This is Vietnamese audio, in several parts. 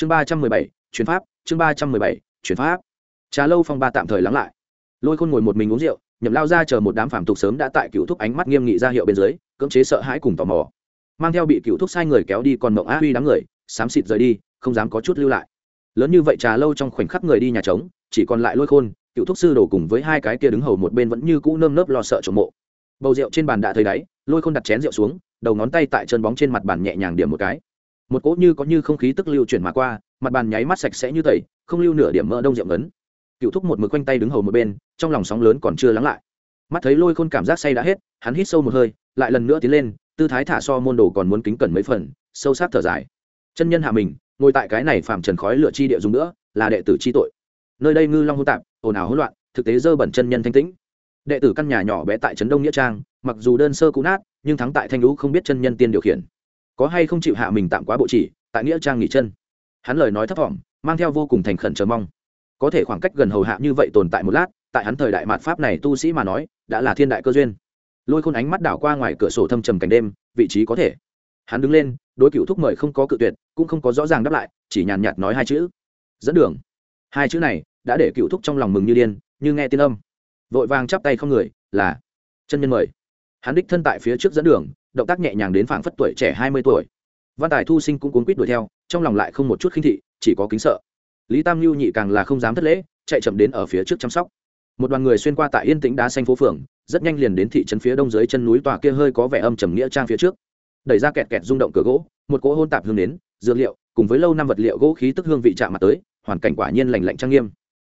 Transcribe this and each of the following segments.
chương ba trăm mười bảy chuyến pháp, chương ba trăm mười bảy chuyến pháp. Trà lâu phong ba tạm thời lắng lại. Lôi khôn ngồi một mình uống rượu, nhậm lao ra chờ một đám phản tục sớm đã tại cựu thúc ánh mắt nghiêm nghị ra hiệu bên dưới, cưỡng chế sợ hãi cùng tò mò. Mang theo bị cựu thúc sai người kéo đi còn mộng á huy đám người, xám xịt rời đi, không dám có chút lưu lại. Lớn như vậy trà lâu trong khoảnh khắc người đi nhà trống, chỉ còn lại lôi khôn, cựu thúc sư đổ cùng với hai cái kia đứng hầu một bên vẫn như cũ nơm nớp lo sợ trộm mộ. Bầu rượu trên bàn đã thấy đáy, lôi khôn đặt chén rượu xuống, đầu ngón tay tại chân bóng trên mặt bàn nhẹ nhàng điểm một cái một cỗ như có như không khí tức lưu chuyển mà qua, mặt bàn nháy mắt sạch sẽ như tẩy, không lưu nửa điểm mỡ đông rượu ngấn. Cựu thúc một mực quanh tay đứng hầu một bên, trong lòng sóng lớn còn chưa lắng lại. Mắt thấy lôi khôn cảm giác say đã hết, hắn hít sâu một hơi, lại lần nữa tiến lên, tư thái thả so môn đồ còn muốn kính cẩn mấy phần, sâu sát thở dài. Chân nhân hạ mình, ngồi tại cái này phạm trần khói lửa chi địa dùng nữa, là đệ tử chi tội. Nơi đây ngư long hô tạp, ồn ào hỗn loạn, thực tế dơ bẩn chân nhân thanh tĩnh. Đệ tử căn nhà nhỏ bé tại trấn đông nghĩa trang, mặc dù đơn sơ cũ nát, nhưng thắng tại thanh lũ không biết chân nhân tiên điều khiển có hay không chịu hạ mình tạm quá bộ chỉ, tại nghĩa trang nghỉ chân. Hắn lời nói thấp thỏm, mang theo vô cùng thành khẩn chờ mong. Có thể khoảng cách gần hầu hạ như vậy tồn tại một lát, tại hắn thời đại mạt pháp này tu sĩ mà nói, đã là thiên đại cơ duyên. Lôi khôn ánh mắt đảo qua ngoài cửa sổ thâm trầm cảnh đêm, vị trí có thể. Hắn đứng lên, đối cựu thúc mời không có cự tuyệt, cũng không có rõ ràng đáp lại, chỉ nhàn nhạt nói hai chữ. Dẫn đường. Hai chữ này đã để cựu thúc trong lòng mừng như điên, như nghe tiên âm. Vội vàng chắp tay không người, là, chân nhân mời. Hắn đích thân tại phía trước dẫn đường động tác nhẹ nhàng đến phảng phất tuổi trẻ hai mươi tuổi. Văn tài thu sinh cũng cuốn quýt đuổi theo, trong lòng lại không một chút khinh thị, chỉ có kính sợ. Lý tam lưu nhị càng là không dám thất lễ, chạy chậm đến ở phía trước chăm sóc. Một đoàn người xuyên qua tại yên tĩnh đá xanh phố phường, rất nhanh liền đến thị trấn phía đông dưới chân núi tòa kia hơi có vẻ âm trầm nghĩa trang phía trước. Đẩy ra kẹt kẹt rung động cửa gỗ, một cỗ hôn tạp hương đến, dược liệu cùng với lâu năm vật liệu gỗ khí tức hương vị chạm mặt tới, hoàn cảnh quả nhiên lành lạnh trang nghiêm.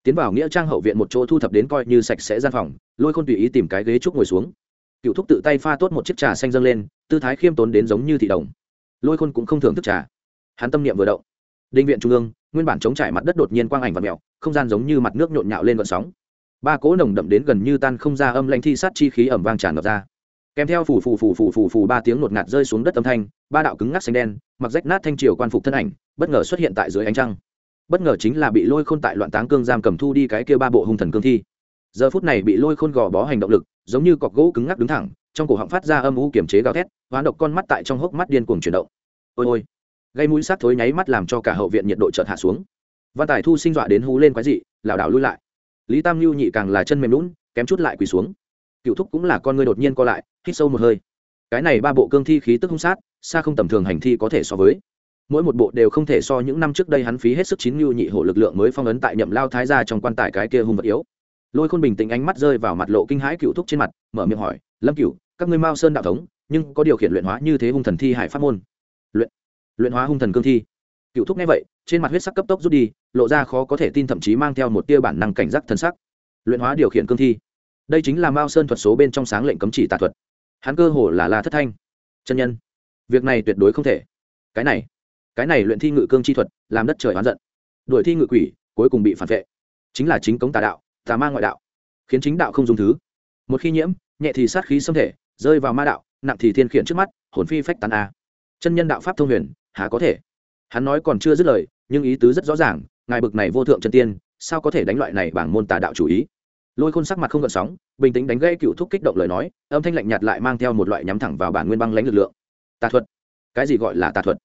Tiến vào nghĩa trang hậu viện một chỗ thu thập đến coi như sạch sẽ gian phòng, lôi khôn tùy ý tìm cái ghế trúc ngồi xuống cựu thúc tự tay pha tốt một chiếc trà xanh dâng lên, tư thái khiêm tốn đến giống như thị đồng. Lôi khôn cũng không thưởng thức trà. Hắn tâm niệm vừa động. Định viện trung ương, nguyên bản chống trải mặt đất đột nhiên quang ảnh và mèo, không gian giống như mặt nước nhộn nhạo lên vận sóng. Ba cỗ nồng đậm đến gần như tan không ra âm lanh thi sát chi khí ẩm vang tràn ngập ra. Kèm theo phù phù phù phù phù phù ba tiếng ngột ngạt rơi xuống đất âm thanh, ba đạo cứng ngắc xanh đen, mặc rách nát thanh triều quan phục thân ảnh, bất ngờ xuất hiện tại dưới ánh trăng. Bất ngờ chính là bị lôi khôn tại loạn táng cương giam cầm thu đi cái kia ba bộ hung thần cương thi. Giờ phút này bị lôi khôn gò bó hành động lực giống như cọc gỗ cứng ngắc đứng thẳng, trong cổ họng phát ra âm u kiềm chế gào thét, hoán độc con mắt tại trong hốc mắt điên cuồng chuyển động. Ôi ôi. Gây mũi sát thối nháy mắt làm cho cả hậu viện nhiệt độ chợt hạ xuống. Văn tài thu sinh dọa đến hú lên quái dị, lảo đảo lui lại. Lý tam lưu nhị càng là chân mềm lún kém chút lại quỳ xuống. Cựu thúc cũng là con người đột nhiên co lại, hít sâu một hơi. Cái này ba bộ cương thi khí tức hung sát, xa không tầm thường hành thi có thể so với. Mỗi một bộ đều không thể so những năm trước đây hắn phí hết sức chín lưu nhị hổ lực lượng mới phong ấn tại nhậm lao thái ra trong quan tài cái kia hung vật yếu lôi khôn bình tĩnh ánh mắt rơi vào mặt lộ kinh hãi cựu thúc trên mặt, mở miệng hỏi, lâm cựu các ngươi mao sơn đạo thống, nhưng có điều khiển luyện hóa như thế hung thần thi hải pháp môn? Luyện luyện hóa hung thần cương thi. Cựu thúc nghe vậy, trên mặt huyết sắc cấp tốc rút đi, lộ ra khó có thể tin thậm chí mang theo một tia bản năng cảnh giác thân sắc. Luyện hóa điều khiển cương thi? Đây chính là mao sơn thuật số bên trong sáng lệnh cấm chỉ tà thuật. Hắn cơ hồ là la thất thanh. Chân nhân, việc này tuyệt đối không thể. Cái này cái này luyện thi ngự cương chi thuật, làm đất trời oán giận. Đuổi thi ngự quỷ, cuối cùng bị phản vệ. Chính là chính cống tà đạo tà ma ngoại đạo, khiến chính đạo không dùng thứ. Một khi nhiễm, nhẹ thì sát khí xâm thể, rơi vào ma đạo, nặng thì thiên khiển trước mắt, hồn phi phách tán a. Chân nhân đạo pháp thông huyền, há có thể? Hắn nói còn chưa dứt lời, nhưng ý tứ rất rõ ràng, ngài bực này vô thượng chân tiên, sao có thể đánh loại này bảng môn tà đạo chủ ý? Lôi khôn sắc mặt không gợn sóng, bình tĩnh đánh gây cựu thúc kích động lời nói, âm thanh lạnh nhạt lại mang theo một loại nhắm thẳng vào bản nguyên băng lãnh lực lượng. Tà thuật? Cái gì gọi là tà thuật?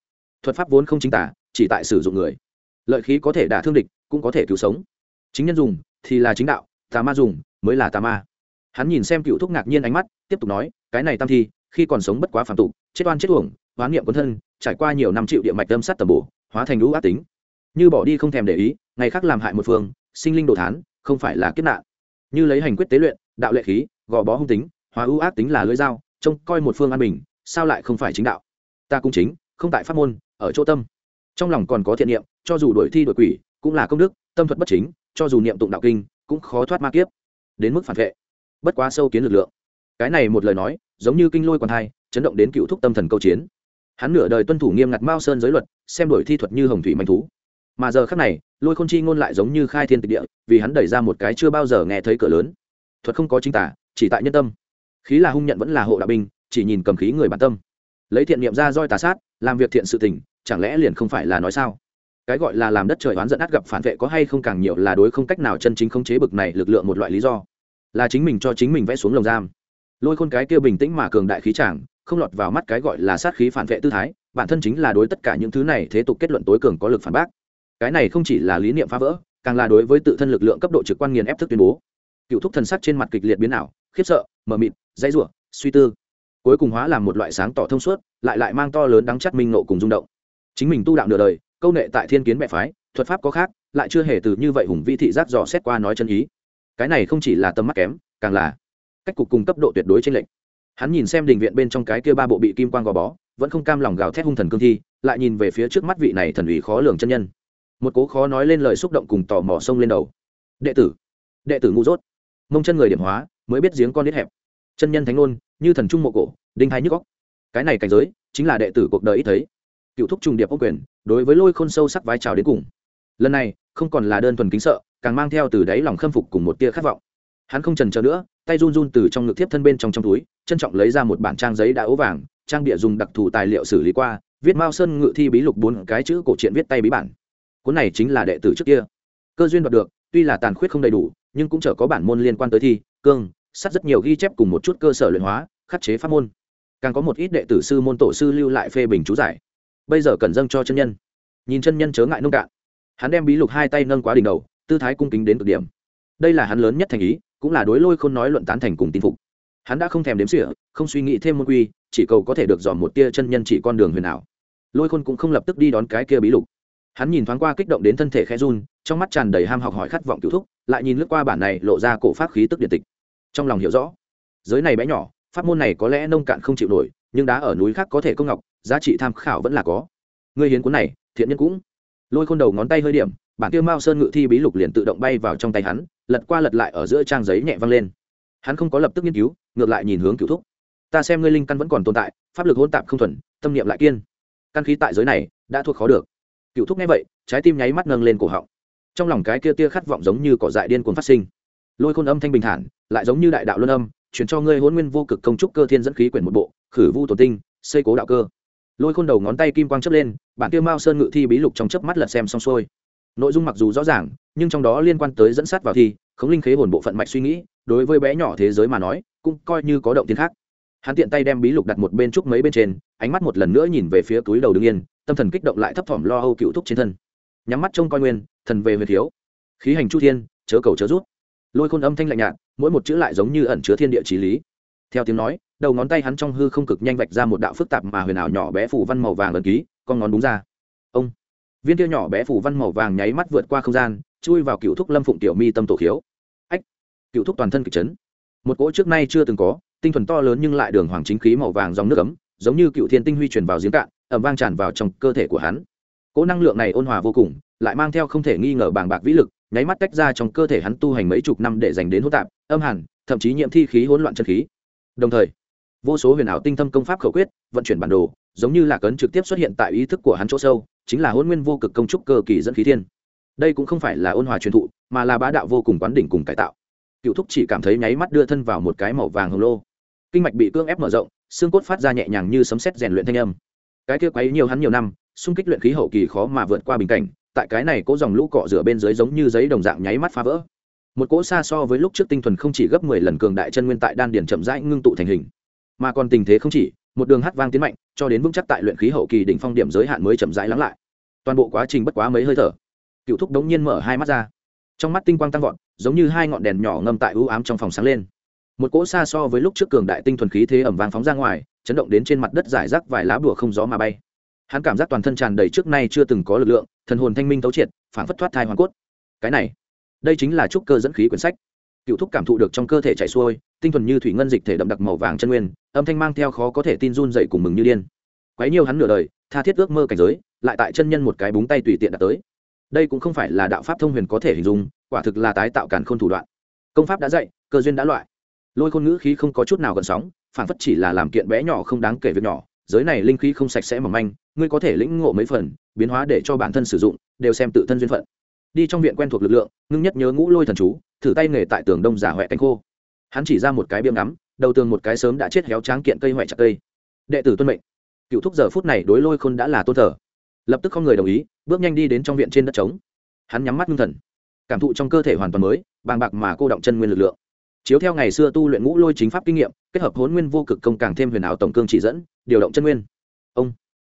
Thuật pháp vốn không chính tả, chỉ tại sử dụng người. Lợi khí có thể đả thương địch, cũng có thể cứu sống. Chính nhân dùng thì là chính đạo, tà ma dùng, mới là tà ma. Hắn nhìn xem cựu thúc ngạc nhiên ánh mắt, tiếp tục nói, cái này tam thi, khi còn sống bất quá phản tục, chết oan chết uổng hoán niệm quân thân, trải qua nhiều năm chịu địa mạch đâm sát tầm bổ, hóa thành lũ ác tính. Như bỏ đi không thèm để ý, ngày khác làm hại một phương, sinh linh đồ thán, không phải là kiếp nạn. Như lấy hành quyết tế luyện, đạo lệ khí, gò bó hung tính, hóa ưu ác tính là lưỡi dao, trông coi một phương an bình, sao lại không phải chính đạo? Ta cũng chính, không tại pháp môn, ở chỗ tâm. Trong lòng còn có thiện niệm, cho dù đổi thi đổi quỷ, cũng là công đức, tâm thuật bất chính cho dù niệm tụng đạo kinh, cũng khó thoát ma kiếp, đến mức phản vệ. Bất quá sâu kiến lực lượng. Cái này một lời nói, giống như kinh lôi còn thai, chấn động đến cựu thúc tâm thần câu chiến. Hắn nửa đời tuân thủ nghiêm ngặt mao sơn giới luật, xem đổi thi thuật như hồng thủy manh thú. Mà giờ khác này, lôi khôn chi ngôn lại giống như khai thiên tịch địa, vì hắn đẩy ra một cái chưa bao giờ nghe thấy cửa lớn. Thuật không có chính tả, chỉ tại nhân tâm. Khí là hung nhận vẫn là hộ đạo binh, chỉ nhìn cầm khí người bản tâm. Lấy thiện niệm ra roi tà sát, làm việc thiện sự tình, chẳng lẽ liền không phải là nói sao? Cái gọi là làm đất trời oán giận át gặp phản vệ có hay không càng nhiều là đối không cách nào chân chính khống chế bực này lực lượng một loại lý do. Là chính mình cho chính mình vẽ xuống lồng giam. Lôi khôn cái kia bình tĩnh mà cường đại khí chàng, không lọt vào mắt cái gọi là sát khí phản vệ tư thái, bản thân chính là đối tất cả những thứ này thế tục kết luận tối cường có lực phản bác. Cái này không chỉ là lý niệm phá vỡ, càng là đối với tự thân lực lượng cấp độ trực quan nghiền ép thức tuyên bố. Cựu thúc thần sắc trên mặt kịch liệt biến ảo, khiếp sợ, mờ mịt, dãy rủa, suy tư. Cuối cùng hóa làm một loại sáng tỏ thông suốt, lại lại mang to lớn đắng chắt minh nộ cùng rung động. Chính mình tu đạo nửa đời câu nệ tại thiên kiến mẹ phái, thuật pháp có khác, lại chưa hề từ như vậy hùng vi thị giác dò xét qua nói chân ý. Cái này không chỉ là tầm mắt kém, càng là cách cục cùng cấp độ tuyệt đối trên lệnh hắn nhìn xem đình viện bên trong cái kia ba bộ bị kim quang gò bó, vẫn không cam lòng gào thét hung thần cương thi, lại nhìn về phía trước mắt vị này thần ủy khó lường chân nhân. Một cố khó nói lên lời xúc động cùng tò mò sông lên đầu. Đệ tử đệ tử ngu dốt. Mông chân người điểm hóa, mới biết giếng con đít hẹp. Chân nhân thánh ngôn, như thần trung mộ cổ, đinh hai nhức góc cái này cảnh giới, chính là đệ tử cuộc đời ít thấy cựu thúc trùng điệp ô quyền, đối với lôi khôn sâu sắc vai trào đến cùng. Lần này, không còn là đơn thuần kính sợ, càng mang theo từ đáy lòng khâm phục cùng một tia khát vọng. Hắn không trần chờ nữa, tay run run từ trong ngực thiếp thân bên trong trong túi, trân trọng lấy ra một bản trang giấy đã ố vàng, trang địa dùng đặc thù tài liệu xử lý qua, viết mao sơn ngự thi bí lục bốn cái chữ cổ truyện viết tay bí bản. Cuốn này chính là đệ tử trước kia. Cơ duyên đoạt được, tuy là tàn khuyết không đầy đủ, nhưng cũng chở có bản môn liên quan tới thi, cương sắt rất nhiều ghi chép cùng một chút cơ sở luyện hóa, khắc chế pháp môn. Càng có một ít đệ tử sư môn tổ sư lưu lại phê bình chú giải bây giờ cần dâng cho chân nhân. Nhìn chân nhân chớ ngại nông cạn. Hắn đem bí lục hai tay nâng quá đỉnh đầu, tư thái cung kính đến cực điểm. Đây là hắn lớn nhất thành ý, cũng là đối lôi khôn nói luận tán thành cùng tin phục. Hắn đã không thèm đếm sỉa không suy nghĩ thêm môn quy, chỉ cầu có thể được dòm một tia chân nhân chỉ con đường huyền ảo. Lôi khôn cũng không lập tức đi đón cái kia bí lục. Hắn nhìn thoáng qua kích động đến thân thể khẽ run, trong mắt tràn đầy ham học hỏi khát vọng cứu thúc, lại nhìn lướt qua bản này lộ ra cổ pháp khí tức điện tịch. Trong lòng hiểu rõ, giới này bé nhỏ, pháp môn này có lẽ nông cạn không chịu nổi nhưng đá ở núi khác có thể công ngọc, giá trị tham khảo vẫn là có. Người hiến cuốn này, thiện nhân cũng. Lôi khôn đầu ngón tay hơi điểm, bản tiêu mao sơn ngự thi bí lục liền tự động bay vào trong tay hắn, lật qua lật lại ở giữa trang giấy nhẹ văng lên. Hắn không có lập tức nghiên cứu, ngược lại nhìn hướng cựu thúc. Ta xem ngươi linh căn vẫn còn tồn tại, pháp lực hôn tạp không thuần, tâm niệm lại kiên. Căn khí tại giới này, đã thuộc khó được. Cựu thúc nghe vậy, trái tim nháy mắt nâng lên cổ họng. Trong lòng cái kia tia khát vọng giống như cỏ dại điên cuồng phát sinh. Lôi khôn âm thanh bình thản, lại giống như đại đạo luân âm chuyển cho ngươi hôn nguyên vô cực công trúc cơ thiên dẫn khí quyển một bộ, khử vu tổ tinh, xây cố đạo cơ. Lôi khôn đầu ngón tay kim quang chấp lên, bản tiêu mao sơn ngự thi bí lục trong chớp mắt lật xem xong xuôi. Nội dung mặc dù rõ ràng, nhưng trong đó liên quan tới dẫn sát vào thi, khống linh khế hồn bộ phận mạch suy nghĩ, đối với bé nhỏ thế giới mà nói, cũng coi như có động tiến khác. Hắn tiện tay đem bí lục đặt một bên trúc mấy bên trên, ánh mắt một lần nữa nhìn về phía túi đầu đương yên, tâm thần kích động lại thấp thỏm lo âu cựu thúc trên thân. Nhắm mắt trông coi nguyên, thần về huyền thiếu. Khí hành chu thiên, chớ cầu chớ rút. Lôi khôn âm thanh lạnh nhạt mỗi một chữ lại giống như ẩn chứa thiên địa trí lý. Theo tiếng nói, đầu ngón tay hắn trong hư không cực nhanh vạch ra một đạo phức tạp mà huyền ảo nhỏ bé phủ văn màu vàng ẩn ký, con ngón đúng ra. Ông. Viên tiêu nhỏ bé phủ văn màu vàng nháy mắt vượt qua không gian, chui vào cựu thúc lâm phụng tiểu mi tâm tổ khiếu. Ách. Cựu thúc toàn thân kịch chấn. Một cỗ trước nay chưa từng có, tinh thuần to lớn nhưng lại đường hoàng chính khí màu vàng dòng nước ấm, giống như cựu thiên tinh huy truyền vào giếng cạn ẩm vang tràn vào trong cơ thể của hắn. Cỗ năng lượng này ôn hòa vô cùng, lại mang theo không thể nghi ngờ bàng bạc vĩ lực nháy mắt tách ra trong cơ thể hắn tu hành mấy chục năm để dành đến hỗn tạp, âm hẳn thậm chí nhiễm thi khí hỗn loạn chân khí. Đồng thời, vô số huyền ảo tinh thâm công pháp khẩu quyết, vận chuyển bản đồ, giống như là cấn trực tiếp xuất hiện tại ý thức của hắn chỗ sâu, chính là hôn nguyên vô cực công trúc cơ kỳ dẫn khí thiên. Đây cũng không phải là ôn hòa truyền thụ, mà là bá đạo vô cùng quán đỉnh cùng cải tạo. Cựu thúc chỉ cảm thấy nháy mắt đưa thân vào một cái màu vàng hồng lô. Kinh mạch bị cương ép mở rộng, xương cốt phát ra nhẹ nhàng như sấm sét rèn luyện thanh âm. Cái kia quấy nhiều hắn nhiều năm, xung kích luyện khí hậu kỳ khó mà vượt qua bình cảnh tại cái này cỗ dòng lũ cọ rửa bên dưới giống như giấy đồng dạng nháy mắt phá vỡ. Một cỗ xa so với lúc trước tinh thuần không chỉ gấp mười lần cường đại chân nguyên tại đan điển chậm rãi ngưng tụ thành hình, mà còn tình thế không chỉ, một đường hát vang tiến mạnh, cho đến vững chắc tại luyện khí hậu kỳ đỉnh phong điểm giới hạn mới chậm rãi lắng lại. Toàn bộ quá trình bất quá mấy hơi thở, cựu thúc đống nhiên mở hai mắt ra. Trong mắt tinh quang tăng vọt, giống như hai ngọn đèn nhỏ ngâm tại ưu ám trong phòng sáng lên. Một cỗ xa so với lúc trước cường đại tinh thuần khí thế ẩm vàng phóng ra ngoài, chấn động đến trên mặt đất giải rác vài lá bùa không gió mà bay. Hắn cảm giác toàn thân tràn đầy trước nay chưa từng có lực lượng thần hồn thanh minh tấu triệt phản phất thoát thai hoàn cốt. Cái này, đây chính là trúc cơ dẫn khí quyển sách. Cựu thúc cảm thụ được trong cơ thể chảy xuôi, tinh thuần như thủy ngân dịch thể đậm đặc màu vàng chân nguyên, âm thanh mang theo khó có thể tin run dậy cùng mừng như điên. Quấy nhiều hắn nửa đời, tha thiết ước mơ cảnh giới, lại tại chân nhân một cái búng tay tùy tiện đã tới. Đây cũng không phải là đạo pháp thông huyền có thể hình dung, quả thực là tái tạo cản k h ô n thủ đoạn. Công pháp đã dạy, cơ duyên đã loại. Lôi khôn ngữ khí không có chút nào gần sóng phản phất chỉ là làm kiện bé nhỏ không đáng kể việc nhỏ, giới này linh khí không sạch sẽ mỏng manh, ngươi có thể lĩnh ngộ mấy phần biến hóa để cho bản thân sử dụng, đều xem tự thân duyên phận. Đi trong viện quen thuộc lực lượng, ngưng nhất nhớ ngũ lôi thần chú, thử tay nghề tại tường đông giả huệ cánh khô. Hắn chỉ ra một cái biêm ngắm, đầu tường một cái sớm đã chết héo tráng kiện cây huệ chặt cây. Đệ tử tuân mệnh. Cựu thúc giờ phút này đối lôi khôn đã là tôn thờ. Lập tức không người đồng ý, bước nhanh đi đến trong viện trên đất trống. Hắn nhắm mắt ngưng thần. Cảm thụ trong cơ thể hoàn toàn mới, bàng bạc mà cô động chân nguyên lực lượng. Chiếu theo ngày xưa tu luyện ngũ lôi chính pháp kinh nghiệm, kết hợp hốn nguyên vô cực công càng thêm huyền ảo tổng cương chỉ dẫn, điều động chân nguyên. Ông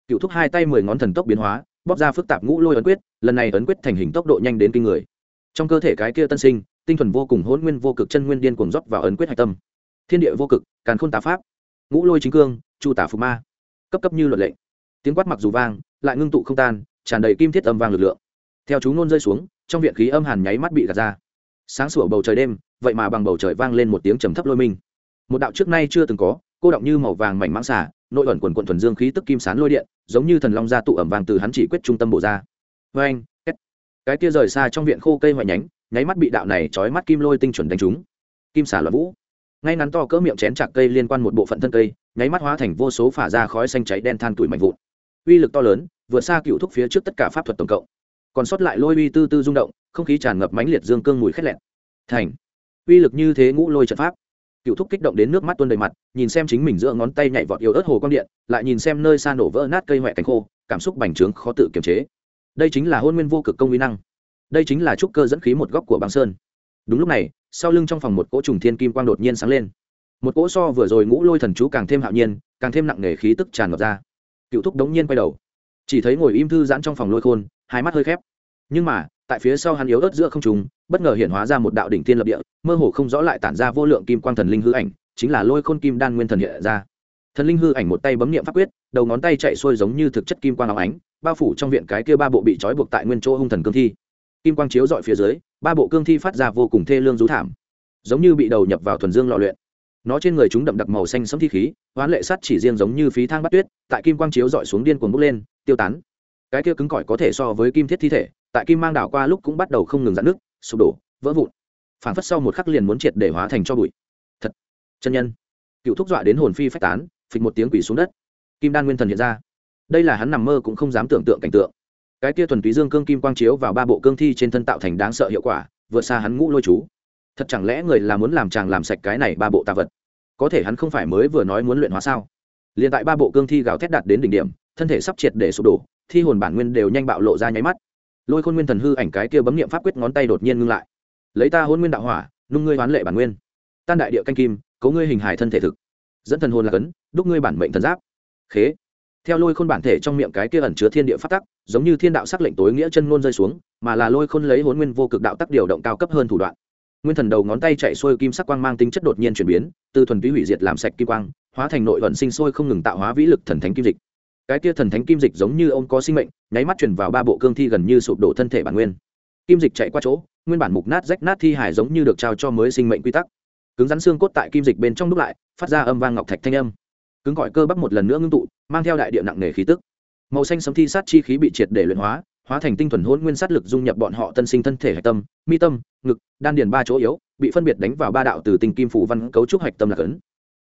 cựu thúc hai tay mười ngón thần tốc biến hóa, bóp ra phức tạp ngũ lôi ấn quyết, lần này ấn quyết thành hình tốc độ nhanh đến kinh người. Trong cơ thể cái kia tân sinh, tinh thuần vô cùng hỗn nguyên vô cực chân nguyên điên cuồng rót vào ấn quyết hạch tâm. Thiên địa vô cực, càn khôn tà pháp, ngũ lôi chính cương, chu tả phục ma. Cấp cấp như luật lệnh tiếng quát mặc dù vang, lại ngưng tụ không tan, tràn đầy kim thiết âm vang lực lượng. Theo chú nôn rơi xuống, trong viện khí âm hàn nháy mắt bị gạt ra. Sáng sủa bầu trời đêm, vậy mà bằng bầu trời vang lên một tiếng trầm thấp lôi minh. Một đạo trước nay chưa từng có, cô động như màu vàng mảnh mãng xả nội ẩn quần quần thuần dương khí tức kim sán lôi điện, giống như thần long gia tụ ẩm vàng từ hắn chỉ quyết trung tâm bổ ra. Vê anh cái kia rời xa trong viện khô cây hoại nhánh, nháy mắt bị đạo này trói mắt kim lôi tinh chuẩn đánh trúng. Kim xả loạn vũ. Ngay ngắn to cỡ miệng chén chạc cây liên quan một bộ phận thân cây, nháy mắt hóa thành vô số phả ra khói xanh cháy đen than tuổi mạnh vụn. Uy lực to lớn, vượt xa cựu thúc phía trước tất cả pháp thuật tổng cộng. Còn sót lại lôi uy tư tư rung động, không khí tràn ngập mãnh liệt dương cương mùi khét lẹn. Thành. Uy lực như thế ngũ lôi trận pháp cựu thúc kích động đến nước mắt tuôn đầy mặt, nhìn xem chính mình giữa ngón tay nhảy vọt yếu ớt hồ quang điện, lại nhìn xem nơi xa nổ vỡ nát cây huệ cánh khô, cảm xúc bành trướng khó tự kiềm chế. Đây chính là hôn nguyên vô cực công uy năng. Đây chính là trúc cơ dẫn khí một góc của băng sơn. Đúng lúc này, sau lưng trong phòng một cỗ trùng thiên kim quang đột nhiên sáng lên. Một cỗ so vừa rồi ngũ lôi thần chú càng thêm hạo nhiên, càng thêm nặng nề khí tức tràn ngập ra. Cựu thúc đống nhiên quay đầu. Chỉ thấy ngồi im thư giãn trong phòng lôi khôn, hai mắt hơi khép. Nhưng mà tại phía sau hắn yếu ớt giữa không trùng bất ngờ hiện hóa ra một đạo đỉnh thiên lập địa, mơ hồ không rõ lại tản ra vô lượng kim quang thần linh hư ảnh, chính là lôi khôn kim đan nguyên thần hiện ra. Thần linh hư ảnh một tay bấm niệm pháp quyết, đầu ngón tay chạy xuôi giống như thực chất kim quang áo ánh, bao phủ trong viện cái kia ba bộ bị trói buộc tại nguyên chỗ hung thần cương thi. Kim quang chiếu dọi phía dưới, ba bộ cương thi phát ra vô cùng thê lương rú thảm, giống như bị đầu nhập vào thuần dương lò luyện. Nó trên người chúng đậm đặc màu xanh sẫm thi khí, hoán lệ sắt chỉ riêng giống như phí thang bắt tuyết, tại kim quang chiếu dọi xuống điên cuồng bốc lên, tiêu tán. Cái kia cứng cỏi có thể so với kim thiết thi thể tại kim mang đảo qua lúc cũng bắt đầu không ngừng dạn nước, sụp đổ, vỡ vụn. Phản phất sau một khắc liền muốn triệt để hóa thành cho bụi. Thật, chân nhân. Cựu thúc dọa đến hồn phi phách tán, phịch một tiếng quỷ xuống đất. Kim đan nguyên thần hiện ra. Đây là hắn nằm mơ cũng không dám tưởng tượng cảnh tượng. Cái kia thuần túy dương cương kim quang chiếu vào ba bộ cương thi trên thân tạo thành đáng sợ hiệu quả, vượt xa hắn ngũ lôi chú. Thật chẳng lẽ người là muốn làm chàng làm sạch cái này ba bộ tạ vật? Có thể hắn không phải mới vừa nói muốn luyện hóa sao? Liền tại ba bộ cương thi gào thét đạt đến đỉnh điểm, thân thể sắp triệt để sụp đổ, thi hồn bản nguyên đều nhanh bạo lộ ra nháy mắt lôi khôn nguyên thần hư ảnh cái kia bấm nghiệm pháp quyết ngón tay đột nhiên ngưng lại. Lấy ta hôn nguyên đạo hỏa, nung ngươi hoán lệ bản nguyên. Tan đại địa canh kim, cấu ngươi hình hài thân thể thực. Dẫn thần hồn là cấn, đúc ngươi bản mệnh thần giáp. Khế. Theo lôi khôn bản thể trong miệng cái kia ẩn chứa thiên địa phát tắc, giống như thiên đạo sắc lệnh tối nghĩa chân ngôn rơi xuống, mà là lôi khôn lấy hôn nguyên vô cực đạo tắc điều động cao cấp hơn thủ đoạn. Nguyên thần đầu ngón tay chạy xuôi kim sắc quang mang tính chất đột nhiên chuyển biến, từ thuần túy hủy diệt làm sạch kim quang, hóa thành nội vận sinh sôi không ngừng tạo hóa vĩ lực thần thánh kim dịch. Cái kia thần thánh kim dịch giống như ông có sinh mệnh nháy mắt chuyển vào ba bộ cương thi gần như sụp đổ thân thể bản nguyên. Kim dịch chạy qua chỗ, nguyên bản mục nát rách nát thi hải giống như được trao cho mới sinh mệnh quy tắc. Cứng rắn xương cốt tại kim dịch bên trong đúc lại, phát ra âm vang ngọc thạch thanh âm. Cứng gọi cơ bắp một lần nữa ngưng tụ, mang theo đại địa nặng nề khí tức. Màu xanh sấm thi sát chi khí bị triệt để luyện hóa hóa thành tinh thuần hôn nguyên sát lực dung nhập bọn họ tân sinh thân thể hạch tâm, mi tâm, ngực, đan điền ba chỗ yếu, bị phân biệt đánh vào ba đạo từ tình kim phủ văn cấu trúc hạch tâm lạc ấn.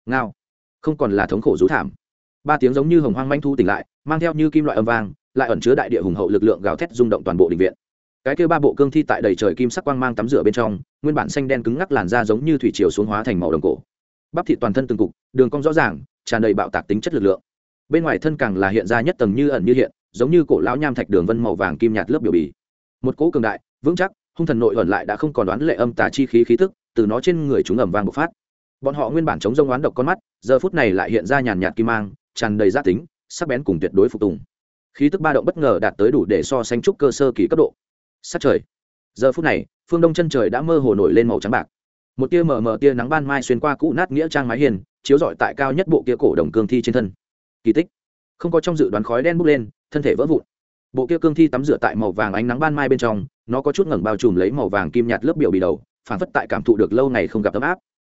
Ngao. Không còn là thống khổ rú thảm. Ba tiếng giống như hồng hoang manh thu tỉnh lại, mang theo như kim loại âm vang lại ẩn chứa đại địa hùng hậu lực lượng gào thét rung động toàn bộ đình viện. Cái kêu ba bộ cương thi tại đầy trời kim sắc quang mang tắm rửa bên trong, nguyên bản xanh đen cứng ngắc làn da giống như thủy chiều xuống hóa thành màu đồng cổ. Bắp thị toàn thân từng cục, đường cong rõ ràng, tràn đầy bạo tạc tính chất lực lượng. Bên ngoài thân càng là hiện ra nhất tầng như ẩn như hiện, giống như cổ lão nham thạch đường vân màu vàng kim nhạt lớp biểu bì. Một cỗ cường đại, vững chắc, hung thần nội ẩn lại đã không còn đoán lệ âm tà chi khí khí tức, từ nó trên người chúng ẩm vang bộc phát. Bọn họ nguyên bản chống rông oán độc con mắt, giờ phút này lại hiện ra nhàn nhạt kim mang, tràn đầy giác tính, sắc bén cùng tuyệt đối phục tùng khí tức ba động bất ngờ đạt tới đủ để so sánh trúc cơ sơ kỳ cấp độ. Sát trời. Giờ phút này, phương đông chân trời đã mơ hồ nổi lên màu trắng bạc. Một tia mờ mờ tia nắng ban mai xuyên qua cũ nát nghĩa trang mái hiền chiếu rọi tại cao nhất bộ kia cổ đồng cương thi trên thân. Kỳ tích. Không có trong dự đoán khói đen bốc lên, thân thể vỡ vụn. Bộ kia cương thi tắm rửa tại màu vàng ánh nắng ban mai bên trong, nó có chút ngẩng bao trùm lấy màu vàng kim nhạt lớp biểu bì đầu, phản phất tại cảm thụ được lâu ngày không gặp ấm áp.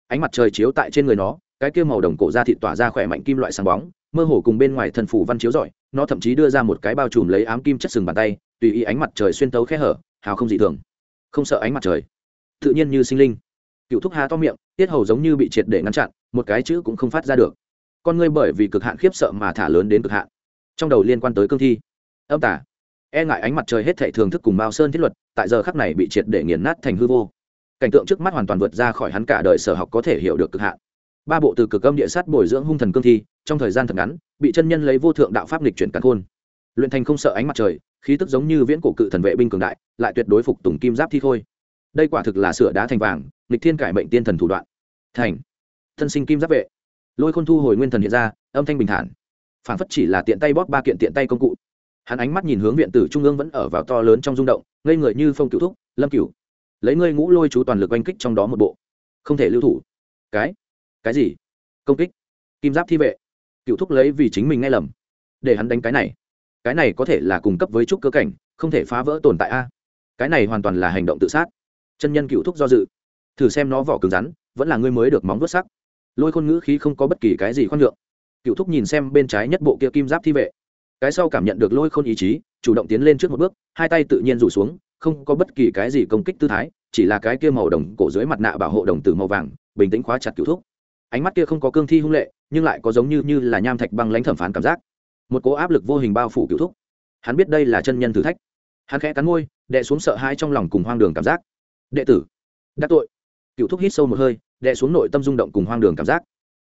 Ánh mặt trời chiếu tại trên người nó, cái kia màu đồng cổ da thịt tỏa ra khỏe mạnh kim loại sáng bóng mơ hồ cùng bên ngoài thần phủ văn chiếu rọi, nó thậm chí đưa ra một cái bao trùm lấy ám kim chất sừng bàn tay, tùy ý ánh mặt trời xuyên tấu khe hở, hào không dị thường. Không sợ ánh mặt trời. Tự nhiên như sinh linh. Cựu thúc hà to miệng, tiết hầu giống như bị triệt để ngăn chặn, một cái chữ cũng không phát ra được. Con ngươi bởi vì cực hạn khiếp sợ mà thả lớn đến cực hạn. Trong đầu liên quan tới cương thi. Âm tả e ngại ánh mặt trời hết thệ thường thức cùng bao sơn thiết luật, tại giờ khắc này bị triệt để nghiền nát thành hư vô. Cảnh tượng trước mắt hoàn toàn vượt ra khỏi hắn cả đời sở học có thể hiểu được cực hạn ba bộ từ cực âm địa sát bồi dưỡng hung thần cương thi, trong thời gian thật ngắn, bị chân nhân lấy vô thượng đạo pháp lịch chuyển cắn khôn. Luyện thành không sợ ánh mặt trời, khí tức giống như viễn cổ cự thần vệ binh cường đại, lại tuyệt đối phục tùng kim giáp thi thôi. đây quả thực là sửa đá thành vàng lịch thiên cải mệnh tiên thần thủ đoạn. Thành. Thân sinh kim giáp vệ. Lôi khôn thu hồi nguyên thần hiện ra, âm thanh bình thản. Phản phất chỉ là tiện tay bóp ba kiện tiện tay công cụ. Hắn ánh mắt nhìn hướng viện tử trung ương vẫn ở vào to lớn trong rung động, ngây người như phong cựu thúc, lâm cựu lấy ngươi ngũ lôi chú toàn lực oanh kích trong đó một bộ. Không thể lưu thủ. Cái cái gì? Công kích. Kim giáp thi vệ. Cựu thúc lấy vì chính mình nghe lầm. Để hắn đánh cái này. Cái này có thể là cung cấp với trúc cơ cảnh, không thể phá vỡ tồn tại a. Cái này hoàn toàn là hành động tự sát. Chân nhân cựu thúc do dự. Thử xem nó vỏ cứng rắn, vẫn là ngươi mới được móng vuốt sắc. Lôi khôn ngữ khí không có bất kỳ cái gì khoan nhượng. Cựu thúc nhìn xem bên trái nhất bộ kia kim giáp thi vệ. Cái sau cảm nhận được lôi khôn ý chí, chủ động tiến lên trước một bước, hai tay tự nhiên rủ xuống, không có bất kỳ cái gì công kích tư thái, chỉ là cái kia màu đồng cổ dưới mặt nạ bảo hộ đồng tử màu vàng, bình tĩnh khóa chặt cựu thúc ánh mắt kia không có cương thi hung lệ, nhưng lại có giống như như là nham thạch băng lãnh thẩm phán cảm giác. Một cố áp lực vô hình bao phủ cựu thúc. Hắn biết đây là chân nhân thử thách. Hắn khẽ cắn môi đệ xuống sợ hãi trong lòng cùng hoang đường cảm giác. Đệ tử đắc tội. Cựu thúc hít sâu một hơi đệ xuống nội tâm rung động cùng hoang đường cảm giác.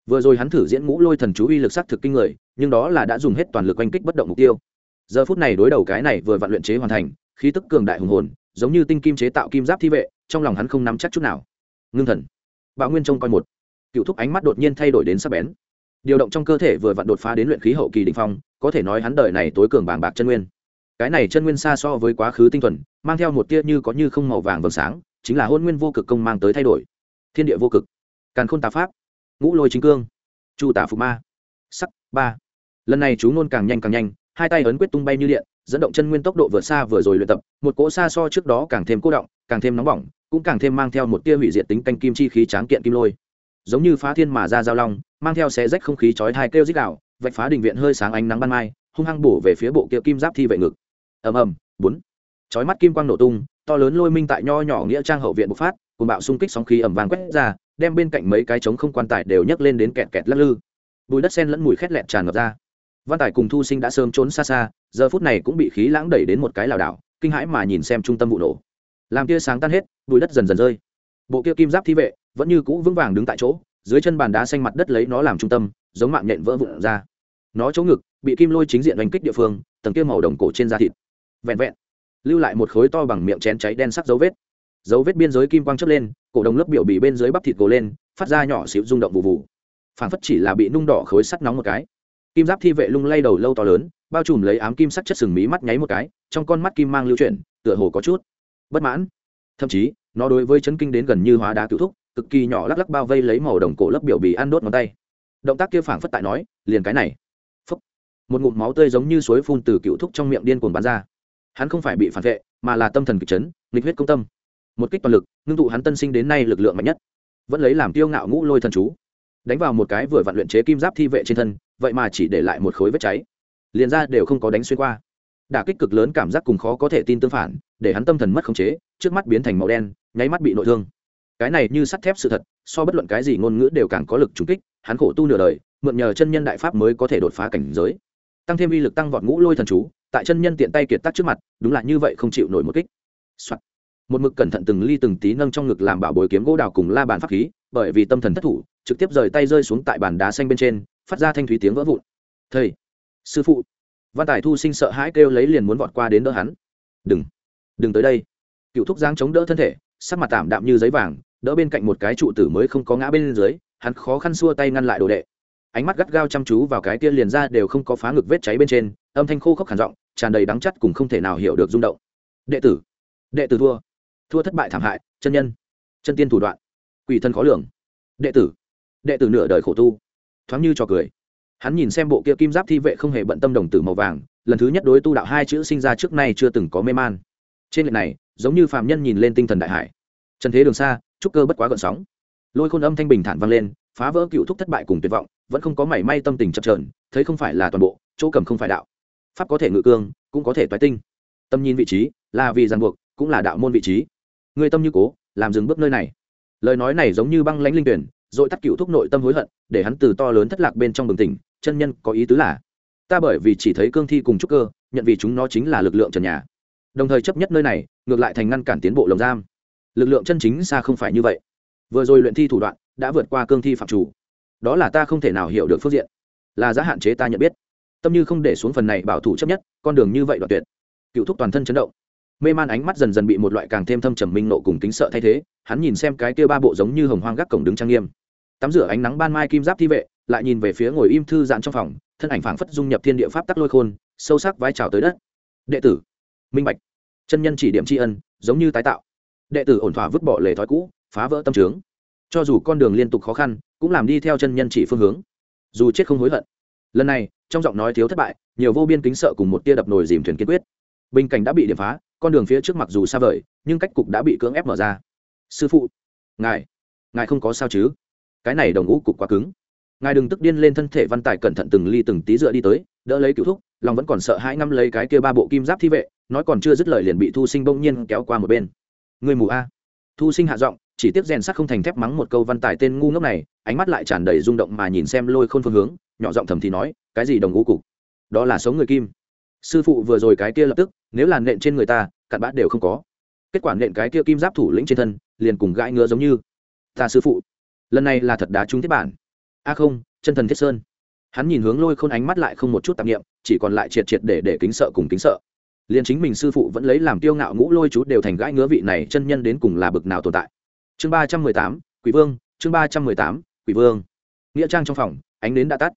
Vừa rồi hắn thử diễn ngũ lôi thần chú uy lực sắc thực kinh người, nhưng đó là đã dùng hết toàn lực oanh kích bất động mục tiêu. Giờ phút này đối đầu cái này vừa vặn luyện chế hoàn thành, khí tức cường đại hùng hồn, giống như tinh kim chế tạo kim giáp thi vệ, trong lòng hắn không nắm chắc chút nào. Ngưng thần. Bạo nguyên trông coi một cựu thúc ánh mắt đột nhiên thay đổi đến sắc bén. Điều động trong cơ thể vừa vặn đột phá đến luyện khí hậu kỳ đ ỉ n h phong, có thể nói hắn đời này tối cường bàng bạc chân nguyên. Cái này chân nguyên xa so với quá khứ tinh thuần, mang theo một tia như có như không màu vàng vầng sáng, chính là hôn nguyên vô cực công mang tới thay đổi. Thiên địa vô cực. Càn khôn tà pháp. Ngũ lôi chính cương. Chu tả phục ma. Sắc, ba. Lần này chú nôn càng nhanh càng nhanh, hai tay ấn quyết tung bay như điện, dẫn động chân nguyên tốc độ vừa xa vừa rồi luyện tập, một cỗ xa so trước đó càng thêm cố động, càng thêm nóng bỏng, cũng càng thêm mang theo một tia hủy diệt tính canh kim chi khí tráng kiện kim lôi giống như phá thiên mà ra giao long, mang theo xé rách không khí chói thai kêu dích đạo vạch phá đình viện hơi sáng ánh nắng ban mai, hung hăng bổ về phía bộ kia kim giáp thi vệ ngực. Ầm ầm, bốn. Chói mắt kim quang nổ tung, to lớn lôi minh tại nho nhỏ nghĩa trang hậu viện bộc phát cùng bạo xung kích sóng khí ẩm vàng quét ra, đem bên cạnh mấy cái trống không quan tài đều nhấc lên đến kẹt kẹt lắc lư. Bùi đất sen lẫn mùi khét lẹt tràn ngập ra. Văn tài cùng thu sinh đã sớm trốn xa xa, giờ phút này cũng bị khí lãng đẩy đến một cái lảo đảo, kinh hãi mà nhìn xem trung tâm vụ nổ. Làm kia sáng tan hết, bùi đất dần dần rơi. Bộ kia kim giáp thi vệ vẫn như cũ vững vàng đứng tại chỗ, dưới chân bàn đá xanh mặt đất lấy nó làm trung tâm, giống mạng nhện vỡ vụn ra. Nó chỗ ngực, bị kim lôi chính diện đánh kích địa phương, tầng kia màu đồng cổ trên da thịt. Vẹn vẹn, lưu lại một khối to bằng miệng chén cháy đen sắc dấu vết. Dấu vết biên giới kim quang chớp lên, cổ đồng lớp biểu bị bên dưới bắp thịt gồ lên, phát ra nhỏ xịu rung động vụ vụ. Phản phất chỉ là bị nung đỏ khối sắt nóng một cái. Kim giáp thi vệ lung lay đầu lâu to lớn, bao trùm lấy ám kim sắc chất sừng mí mắt nháy một cái, trong con mắt kim mang lưu chuyển, tựa hồ có chút bất mãn. Thậm chí, nó đối với chấn kinh đến gần như hóa đá cựu thúc cực kỳ nhỏ lắc lắc bao vây lấy màu đồng cổ lấp biểu bì ăn đốt ngón tay. Động tác kia phảng phất tại nói, liền cái này. Phấp một ngụm máu tươi giống như suối phun từ cựu thúc trong miệng điên cuồng bắn ra. Hắn không phải bị phản vệ, mà là tâm thần kịch chấn, nghịch huyết công tâm. Một kích toàn lực, ngưng tụ hắn tân sinh đến nay lực lượng mạnh nhất. Vẫn lấy làm tiêu ngạo ngũ lôi thần chú. Đánh vào một cái vừa vặn luyện chế kim giáp thi vệ trên thân, vậy mà chỉ để lại một khối vết cháy. Liền ra đều không có đánh xuyên qua. Đả kích cực lớn cảm giác cùng khó có thể tin tương phản, để hắn tâm thần mất khống chế, trước mắt biến thành màu đen, nháy mắt bị nội thương cái này như sắt thép sự thật, so bất luận cái gì ngôn ngữ đều càng có lực trúng kích, hắn khổ tu nửa đời, mượn nhờ chân nhân đại pháp mới có thể đột phá cảnh giới. Tăng thêm uy lực tăng vọt ngũ lôi thần chú, tại chân nhân tiện tay kiệt tác trước mặt, đúng là như vậy không chịu nổi một kích、Soạn. một mực cẩn thận từng ly từng tí nâng trong ngực làm bảo bồi kiếm gỗ đào cùng la bàn pháp khí, bởi vì tâm thần thất thủ, trực tiếp rời tay rơi xuống tại bàn đá xanh bên trên, phát ra thanh thúy tiếng vỡ vụn. Thầy, sư phụ. Văn tài thu sinh sợ hãi kêu lấy liền muốn vọt qua đến đỡ hắn. Đừng đừng tới đây. Cựu thúc giang chống đỡ thân thể, sắc mặt tạm đạm như giấy vàng đỡ bên cạnh một cái trụ tử mới không có ngã bên dưới, hắn khó khăn xua tay ngăn lại đồ đệ. Ánh mắt gắt gao chăm chú vào cái kia liền ra đều không có phá ngực vết cháy bên trên, âm thanh khô khốc hẳn giọng, tràn đầy đắng chắt cùng không thể nào hiểu được rung động. Đệ tử đệ tử thua. Thua thất bại thảm hại, chân nhân, chân tiên thủ đoạn. Quỷ thân khó lường. Đệ tử đệ tử nửa đời khổ tu. Thoáng như trò cười. Hắn nhìn xem bộ kia kim giáp thi vệ không hề bận tâm đồng tử màu vàng, lần thứ nhất đối tu đạo hai chữ sinh ra trước nay chưa từng có mê man. Trên lệch này, giống như phạm nhân nhìn lên tinh thần đại hải. Trần thế đường xa trúc cơ bất quá gợn sóng. Lôi khôn âm thanh bình thản vang lên, phá vỡ cựu thúc thất bại cùng tuyệt vọng, vẫn không có mảy may tâm tình chập trờn thấy không phải là toàn bộ, chỗ cầm không phải đạo. Pháp có thể ngự cương, cũng có thể toái tinh. Tâm nhìn vị trí, là vì ràng buộc, cũng là đạo môn vị trí. Người tâm như cố, làm dừng bước nơi này. Lời nói này giống như băng lãnh linh tuyển, rồi tắt cựu thúc nội tâm hối hận, để hắn từ to lớn thất lạc bên trong bừng tỉnh, chân nhân có ý tứ là, ta bởi vì chỉ thấy cương thi cùng trúc cơ, nhận vì chúng nó chính là lực lượng trần nhà. Đồng thời chấp nhất nơi này, ngược lại thành ngăn cản tiến bộ lồng giam lực lượng chân chính xa không phải như vậy. Vừa rồi luyện thi thủ đoạn đã vượt qua cương thi phạm chủ. Đó là ta không thể nào hiểu được phương diện. Là giá hạn chế ta nhận biết. Tâm như không để xuống phần này bảo thủ chấp nhất, con đường như vậy đoạn tuyệt. Cựu thúc toàn thân chấn động. Mê man ánh mắt dần dần bị một loại càng thêm thâm trầm minh nộ cùng kính sợ thay thế, hắn nhìn xem cái kia ba bộ giống như hồng hoang gác cổng đứng trang nghiêm. Tắm rửa ánh nắng ban mai kim giáp thi vệ, lại nhìn về phía ngồi im thư giãn trong phòng, thân ảnh phảng phất dung nhập thiên địa pháp tắc lôi khôn, sâu sắc vai trào tới đất. Đệ tử, minh bạch. Chân nhân chỉ điểm tri ân, giống như tái tạo đệ tử ổn thỏa vứt bỏ lề thói cũ, phá vỡ tâm trướng. Cho dù con đường liên tục khó khăn, cũng làm đi theo chân nhân chỉ phương hướng. Dù chết không hối hận. Lần này, trong giọng nói thiếu thất bại, nhiều vô biên kính sợ cùng một tia đập nồi dìm thuyền kiên quyết. Bình cảnh đã bị điểm phá, con đường phía trước mặc dù xa vời, nhưng cách cục đã bị cưỡng ép mở ra. Sư phụ. Ngài. Ngài không có sao chứ? Cái này đồng ngũ cục quá cứng. Ngài đừng tức điên lên thân thể văn tài cẩn thận từng ly từng tí dựa đi tới, đỡ lấy cựu thúc, lòng vẫn còn sợ hãi ngâm lấy cái kia ba bộ kim giáp thi vệ, nói còn chưa dứt lời liền bị thu sinh bỗng nhiên kéo qua một bên người mù a. Thu sinh hạ giọng, chỉ tiếc rèn sắt không thành thép mắng một câu văn tài tên ngu ngốc này, ánh mắt lại tràn đầy rung động mà nhìn xem lôi khôn phương hướng, nhỏ giọng thầm thì nói, cái gì đồng ngũ cục? Đó là sống người kim. Sư phụ vừa rồi cái kia lập tức, nếu là nện trên người ta, cặn bát đều không có. Kết quả nện cái kia kim giáp thủ lĩnh trên thân, liền cùng gãi ngứa giống như. Ta sư phụ, lần này là thật đá trúng thiết bản. A không, chân thần thiết sơn. Hắn nhìn hướng lôi khôn ánh mắt lại không một chút tạp nghiệm chỉ còn lại triệt triệt để để kính sợ cùng kính sợ liền chính mình sư phụ vẫn lấy làm tiêu ngạo ngũ lôi chú đều thành gãi ngứa vị này chân nhân đến cùng là bực nào tồn tại. Chương ba trăm mười tám, quỷ vương, chương ba trăm mười tám, quỷ vương. Nghĩa trang trong phòng, ánh nến đã tắt.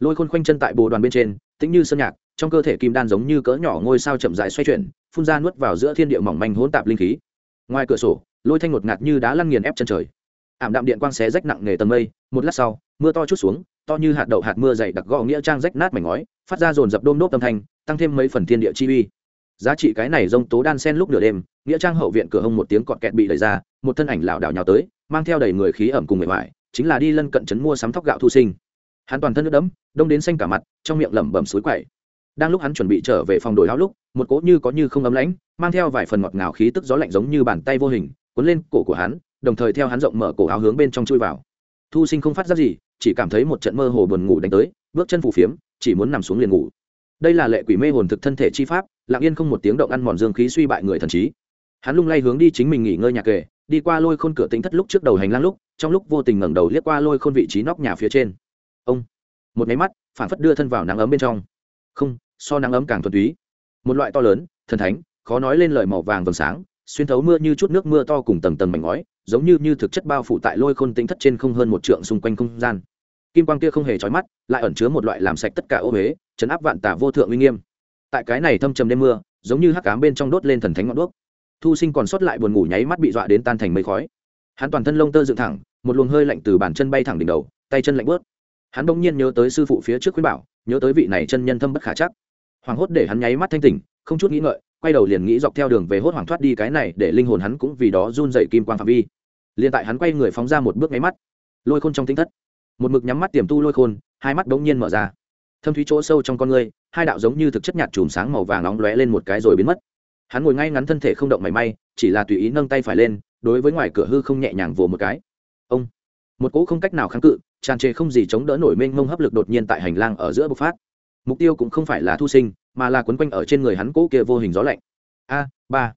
Lôi khôn khoanh chân tại bồ đoàn bên trên, tĩnh như sơn nhạc, trong cơ thể kim đan giống như cỡ nhỏ ngôi sao chậm dài xoay chuyển, phun ra nuốt vào giữa thiên địa mỏng manh hỗn tạp linh khí. Ngoài cửa sổ, lôi thanh ngột ngạt như đá lăn nghiền ép chân trời. Ảm đạm điện quang xé rách nặng nề tầng mây, một lát sau, mưa to chút xuống, to như hạt đậu hạt mưa dày đặc gõ nghĩa trang rách nát mảnh ngói, phát ra dồn dập đôm đốt âm thanh, tăng thêm mấy phần thiên địa chi uy giá trị cái này rông tố đan sen lúc nửa đêm, nghĩa trang hậu viện cửa hông một tiếng cọt kẹt bị đẩy ra, một thân ảnh lảo đảo nhào tới, mang theo đầy người khí ẩm cùng người ngoại chính là đi lân cận trấn mua sắm thóc gạo thu sinh. Hắn toàn thân nước đẫm, đông đến xanh cả mặt, trong miệng lẩm bẩm suối quậy. Đang lúc hắn chuẩn bị trở về phòng đổi áo lúc, một cỗ như có như không ấm lãnh, mang theo vài phần ngọt ngào khí tức gió lạnh giống như bàn tay vô hình, cuốn lên cổ của hắn, đồng thời theo hắn rộng mở cổ áo hướng bên trong chui vào. Thu sinh không phát giác gì, chỉ cảm thấy một trận mơ hồ buồn ngủ đánh tới, bước chân phù phiếm, chỉ muốn nằm xuống liền ngủ đây là lệ quỷ mê hồn thực thân thể chi pháp, lặng yên không một tiếng động ăn mòn dương khí suy bại người thần trí. Hắn lung lay hướng đi chính mình nghỉ ngơi nhà kề, đi qua lôi khôn cửa tính thất lúc trước đầu hành lang lúc, trong lúc vô tình ngẩng đầu liếc qua lôi khôn vị trí nóc nhà phía trên. Ông, một máy mắt, phản phất đưa thân vào nắng ấm bên trong. Không, so nắng ấm càng thuần túy. Một loại to lớn, thần thánh, khó nói lên lời màu vàng vầng sáng, xuyên thấu mưa như chút nước mưa to cùng tầng tầng mảnh ngói, giống như như thực chất bao phủ tại lôi khôn tính thất trên không hơn một trượng xung quanh không gian kim quang kia không hề trói mắt, lại ẩn chứa một loại làm sạch tất cả ô huế chấn áp vạn tả vô thượng uy nghiêm. Tại cái này thâm trầm đêm mưa, giống như hắc cám bên trong đốt lên thần thánh ngọn đuốc. Thu sinh còn sót lại buồn ngủ nháy mắt bị dọa đến tan thành mây khói. Hắn toàn thân lông tơ dựng thẳng, một luồng hơi lạnh từ bàn chân bay thẳng đỉnh đầu, tay chân lạnh bớt. Hắn bỗng nhiên nhớ tới sư phụ phía trước khuyên bảo, nhớ tới vị này chân nhân thâm bất khả chắc. Hoàng hốt để hắn nháy mắt thanh tỉnh, không chút nghĩ ngợi, quay đầu liền nghĩ dọc theo đường về hốt hoảng thoát đi cái này để linh hồn hắn cũng vì đó run dậy kim quang phạm vi. Liền tại hắn quay người phóng ra một bước nháy mắt, lôi khôn trong tính thất một mực nhắm mắt tiềm tu lôi khôn, hai mắt bỗng nhiên mở ra. Thâm thúy chỗ sâu trong con ngươi hai đạo giống như thực chất nhạt chùm sáng màu vàng nóng lóe lên một cái rồi biến mất. Hắn ngồi ngay ngắn thân thể không động mảy may, chỉ là tùy ý nâng tay phải lên, đối với ngoài cửa hư không nhẹ nhàng vồ một cái. Ông! Một cỗ không cách nào kháng cự, tràn trề không gì chống đỡ nổi mênh mông hấp lực đột nhiên tại hành lang ở giữa bộc phát. Mục tiêu cũng không phải là thu sinh, mà là quấn quanh ở trên người hắn cỗ kia vô hình gió lạnh. A, ba.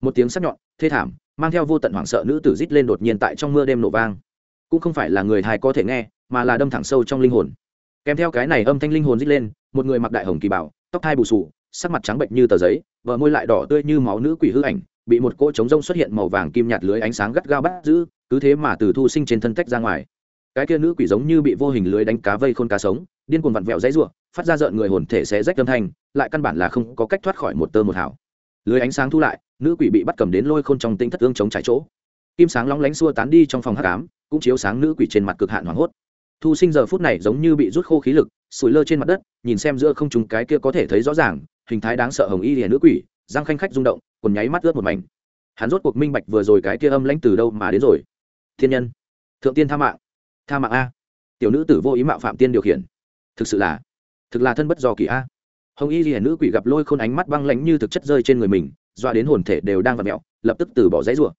Một tiếng sắc nhọn, thê thảm, mang theo vô tận hoảng sợ nữ tử rít lên đột nhiên tại trong mưa đêm nổ vang cũng không phải là người hài có thể nghe, mà là đâm thẳng sâu trong linh hồn. Kèm theo cái này âm thanh linh hồn rít lên, một người mặc đại hồng kỳ bảo, tóc thai bù sù, sắc mặt trắng bệnh như tờ giấy vợ môi lại đỏ tươi như máu nữ quỷ hư ảnh, bị một cỗ trống rông xuất hiện màu vàng kim nhạt lưới ánh sáng gắt gao bắt giữ, cứ thế mà từ thu sinh trên thân tách ra ngoài. Cái kia nữ quỷ giống như bị vô hình lưới đánh cá vây khôn cá sống, điên cuồng vặn vẹo dãy ruộng phát ra rợn người hồn thể xé rách âm thanh, lại căn bản là không có cách thoát khỏi một tơ một hảo lưới ánh sáng thu lại, nữ quỷ bị bắt cầm đến lôi khôn trong tinh thất tương chống trái chỗ. Kim sáng lóng lánh xua tán đi trong phòng h tám cũng chiếu sáng nữ quỷ trên mặt cực hạn hoảng hốt. Thu sinh giờ phút này giống như bị rút khô khí lực, sủi lơ trên mặt đất, nhìn xem giữa không chúng cái kia có thể thấy rõ ràng, hình thái đáng sợ hồng y lìa nữ quỷ, răng khanh khách rung động còn nháy mắt ướt một mảnh. Hắn rốt cuộc minh bạch vừa rồi cái kia âm lãnh từ đâu mà đến rồi. Thiên nhân. Thượng tiên tha mạng. Tha mạng a. Tiểu nữ tử vô ý mạo phạm tiên điều khiển. Thực sự là, thực là thân bất do kỳ a. Hồng y ghi nữ quỷ gặp lôi khôn ánh mắt băng lãnh như thực chất rơi trên người mình, doa đến hồn thể đều đang vặt mẹo, lập tức từ bỏ giấy rủa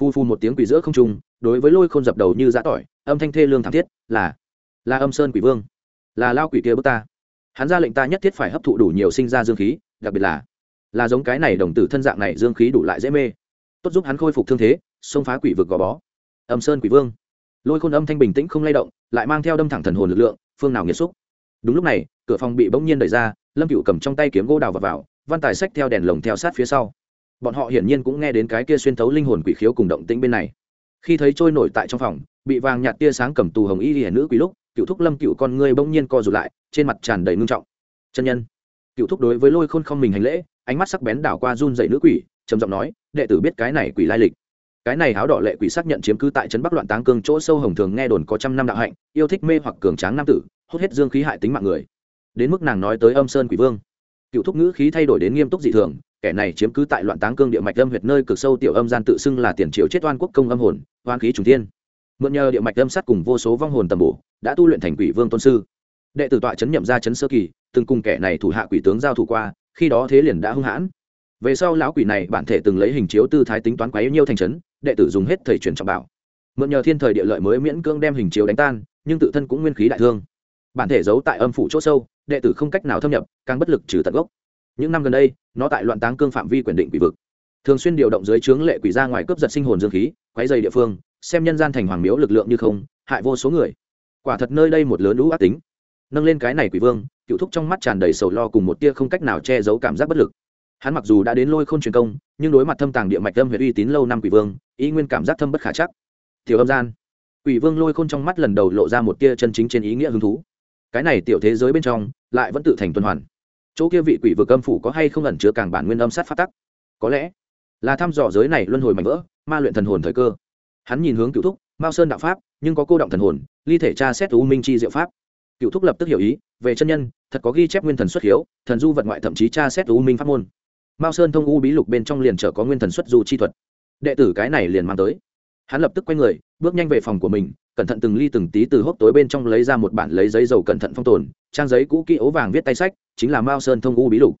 phu phu một tiếng quỷ giữa không trung đối với lôi khôn dập đầu như giã tỏi âm thanh thê lương thảm thiết là là âm sơn quỷ vương là lao quỷ kia bước ta. Hắn ra lệnh ta nhất thiết phải hấp thụ đủ nhiều sinh ra dương khí đặc biệt là là giống cái này đồng tử thân dạng này dương khí đủ lại dễ mê. Tốt giúp hắn khôi phục thương thế xông phá quỷ vực gò bó. Âm sơn quỷ vương. Lôi khôn âm thanh bình tĩnh không lay động lại mang theo đâm thẳng thần hồn lực lượng phương nào nghiệt xúc. Đúng lúc này cửa phòng bị bỗng nhiên đẩy ra lâm cựu cầm trong tay kiếm gỗ đào vào, vào văn tài sách theo đèn lồng theo sát phía sau bọn họ hiển nhiên cũng nghe đến cái kia xuyên thấu linh hồn quỷ khiếu cùng động tĩnh bên này. Khi thấy trôi nổi tại trong phòng, bị vàng nhạt tia sáng cầm tù hồng y hiển nữ quỷ lúc, cựu thúc lâm cựu con ngươi bỗng nhiên co rụt lại, trên mặt tràn đầy ngưng trọng. Chân nhân. Cựu thúc đối với lôi khôn không mình hành lễ, ánh mắt sắc bén đảo qua run dậy nữ quỷ, trầm giọng nói, đệ tử biết cái này quỷ lai lịch. Cái này áo đỏ lệ quỷ xác nhận chiếm cứ tại trấn bắc loạn táng cương chỗ sâu hồng thường nghe đồn có trăm năm đạo hạnh, yêu thích mê hoặc cường tráng nam tử, hút hết dương khí hại tính mạng người. Đến mức nàng nói tới âm sơn quỷ vương. Cựu thúc ngữ khí thay đổi đến nghiêm túc dị thường kẻ này chiếm cứ tại loạn táng cương địa mạch âm huyệt nơi cực sâu tiểu âm gian tự xưng là tiền triệu chết oan quốc công âm hồn, oan khí trùng thiên. Mượn nhờ địa mạch âm sát cùng vô số vong hồn tầm bổ, đã tu luyện thành quỷ vương tôn sư. Đệ tử tọa chấn nhậm ra chấn sơ kỳ, từng cùng kẻ này thủ hạ quỷ tướng giao thủ qua, khi đó thế liền đã hung hãn. Về sau lão quỷ này bản thể từng lấy hình chiếu tư thái tính toán quấy nhiêu thành trấn đệ tử dùng hết thầy truyền trọng bảo. Mượn nhờ thiên thời địa lợi mới miễn cưỡng đem hình chiếu đánh tan, nhưng tự thân cũng nguyên khí đại thương. Bản thể giấu tại âm phủ chỗ sâu, đệ tử không cách nào thâm nhập, càng bất lực trừ tận gốc những năm gần đây, nó tại loạn táng cương phạm vi quyền định quỷ vực. Thường xuyên điều động dưới trướng lệ quỷ ra ngoài cướp giật sinh hồn dương khí, quấy dày địa phương, xem nhân gian thành hoàng miếu lực lượng như không, hại vô số người. Quả thật nơi đây một lớn lũ ác tính. Nâng lên cái này quỷ vương, cựu thúc trong mắt tràn đầy sầu lo cùng một tia không cách nào che giấu cảm giác bất lực. Hắn mặc dù đã đến lôi k h ô n truyền công, nhưng đối mặt thâm tàng địa mạch tâm huyện uy tín lâu năm quỷ vương ý nguyên cảm giác thâm bất khả chắc. Tiểu âm gian. Quỷ vương lôi khôn trong mắt lần đầu lộ ra một tia chân chính trên ý nghĩa hứng thú. Cái này tiểu thế giới bên trong, lại vẫn tự thành tuần hoàn chỗ kia vị quỷ vực âm phủ có hay không ẩn chứa càng bản nguyên âm sát phát tắc? Có lẽ là thăm dò giới này luân hồi mạnh vỡ, ma luyện thần hồn thời cơ. Hắn nhìn hướng cựu thúc, mao sơn đạo pháp, nhưng có cô động thần hồn, ly thể tra xét u minh chi diệu pháp. Cựu thúc lập tức hiểu ý, về chân nhân, thật có ghi chép nguyên thần xuất hiếu, thần du vận ngoại thậm chí tra xét u minh pháp môn. Mao sơn thông u bí lục bên trong liền trở có nguyên thần xuất du chi thuật. Đệ tử cái này liền mang tới. Hắn lập tức quay người, bước nhanh về phòng của mình, cẩn thận từng ly từng tí từ hốc tối bên trong lấy ra một bản lấy giấy dầu cẩn thận phong tồn trang giấy cũ kỹ ố vàng viết tay sách, chính là mao sơn thông u bí lục.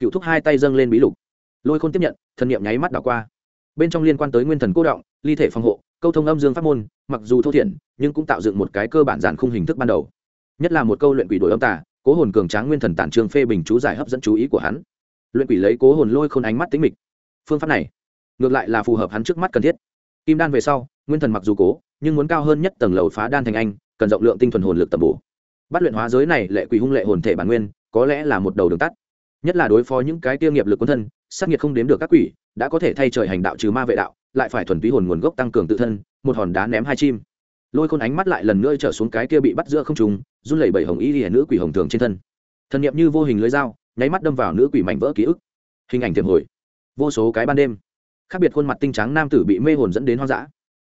Cựu thúc hai tay dâng lên bí lục. Lôi khôn tiếp nhận, thần nghiệm nháy mắt đảo qua. Bên trong liên quan tới nguyên thần cố động, ly thể phòng hộ, câu thông âm dương pháp môn, mặc dù thô thiển, nhưng cũng tạo dựng một cái cơ bản giản khung hình thức ban đầu. Nhất là một câu luyện quỷ đổi âm tà, cố hồn cường tráng nguyên thần tản trường phê bình chú giải hấp dẫn chú ý của hắn. Luyện quỷ lấy cố hồn lôi khôn ánh mắt tính mịch. Phương pháp này, ngược lại là phù hợp hắn trước mắt cần thiết. Kim đan về sau, nguyên thần mặc dù cố, nhưng muốn cao hơn nhất tầng lầu phá đan thành anh, cần rộng lượng tinh thuần hồn lực tầm bổ bắt luyện hóa giới này lệ quỷ hung lệ hồn thể bản nguyên, có lẽ là một đầu đường tắt. Nhất là đối phó những cái tiêu nghiệp lực quân thân, sát nhiệt không đếm được các quỷ, đã có thể thay trời hành đạo trừ ma vệ đạo, lại phải thuần túy hồn nguồn gốc tăng cường tự thân, một hòn đá ném hai chim. Lôi khôn ánh mắt lại lần nữa trở xuống cái kia bị bắt giữa không trùng run lẩy bẩy hồng y hiển nữ quỷ hồng thường trên thân. Thần niệm như vô hình lưới dao, nháy mắt đâm vào nữ quỷ mảnh vỡ ký ức. Hình ảnh tiềm hồi. Vô số cái ban đêm. Khác biệt khuôn mặt tinh trắng nam tử bị mê hồn dẫn đến hoang dã.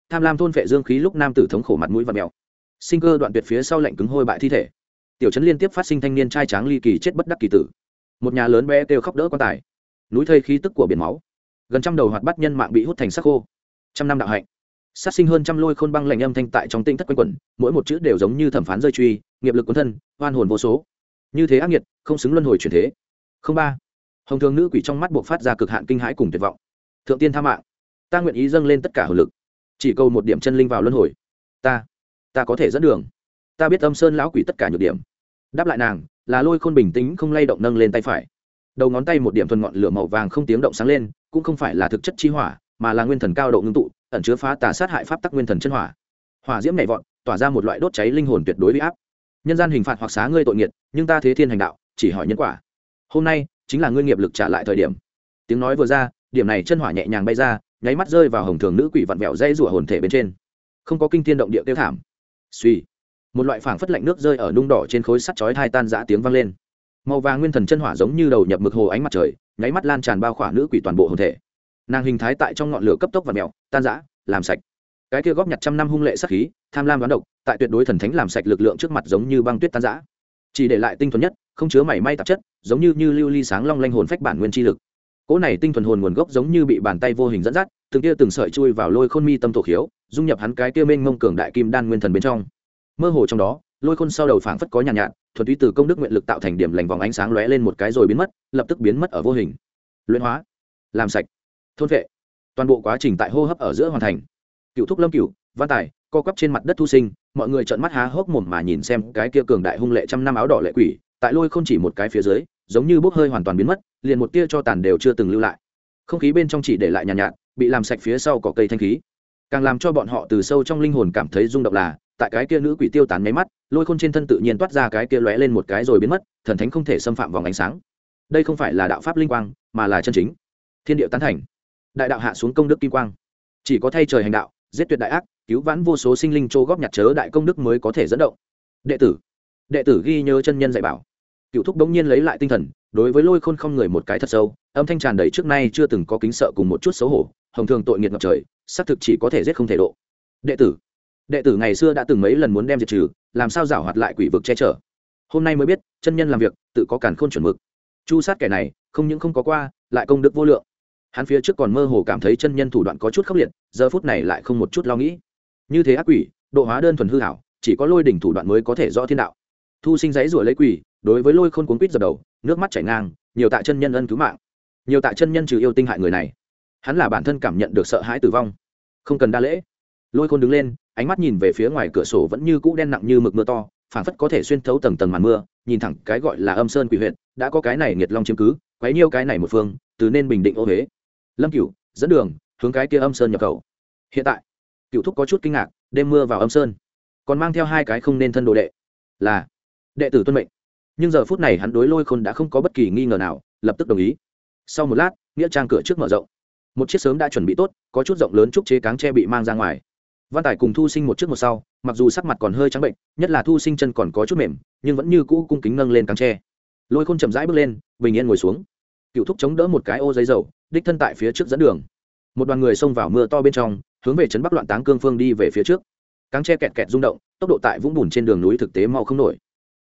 Tham lam thôn phệ dương khí lúc nam tử thống khổ mặt mũi và mèo sinh cơ đoạn tuyệt phía sau lạnh cứng hôi bại thi thể. Tiểu chấn liên tiếp phát sinh thanh niên trai tráng ly kỳ chết bất đắc kỳ tử. Một nhà lớn bé kêu khóc đỡ quan tài. Núi thây khí tức của biển máu. Gần trăm đầu hoạt bắt nhân mạng bị hút thành sắc khô. Trăm năm đạo hạnh. Sát sinh hơn trăm lôi khôn băng lạnh âm thanh tại trong tinh thất quanh quẩn, mỗi một chữ đều giống như thẩm phán rơi truy, nghiệp lực quân thân, oan hồn vô số. Như thế ác nghiệt, không xứng luân hồi chuyển thế. Không ba. Hồng thường nữ quỷ trong mắt buộc phát ra cực hạn kinh hãi cùng tuyệt vọng. Thượng tiên tha mạng. Ta nguyện ý dâng lên tất cả hồn lực. Chỉ câu một điểm chân linh vào luân hồi. Ta ta có thể dẫn đường. Ta biết âm sơn lão quỷ tất cả nhược điểm. Đáp lại nàng, là lôi khôn bình tĩnh không lay động nâng lên tay phải. Đầu ngón tay một điểm thuần ngọn lửa màu vàng không tiếng động sáng lên, cũng không phải là thực chất chi hỏa, mà là nguyên thần cao độ ngưng tụ, ẩn chứa phá tà sát hại pháp tắc nguyên thần chân hỏa. Hỏa diễm nhảy vọt, tỏa ra một loại đốt cháy linh hồn tuyệt đối huy áp. Nhân gian hình phạt hoặc xá ngươi tội nghiệt, nhưng ta thế thiên hành đạo, chỉ hỏi nhân quả. Hôm nay, chính là ngươi nghiệp lực trả lại thời điểm. Tiếng nói vừa ra, điểm này chân hỏa nhẹ nhàng bay ra, nháy mắt rơi vào hồng thường nữ quỷ vặn vẹo dây rủa hồn thể bên trên. Không có kinh thiên động địa tiêu thảm suy. Một loại phảng phất lạnh nước rơi ở nung đỏ trên khối sắt chói thai tan giã tiếng vang lên. Màu vàng nguyên thần chân hỏa giống như đầu nhập mực hồ ánh mặt trời, nháy mắt lan tràn bao khỏa nữ quỷ toàn bộ hồn thể. Nàng hình thái tại trong ngọn lửa cấp tốc và mèo, tan rã, làm sạch. Cái kia góp nhặt trăm năm hung lệ sắc khí, tham lam đoán độc, tại tuyệt đối thần thánh làm sạch lực lượng trước mặt giống như băng tuyết tan rã. Chỉ để lại tinh thuần nhất, không chứa mảy may tạp chất, giống như như lưu ly sáng long lanh hồn phách bản nguyên chi lực cỗ này tinh thuần hồn nguồn gốc giống như bị bàn tay vô hình dẫn dắt từng kia từng sợi chui vào lôi khôn mi tâm thổ khiếu dung nhập hắn cái kia mênh mông cường đại kim đan nguyên thần bên trong. Mơ hồ trong đó lôi khôn sau đầu phảng phất có nhàn nhạt, nhạt thuần túy từ công đức nguyện lực tạo thành điểm lành vòng ánh sáng lóe lên một cái rồi biến mất lập tức biến mất ở vô hình. Luyện hóa làm sạch thôn vệ. Toàn bộ quá trình tại hô hấp ở giữa hoàn thành. Cựu thúc lâm cựu văn tài co quắp trên mặt đất thu sinh mọi người trợn mắt há hốc mồm mà nhìn xem cái kia cường đại hung lệ trăm năm áo đỏ lệ quỷ tại lôi không chỉ một cái phía dưới giống như bốc hơi hoàn toàn biến mất liền một tia cho tàn đều chưa từng lưu lại. Không khí bên trong chỉ để lại nhàn nhạt, nhạt bị làm sạch phía sau có cây thanh khí. Càng làm cho bọn họ từ sâu trong linh hồn cảm thấy rung động là tại cái kia nữ quỷ tiêu tán nháy mắt lôi khôn trên thân tự nhiên toát ra cái kia lóe lên một cái rồi biến mất thần thánh không thể xâm phạm vòng ánh sáng. Đây không phải là đạo pháp linh quang mà là chân chính. Thiên địa tán thành. Đại đạo hạ xuống công đức kim quang. Chỉ có thay trời hành đạo giết tuyệt đại ác cứu vãn vô số sinh linh trô góp nhặt chớ đại công đức mới có thể dẫn động. Đệ tử. Đệ tử ghi nhớ chân nhân dạy bảo cựu thúc bỗng nhiên lấy lại tinh thần, đối với lôi khôn không người một cái thật sâu, âm thanh tràn đầy trước nay chưa từng có kính sợ cùng một chút xấu hổ, hồng thường tội nghiệt ngập trời, xác thực chỉ có thể giết không thể độ. Đệ tử đệ tử ngày xưa đã từng mấy lần muốn đem diệt trừ, làm sao giảo hoạt lại quỷ vực che chở? Hôm nay mới biết, chân nhân làm việc, tự có cản khôn chuẩn mực. Chu sát kẻ này, không những không có qua, lại công đức vô lượng. Hắn phía trước còn mơ hồ cảm thấy chân nhân thủ đoạn có chút khốc liệt, giờ phút này lại không một chút lo nghĩ. Như thế ác quỷ, độ hóa đơn thuần hư hảo, chỉ có lôi đỉnh thủ đoạn mới có thể rõ thiên đạo. Thu sinh giấy rủa lấy quỷ đối với lôi khôn cuốn quýt dập đầu, nước mắt chảy ngang, nhiều tạ chân nhân ân cứu mạng. Nhiều tạ chân nhân trừ yêu tinh hại người này. Hắn là bản thân cảm nhận được sợ hãi tử vong. Không cần đa lễ. Lôi khôn đứng lên, ánh mắt nhìn về phía ngoài cửa sổ vẫn như cũ đen nặng như mực mưa to, phảng phất có thể xuyên thấu tầng tầng màn mưa, nhìn thẳng cái gọi là âm sơn quỷ huyện đã có cái này nghiệt long chiếm cứ, quấy nhiêu cái này một phương, từ nên bình định ô huế. Lâm cửu, dẫn đường, hướng cái kia âm sơn nhập khẩu. Hiện tại cựu thúc có chút kinh ngạc, đêm mưa vào âm sơn, còn mang theo hai cái không nên thân đồ đệ. Là, đệ tử tuân mệnh nhưng giờ phút này hắn đối lôi khôn đã không có bất kỳ nghi ngờ nào, lập tức đồng ý. Sau một lát, nghĩa trang cửa trước mở rộng. Một chiếc sớm đã chuẩn bị tốt, có chút rộng lớn trúc chế cáng tre bị mang ra ngoài. Văn tài cùng thu sinh một trước một sau, mặc dù sắc mặt còn hơi trắng bệnh, nhất là thu sinh chân còn có chút mềm, nhưng vẫn như cũ cung kính nâng lên cáng tre. Lôi khôn chậm rãi bước lên, bình yên ngồi xuống. Cựu thúc chống đỡ một cái ô giấy dầu, đích thân tại phía trước dẫn đường. Một đoàn người xông vào mưa to bên trong, hướng về trấn bắc loạn táng cương phương đi về phía trước. Cáng tre kẹt kẹt rung động, tốc độ tại vũng bùn trên đường núi thực tế mau không nổi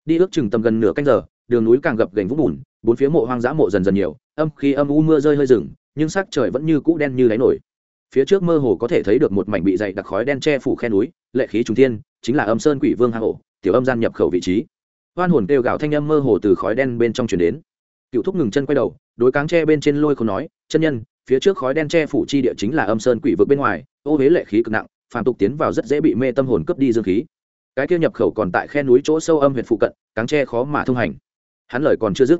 đi ước chừng tầm gần nửa canh giờ, đường núi càng gập gành vũng bùn, bốn phía mộ hoang dã mộ dần dần nhiều, âm khi âm u mưa rơi hơi rừng, nhưng sắc trời vẫn như cũ đen như đáy nổi. Phía trước mơ hồ có thể thấy được một mảnh bị dày đặc khói đen che phủ khe núi, lệ khí trung thiên, chính là âm sơn quỷ vương hạ hổ tiểu âm gian nhập khẩu vị trí. Hoan hồn kêu gạo thanh âm mơ hồ từ khói đen bên trong chuyển đến. Cựu thúc ngừng chân quay đầu, đối cáng tre bên trên lôi không nói, chân nhân, phía trước khói đen che phủ chi địa chính là âm sơn quỷ vực bên ngoài, ô huế lệ khí cực nặng, phàm tục tiến vào rất dễ bị mê tâm hồn cướp đi dương khí cái kia nhập khẩu còn tại khe núi chỗ sâu âm huyện phụ cận, cáng tre khó mà thông hành. Hắn lời còn chưa dứt,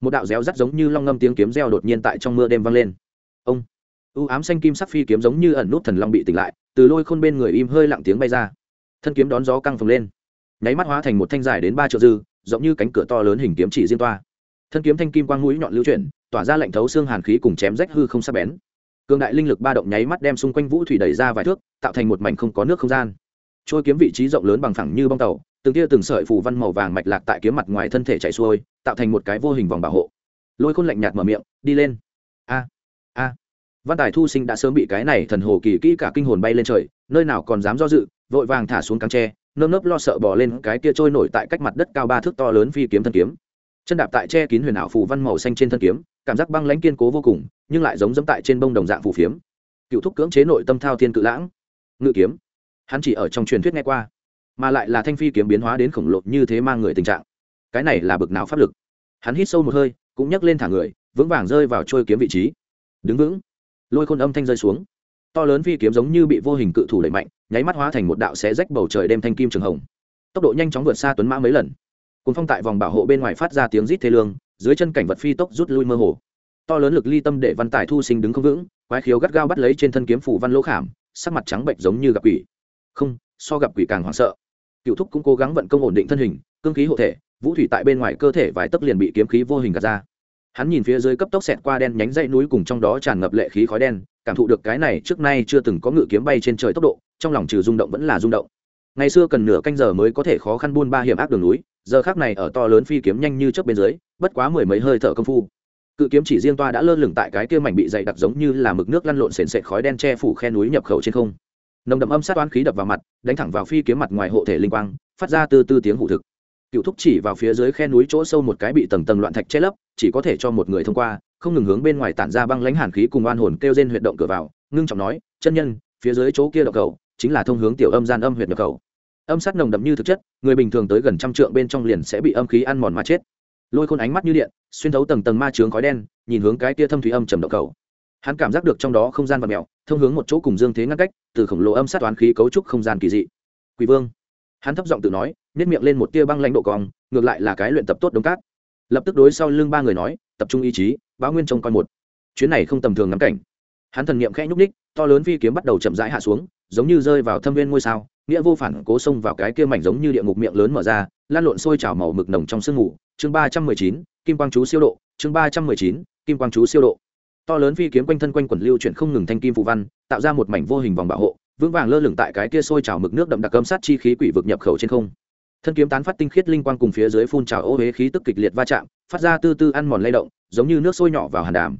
một đạo réo rắt giống như long ngâm tiếng kiếm reo đột nhiên tại trong mưa đêm vang lên. Ông! U ám xanh kim sắc phi kiếm giống như ẩn nút thần long bị tỉnh lại, từ lôi khôn bên người im hơi lặng tiếng bay ra. Thân kiếm đón gió căng phồng lên, nháy mắt hóa thành một thanh dài đến ba triệu dư giống như cánh cửa to lớn hình kiếm chỉ riêng toa. Thân kiếm thanh kim quang mũi nhọn lưu chuyển, tỏa ra lạnh thấu xương hàn khí cùng chém rách hư không sắc bén. Cường đại linh lực ba động nháy mắt đem xung quanh vũ thủy đẩy ra vài thước, tạo thành một mảnh không có nước không gian trôi kiếm vị trí rộng lớn bằng phẳng như bong tàu, từng tia từng sợi phù văn màu vàng mạch lạc tại kiếm mặt ngoài thân thể chạy xuôi, tạo thành một cái vô hình vòng bảo hộ. Lôi khôn lạnh nhạt mở miệng, đi lên. A a. Văn tài thu sinh đã sớm bị cái này thần hồ kỳ kỹ cả kinh hồn bay lên trời, nơi nào còn dám do dự, vội vàng thả xuống căng tre, nơm nớp lo sợ bỏ lên cái kia trôi nổi tại cách mặt đất cao ba thước to lớn phi kiếm thân kiếm. Chân đạp tại che kín huyền ảo phù văn màu xanh trên thân kiếm, cảm giác băng lãnh kiên cố vô cùng, nhưng lại giống dẫm tại trên bông đồng dạng phù phiếm. Cựu thúc cưỡng chế nội tâm thao thiên cự lãng. Ngự kiếm hắn chỉ ở trong truyền thuyết nghe qua, mà lại là thanh phi kiếm biến hóa đến khổng lồ như thế mang người tình trạng. Cái này là bực nào pháp lực? Hắn hít sâu một hơi, cũng nhấc lên thả người, vững vàng rơi vào trôi kiếm vị trí. Đứng vững, lôi khôn âm thanh rơi xuống. To lớn phi kiếm giống như bị vô hình cự thủ đẩy mạnh, nháy mắt hóa thành một đạo xé rách bầu trời đem thanh kim trường hồng. Tốc độ nhanh chóng vượt xa tuấn mã mấy lần. Cuốn phong tại vòng bảo hộ bên ngoài phát ra tiếng rít thê lương, dưới chân cảnh vật phi tốc rút lui mơ hồ. To lớn lực ly tâm để văn tài thu sinh đứng không vững, quái khiếu gắt gao bắt lấy trên thân kiếm phủ văn lỗ khảm, sắc mặt trắng bệnh giống như gặp quỷ không, so gặp quỷ càng hoảng sợ. Cựu thúc cũng cố gắng vận công ổn định thân hình, cương khí hộ thể, vũ thủy tại bên ngoài cơ thể vài tấc liền bị kiếm khí vô hình gạt ra. Hắn nhìn phía dưới cấp tốc xẹt qua đen nhánh dãy núi cùng trong đó tràn ngập lệ khí khói đen, cảm thụ được cái này trước nay chưa từng có ngự kiếm bay trên trời tốc độ, trong lòng trừ rung động vẫn là rung động. Ngày xưa cần nửa canh giờ mới có thể khó khăn buôn ba hiểm ác đường núi, giờ khác này ở to lớn phi kiếm nhanh như trước bên dưới, bất quá mười mấy hơi thở công phu. Cự kiếm chỉ riêng toa đã lơ lửng tại cái kia mảnh bị dày đặc giống như là mực nước lăn lộn sền sệt khói đen che phủ khe núi nhập khẩu trên không nồng đậm âm sát toán khí đập vào mặt, đánh thẳng vào phi kiếm mặt ngoài hộ thể linh quang, phát ra từ từ tiếng hủ thực. Cựu thúc chỉ vào phía dưới khe núi chỗ sâu một cái bị tầng tầng loạn thạch che lấp, chỉ có thể cho một người thông qua, không ngừng hướng bên ngoài tản ra băng lãnh hàn khí cùng oan hồn kêu trên huyệt động cửa vào, ngưng trọng nói, chân nhân, phía dưới chỗ kia động cầu, chính là thông hướng tiểu âm gian âm huyệt nhập cầu. âm sát nồng đậm như thực chất, người bình thường tới gần trăm trượng bên trong liền sẽ bị âm khí ăn mòn mà chết. Lôi khôn ánh mắt như điện, xuyên thấu tầng tầng ma trướng khói đen, nhìn hướng cái kia thâm thủy âm trầm động cầu hắn cảm giác được trong đó không gian và mèo thông hướng một chỗ cùng dương thế ngăn cách, từ khổng lồ âm sát toán khí cấu trúc không gian kỳ dị. Quỷ vương. Hắn thấp giọng tự nói nếp miệng lên một tia băng lãnh độ cong, ngược lại là cái luyện tập tốt đống cát. Lập tức đối sau lưng ba người nói, tập trung ý chí, báo nguyên trông coi một. Chuyến này không tầm thường ngắm cảnh. Hắn thần niệm khẽ nhúc ních to lớn phi kiếm bắt đầu chậm rãi hạ xuống, giống như rơi vào thâm viên ngôi sao, nghĩa vô phản cố xông vào cái kia mảnh giống như địa ngục miệng lớn mở ra, lan lộn sôi trào màu mực nồng trong sương ngủ chương ba trăm mười chín, kim quang chú siêu độ, chương ba trăm mười chín, kim quang chú siêu độ to lớn phi kiếm quanh thân quanh quẩn lưu chuyển không ngừng thanh kim phụ văn, tạo ra một mảnh vô hình vòng bảo hộ, vững vàng lơ lửng tại cái kia sôi trào mực nước đậm đặc cơm sát chi khí quỷ vực nhập khẩu trên không. Thân kiếm tán phát tinh khiết linh quang cùng phía dưới phun trào ô huế khí tức kịch liệt va chạm, phát ra tư tư ăn mòn lay động, giống như nước sôi nhỏ vào hàn đàm.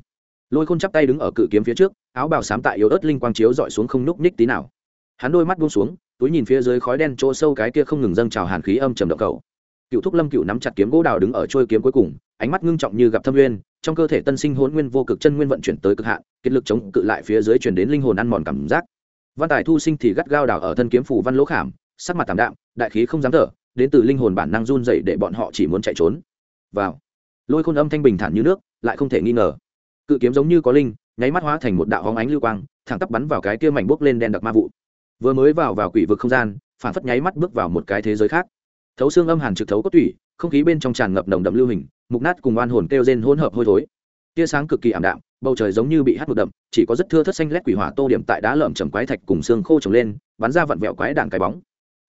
Lôi khôn chắp tay đứng ở cự kiếm phía trước, áo bào sám tại yếu ớt linh quang chiếu dọi xuống không núc ních tí nào. Hắn đôi mắt buông xuống, túi nhìn phía dưới khói đen chỗ sâu cái kia không ngừng dâng trào hàn khí âm trầm động cầu. Cựu thúc lâm cựu nắm chặt kiếm gỗ đào đứng ở trôi kiếm cuối cùng, ánh mắt ngưng trọng như gặp thâm nguyên trong cơ thể tân sinh hỗn nguyên vô cực chân nguyên vận chuyển tới cực hạn, kết lực chống cự lại phía dưới chuyển đến linh hồn ăn mòn cảm giác. Văn tài thu sinh thì gắt gao đào ở thân kiếm phủ văn lỗ khảm, sắc mặt tảm đạm, đại khí không dám thở, đến từ linh hồn bản năng run dậy để bọn họ chỉ muốn chạy trốn. Vào. Lôi khôn âm thanh bình thản như nước, lại không thể nghi ngờ. Cự kiếm giống như có linh, nháy mắt hóa thành một đạo hóng ánh lưu quang, thẳng tắp bắn vào cái kia mảnh bốc lên đen đặc ma vụ. Vừa mới vào vào quỷ vực không gian, phản phất nháy mắt bước vào một cái thế giới khác. Thấu xương âm hàn trực thấu cốt tủy, không khí bên trong tràn ngập nồng đậm lưu hình mục nát cùng oan hồn kêu rên hỗn hợp hôi thối. Tia sáng cực kỳ ảm đạm, bầu trời giống như bị hắt mực đậm, chỉ có rất thưa thất xanh lét quỷ hỏa tô điểm tại đá lợm chầm quái thạch cùng xương khô trồng lên, bắn ra vặn vẹo quái đảng cái bóng.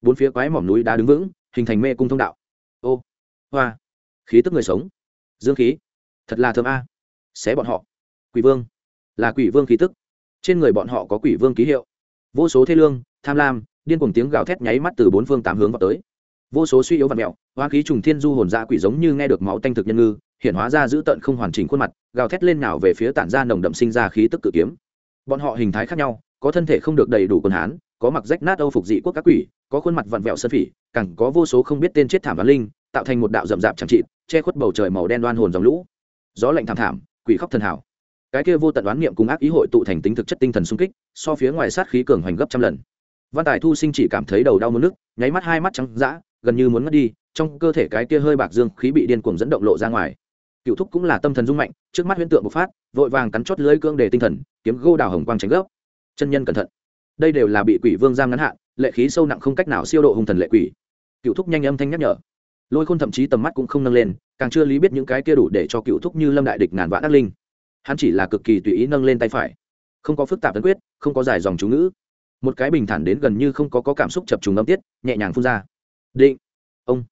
Bốn phía quái mỏm núi đá đứng vững, hình thành mê cung thông đạo. Ô, hoa, khí tức người sống. Dương khí, thật là thơm a. Xé bọn họ. Quỷ vương, là quỷ vương khí tức. Trên người bọn họ có quỷ vương ký hiệu. Vô số thê lương, tham lam, điên cùng tiếng gào thét nháy mắt từ bốn phương tám hướng vào tới vô số suy yếu và mẹo hoa khí trùng thiên du hồn dạ quỷ giống như nghe được máu tanh thực nhân ngư, hiện hóa ra giữ tận không hoàn chỉnh khuôn mặt, gào thét lên nào về phía tản ra nồng đậm sinh ra khí tức cự kiếm. Bọn họ hình thái khác nhau, có thân thể không được đầy đủ quần hán, có mặc rách nát âu phục dị quốc các quỷ, có khuôn mặt vặn vẹo sơn phỉ, càng có vô số không biết tên chết thảm văn linh, tạo thành một đạo rậm rạp chẳng trị che khuất bầu trời màu đen đoan hồn dòng lũ. Gió lạnh thảm thảm, quỷ khóc thần hảo. Cái kia vô tận đoán niệm cùng ác ý hội tụ thành tính thực chất tinh thần sung kích, so phía ngoài sát khí cường hoành gấp trăm lần. Văn tài thu sinh chỉ cảm thấy đầu đau mất nước nháy mắt hai mắt trắng dã gần như muốn mất đi trong cơ thể cái kia hơi bạc dương khí bị điên cuồng dẫn động lộ ra ngoài. Cựu thúc cũng là tâm thần dung mạnh trước mắt huyễn tượng bộc phát vội vàng cắn chót lưới cương để tinh thần kiếm gô đào hồng quang tránh gốc chân nhân cẩn thận. Đây đều là bị quỷ vương giam ngắn hạn lệ khí sâu nặng không cách nào siêu độ hung thần lệ quỷ. Cựu thúc nhanh âm thanh nhắc nhở. Lôi khôn thậm chí tầm mắt cũng không nâng lên càng chưa lý biết những cái kia đủ để cho cựu thúc như lâm đại địch ngàn vạn ác linh. Hắn chỉ là cực kỳ tùy ý nâng lên tay phải. Không có phức tạp tấn quyết không có dài dòng chú ngữ. Một cái bình thản đến gần như không có, có cảm xúc chập trùng âm tiết nhẹ nhàng phun ra định. Ông.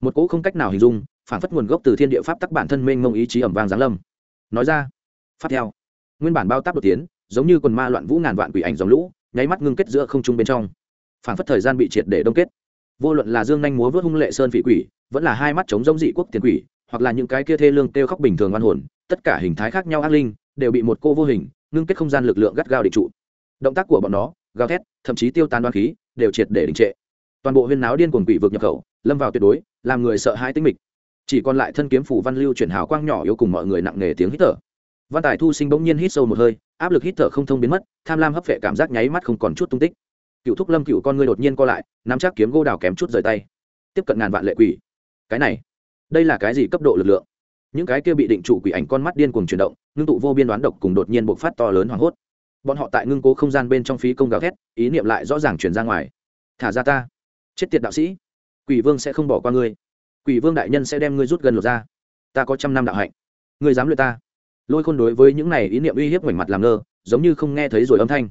Một cỗ không cách nào hình dung, phản phất nguồn gốc từ thiên địa pháp tắc bản thân mênh mông ý chí ẩm vàng giáng lâm. Nói ra. Phát theo. Nguyên bản bao táp đột tiến, giống như quần ma loạn vũ ngàn vạn quỷ ảnh dòng lũ, nháy mắt ngưng kết giữa không trung bên trong. Phản phất thời gian bị triệt để đông kết. Vô luận là dương nhanh múa vớt hung lệ sơn vị quỷ, vẫn là hai mắt chống giống dị quốc tiền quỷ, hoặc là những cái kia thê lương kêu khóc bình thường oan hồn, tất cả hình thái khác nhau ác linh, đều bị một cô vô hình, ngưng kết không gian lực lượng gắt gao định trụ. Động tác của bọn nó, gào thét, thậm chí tiêu tan đoan khí, đều triệt để đình trệ toàn bộ huyên náo điên cuồng quỷ vực nhập khẩu, lâm vào tuyệt đối, làm người sợ hãi tính mịch. Chỉ còn lại thân kiếm phủ văn lưu chuyển hào quang nhỏ yếu cùng mọi người nặng nề tiếng hít thở. Văn tài thu sinh bỗng nhiên hít sâu một hơi, áp lực hít thở không thông biến mất, tham lam hấp vệ cảm giác nháy mắt không còn chút tung tích. Cựu thúc lâm cựu con ngươi đột nhiên co lại, nắm chắc kiếm gô đào kém chút rời tay. Tiếp cận ngàn vạn lệ quỷ. Cái này, đây là cái gì cấp độ lực lượng? Những cái kia bị định trụ quỷ ảnh con mắt điên cuồng chuyển động, ngưng tụ vô biên đoán độc cùng đột nhiên bộc phát to lớn hoảng hốt. Bọn họ tại ngưng cố không gian bên trong phí công gào thét, ý niệm lại rõ ràng chuyển ra ngoài. Thả ra ta chết tiệt đạo sĩ, quỷ vương sẽ không bỏ qua ngươi. Quỷ vương đại nhân sẽ đem ngươi rút gần lột ra. Ta có trăm năm đạo hạnh. Ngươi dám luyện ta? Lôi khôn đối với những này ý niệm uy hiếp ngoảnh mặt làm ngơ, giống như không nghe thấy rồi âm thanh.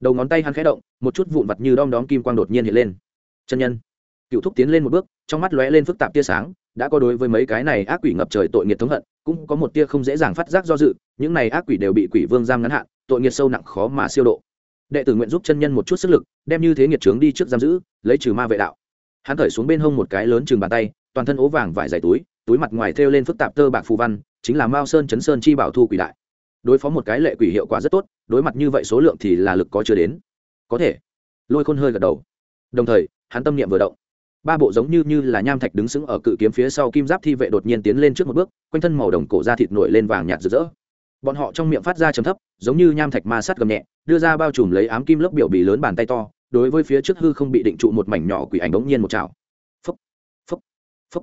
Đầu ngón tay hắn khẽ động, một chút vụn vặt như đom đóm kim quang đột nhiên hiện lên. Chân nhân. Cựu thúc tiến lên một bước, trong mắt lóe lên phức tạp tia sáng, đã có đối với mấy cái này ác quỷ ngập trời tội nghiệt thống hận, cũng có một tia không dễ dàng phát giác do dự, những này ác quỷ đều bị quỷ vương giam ngắn hạn, tội nghiệt sâu nặng khó mà siêu độ đệ tử nguyện giúp chân nhân một chút sức lực, đem như thế nghiệt trướng đi trước giam giữ, lấy trừ ma vệ đạo. Hắn thởi xuống bên hông một cái lớn chừng bàn tay, toàn thân ố vàng vải dày túi túi mặt ngoài thêu lên phức tạp tơ bạc phù văn, chính là mao sơn chấn sơn chi bảo thu quỷ đại. Đối phó một cái lệ quỷ hiệu quả rất tốt, đối mặt như vậy số lượng thì là lực có chưa đến. Có thể. Lôi khôn hơi gật đầu. Đồng thời, hắn tâm niệm vừa động. Ba bộ giống như như là nham thạch đứng sững ở cự kiếm phía sau kim giáp thi vệ đột nhiên tiến lên trước một bước, quanh thân màu đồng cổ da thịt nổi lên vàng nhạt rực rỡ bọn họ trong miệng phát ra trầm thấp, giống như nham thạch ma sát gầm nhẹ, đưa ra bao trùm lấy ám kim lớp biểu bì lớn bàn tay to, đối với phía trước hư không bị định trụ một mảnh nhỏ quỷ ảnh bỗng nhiên một chảo phấp phấp phấp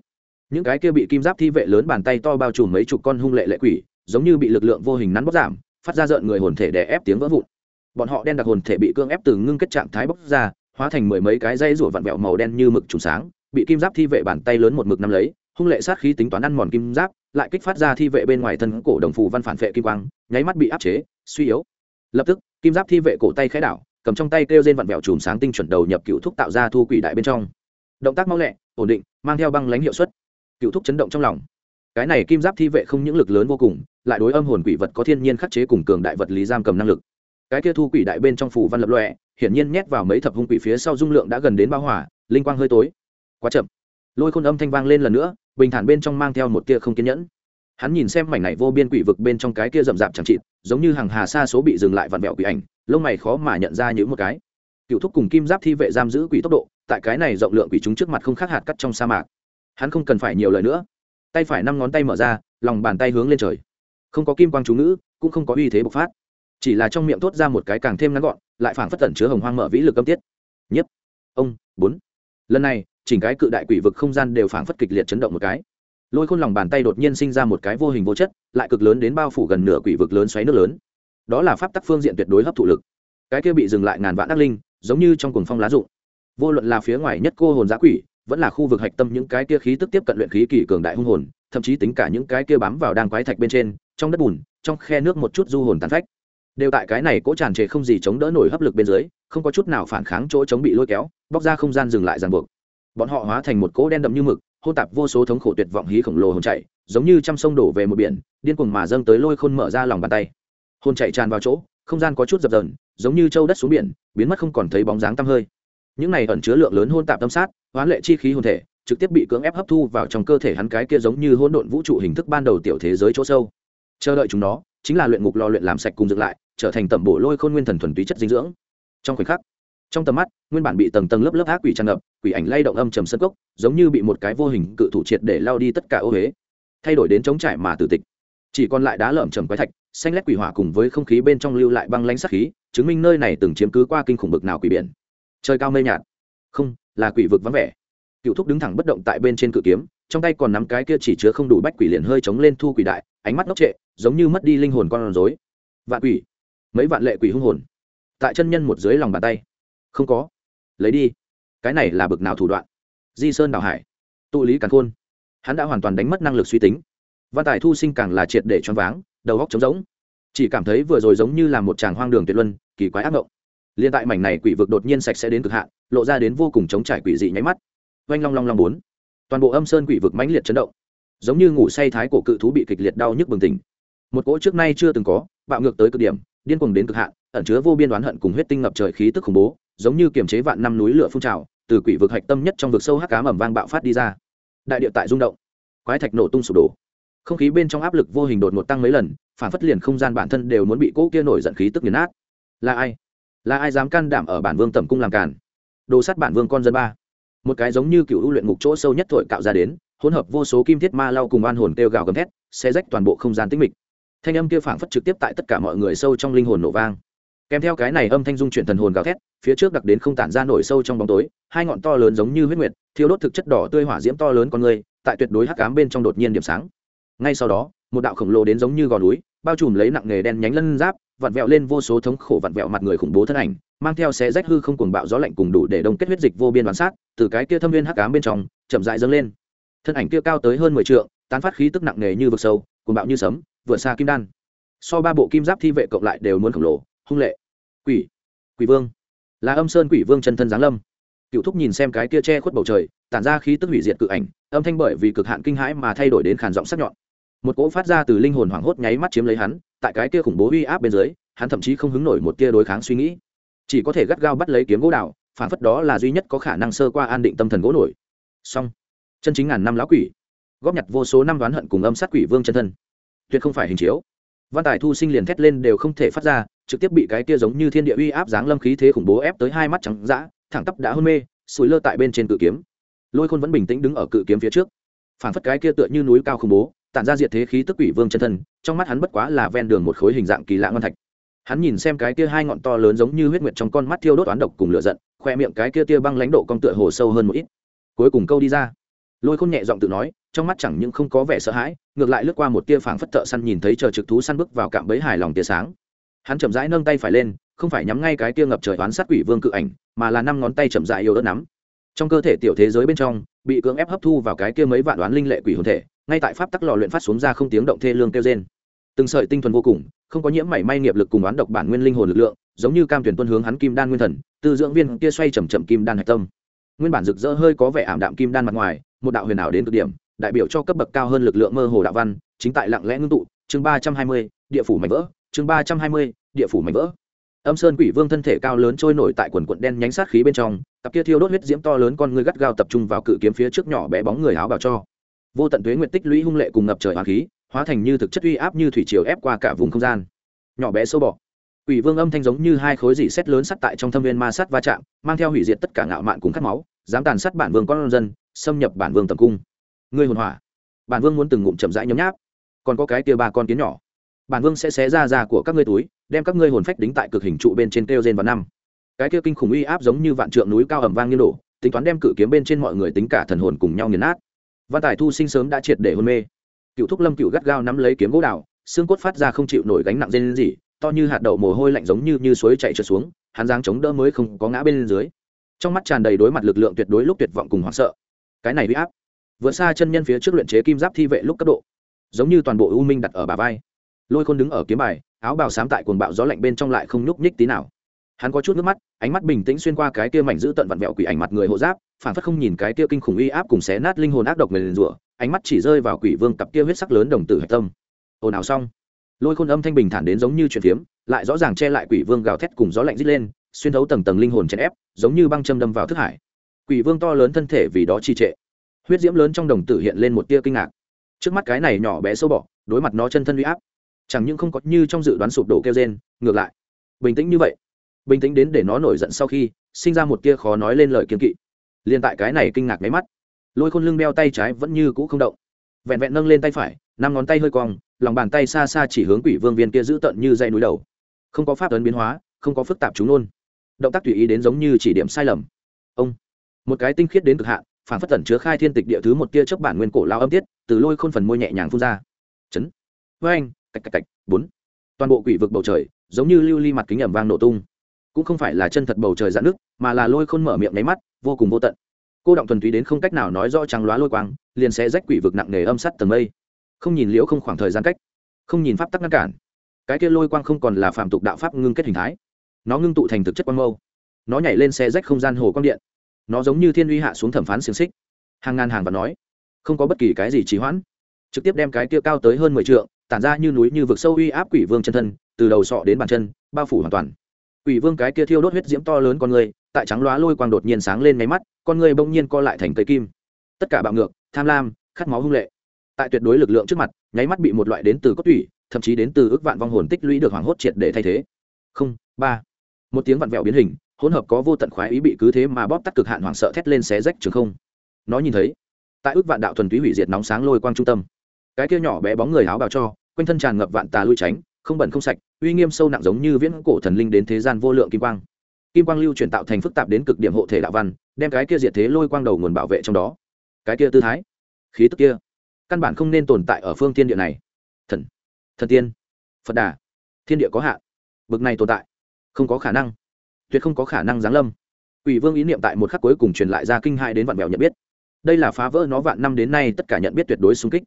những cái kia bị kim giáp thi vệ lớn bàn tay to bao trùm mấy chục con hung lệ lệ quỷ, giống như bị lực lượng vô hình nắn bóc giảm, phát ra rợn người hồn thể để ép tiếng vỡ vụn. Bọn họ đen đặc hồn thể bị cương ép từ ngưng kết trạng thái bóc ra, hóa thành mười mấy cái dây rủa vặn vẹo màu đen như mực trùng sáng, bị kim giáp thi vệ bàn tay lớn một mực nắm lấy, hung lệ sát khí tính toán ăn mòn kim giáp lại kích phát ra thi vệ bên ngoài thân cổ đồng phù văn phản vệ kim quang, nháy mắt bị áp chế, suy yếu. Lập tức, kim giáp thi vệ cổ tay khẽ đảo, cầm trong tay kêu trên vặn vẹo chùm sáng tinh chuẩn đầu nhập cựu thúc tạo ra thu quỷ đại bên trong. Động tác mau lẹ, ổn định, mang theo băng lãnh hiệu suất. Cựu thúc chấn động trong lòng. Cái này kim giáp thi vệ không những lực lớn vô cùng, lại đối âm hồn quỷ vật có thiên nhiên khắc chế cùng cường đại vật lý giam cầm năng lực. Cái kia thu quỷ đại bên trong phủ văn lập lọe hiển nhiên nhét vào mấy thập hung quỷ phía sau dung lượng đã gần đến bao hỏa linh quang hơi tối. Quá chậm. Lôi khôn âm thanh vang lên lần nữa bình thản bên trong mang theo một tia không kiên nhẫn. Hắn nhìn xem mảnh này vô biên quỷ vực bên trong cái kia rậm rạp chẳng chịt, giống như hàng hà xa số bị dừng lại vặn vẹo quỷ ảnh, lông mày khó mà nhận ra những một cái. Cựu thúc cùng kim giáp thi vệ giam giữ quỷ tốc độ, tại cái này rộng lượng quỷ chúng trước mặt không khác hạt cắt trong sa mạc. Hắn không cần phải nhiều lời nữa. Tay phải năm ngón tay mở ra, lòng bàn tay hướng lên trời. Không có kim quang chú ngữ, cũng không có uy thế bộc phát. Chỉ là trong miệng thốt ra một cái càng thêm ngắn gọn, lại phảng phất tẩn chứa hồng hoang mở vĩ lực âm tiết. Nhất ông. Bốn. Lần này chỉnh cái cự đại quỷ vực không gian đều phảng phất kịch liệt chấn động một cái. Lôi khôn lòng bàn tay đột nhiên sinh ra một cái vô hình vô chất, lại cực lớn đến bao phủ gần nửa quỷ vực lớn xoáy nước lớn. Đó là pháp tắc phương diện tuyệt đối hấp thụ lực. Cái kia bị dừng lại ngàn vạn ác linh, giống như trong cuồng phong lá rụng. Vô luận là phía ngoài nhất cô hồn giã quỷ, vẫn là khu vực hạch tâm những cái kia khí tức tiếp cận luyện khí kỳ cường đại hung hồn, thậm chí tính cả những cái kia bám vào đang quái thạch bên trên, trong đất bùn, trong khe nước một chút du hồn tàn phách. Đều tại cái này cỗ tràn trề không gì chống đỡ nổi hấp lực bên dưới, không có chút nào phản kháng chỗ chống bị lôi kéo, bóc ra không gian dừng lại ràng buộc bọn họ hóa thành một cỗ đen đậm như mực hôn tạp vô số thống khổ tuyệt vọng hí khổng lồ hồn chạy, giống như trăm sông đổ về một biển, điên cuồng mà dâng tới lôi khôn mở ra lòng bàn tay. Hồn chạy tràn vào chỗ, không gian có chút dập dờn, giống như châu đất xuống biển, biến mất không còn thấy bóng dáng tăm hơi. Những này ẩn chứa lượng lớn hôn tạp tâm sát hoán lệ chi khí hồn thể, trực tiếp bị cưỡng ép hấp thu vào trong cơ thể hắn cái kia giống như hỗn độn vũ trụ hình thức ban đầu tiểu thế giới chỗ sâu. Chờ đợi chúng nó, chính là luyện ngục lò luyện làm sạch cùng dựng lại, trở thành tẩm bổ lôi khôn nguyên thần thuần túy chất dinh dưỡng. Trong khoảnh khắc trong tầm mắt, nguyên bản bị tầng tầng lớp lớp ác quỷ tràn ngập, quỷ ảnh lay động âm trầm sân cốc, giống như bị một cái vô hình cự thủ triệt để lao đi tất cả ô huế thay đổi đến chống trải mà tử tịch. Chỉ còn lại đá lởm chầm quái thạch, xanh lét quỷ hỏa cùng với không khí bên trong lưu lại băng lãnh sắc khí, chứng minh nơi này từng chiếm cứ qua kinh khủng bực nào quỷ biển. Trời cao mây nhạt. Không, là quỷ vực vắng vẻ. Cựu thúc đứng thẳng bất động tại bên trên cự kiếm, trong tay còn nắm cái kia chỉ chứa không đủ bách quỷ liền hơi chống lên thu quỷ đại, ánh mắt ngốc trệ, giống như mất đi linh hồn con rối. Vạn quỷ. Mấy vạn lệ quỷ hung hồn. Tại chân nhân một dưới lòng bàn tay không có. Lấy đi. Cái này là bực nào thủ đoạn? Di sơn đào hải. Tụ lý càn khôn. Hắn đã hoàn toàn đánh mất năng lực suy tính. Văn tài thu sinh càng là triệt để choáng váng, đầu góc trống rỗng. Chỉ cảm thấy vừa rồi giống như là một chàng hoang đường tuyệt luân, kỳ quái ác mộng. Liên tại mảnh này quỷ vực đột nhiên sạch sẽ đến cực hạn, lộ ra đến vô cùng chống trải quỷ dị nháy mắt. Oanh long long long bốn. Toàn bộ âm sơn quỷ vực mãnh liệt chấn động. Giống như ngủ say thái của cự thú bị kịch liệt đau nhức bừng tỉnh. Một cỗ trước nay chưa từng có, bạo ngược tới cực điểm, điên cuồng đến cực hạn, ẩn chứa vô biên đoán hận cùng huyết tinh ngập trời khí tức khủng bố giống như kiềm chế vạn năm núi lửa phun trào, từ quỷ vực hạch tâm nhất trong vực sâu hắc cám ẩm vang bạo phát đi ra. Đại địa tại rung động, quái thạch nổ tung sụp đổ. Không khí bên trong áp lực vô hình đột ngột tăng mấy lần, phản phất liền không gian bản thân đều muốn bị cỗ kia nổi giận khí tức nghiền nát. Là ai? Là ai dám can đảm ở bản vương tẩm cung làm càn? Đồ sát bản vương con dân ba. Một cái giống như cựu u luyện ngục chỗ sâu nhất thổi cạo ra đến, hỗn hợp vô số kim thiết ma lau cùng oan hồn kêu gào gầm thét xe rách toàn bộ không gian tĩnh mịch. Thanh âm kia phảng phất trực tiếp tại tất cả mọi người sâu trong linh hồn nổ vang kèm theo cái này âm thanh dung chuyển thần hồn gào thét, phía trước đặc đến không tản ra nổi sâu trong bóng tối, hai ngọn to lớn giống như huyết nguyệt, thiêu đốt thực chất đỏ tươi hỏa diễm to lớn con người, tại tuyệt đối hắc ám bên trong đột nhiên điểm sáng. Ngay sau đó, một đạo khổng lồ đến giống như gò núi, bao trùm lấy nặng nghề đen nhánh lân giáp, vặn vẹo lên vô số thống khổ vặn vẹo mặt người khủng bố thân ảnh, mang theo xé rách hư không cuồng bạo gió lạnh cùng đủ để đông kết huyết dịch vô biên đoán sát, từ cái kia thâm viên hắc ám bên trong, chậm rãi dâng lên. Thân ảnh kia cao tới hơn mười trượng, tán phát khí tức nặng nề như vực sâu, cuồng bạo như sấm, vượt xa kim đan. So ba bộ kim giáp thi vệ cộng lại đều muốn khổng lồ hung lệ. Quỷ. Quỷ vương. Là âm sơn quỷ vương chân thân giáng lâm. Cựu thúc nhìn xem cái kia che khuất bầu trời, tản ra khí tức hủy diệt cự ảnh, âm thanh bởi vì cực hạn kinh hãi mà thay đổi đến khàn giọng sắc nhọn. Một cỗ phát ra từ linh hồn hoảng hốt nháy mắt chiếm lấy hắn, tại cái kia khủng bố uy áp bên dưới, hắn thậm chí không hứng nổi một tia đối kháng suy nghĩ. Chỉ có thể gắt gao bắt lấy kiếm gỗ đào, phản phất đó là duy nhất có khả năng sơ qua an định tâm thần gỗ nổi. Song chân chính ngàn năm lão quỷ. Góp nhặt vô số năm đoán hận cùng âm sát quỷ vương chân thân. Tuyệt không phải hình chiếu. Văn tài thu sinh liền thét lên đều không thể phát ra trực tiếp bị cái kia giống như thiên địa uy áp dáng lâm khí thế khủng bố ép tới hai mắt trắng dã, thẳng tắp đã hôn mê, sủi lơ tại bên trên cự kiếm. Lôi khôn vẫn bình tĩnh đứng ở cự kiếm phía trước. Phản phất cái kia tựa như núi cao khủng bố, tản ra diệt thế khí tức quỷ vương chân thân, trong mắt hắn bất quá là ven đường một khối hình dạng kỳ lạ ngon thạch. Hắn nhìn xem cái kia hai ngọn to lớn giống như huyết nguyệt trong con mắt thiêu đốt oán độc cùng lửa giận, khoe miệng cái kia tia băng lãnh độ con tựa hồ sâu hơn một ít. Cuối cùng câu đi ra. Lôi khôn nhẹ giọng tự nói, trong mắt chẳng những không có vẻ sợ hãi, ngược lại lướt qua một tia phảng phất thợ săn nhìn thấy chờ trực thú săn bước vào cạm bẫy hài lòng tia sáng hắn chậm rãi nâng tay phải lên, không phải nhắm ngay cái kia ngập trời oán sát quỷ vương cự ảnh, mà là năm ngón tay chậm rãi yếu ớt nắm. Trong cơ thể tiểu thế giới bên trong, bị cưỡng ép hấp thu vào cái kia mấy vạn đoán linh lệ quỷ hồn thể, ngay tại pháp tắc lò luyện phát xuống ra không tiếng động thê lương kêu trên từng sợi tinh thuần vô cùng, không có nhiễm mảy may nghiệp lực cùng đoán độc bản nguyên linh hồn lực lượng, giống như cam tuyển tuân hướng hắn kim đan nguyên thần từ dưỡng viên kia xoay chầm chậm kim đan hạch tâm. Nguyên bản rực rỡ hơi có vẻ ảm đạm kim đan mặt ngoài, một đạo huyền ảo đến cực điểm, đại biểu cho cấp bậc cao hơn lực lượng mơ hồ đạo văn, chính tại lặng lẽ ngưng tụ, chương ba trăm hai mươi, địa phủ mảnh vỡ chương ba trăm hai mươi, địa phủ mảnh vỡ. Âm sơn quỷ vương thân thể cao lớn trôi nổi tại quần quận đen nhánh sát khí bên trong, cặp kia thiêu đốt huyết diễm to lớn con người gắt gao tập trung vào cự kiếm phía trước nhỏ bé bóng người áo bào cho. Vô tận tuế nguyện tích lũy hung lệ cùng ngập trời hoàng khí, hóa thành như thực chất uy áp như thủy triều ép qua cả vùng không gian. Nhỏ bé sâu bọ. Quỷ vương âm thanh giống như hai khối dỉ xét lớn sắt tại trong thâm viên ma sắt va chạm, mang theo hủy diệt tất cả ngạo mạn cùng khát máu, dám tàn sát bản vương con dân, xâm nhập bản vương tầm cung. Ngươi hồn hỏa. Bản vương muốn từng ngụm chậm rãi nhấm nháp. Còn có cái kia ba con kiến nhỏ bản vương sẽ xé ra da của các ngươi túi đem các ngươi hồn phách đính tại cực hình trụ bên trên kêu gen vào năm. Cái kia kinh khủng uy áp giống như vạn trượng núi cao ẩm vang như nổ, tính toán đem cự kiếm bên trên mọi người tính cả thần hồn cùng nhau nghiền nát. Văn tài thu sinh sớm đã triệt để hôn mê. Cựu thúc lâm cựu gắt gao nắm lấy kiếm gỗ đào xương cốt phát ra không chịu nổi gánh nặng dên gì to như hạt đậu mồ hôi lạnh giống như như suối chạy trượt xuống hắn giang chống đỡ mới không có ngã bên dưới. Trong mắt tràn đầy đối mặt lực lượng tuyệt đối lúc tuyệt vọng cùng hoảng sợ. Cái này bị áp vượt xa chân nhân phía trước luyện chế kim giáp thi vệ lúc cấp độ giống như toàn bộ u minh đặt ở bà vai lôi khôn đứng ở kiếm bài, áo bào sám tại cuồng bạo gió lạnh bên trong lại không nhúc nhích tí nào. Hắn có chút nước mắt, ánh mắt bình tĩnh xuyên qua cái kia mảnh giữ tận vặn vẹo quỷ ảnh mặt người hộ giáp, phản phất không nhìn cái kia kinh khủng uy áp cùng xé nát linh hồn ác độc người liền rủa, ánh mắt chỉ rơi vào quỷ vương cặp kia huyết sắc lớn đồng tử hạch tâm. Ồn ào xong. Lôi khôn âm thanh bình thản đến giống như chuyện phiếm, lại rõ ràng che lại quỷ vương gào thét cùng gió lạnh rít lên, xuyên thấu tầng tầng linh hồn chèn ép, giống như băng châm đâm vào thức hải. Quỷ vương to lớn thân thể vì đó trì trệ. Huyết diễm lớn trong đồng tử hiện lên một tia kinh ngạc. Trước mắt cái này nhỏ bé sâu bọ, đối mặt nó chân thân uy áp chẳng những không có như trong dự đoán sụp đổ kêu gen ngược lại, bình tĩnh như vậy, bình tĩnh đến để nó nổi giận sau khi sinh ra một tia khó nói lên lời kiên kỵ. Liên tại cái này kinh ngạc máy mắt, lôi khôn lưng đeo tay trái vẫn như cũ không động. Vẹn vẹn nâng lên tay phải, năm ngón tay hơi cong, lòng bàn tay xa xa chỉ hướng quỷ vương viên kia giữ tận như dây núi đầu. Không có pháp ấn biến hóa, không có phức tạp chúng nôn động tác tùy ý đến giống như chỉ điểm sai lầm. Ông, một cái tinh khiết đến cực hạn, phản phất tẩn chứa khai thiên tịch địa thứ một tia chớp bản nguyên cổ lao âm tiết, từ lôi khôn phần môi nhẹ nhàng phun ra. Chấn. Với anh cạch cạch cạch, bốn. Toàn bộ quỷ vực bầu trời, giống như lưu ly mặt kính ẩm vang nổ tung. Cũng không phải là chân thật bầu trời dạn nước, mà là lôi khôn mở miệng nháy mắt, vô cùng vô tận. Cô động thuần túy đến không cách nào nói rõ trắng loá lôi quang, liền sẽ rách quỷ vực nặng nề âm sắt tầng mây. Không nhìn liễu không khoảng thời gian cách. Không nhìn pháp tắc ngăn cản. Cái kia lôi quang không còn là phạm tục đạo pháp ngưng kết hình thái. Nó ngưng tụ thành thực chất quang mâu. Nó nhảy lên xe rách không gian hồ quang điện. Nó giống như thiên uy hạ xuống thẩm phán xiềng xích. Hàng ngàn hàng và nói, không có bất kỳ cái gì trì hoãn. Trực tiếp đem cái kia cao tới hơn mười t tản ra như núi như vực sâu uy áp quỷ vương chân thân, từ đầu sọ đến bàn chân, bao phủ hoàn toàn. Quỷ vương cái kia thiêu đốt huyết diễm to lớn con người, tại trắng loá lôi quang đột nhiên sáng lên máy mắt, con người bỗng nhiên co lại thành cây kim. Tất cả bạo ngược, tham lam, khát máu hung lệ. Tại tuyệt đối lực lượng trước mặt, nháy mắt bị một loại đến từ cốt tủy, thậm chí đến từ ước vạn vong hồn tích lũy được hoảng hốt triệt để thay thế. Không, ba. Một tiếng vặn vẹo biến hình, hỗn hợp có vô tận khoái ý bị cứ thế mà bóp tắt cực hạn hoảng sợ thét lên xé rách trường không. Nó nhìn thấy, tại ước vạn đạo thuần túy hủy diệt nóng sáng lôi quang trung tâm cái kia nhỏ bé bóng người áo bào cho, quanh thân tràn ngập vạn tà lui tránh, không bẩn không sạch, uy nghiêm sâu nặng giống như viễn cổ thần linh đến thế gian vô lượng kim quang kim quang lưu chuyển tạo thành phức tạp đến cực điểm hộ thể đạo văn, đem cái kia diệt thế lôi quang đầu nguồn bảo vệ trong đó cái kia tư thái, khí tức kia, căn bản không nên tồn tại ở phương thiên địa này thần thần tiên, phật đà, thiên địa có hạn, bực này tồn tại, không có khả năng, tuyệt không có khả năng giáng lâm Quỷ Vương ý niệm tại một khắc cuối cùng truyền lại ra kinh hại đến vạn mèo nhận biết. Đây là phá vỡ nó vạn năm đến nay tất cả nhận biết tuyệt đối xung kích.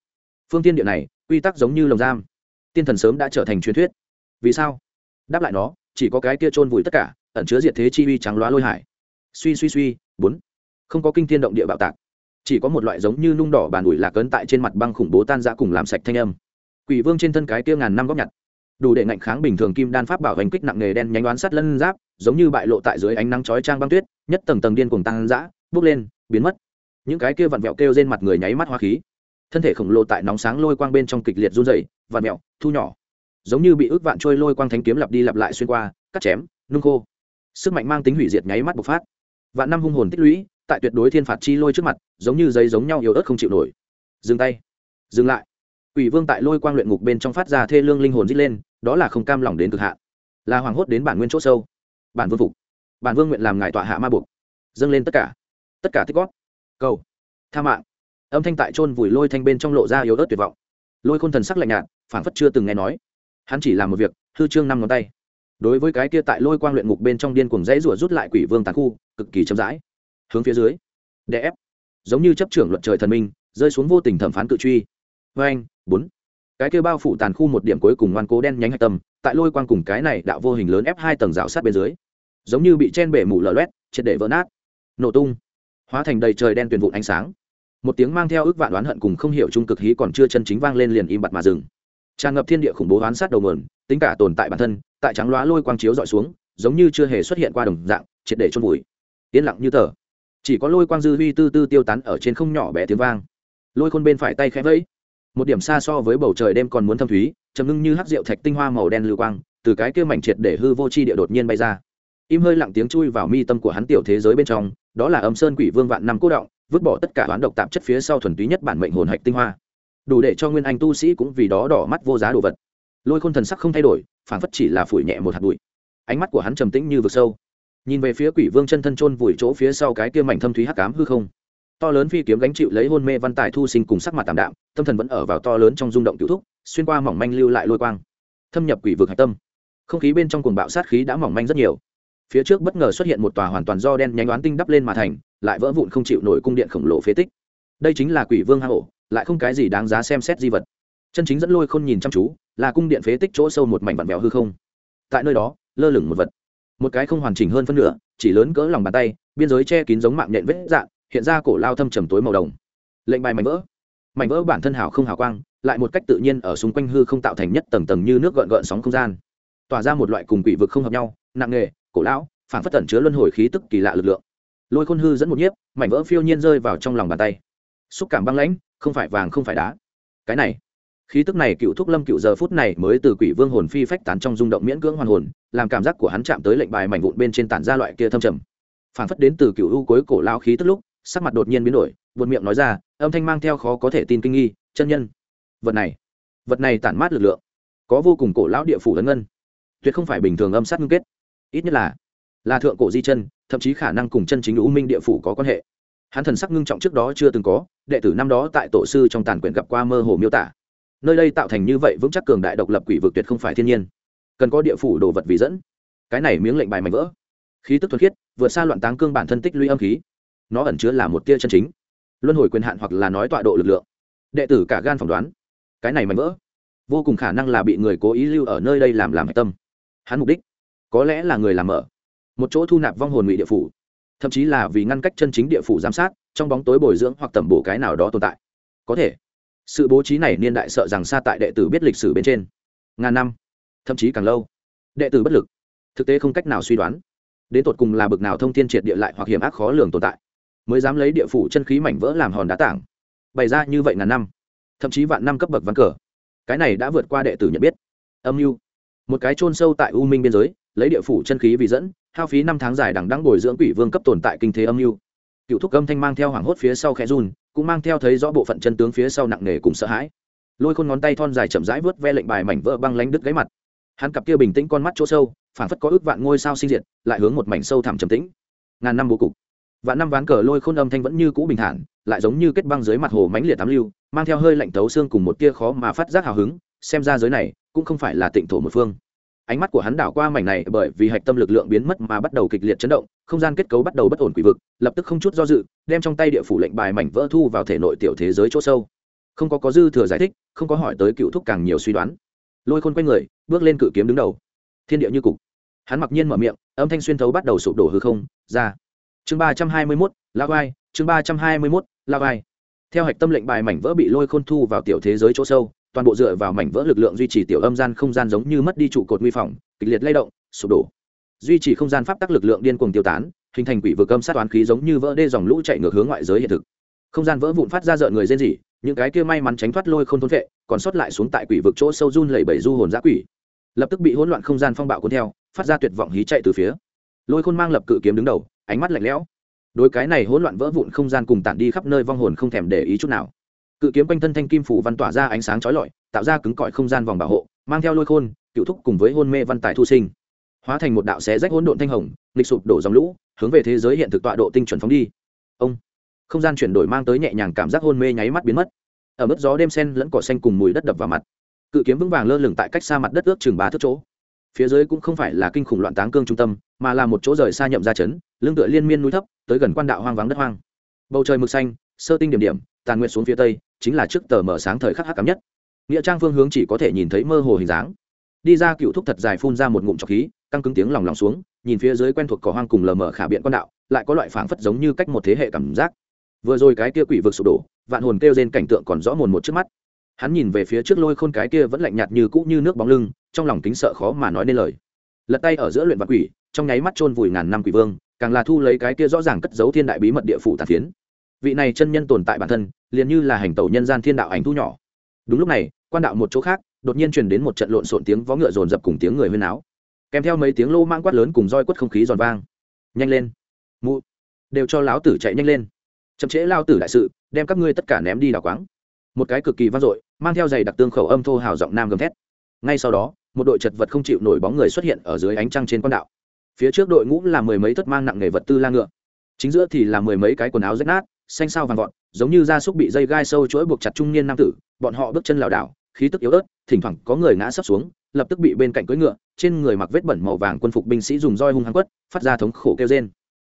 Phương tiên địa này, quy tắc giống như lồng giam. Tiên thần sớm đã trở thành truyền thuyết. Vì sao? Đáp lại nó, chỉ có cái kia trôn vùi tất cả, ẩn chứa diệt thế chi uy trắng loá lôi hải. Suy suy suy, bốn. Không có kinh thiên động địa bạo tạc, chỉ có một loại giống như nung đỏ bàn ủi lạc cấn tại trên mặt băng khủng bố tan ra cùng làm sạch thanh âm. Quỷ Vương trên thân cái kia ngàn năm góp nhặt, đủ để ngạnh kháng bình thường kim đan pháp bảo hành kích nặng nề đen nhánh đoán sắt lân giáp giống như bại lộ tại dưới ánh nắng chói trang băng tuyết nhất tầng tầng điên cuồng tăng dã bốc lên biến mất những cái kia vặn vẹo kêu trên mặt người nháy mắt hoa khí thân thể khổng lồ tại nóng sáng lôi quang bên trong kịch liệt run rẩy và mẹo thu nhỏ. Giống như bị ước vạn trôi lôi quang thánh kiếm lặp đi lặp lại xuyên qua cắt chém nung khô. Sức mạnh mang tính hủy diệt nháy mắt bộc phát. Vạn năm hung hồn tích lũy tại tuyệt đối thiên phạt chi lôi trước mặt giống như giấy giống nhau yếu ớt không chịu nổi. Dừng tay. Dừng lại. Quỷ Vương tại lôi quang luyện ngục bên trong phát ra thê lương linh hồn rít lên, đó là không cam lòng đến cực hạn, là hoàng hốt đến bản nguyên chỗ sâu. Bản vương phục, bản vương nguyện làm ngài tọa hạ ma buộc, dâng lên tất cả, tất cả tích gót, cầu, tha mạng. Âm thanh tại chôn vùi lôi thanh bên trong lộ ra yếu ớt tuyệt vọng. Lôi Khôn thần sắc lạnh nhạt, phảng phất chưa từng nghe nói. Hắn chỉ làm một việc, hư trương năm ngón tay. Đối với cái kia tại lôi quang luyện ngục bên trong điên cuồng dãy rủa rút lại quỷ vương tàn khu, cực kỳ chậm rãi. Hướng phía dưới, đè ép, giống như chấp trưởng luận trời thần minh, rơi xuống vô tình thẩm phán cự truy. Oeng, bốn cái kia bao phủ tàn khu một điểm cuối cùng ngoan cố đen nhánh hạch tâm tại lôi quang cùng cái này đạo vô hình lớn ép hai tầng rào sát bên dưới giống như bị chen bể mù lở loét triệt để vỡ nát nổ tung hóa thành đầy trời đen tuyền vụn ánh sáng một tiếng mang theo ước vạn đoán hận cùng không hiểu trung cực hí còn chưa chân chính vang lên liền im bặt mà dừng. Tràn ngập thiên địa khủng bố oán sát đầu mườn tính cả tồn tại bản thân, tại trắng loá lôi quang chiếu dọi xuống, giống như chưa hề xuất hiện qua đồng dạng, triệt để chôn vùi. Yên lặng như tờ. Chỉ có lôi quang dư huy tư tư tiêu tán ở trên không nhỏ bé tiếng vang. Lôi khôn bên phải tay khẽ vẫy. Một điểm xa so với bầu trời đêm còn muốn thâm thúy chầm ngưng như hát rượu thạch tinh hoa màu đen lưu quang, từ cái kia mảnh triệt để hư vô chi địa đột nhiên bay ra. Im hơi lặng tiếng chui vào mi tâm của hắn tiểu thế giới bên trong, đó là âm sơn quỷ vương vạn năm cố động vứt bỏ tất cả toán độc tạp chất phía sau thuần túy nhất bản mệnh hồn hạch tinh hoa. Đủ để cho nguyên anh tu sĩ cũng vì đó đỏ mắt vô giá đồ vật. Lôi khôn thần sắc không thay đổi phản phất chỉ là phủi nhẹ một hạt bụi. Ánh mắt của hắn trầm tĩnh như vực sâu. Nhìn về phía quỷ vương chân thân chôn vùi chỗ phía sau cái kia mảnh thâm thúy hắc ám hư không. To lớn phi kiếm gánh chịu lấy hôn mê văn tài thu sinh cùng sắc mặt tạm đạm, tâm thần vẫn ở vào to lớn trong rung động cựu thúc, xuyên qua mỏng manh lưu lại lôi quang. Thâm nhập quỷ vực hạch tâm. Không khí bên trong cuồng bạo sát khí đã mỏng manh rất nhiều. Phía trước bất ngờ xuất hiện một tòa hoàn toàn do đen nhánh đoán tinh đắp lên mà thành lại vỡ vụn không chịu nổi cung điện khổng lồ phế tích. Đây chính là quỷ vương hang ổ, lại không cái gì đáng giá xem xét di vật. Chân chính dẫn lôi khôn nhìn chăm chú, là cung điện phế tích chỗ sâu một mảnh vặn vẹo hư không. Tại nơi đó, lơ lửng một vật. Một cái không hoàn chỉnh hơn phân nửa, chỉ lớn cỡ lòng bàn tay, biên giới che kín giống mạng nhện vết dạng, hiện ra cổ lao thâm trầm tối màu đồng. Lệnh bài mảnh vỡ. Mảnh vỡ bản thân hào không hào quang, lại một cách tự nhiên ở xung quanh hư không tạo thành nhất tầng tầng như nước gợn gợn sóng không gian. Tỏa ra một loại cùng quỷ vực không hợp nhau, nặng nghề cổ lão phản phất tẩn chứa luân hồi khí tức kỳ lạ lực lượng lôi khôn hư dẫn một nhiếp, mảnh vỡ phiêu nhiên rơi vào trong lòng bàn tay. Xúc cảm băng lãnh, không phải vàng không phải đá. Cái này, khí tức này cựu thúc lâm cựu giờ phút này mới từ quỷ vương hồn phi phách tán trong rung động miễn cưỡng hoàn hồn, làm cảm giác của hắn chạm tới lệnh bài mảnh vụn bên trên tản ra loại kia thâm trầm. Phản phất đến từ cựu u cuối cổ lao khí tức lúc, sắc mặt đột nhiên biến đổi, buột miệng nói ra, âm thanh mang theo khó có thể tin kinh nghi, chân nhân, vật này vật này tản mát lực lượng, có vô cùng cổ lão địa phủ lấn ngân, tuyệt không phải bình thường âm sát ngưng kết. Ít nhất là là thượng cổ di chân thậm chí khả năng cùng chân chính u minh địa phủ có quan hệ. Hắn thần sắc ngưng trọng trước đó chưa từng có, đệ tử năm đó tại tổ sư trong tàn quyển gặp qua mơ hồ miêu tả. Nơi đây tạo thành như vậy vững chắc cường đại độc lập quỷ vực tuyệt không phải thiên nhiên. Cần có địa phủ đồ vật vì dẫn. Cái này miếng lệnh bài mạnh vỡ. Khí tức thuần khiết, vượt xa loạn táng cương bản thân tích lũy âm khí. Nó ẩn chứa là một tia chân chính. Luân hồi quyền hạn hoặc là nói tọa độ lực lượng. Đệ tử cả gan phỏng đoán, cái này mạnh vỡ, vô cùng khả năng là bị người cố ý lưu ở nơi đây làm làm hạch tâm. Hắn mục đích, có lẽ là người làm mở một chỗ thu nạp vong hồn ngụy địa phủ. Thậm chí là vì ngăn cách chân chính địa phủ giám sát, trong bóng tối bồi dưỡng hoặc tẩm bổ cái nào đó tồn tại. Có thể, sự bố trí này niên đại sợ rằng xa tại đệ tử biết lịch sử bên trên. Ngàn năm, thậm chí càng lâu. Đệ tử bất lực, thực tế không cách nào suy đoán. Đến tột cùng là bực nào thông thiên triệt địa lại hoặc hiểm ác khó lường tồn tại. Mới dám lấy địa phủ chân khí mảnh vỡ làm hòn đá tảng. Bày ra như vậy ngàn năm, thậm chí vạn năm cấp bậc ván cờ. Cái này đã vượt qua đệ tử nhận biết. Âm mưu. Một cái chôn sâu tại u minh biên giới, lấy địa phủ chân khí vì dẫn hao phí năm tháng dài đằng đẵng bồi dưỡng quỷ vương cấp tồn tại kinh thế âm mưu. Cựu thúc âm thanh mang theo hoảng hốt phía sau khẽ run, cũng mang theo thấy rõ bộ phận chân tướng phía sau nặng nề cùng sợ hãi. Lôi khôn ngón tay thon dài chậm rãi vớt ve lệnh bài mảnh vỡ băng lánh đứt gáy mặt. Hắn cặp kia bình tĩnh con mắt chỗ sâu, phảng phất có ước vạn ngôi sao sinh diệt, lại hướng một mảnh sâu thẳm trầm tĩnh. Ngàn năm bố cục. Vạn năm ván cờ lôi khôn âm thanh vẫn như cũ bình thản, lại giống như kết băng dưới mặt hồ mãnh liệt tám lưu, mang theo hơi lạnh tấu xương cùng một tia khó mà phát giác hào hứng, xem ra giới này cũng không phải là tịnh thổ một phương ánh mắt của hắn đảo qua mảnh này bởi vì hạch tâm lực lượng biến mất mà bắt đầu kịch liệt chấn động, không gian kết cấu bắt đầu bất ổn quỷ vực, lập tức không chút do dự, đem trong tay địa phủ lệnh bài mảnh vỡ thu vào thể nội tiểu thế giới chỗ sâu. Không có có dư thừa giải thích, không có hỏi tới cựu thúc càng nhiều suy đoán. Lôi khôn quay người, bước lên cự kiếm đứng đầu. Thiên địa như cục. Hắn mặc nhiên mở miệng, âm thanh xuyên thấu bắt đầu sụp đổ hư không, ra. Chương ba trăm hai mươi mốt la vai chương ba trăm hai mươi mốt la vai theo hạch tâm lệnh bài mảnh vỡ bị lôi khôn thu vào tiểu thế giới chỗ sâu toàn bộ dựa vào mảnh vỡ lực lượng duy trì tiểu âm gian không gian giống như mất đi trụ cột nguy phòng, kịch liệt lay động, sụp đổ. Duy trì không gian pháp tắc lực lượng điên cuồng tiêu tán, hình thành quỷ vực âm sát toán khí giống như vỡ đê dòng lũ chạy ngược hướng ngoại giới hiện thực. Không gian vỡ vụn phát ra rợn người rên rỉ, những cái kia may mắn tránh thoát lôi không thôn vệ, còn sót lại xuống tại quỷ vực chỗ sâu run lẩy bẩy du hồn giã quỷ. Lập tức bị hỗn loạn không gian phong bạo cuốn theo, phát ra tuyệt vọng hí chạy từ phía. Lôi khôn mang lập cự kiếm đứng đầu, ánh mắt lạnh lẽo. Đối cái này hỗn loạn vỡ vụn không gian cùng tản đi khắp nơi vong hồn không thèm để ý chút nào cự kiếm quanh thân thanh kim phủ văn tỏa ra ánh sáng chói lọi, tạo ra cứng cỏi không gian vòng bảo hộ, mang theo lôi khôn, cựu thúc cùng với hôn mê văn tài thu sinh. Hóa thành một đạo xé rách hỗn độn thanh hồng, nghịch sụp đổ dòng lũ, hướng về thế giới hiện thực tọa độ tinh chuẩn phóng đi. Ông. Không gian chuyển đổi mang tới nhẹ nhàng cảm giác hôn mê nháy mắt biến mất. Ở mức gió đêm sen lẫn cỏ xanh cùng mùi đất đập vào mặt. Cự kiếm vững vàng lơ lửng tại cách xa mặt đất ước chừng ba thước chỗ. Phía dưới cũng không phải là kinh khủng loạn táng cương trung tâm, mà là một chỗ rời xa nhậm ra chấn, lưng tựa liên miên núi thấp, tới gần quan đạo hoang vắng đất hoang. Bầu trời mực xanh, sơ tinh điểm điểm, tàn nguyện xuống phía tây chính là trước tờ mở sáng thời khắc hắc cắm nhất. Nghĩa trang phương hướng chỉ có thể nhìn thấy mơ hồ hình dáng. Đi ra cựu thúc thật dài phun ra một ngụm trọc khí, căng cứng tiếng lòng lòng xuống, nhìn phía dưới quen thuộc cỏ hoang cùng lờ mờ khả biện con đạo, lại có loại phảng phất giống như cách một thế hệ cảm giác. Vừa rồi cái kia quỷ vực sụp đổ, vạn hồn kêu trên cảnh tượng còn rõ mồn một trước mắt. Hắn nhìn về phía trước lôi khôn cái kia vẫn lạnh nhạt như cũ như nước bóng lưng, trong lòng kính sợ khó mà nói nên lời. Lật tay ở giữa luyện vạn quỷ, trong nháy mắt chôn vùi ngàn năm quỷ vương, càng là thu lấy cái kia rõ ràng cất giấu thiên đại bí mật địa phủ tàn phiến. Vị này chân nhân tồn tại bản thân liền như là hành tẩu nhân gian thiên đạo ảnh thu nhỏ. Đúng lúc này, quan đạo một chỗ khác, đột nhiên truyền đến một trận lộn xộn tiếng vó ngựa rồn rập cùng tiếng người huyên áo kèm theo mấy tiếng lô mang quát lớn cùng roi quất không khí giòn vang. Nhanh lên. Mụ. Đều cho lão tử chạy nhanh lên. Chậm trễ lao tử đại sự, đem các ngươi tất cả ném đi đào quáng. Một cái cực kỳ vang dội, mang theo giày đặc tương khẩu âm thô hào giọng nam gầm thét. Ngay sau đó, một đội chật vật không chịu nổi bóng người xuất hiện ở dưới ánh trăng trên con đạo. Phía trước đội ngũ là mười mấy thất mang nặng nghề vật tư la ngựa. Chính giữa thì là mười mấy cái quần áo rách nát, xanh sao vàng vọt giống như gia súc bị dây gai sâu chuỗi buộc chặt trung niên nam tử, bọn họ bước chân lảo đảo, khí tức yếu ớt, thỉnh thoảng có người ngã sấp xuống, lập tức bị bên cạnh cưỡi ngựa, trên người mặc vết bẩn màu vàng quân phục binh sĩ dùng roi hung hăng quất, phát ra thống khổ kêu trên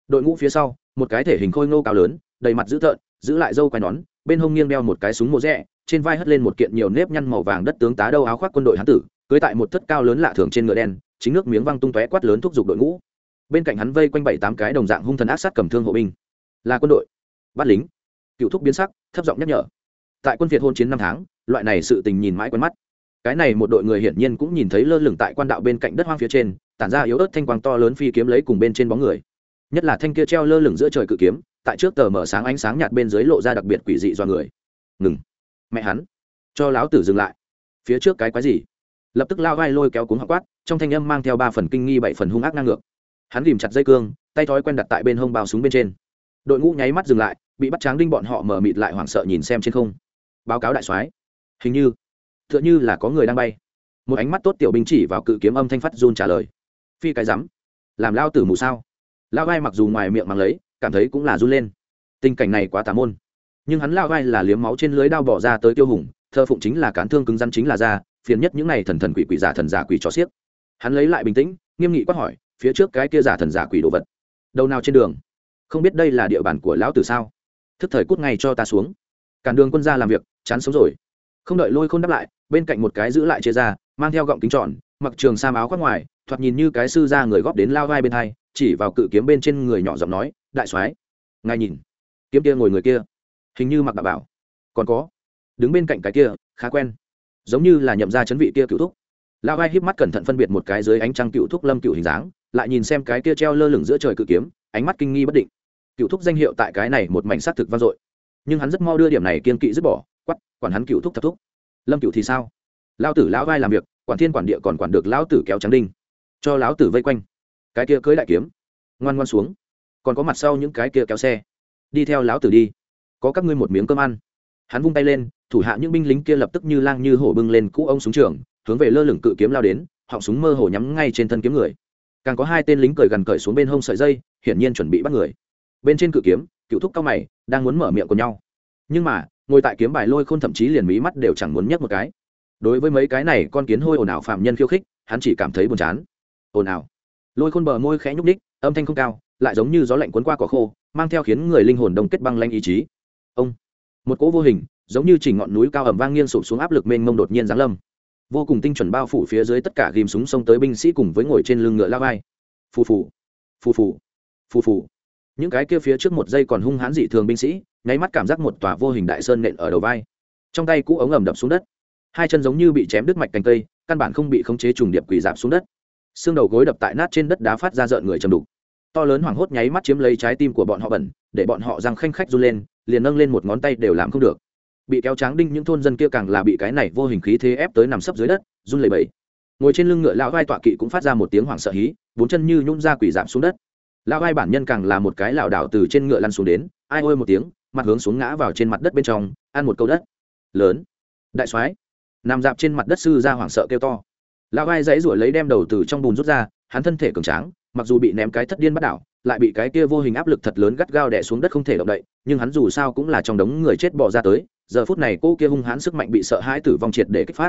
đội ngũ phía sau, một cái thể hình khôi ngô cao lớn, đầy mặt dữ tợn, giữ lại dâu quai nón, bên hông nghiêng đeo một cái súng mô rẽ, trên vai hất lên một kiện nhiều nếp nhăn màu vàng đất tướng tá đâu áo khoác quân đội hán tử cưới tại một thất cao lớn lạ thường trên ngựa đen, chính nước miếng văng tung tóe quát lớn thúc giục đội ngũ. Bên cạnh hắn vây quanh bảy tám cái đồng dạng hung thần ác sát cầm thương hộ binh. Là quân đội. Bắt lính cựu thúc biến sắc, thấp giọng nhắc nhở. Tại quân việt hôn chiến năm tháng, loại này sự tình nhìn mãi quen mắt. Cái này một đội người hiển nhiên cũng nhìn thấy lơ lửng tại quan đạo bên cạnh đất hoang phía trên, tản ra yếu ớt thanh quang to lớn phi kiếm lấy cùng bên trên bóng người. Nhất là thanh kia treo lơ lửng giữa trời cự kiếm, tại trước tờ mở sáng ánh sáng nhạt bên dưới lộ ra đặc biệt quỷ dị do người. Ngừng. Mẹ hắn. Cho láo tử dừng lại. Phía trước cái quái gì? Lập tức lao vai lôi kéo cuốn học quát, trong thanh âm mang theo ba phần kinh nghi bảy phần hung ác ngang ngược. Hắn ghìm chặt dây cương, tay thói quen đặt tại bên hông bao súng bên trên. Đội ngũ nháy mắt dừng lại bị bắt tráng đinh bọn họ mở mịt lại hoảng sợ nhìn xem trên không. Báo cáo đại soái. Hình như t h ư ợ n h ư là có người đang bay. Một ánh mắt tốt tiểu binh chỉ vào cự kiếm âm thanh phát run trả lời. Phi cái rắm, làm lao tử mù sao? Lao vai mặc dù ngoài miệng mang lấy, cảm thấy cũng là run lên. Tình cảnh này quá tà môn. Nhưng hắn lao vai là liếm máu trên lưới đao bỏ ra tới tiêu hùng thơ phụng chính là cán thương cứng rắn chính là da, phiền nhất những n à y thần thần quỷ quỷ giả thần giả quỷ cho xiếc. Hắn lấy lại bình tĩnh, nghiêm nghị quát hỏi, phía trước cái kia giả thần giả quỷ đồ vật đầu nào trên đường? Không biết đây là địa bàn của lão tử sao? Thức thời cút ngay cho ta xuống. Cản đường quân ra làm việc, chán sống rồi. Không đợi lôi k h ô n đáp lại, bên cạnh một cái giữ lại chia ra, mang theo gọng kính tròn, mặc trường sam áo khoác ngoài, thoạt nhìn như cái sư ra người góp đến lao vai bên hai, chỉ vào cự kiếm bên trên người nhỏ giọng nói, đại soái, ngài nhìn, kiếm kia ngồi người kia, hình như mặc bà bảo. Còn có, đứng bên cạnh cái kia, khá quen, giống như là nhậm ra chấn vị kia cựu thúc. Lao vai híp mắt cẩn thận phân biệt một cái dưới ánh trăng cựu thúc lâm cựu hình dáng, lại nhìn xem cái kia treo lơ lửng giữa trời cự kiếm, ánh mắt kinh nghi bất định cựu thúc danh hiệu tại cái này một mảnh xác thực vang dội. Nhưng hắn rất mo đưa điểm này kiên kỵ dứt bỏ quắp quản hắn cựu thúc thập thúc. Lâm cựu thì sao? Lao tử lão vai làm việc, quản thiên quản địa còn quản được lão tử kéo trắng đinh, cho lão tử vây quanh. Cái kia cưới đại kiếm. Ngoan ngoan xuống. Còn có mặt sau những cái kia kéo xe. Đi theo lão tử đi. Có các ngươi một miếng cơm ăn. Hắn vung tay lên, thủ hạ những binh lính kia lập tức như lang như hổ bưng lên cũ ông súng trường, hướng về lơ lửng cự kiếm lao đến, họng súng mơ hồ nhắm ngay trên thân kiếm người. Càng có hai tên lính cởi gần cởi xuống bên hông sợi dây, hiển nhiên chuẩn bị bắt người bên trên cự kiếm, cựu thúc cao mày, đang muốn mở miệng của nhau. Nhưng mà, ngồi tại kiếm bài lôi khôn thậm chí liền mí mắt đều chẳng muốn nhấc một cái. Đối với mấy cái này, con kiến hôi ồn ào phạm nhân khiêu khích, hắn chỉ cảm thấy buồn chán. Ồn ào. Lôi khôn bờ môi khẽ nhúc ních âm thanh không cao, lại giống như gió lạnh cuốn qua cỏ khô, mang theo khiến người linh hồn đông kết băng lanh ý chí. Ông. Một cỗ vô hình, giống như chỉnh ngọn núi cao ẩm vang nghiêng sụp xuống áp lực mênh mông đột nhiên giáng lâm. Vô cùng tinh chuẩn bao phủ phía dưới tất cả ghìm súng xông tới binh sĩ cùng với ngồi trên lưng ngựa lao vai. Phù phù. Phù phù. Phù phù những cái kia phía trước một giây còn hung hãn dị thường binh sĩ, nháy mắt cảm giác một tòa vô hình đại sơn nện ở đầu vai. Trong tay cũ ống ẩm đập xuống đất. Hai chân giống như bị chém đứt mạch cành cây, căn bản không bị khống chế trùng điệp quỳ dạp xuống đất. Xương đầu gối đập tại nát trên đất đá phát ra rợn người chầm đục. To lớn hoảng hốt nháy mắt chiếm lấy trái tim của bọn họ bẩn, để bọn họ răng khanh khách run lên, liền nâng lên một ngón tay đều làm không được. Bị kéo tráng đinh những thôn dân kia càng là bị cái này vô hình khí thế ép tới nằm sấp dưới đất, run lẩy bẩy. Ngồi trên lưng ngựa lão vai tọa kỵ cũng phát ra một tiếng hoảng sợ hí, bốn chân như nhung ra quỳ giảm xuống đất lão gai bản nhân càng là một cái lảo đảo từ trên ngựa lăn xuống đến, ai ôi một tiếng, mặt hướng xuống ngã vào trên mặt đất bên trong, ăn một câu đất. Lớn. Đại soái. Nằm dạp trên mặt đất sư ra hoảng sợ kêu to. Lão gai dãy ruổi lấy đem đầu từ trong bùn rút ra, hắn thân thể cường tráng, mặc dù bị ném cái thất điên bắt đảo, lại bị cái kia vô hình áp lực thật lớn gắt gao đè xuống đất không thể động đậy, nhưng hắn dù sao cũng là trong đống người chết bỏ ra tới, giờ phút này cô kia hung hãn sức mạnh bị sợ hãi tử vong triệt để kích phát.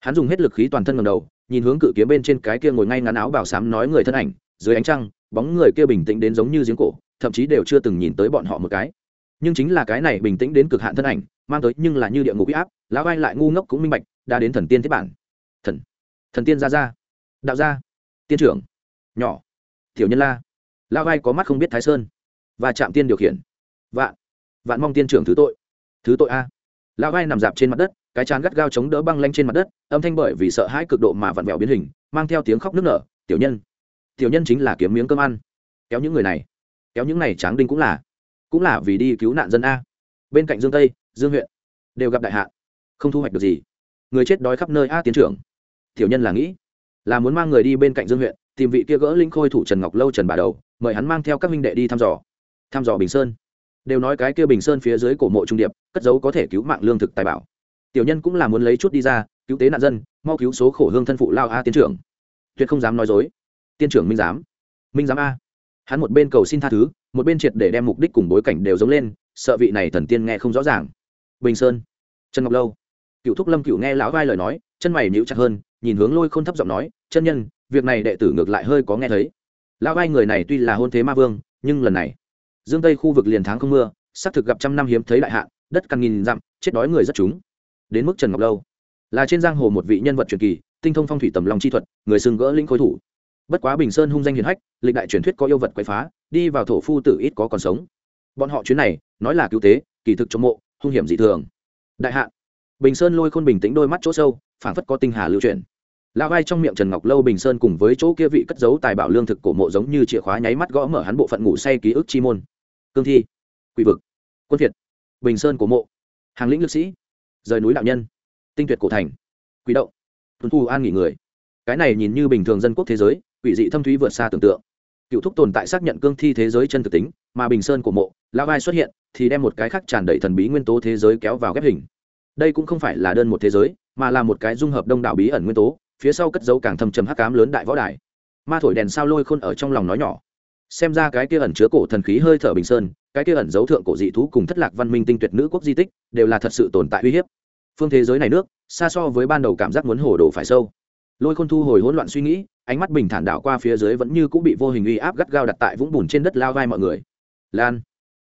Hắn dùng hết lực khí toàn thân ngầm đầu, nhìn hướng cự kiếm bên trên cái kia ngồi ngay ngắn áo bảo sám nói người thân ảnh dưới ánh trăng, bóng người kia bình tĩnh đến giống như giếng cổ, thậm chí đều chưa từng nhìn tới bọn họ một cái. Nhưng chính là cái này bình tĩnh đến cực hạn thân ảnh, mang tới nhưng là như địa ngục huy áp, lão vai lại ngu ngốc cũng minh bạch, đã đến thần tiên thế bản. Thần thần tiên ra ra đạo gia, tiên trưởng, nhỏ, tiểu nhân la. Lão vai có mắt không biết thái sơn, và chạm tiên điều khiển. Vạn vạn mong tiên trưởng thứ tội thứ tội a. Lão vai nằm dạp trên mặt đất, cái chán gắt gao chống đỡ băng lanh trên mặt đất, âm thanh bởi vì sợ hãi cực độ mà vặn vẹo biến hình, mang theo tiếng khóc nức nở, tiểu nhân tiểu nhân chính là kiếm miếng cơm ăn. Kéo những người này. Kéo những này tráng đinh cũng là cũng là vì đi cứu nạn dân a. Bên cạnh dương tây, dương huyện đều gặp đại hạn, không thu hoạch được gì. Người chết đói khắp nơi a tiến trưởng. Tiểu nhân là nghĩ, là muốn mang người đi bên cạnh dương huyện, tìm vị kia gỡ linh khôi thủ trần ngọc lâu trần bà đầu, mời hắn mang theo các minh đệ đi thăm dò. Thăm dò bình sơn. Đều nói cái kia bình sơn phía dưới cổ mộ trung điệp, cất dấu có thể cứu mạng lương thực tài bảo. Tiểu nhân cũng là muốn lấy chút đi ra, cứu tế nạn dân, mau cứu số khổ hương thân phụ lao a tiến trưởng. Tuyệt không dám nói dối tiên trưởng minh giám. Minh giám a. Hắn một bên cầu xin tha thứ, một bên triệt để đem mục đích cùng bối cảnh đều giống lên, sợ vị này thần tiên nghe không rõ ràng. Bình sơn. Trần ngọc lâu. Cựu thúc lâm cựu nghe lão vai lời nói, chân mày nhíu chặt hơn, nhìn hướng lôi khôn thấp giọng nói, chân nhân, việc này đệ tử ngược lại hơi có nghe thấy. Lão vai người này tuy là hôn thế ma vương, nhưng lần này, dương tây khu vực liền tháng không mưa, xác thực gặp trăm năm hiếm thấy đại hạn, đất căn nghìn dặm, chết đói người rất chúng. Đến mức trần ngọc lâu, là trên giang hồ một vị nhân vật truyền kỳ, tinh thông phong thủy tầm lòng chi thuật, người xưng gỡ linh khối thủ bất quá bình sơn hung danh hiền hách, lịch đại truyền thuyết có yêu vật quậy phá, đi vào thổ phu tử ít có còn sống. Bọn họ chuyến này, nói là cứu tế, kỳ thực chống mộ, hung hiểm dị thường. Đại hạn bình sơn lôi khôn bình tĩnh đôi mắt chỗ sâu, phảng phất có tinh hà lưu truyền lao vai trong miệng trần ngọc lâu bình sơn cùng với chỗ kia vị cất giấu tài bảo lương thực cổ mộ giống như chìa khóa nháy mắt gõ mở hắn bộ phận ngủ say ký ức chi môn. Cương thi. Quỷ vực. Quân việt. Bình sơn cổ mộ. Hàng lĩnh lực sĩ. Rời núi đạo nhân. Tinh tuyệt cổ thành. Quỷ động. Tuân thu an nghỉ người. Cái này nhìn như bình thường dân quốc thế giới quỷ dị thâm thúy vượt xa tưởng tượng. Cựu thúc tồn tại xác nhận cương thi thế giới chân thực tính, mà bình sơn của mộ lao vai xuất hiện, thì đem một cái khác tràn đầy thần bí nguyên tố thế giới kéo vào ghép hình. Đây cũng không phải là đơn một thế giới, mà là một cái dung hợp đông đảo bí ẩn nguyên tố, phía sau cất dấu càng thâm trầm hắc cám lớn đại võ đài. Ma thổi đèn sao lôi khôn ở trong lòng nói nhỏ. Xem ra cái kia ẩn chứa cổ thần khí hơi thở bình sơn, cái kia ẩn dấu thượng cổ dị thú cùng thất lạc văn minh tinh tuyệt nữ quốc di tích, đều là thật sự tồn tại uy hiếp. Phương thế giới này nước, xa so với ban đầu cảm giác muốn hồ đồ phải sâu. Lôi khôn thu hồi hỗn loạn suy nghĩ ánh mắt bình thản đảo qua phía dưới vẫn như cũng bị vô hình uy áp gắt gao đặt tại vũng bùn trên đất lao vai mọi người. Lan.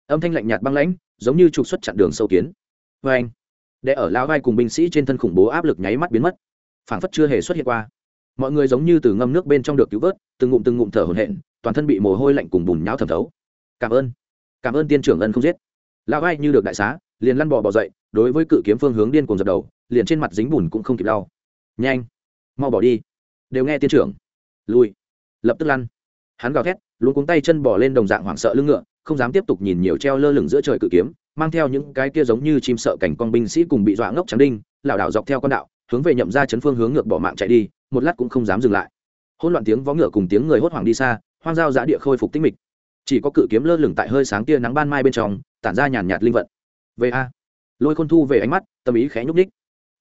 Âm thanh lạnh nhạt băng lãnh, giống như trục xuất chặn đường sâu kiến. Vê anh. Để ở lao vai cùng binh sĩ trên thân khủng bố áp lực nháy mắt biến mất. Phảng phất chưa hề xuất hiện qua. Mọi người giống như từ ngâm nước bên trong được cứu vớt, từng ngụm từng ngụm thở hổn hển, toàn thân bị mồ hôi lạnh cùng bùn nhão thẩm thấu. Cảm ơn. Cảm ơn tiên trưởng ân không giết. Lao vai như được đại xá, liền lăn bò bò dậy, đối với cự kiếm phương hướng điên cuồng dập đầu, liền trên mặt dính bùn cũng không kịp đau. Nhanh. Mau bỏ đi. Đều nghe tiên trưởng lui. Lập tức lăn. Hắn gào thét luôn cuống tay chân bỏ lên đồng dạng hoảng sợ lưng ngựa, không dám tiếp tục nhìn nhiều treo lơ lửng giữa trời cự kiếm, mang theo những cái kia giống như chim sợ cảnh con binh sĩ cùng bị dọa ngốc trắng đinh, lảo đảo dọc theo con đạo, hướng về nhậm ra chấn phương hướng ngược bỏ mạng chạy đi, một lát cũng không dám dừng lại. Hỗn loạn tiếng vó ngựa cùng tiếng người hốt hoảng đi xa, hoang giao giã địa khôi phục tinh mịch. Chỉ có cự kiếm lơ lửng tại hơi sáng tia nắng ban mai bên trong, tản ra nhàn nhạt linh vận. Về a. Lôi khôn thu về ánh mắt, tâm ý khẽ nhúc ních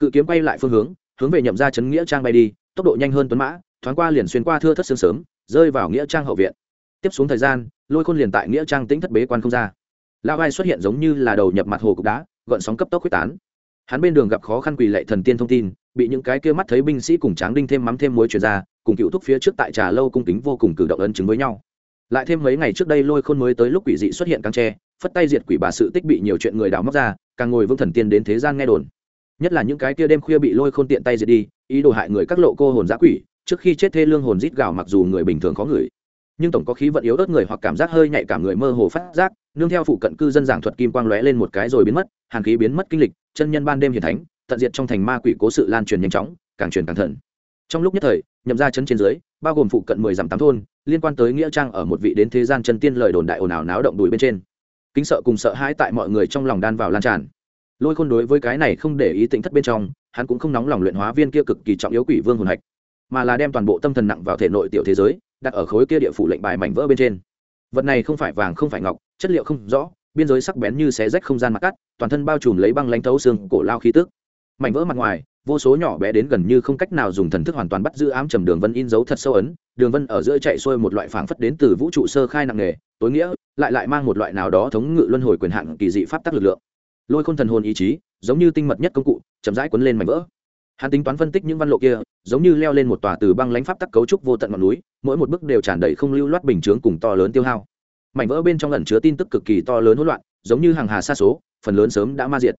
cự kiếm bay lại phương hướng hướng về nhậm ra chấn nghĩa trang bay đi, tốc độ nhanh hơn tuấn mã thoáng qua liền xuyên qua thưa thất sương sớm, rơi vào nghĩa trang hậu viện. Tiếp xuống thời gian, lôi khôn liền tại nghĩa trang tĩnh thất bế quan không ra. Lao ai xuất hiện giống như là đầu nhập mặt hồ cục đá gợn sóng cấp tốc quyết tán. Hắn bên đường gặp khó khăn quỳ lệ thần tiên thông tin, bị những cái kia mắt thấy binh sĩ cùng tráng đinh thêm mắm thêm muối truyền ra, cùng cựu thúc phía trước tại trà lâu cung kính vô cùng cử động ấn chứng với nhau. Lại thêm mấy ngày trước đây lôi khôn mới tới lúc quỷ dị xuất hiện căng tre, phất tay diệt quỷ bà sự tích bị nhiều chuyện người đào móc ra, càng ngồi vương thần tiên đến thế gian nghe đồn. Nhất là những cái kia đêm khuya bị lôi khôn tiện tay diệt đi, ý đồ hại người các lộ cô hồn giã quỷ trước khi chết thê lương hồn rít gào mặc dù người bình thường khó ngửi, nhưng tổng có khí vận yếu ớt người hoặc cảm giác hơi nhạy cảm người mơ hồ phát giác, nương theo phụ cận cư dân giảng thuật kim quang lóe lên một cái rồi biến mất, hàn khí biến mất kinh lịch, chân nhân ban đêm hiền thánh, tận diệt trong thành ma quỷ cố sự lan truyền nhanh chóng, càng truyền càng thận trong lúc nhất thời, nhậm ra chân trên dưới, bao gồm phụ cận mười dặm tám thôn, liên quan tới nghĩa trang ở một vị đến thế gian chân tiên lời đồn đại ồn ào náo động đùi bên trên. Kính sợ cùng sợ hãi tại mọi người trong lòng đan vào lan tràn. Lôi khôn đối với cái này không để ý tính thất bên trong, hắn cũng không nóng lòng luyện hóa viên kia cực kỳ trọng yếu quỷ vương hồn hạch mà là đem toàn bộ tâm thần nặng vào thể nội tiểu thế giới, đặt ở khối kia địa phủ lệnh bài mảnh vỡ bên trên. Vật này không phải vàng, không phải ngọc, chất liệu không rõ, biên giới sắc bén như xé rách không gian mặt cắt, toàn thân bao trùm lấy băng lãnh thấu xương cổ lao khí tức. Mảnh vỡ mặt ngoài, vô số nhỏ bé đến gần như không cách nào dùng thần thức hoàn toàn bắt giữ ám trầm đường vân in dấu thật sâu ấn, đường vân ở giữa chạy xuôi một loại phảng phất đến từ vũ trụ sơ khai nặng nghề tối nghĩa, lại lại mang một loại nào đó thống ngự luân hồi quyền hạn kỳ dị pháp tắc lực lượng. Lôi khôn thần hồn ý chí, giống như tinh mật nhất công cụ, chậm rãi quấn lên mảnh vỡ hắn tính toán phân tích những văn lộ kia, giống như leo lên một tòa từ băng lãnh pháp tắc cấu trúc vô tận ngọn núi, mỗi một bước đều tràn đầy không lưu loát bình chướng cùng to lớn tiêu hao. Mảnh vỡ bên trong ẩn chứa tin tức cực kỳ to lớn hỗn loạn, giống như hàng hà xa số, phần lớn sớm đã ma diệt.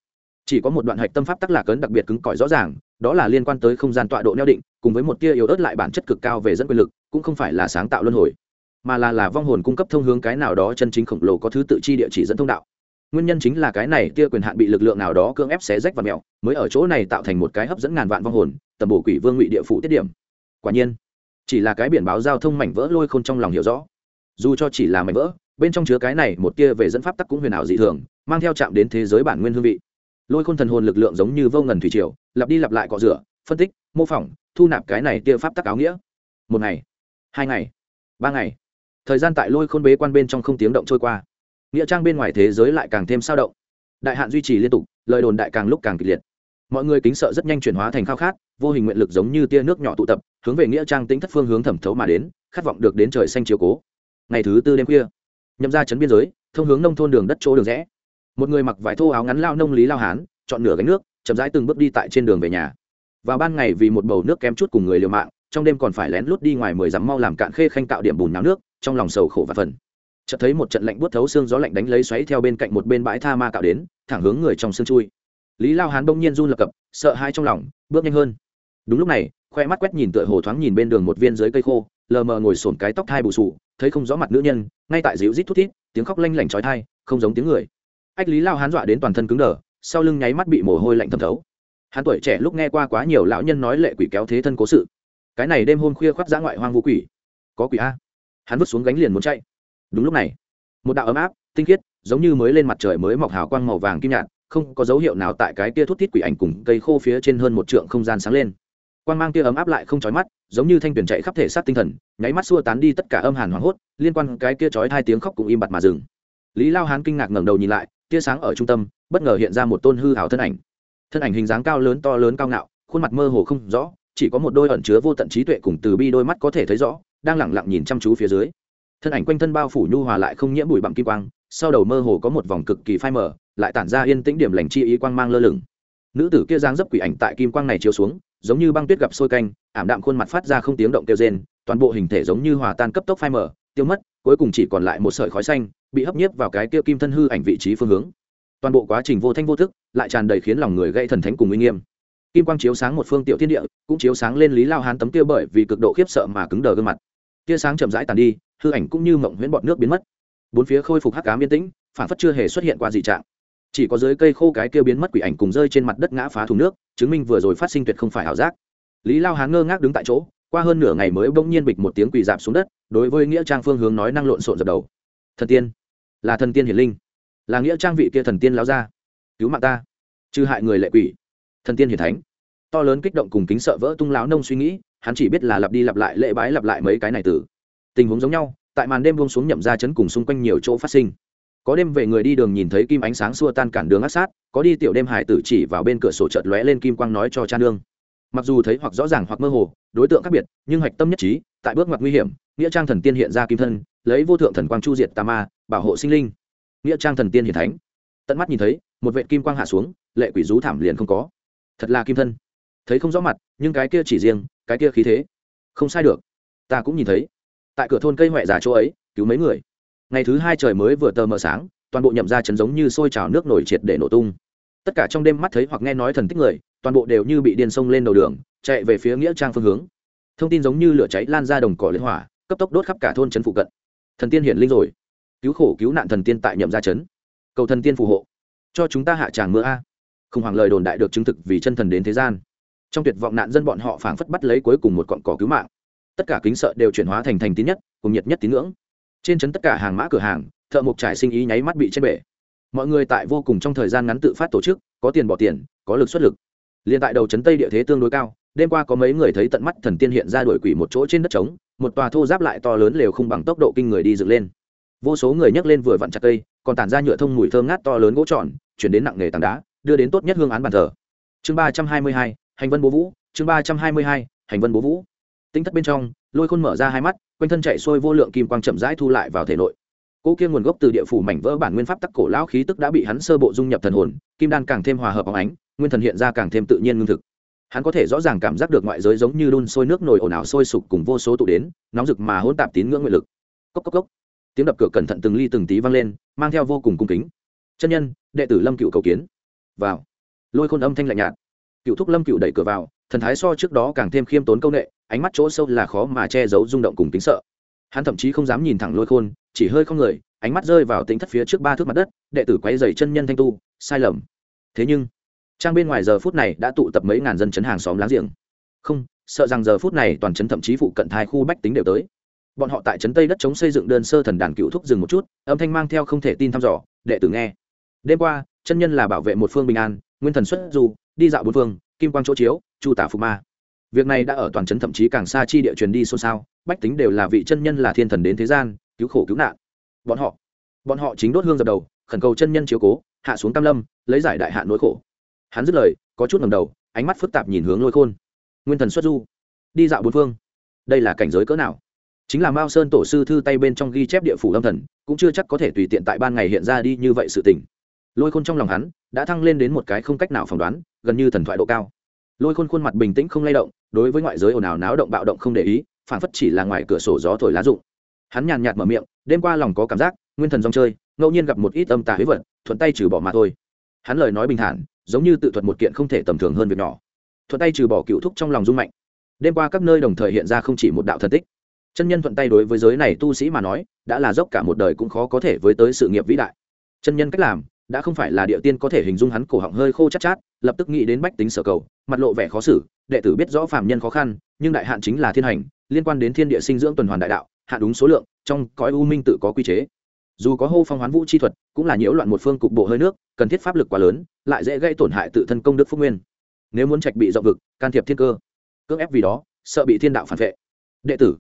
Chỉ có một đoạn hạch tâm pháp tắc lạc ấn đặc biệt cứng cỏi rõ ràng, đó là liên quan tới không gian tọa độ neo định, cùng với một tia yếu ớt lại bản chất cực cao về dẫn quyền lực, cũng không phải là sáng tạo luân hồi, mà là là vong hồn cung cấp thông hướng cái nào đó chân chính khổng lồ có thứ tự chi địa chỉ dẫn thông đạo nguyên nhân chính là cái này tia quyền hạn bị lực lượng nào đó cưỡng ép xé rách và mẹo mới ở chỗ này tạo thành một cái hấp dẫn ngàn vạn vong hồn, tầm bổ quỷ vương ngụy địa phủ tiết điểm. Quả nhiên, chỉ là cái biển báo giao thông mảnh vỡ lôi khôn trong lòng hiểu rõ. Dù cho chỉ là mảnh vỡ, bên trong chứa cái này một tia về dẫn pháp tắc cũng huyền ảo dị thường, mang theo chạm đến thế giới bản nguyên hương vị. Lôi khôn thần hồn lực lượng giống như vô ngần thủy triều, lặp đi lặp lại cọ rửa, phân tích, mô phỏng, thu nạp cái này tia pháp tắc áo nghĩa. Một ngày, hai ngày, ba ngày, thời gian tại lôi khôn bế quan bên trong không tiếng động trôi qua nghĩa trang bên ngoài thế giới lại càng thêm sao động. Đại hạn duy trì liên tục, lời đồn đại càng lúc càng kịch liệt. Mọi người kính sợ rất nhanh chuyển hóa thành khao khát, vô hình nguyện lực giống như tia nước nhỏ tụ tập, hướng về nghĩa trang tính thất phương hướng thẩm thấu mà đến, khát vọng được đến trời xanh chiếu cố. Ngày thứ tư đêm khuya, nhậm ra chấn biên giới, thông hướng nông thôn đường đất chỗ đường rẽ. Một người mặc vải thô áo ngắn lao nông lý lao hán, chọn nửa gánh nước, chậm rãi từng bước đi tại trên đường về nhà. Vào ban ngày vì một bầu nước kém chút cùng người liều mạng, trong đêm còn phải lén lút đi ngoài mười dặm mau làm cạn khê khanh cạo điểm bùn náo nước, trong lòng sầu khổ và phần chợt thấy một trận lạnh buốt thấu xương gió lạnh đánh lấy xoáy theo bên cạnh một bên bãi tha ma cạo đến, thẳng hướng người trong xương chui. Lý lao hán bỗng nhiên run lập cập, sợ hãi trong lòng, bước nhanh hơn. Đúng lúc này, khoe mắt quét nhìn tựa hồ thoáng nhìn bên đường một viên dưới cây khô, lờ mờ ngồi sồn cái tóc thai bù sù, thấy không rõ mặt nữ nhân, ngay tại dịu rít thút thít, tiếng khóc lanh lảnh trói thai, không giống tiếng người. Ách lý lao hán dọa đến toàn thân cứng đờ, sau lưng nháy mắt bị mồ hôi lạnh thấm thấu. Hắn tuổi trẻ lúc nghe qua quá nhiều lão nhân nói lệ quỷ kéo thế thân cố sự. Cái này đêm hôm khuya khoác giã ngoại hoang vô quỷ. Có quỷ a. Hắn vứt xuống gánh liền muốn chạy đúng lúc này, một đạo ấm áp, tinh khiết, giống như mới lên mặt trời mới mọc hào quang màu vàng kim nhạt, không có dấu hiệu nào tại cái kia thút thít quỷ ảnh cùng cây khô phía trên hơn một trượng không gian sáng lên. Quan mang kia ấm áp lại không chói mắt, giống như thanh tuyển chạy khắp thể xác tinh thần, nháy mắt xua tán đi tất cả âm hàn hoảng hốt, liên quan cái kia chói hai tiếng khóc cũng im bặt mà dừng. Lý lao hán kinh ngạc ngẩng đầu nhìn lại, tia sáng ở trung tâm, bất ngờ hiện ra một tôn hư hào thân ảnh. Thân ảnh hình dáng cao lớn to lớn cao ngạo, khuôn mặt mơ hồ không rõ, chỉ có một đôi ẩn chứa vô tận trí tuệ cùng từ bi đôi mắt có thể thấy rõ, đang lẳng lặng nhìn chăm chú phía dưới thân ảnh quanh thân bao phủ nhu hòa lại không nhiễm bụi bặm kim quang, sau đầu mơ hồ có một vòng cực kỳ phai mờ, lại tản ra yên tĩnh điểm lành chi ý quang mang lơ lửng. Nữ tử kia giang dấp quỷ ảnh tại kim quang này chiếu xuống, giống như băng tuyết gặp sôi canh, ảm đạm khuôn mặt phát ra không tiếng động kêu rên, toàn bộ hình thể giống như hòa tan cấp tốc phai mờ, tiêu mất, cuối cùng chỉ còn lại một sợi khói xanh, bị hấp nhiếp vào cái kia kim thân hư ảnh vị trí phương hướng. Toàn bộ quá trình vô thanh vô thức lại tràn đầy khiến lòng người gây thần thánh cùng uy nghiêm. Kim quang chiếu sáng một phương tiểu thiên địa, cũng chiếu sáng lên lý lao hán tấm kia bởi vì cực độ khiếp sợ mà cứng đờ gương mặt. Tia sáng chậm rãi tàn đi hư ảnh cũng như mộng huyễn bọt nước biến mất. Bốn phía khôi phục hắc cám yên tĩnh, phản phất chưa hề xuất hiện qua dị trạng. Chỉ có dưới cây khô cái kia biến mất quỷ ảnh cùng rơi trên mặt đất ngã phá thùng nước, chứng minh vừa rồi phát sinh tuyệt không phải ảo giác. Lý lao hán ngơ ngác đứng tại chỗ, qua hơn nửa ngày mới bỗng nhiên bịch một tiếng quỳ dạp xuống đất, đối với nghĩa trang phương hướng nói năng lộn xộn dập đầu. Thần tiên, là thần tiên hiển linh. Là nghĩa trang vị kia thần tiên lao ra cứu mạng ta. Trừ hại người lệ quỷ. Thần tiên hiển thánh. To lớn kích động cùng kính sợ vỡ tung láo nông suy nghĩ, hắn chỉ biết là lặp đi lặp lại lễ bái lặp lại mấy cái này từ tình huống giống nhau, tại màn đêm buông xuống nhậm ra chấn cùng xung quanh nhiều chỗ phát sinh. Có đêm về người đi đường nhìn thấy kim ánh sáng xua tan cản đường ác sát, có đi tiểu đêm hải tử chỉ vào bên cửa sổ chợt lóe lên kim quang nói cho cha nương. Mặc dù thấy hoặc rõ ràng hoặc mơ hồ, đối tượng khác biệt, nhưng hạch tâm nhất trí, tại bước ngoặt nguy hiểm, nghĩa trang thần tiên hiện ra kim thân, lấy vô thượng thần quang chu diệt tà ma, bảo hộ sinh linh. Nghĩa trang thần tiên hiển thánh. Tận mắt nhìn thấy, một vệ kim quang hạ xuống, lệ quỷ rú thảm liền không có. Thật là kim thân. Thấy không rõ mặt, nhưng cái kia chỉ riêng, cái kia khí thế. Không sai được. Ta cũng nhìn thấy tại cửa thôn cây huệ già chỗ ấy, cứu mấy người. Ngày thứ hai trời mới vừa tờ mờ sáng, toàn bộ nhậm ra chấn giống như sôi trào nước nổi triệt để nổ tung. Tất cả trong đêm mắt thấy hoặc nghe nói thần tích người, toàn bộ đều như bị điên sông lên đầu đường, chạy về phía nghĩa trang phương hướng. Thông tin giống như lửa cháy lan ra đồng cỏ liên hỏa, cấp tốc đốt khắp cả thôn trấn phụ cận. Thần tiên hiển linh rồi. Cứu khổ cứu nạn thần tiên tại nhậm gia trấn. Cầu thần tiên phù hộ. Cho chúng ta hạ tràng mưa a. Không hoàng lời đồn đại được chứng thực vì chân thần đến thế gian. Trong tuyệt vọng nạn dân bọn họ phảng phất bắt lấy cuối cùng một cọn cỏ cứu mạng tất cả kính sợ đều chuyển hóa thành thành tín nhất, cùng nhiệt nhất tín ngưỡng. Trên trấn tất cả hàng mã cửa hàng, thợ mộc trải sinh ý nháy mắt bị chết bể. Mọi người tại vô cùng trong thời gian ngắn tự phát tổ chức, có tiền bỏ tiền, có lực xuất lực. Liền tại đầu trấn tây địa thế tương đối cao, đêm qua có mấy người thấy tận mắt thần tiên hiện ra đuổi quỷ một chỗ trên đất trống, một tòa thô giáp lại to lớn lều không bằng tốc độ kinh người đi dựng lên. Vô số người nhấc lên vừa vặn chặt cây, còn tản ra nhựa thông mùi thơm ngát to lớn gỗ tròn, chuyển đến nặng nghề tảng đá, đưa đến tốt nhất hương án bàn thờ. Chương ba trăm hai mươi hai, hành vân bố vũ, chương ba trăm hai mươi hai, hành vân bố vũ tinh thất bên trong, lôi khôn mở ra hai mắt, quanh thân chạy xuôi vô lượng kim quang chậm rãi thu lại vào thể nội. Cỗ kia nguồn gốc từ địa phủ mảnh vỡ bản nguyên pháp tắc cổ lão khí tức đã bị hắn sơ bộ dung nhập thần hồn, kim đan càng thêm hòa hợp bóng ánh, nguyên thần hiện ra càng thêm tự nhiên ngưng thực. Hắn có thể rõ ràng cảm giác được ngoại giới giống như đun sôi nước nồi ồn ào sôi sục cùng vô số tụ đến, nóng rực mà hỗn tạp tín ngưỡng nguyện lực. Cốc cốc cốc. Tiếng đập cửa cẩn thận từng ly từng tí vang lên, mang theo vô cùng cung kính. Chân nhân, đệ tử lâm cựu cầu kiến. Vào. Lôi khôn âm thanh lạnh nhạt. Cựu thúc lâm cựu đẩy cửa vào thần thái so trước đó càng thêm khiêm tốn công nghệ ánh mắt chỗ sâu là khó mà che giấu rung động cùng tính sợ. Hắn thậm chí không dám nhìn thẳng lôi khôn, chỉ hơi không người, ánh mắt rơi vào tính thất phía trước ba thước mặt đất, đệ tử quay dày chân nhân thanh tu, sai lầm. Thế nhưng, trang bên ngoài giờ phút này đã tụ tập mấy ngàn dân chấn hàng xóm láng giềng. Không, sợ rằng giờ phút này toàn chấn thậm chí phụ cận thai khu bách tính đều tới. Bọn họ tại trấn tây đất chống xây dựng đơn sơ thần đàn cựu thúc dừng một chút, âm thanh mang theo không thể tin thăm dò, đệ tử nghe. Đêm qua, chân nhân là bảo vệ một phương bình an, nguyên thần xuất du, đi dạo bốn phương kim quang chỗ chiếu, chu tả phục ma. Việc này đã ở toàn trấn thậm chí càng xa chi địa truyền đi xôn xao, bách tính đều là vị chân nhân là thiên thần đến thế gian, cứu khổ cứu nạn. Bọn họ bọn họ chính đốt hương dập đầu, khẩn cầu chân nhân chiếu cố, hạ xuống tam lâm, lấy giải đại hạ nỗi khổ. Hắn dứt lời, có chút ngầm đầu, ánh mắt phức tạp nhìn hướng lôi khôn. Nguyên thần xuất du, đi dạo bốn phương. Đây là cảnh giới cỡ nào? Chính là mao sơn tổ sư thư tay bên trong ghi chép địa phủ lâm thần, cũng chưa chắc có thể tùy tiện tại ban ngày hiện ra đi như vậy sự tình lôi khôn trong lòng hắn đã thăng lên đến một cái không cách nào phỏng đoán, gần như thần thoại độ cao. Lôi khôn khuôn mặt bình tĩnh không lay động, đối với ngoại giới ồn ào náo động bạo động không để ý, phản phất chỉ là ngoài cửa sổ gió thổi lá rụng. Hắn nhàn nhạt mở miệng, đêm qua lòng có cảm giác, nguyên thần rong chơi, ngẫu nhiên gặp một ít âm tà huế vật, thuận tay trừ bỏ mà thôi. Hắn lời nói bình thản, giống như tự thuật một kiện không thể tầm thường hơn việc nhỏ. Thuận tay trừ bỏ cựu thúc trong lòng rung mạnh. Đêm qua các nơi đồng thời hiện ra không chỉ một đạo thần tích. Chân nhân thuận tay đối với giới này tu sĩ mà nói, đã là dốc cả một đời cũng khó có thể với tới sự nghiệp vĩ đại. Chân nhân cách làm đã không phải là địa tiên có thể hình dung hắn cổ họng hơi khô chát chát, lập tức nghĩ đến bách tính sở cầu, mặt lộ vẻ khó xử, đệ tử biết rõ phạm nhân khó khăn, nhưng đại hạn chính là thiên hành, liên quan đến thiên địa sinh dưỡng tuần hoàn đại đạo hạ đúng số lượng, trong cõi u minh tự có quy chế. Dù có hô phong hoán vũ chi thuật, cũng là nhiễu loạn một phương cục bộ hơi nước, cần thiết pháp lực quá lớn, lại dễ gây tổn hại tự thân công đức phúc nguyên. Nếu muốn trạch bị rộng vực, can thiệp thiên cơ, cưỡng ép vì đó, sợ bị thiên đạo phản vệ. Đệ tử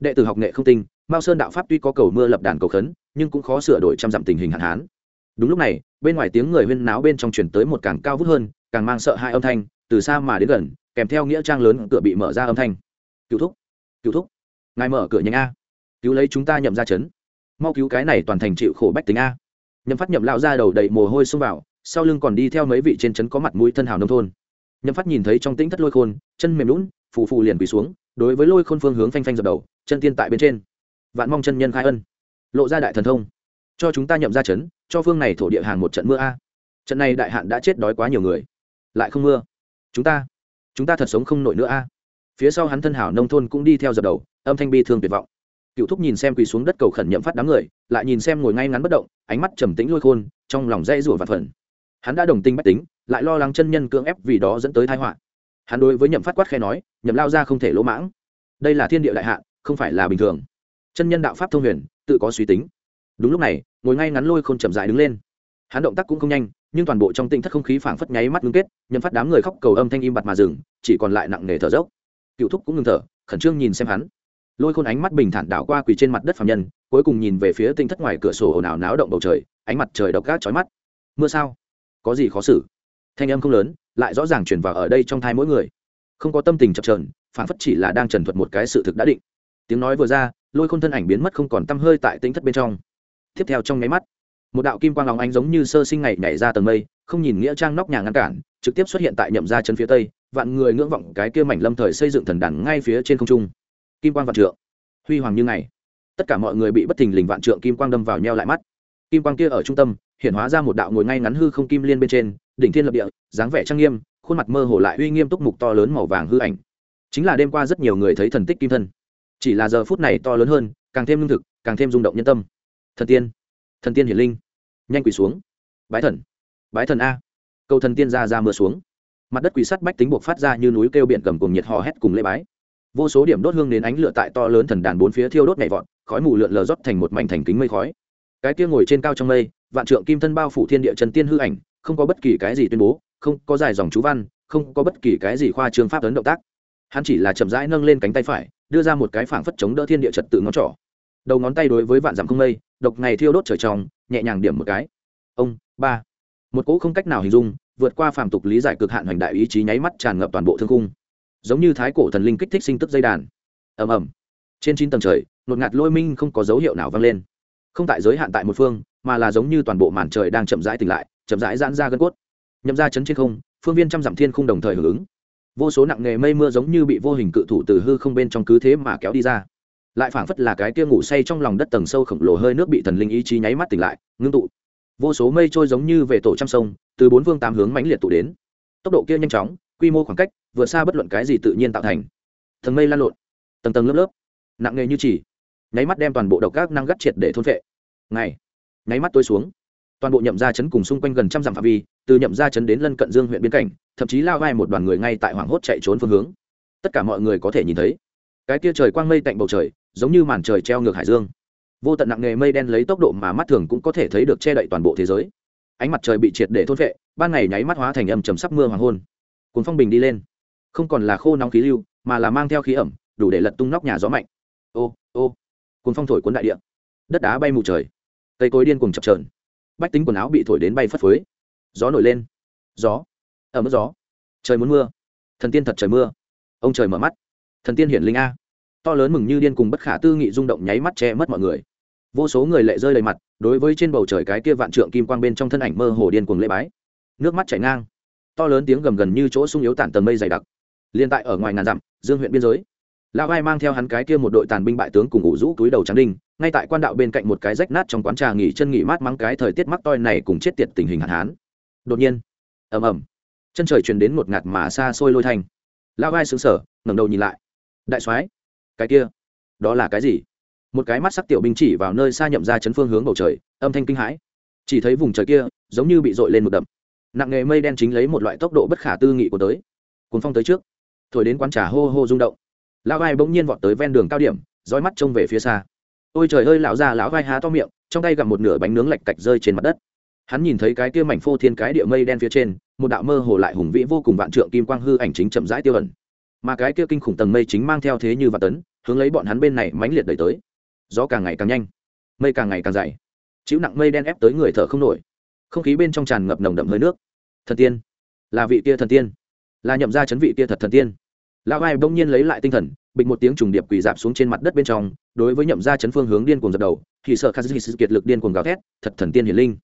đệ tử học nghệ không tinh, mao sơn đạo pháp tuy có cầu mưa lập đàn cầu khấn, nhưng cũng khó sửa đổi trăm dặm tình hình hạn hán đúng lúc này, bên ngoài tiếng người huyên náo bên trong truyền tới một càng cao vút hơn, càng mang sợ hai âm thanh, từ xa mà đến gần, kèm theo nghĩa trang lớn cửa bị mở ra âm thanh. Cứu thúc cứu thúc, ngài mở cửa nhanh a, cứu lấy chúng ta nhậm ra chấn mau cứu cái này toàn thành chịu khổ bách tính a. Nhậm phát nhậm lao ra đầu đầy mồ hôi xông vào, sau lưng còn đi theo mấy vị trên trấn có mặt mũi thân hào nông thôn. Nhậm phát nhìn thấy trong tĩnh thất lôi khôn, chân mềm lún phù phù liền quỳ xuống, đối với lôi khôn phương hướng phanh phanh dập đầu, chân tiên tại bên trên. Vạn mong chân nhân khai ân, lộ ra đại thần thông cho chúng ta nhậm ra chấn, cho phương này thổ địa hàng một trận mưa a. Trận này đại hạn đã chết đói quá nhiều người. Lại không mưa. Chúng ta chúng ta thật sống không nổi nữa a. Phía sau hắn thân hảo nông thôn cũng đi theo dập đầu, âm thanh bi thương tuyệt vọng. Cựu thúc nhìn xem quỳ xuống đất cầu khẩn nhậm phát đám người, lại nhìn xem ngồi ngay ngắn bất động, ánh mắt trầm tĩnh lôi khôn, trong lòng dây rủa và phần hắn đã đồng tình bách tính, lại lo lắng chân nhân cưỡng ép vì đó dẫn tới thái họa. Hắn đối với nhậm phát quát khe nói, nhậm lao ra không thể lỗ mãng. Đây là thiên địa đại hạ không phải là bình thường. Chân nhân đạo pháp thông huyền, tự có suy tính. Đúng lúc này ngồi ngay ngắn lôi khôn chậm dại đứng lên. Hắn động tác cũng không nhanh, nhưng toàn bộ trong tinh thất không khí phảng phất nháy mắt ngưng kết, nhậm phát đám người khóc cầu âm thanh im bặt mà dừng, chỉ còn lại nặng nề thở dốc. Cựu thúc cũng ngừng thở, khẩn trương nhìn xem hắn. Lôi khôn ánh mắt bình thản đảo qua quỳ trên mặt đất phạm nhân, cuối cùng nhìn về phía tinh thất ngoài cửa sổ ồn ào náo động bầu trời, ánh mặt trời độc gác chói mắt. Mưa sao? Có gì khó xử? Thanh âm không lớn, lại rõ ràng truyền vào ở đây trong thai mỗi người. Không có tâm tình chập trờn phản phất chỉ là đang trần thuật một cái sự thực đã định. Tiếng nói vừa ra, lôi khôn thân ảnh biến mất không còn t hơi tại tính thất bên trong tiếp theo trong nháy mắt, một đạo kim quang lòng ánh giống như sơ sinh ngày nhảy ra tầng mây, không nhìn nghĩa trang nóc nhà ngăn cản, trực tiếp xuất hiện tại nhậm ra chân phía tây, vạn người ngưỡng vọng cái kia mảnh lâm thời xây dựng thần đàn ngay phía trên không trung. Kim quang vạn trượng, huy hoàng như ngày. Tất cả mọi người bị bất thình lình vạn trượng kim quang đâm vào nhau lại mắt. Kim quang kia ở trung tâm, hiện hóa ra một đạo ngồi ngay ngắn hư không kim liên bên trên, đỉnh thiên lập địa, dáng vẻ trang nghiêm, khuôn mặt mơ hồ lại uy nghiêm túc mục to lớn màu vàng hư ảnh. Chính là đêm qua rất nhiều người thấy thần tích kim thân. Chỉ là giờ phút này to lớn hơn, càng thêm lương thực, càng thêm rung động nhân tâm thần tiên. Thần tiên hiển linh. Nhanh quỳ xuống. Bái thần. Bái thần a. Cầu thần tiên ra ra mưa xuống. Mặt đất quỳ sắt bách tính buộc phát ra như núi kêu biển cầm cùng nhiệt hò hét cùng lễ bái. Vô số điểm đốt hương đến ánh lửa tại to lớn thần đàn bốn phía thiêu đốt nhảy vọt, khói mù lượn lờ rót thành một mảnh thành kính mây khói. Cái kia ngồi trên cao trong mây, vạn trượng kim thân bao phủ thiên địa trần tiên hư ảnh, không có bất kỳ cái gì tuyên bố, không có dài dòng chú văn, không có bất kỳ cái gì khoa trương pháp ấn động tác. Hắn chỉ là chậm rãi nâng lên cánh tay phải, đưa ra một cái phảng phất chống đỡ thiên địa trật tự ngón trỏ đầu ngón tay đối với vạn dặm không mây, độc ngày thiêu đốt trời tròng nhẹ nhàng điểm một cái. Ông, ba. Một cỗ không cách nào hình dung, vượt qua phàm tục lý giải cực hạn hoành đại ý chí nháy mắt tràn ngập toàn bộ thương cung giống như thái cổ thần linh kích thích sinh tức dây đàn. Ầm ầm. Trên chín tầng trời nột ngạt lôi minh không có dấu hiệu nào vang lên. Không tại giới hạn tại một phương, mà là giống như toàn bộ màn trời đang chậm rãi tỉnh lại, chậm rãi giãn ra gân cốt. Nhậm ra chấn trên không, phương viên trăm dặm thiên không đồng thời hưởng ứng. Vô số nặng nghề mây mưa giống như bị vô hình cự thủ từ hư không bên trong cứ thế mà kéo đi ra lại phảng phất là cái kia ngủ say trong lòng đất tầng sâu khổng lồ hơi nước bị thần linh ý chí nháy mắt tỉnh lại, ngưng tụ. Vô số mây trôi giống như về tổ trăm sông, từ bốn phương tám hướng mãnh liệt tụ đến. Tốc độ kia nhanh chóng, quy mô khoảng cách, vượt xa bất luận cái gì tự nhiên tạo thành. Thần mây lan lộn, tầng tầng lớp lớp, nặng nghề như chỉ, nháy mắt đem toàn bộ độc các năng gắt triệt để thôn vệ ngày, nháy mắt tôi xuống. Toàn bộ nhậm gia chấn cùng xung quanh gần trăm dặm phạm vi, từ nhậm gia chấn đến lân cận dương huyện biên cảnh, thậm chí lao vai một đoàn người ngay tại hoảng hốt chạy trốn phương hướng. Tất cả mọi người có thể nhìn thấy, cái kia trời quang mây tạnh bầu trời giống như màn trời treo ngược hải dương. Vô tận nặng nề mây đen lấy tốc độ mà mắt thường cũng có thể thấy được che đậy toàn bộ thế giới. Ánh mặt trời bị triệt để thôn vệ ban ngày nháy mắt hóa thành âm chầm sắp mưa hoàng hôn. Cuốn phong bình đi lên. Không còn là khô nóng khí lưu, mà là mang theo khí ẩm, đủ để lật tung nóc nhà gió mạnh. Ô ô. Cuốn phong thổi cuốn đại địa. Đất đá bay mù trời. Cây cối điên cùng chập trờn bách tính quần áo bị thổi đến bay phất phới. Gió nổi lên. Gió. Ở mức gió. Trời muốn mưa. Thần tiên thật trời mưa. Ông trời mở mắt. Thần tiên hiển linh a to lớn mừng như điên cùng bất khả tư nghị rung động nháy mắt che mất mọi người. Vô số người lệ rơi đầy mặt, đối với trên bầu trời cái kia vạn trượng kim quang bên trong thân ảnh mơ hồ điên cuồng lễ bái. Nước mắt chảy ngang. To lớn tiếng gầm gần như chỗ sung yếu tản tầng mây dày đặc. Liên tại ở ngoài ngàn dặm, dương huyện biên giới. Lão vai mang theo hắn cái kia một đội tàn binh bại tướng cùng ủ rũ túi đầu trắng đinh, ngay tại quan đạo bên cạnh một cái rách nát trong quán trà nghỉ chân nghỉ mát mắng cái thời tiết mắc toi này cùng chết tiệt tình hình hạn hán. Đột nhiên, ầm ầm, chân trời truyền đến một ngạt mà xa xôi lôi thành lão vai sững sờ, ngẩng đầu nhìn lại. Đại soái cái kia. Đó là cái gì? Một cái mắt sắc tiểu binh chỉ vào nơi xa nhậm ra chấn phương hướng bầu trời, âm thanh kinh hãi. Chỉ thấy vùng trời kia, giống như bị dội lên một đậm. Nặng nghề mây đen chính lấy một loại tốc độ bất khả tư nghị của tới. Cuốn phong tới trước. Thổi đến quán trà hô hô rung động. Lão vai bỗng nhiên vọt tới ven đường cao điểm, dõi mắt trông về phía xa. Ôi trời ơi, lão già, lão vai há to miệng, trong tay gặp một nửa bánh nướng lạch cạch rơi trên mặt đất. Hắn nhìn thấy cái kia mảnh phô thiên cái địa mây đen phía trên, một đạo mơ hồ lại hùng vĩ vô cùng vạn trượng kim quang hư ảnh chính chậm rãi tiêu ẩn. Mà cái kia kinh khủng tầng mây chính mang theo thế như vạn tấn hướng lấy bọn hắn bên này mãnh liệt đẩy tới. Gió càng ngày càng nhanh, mây càng ngày càng dày. Chịu nặng mây đen ép tới người thở không nổi. Không khí bên trong tràn ngập nồng đậm hơi nước. Thần tiên, là vị kia thần tiên, là nhậm ra chấn vị kia thật thần tiên. Lão ai bỗng nhiên lấy lại tinh thần, bịch một tiếng trùng điệp quỳ dạp xuống trên mặt đất bên trong, đối với nhậm ra chấn phương hướng điên cuồng dập đầu, thì sợ khắc sự kiệt lực điên cuồng gào thét, thật thần tiên hiển linh,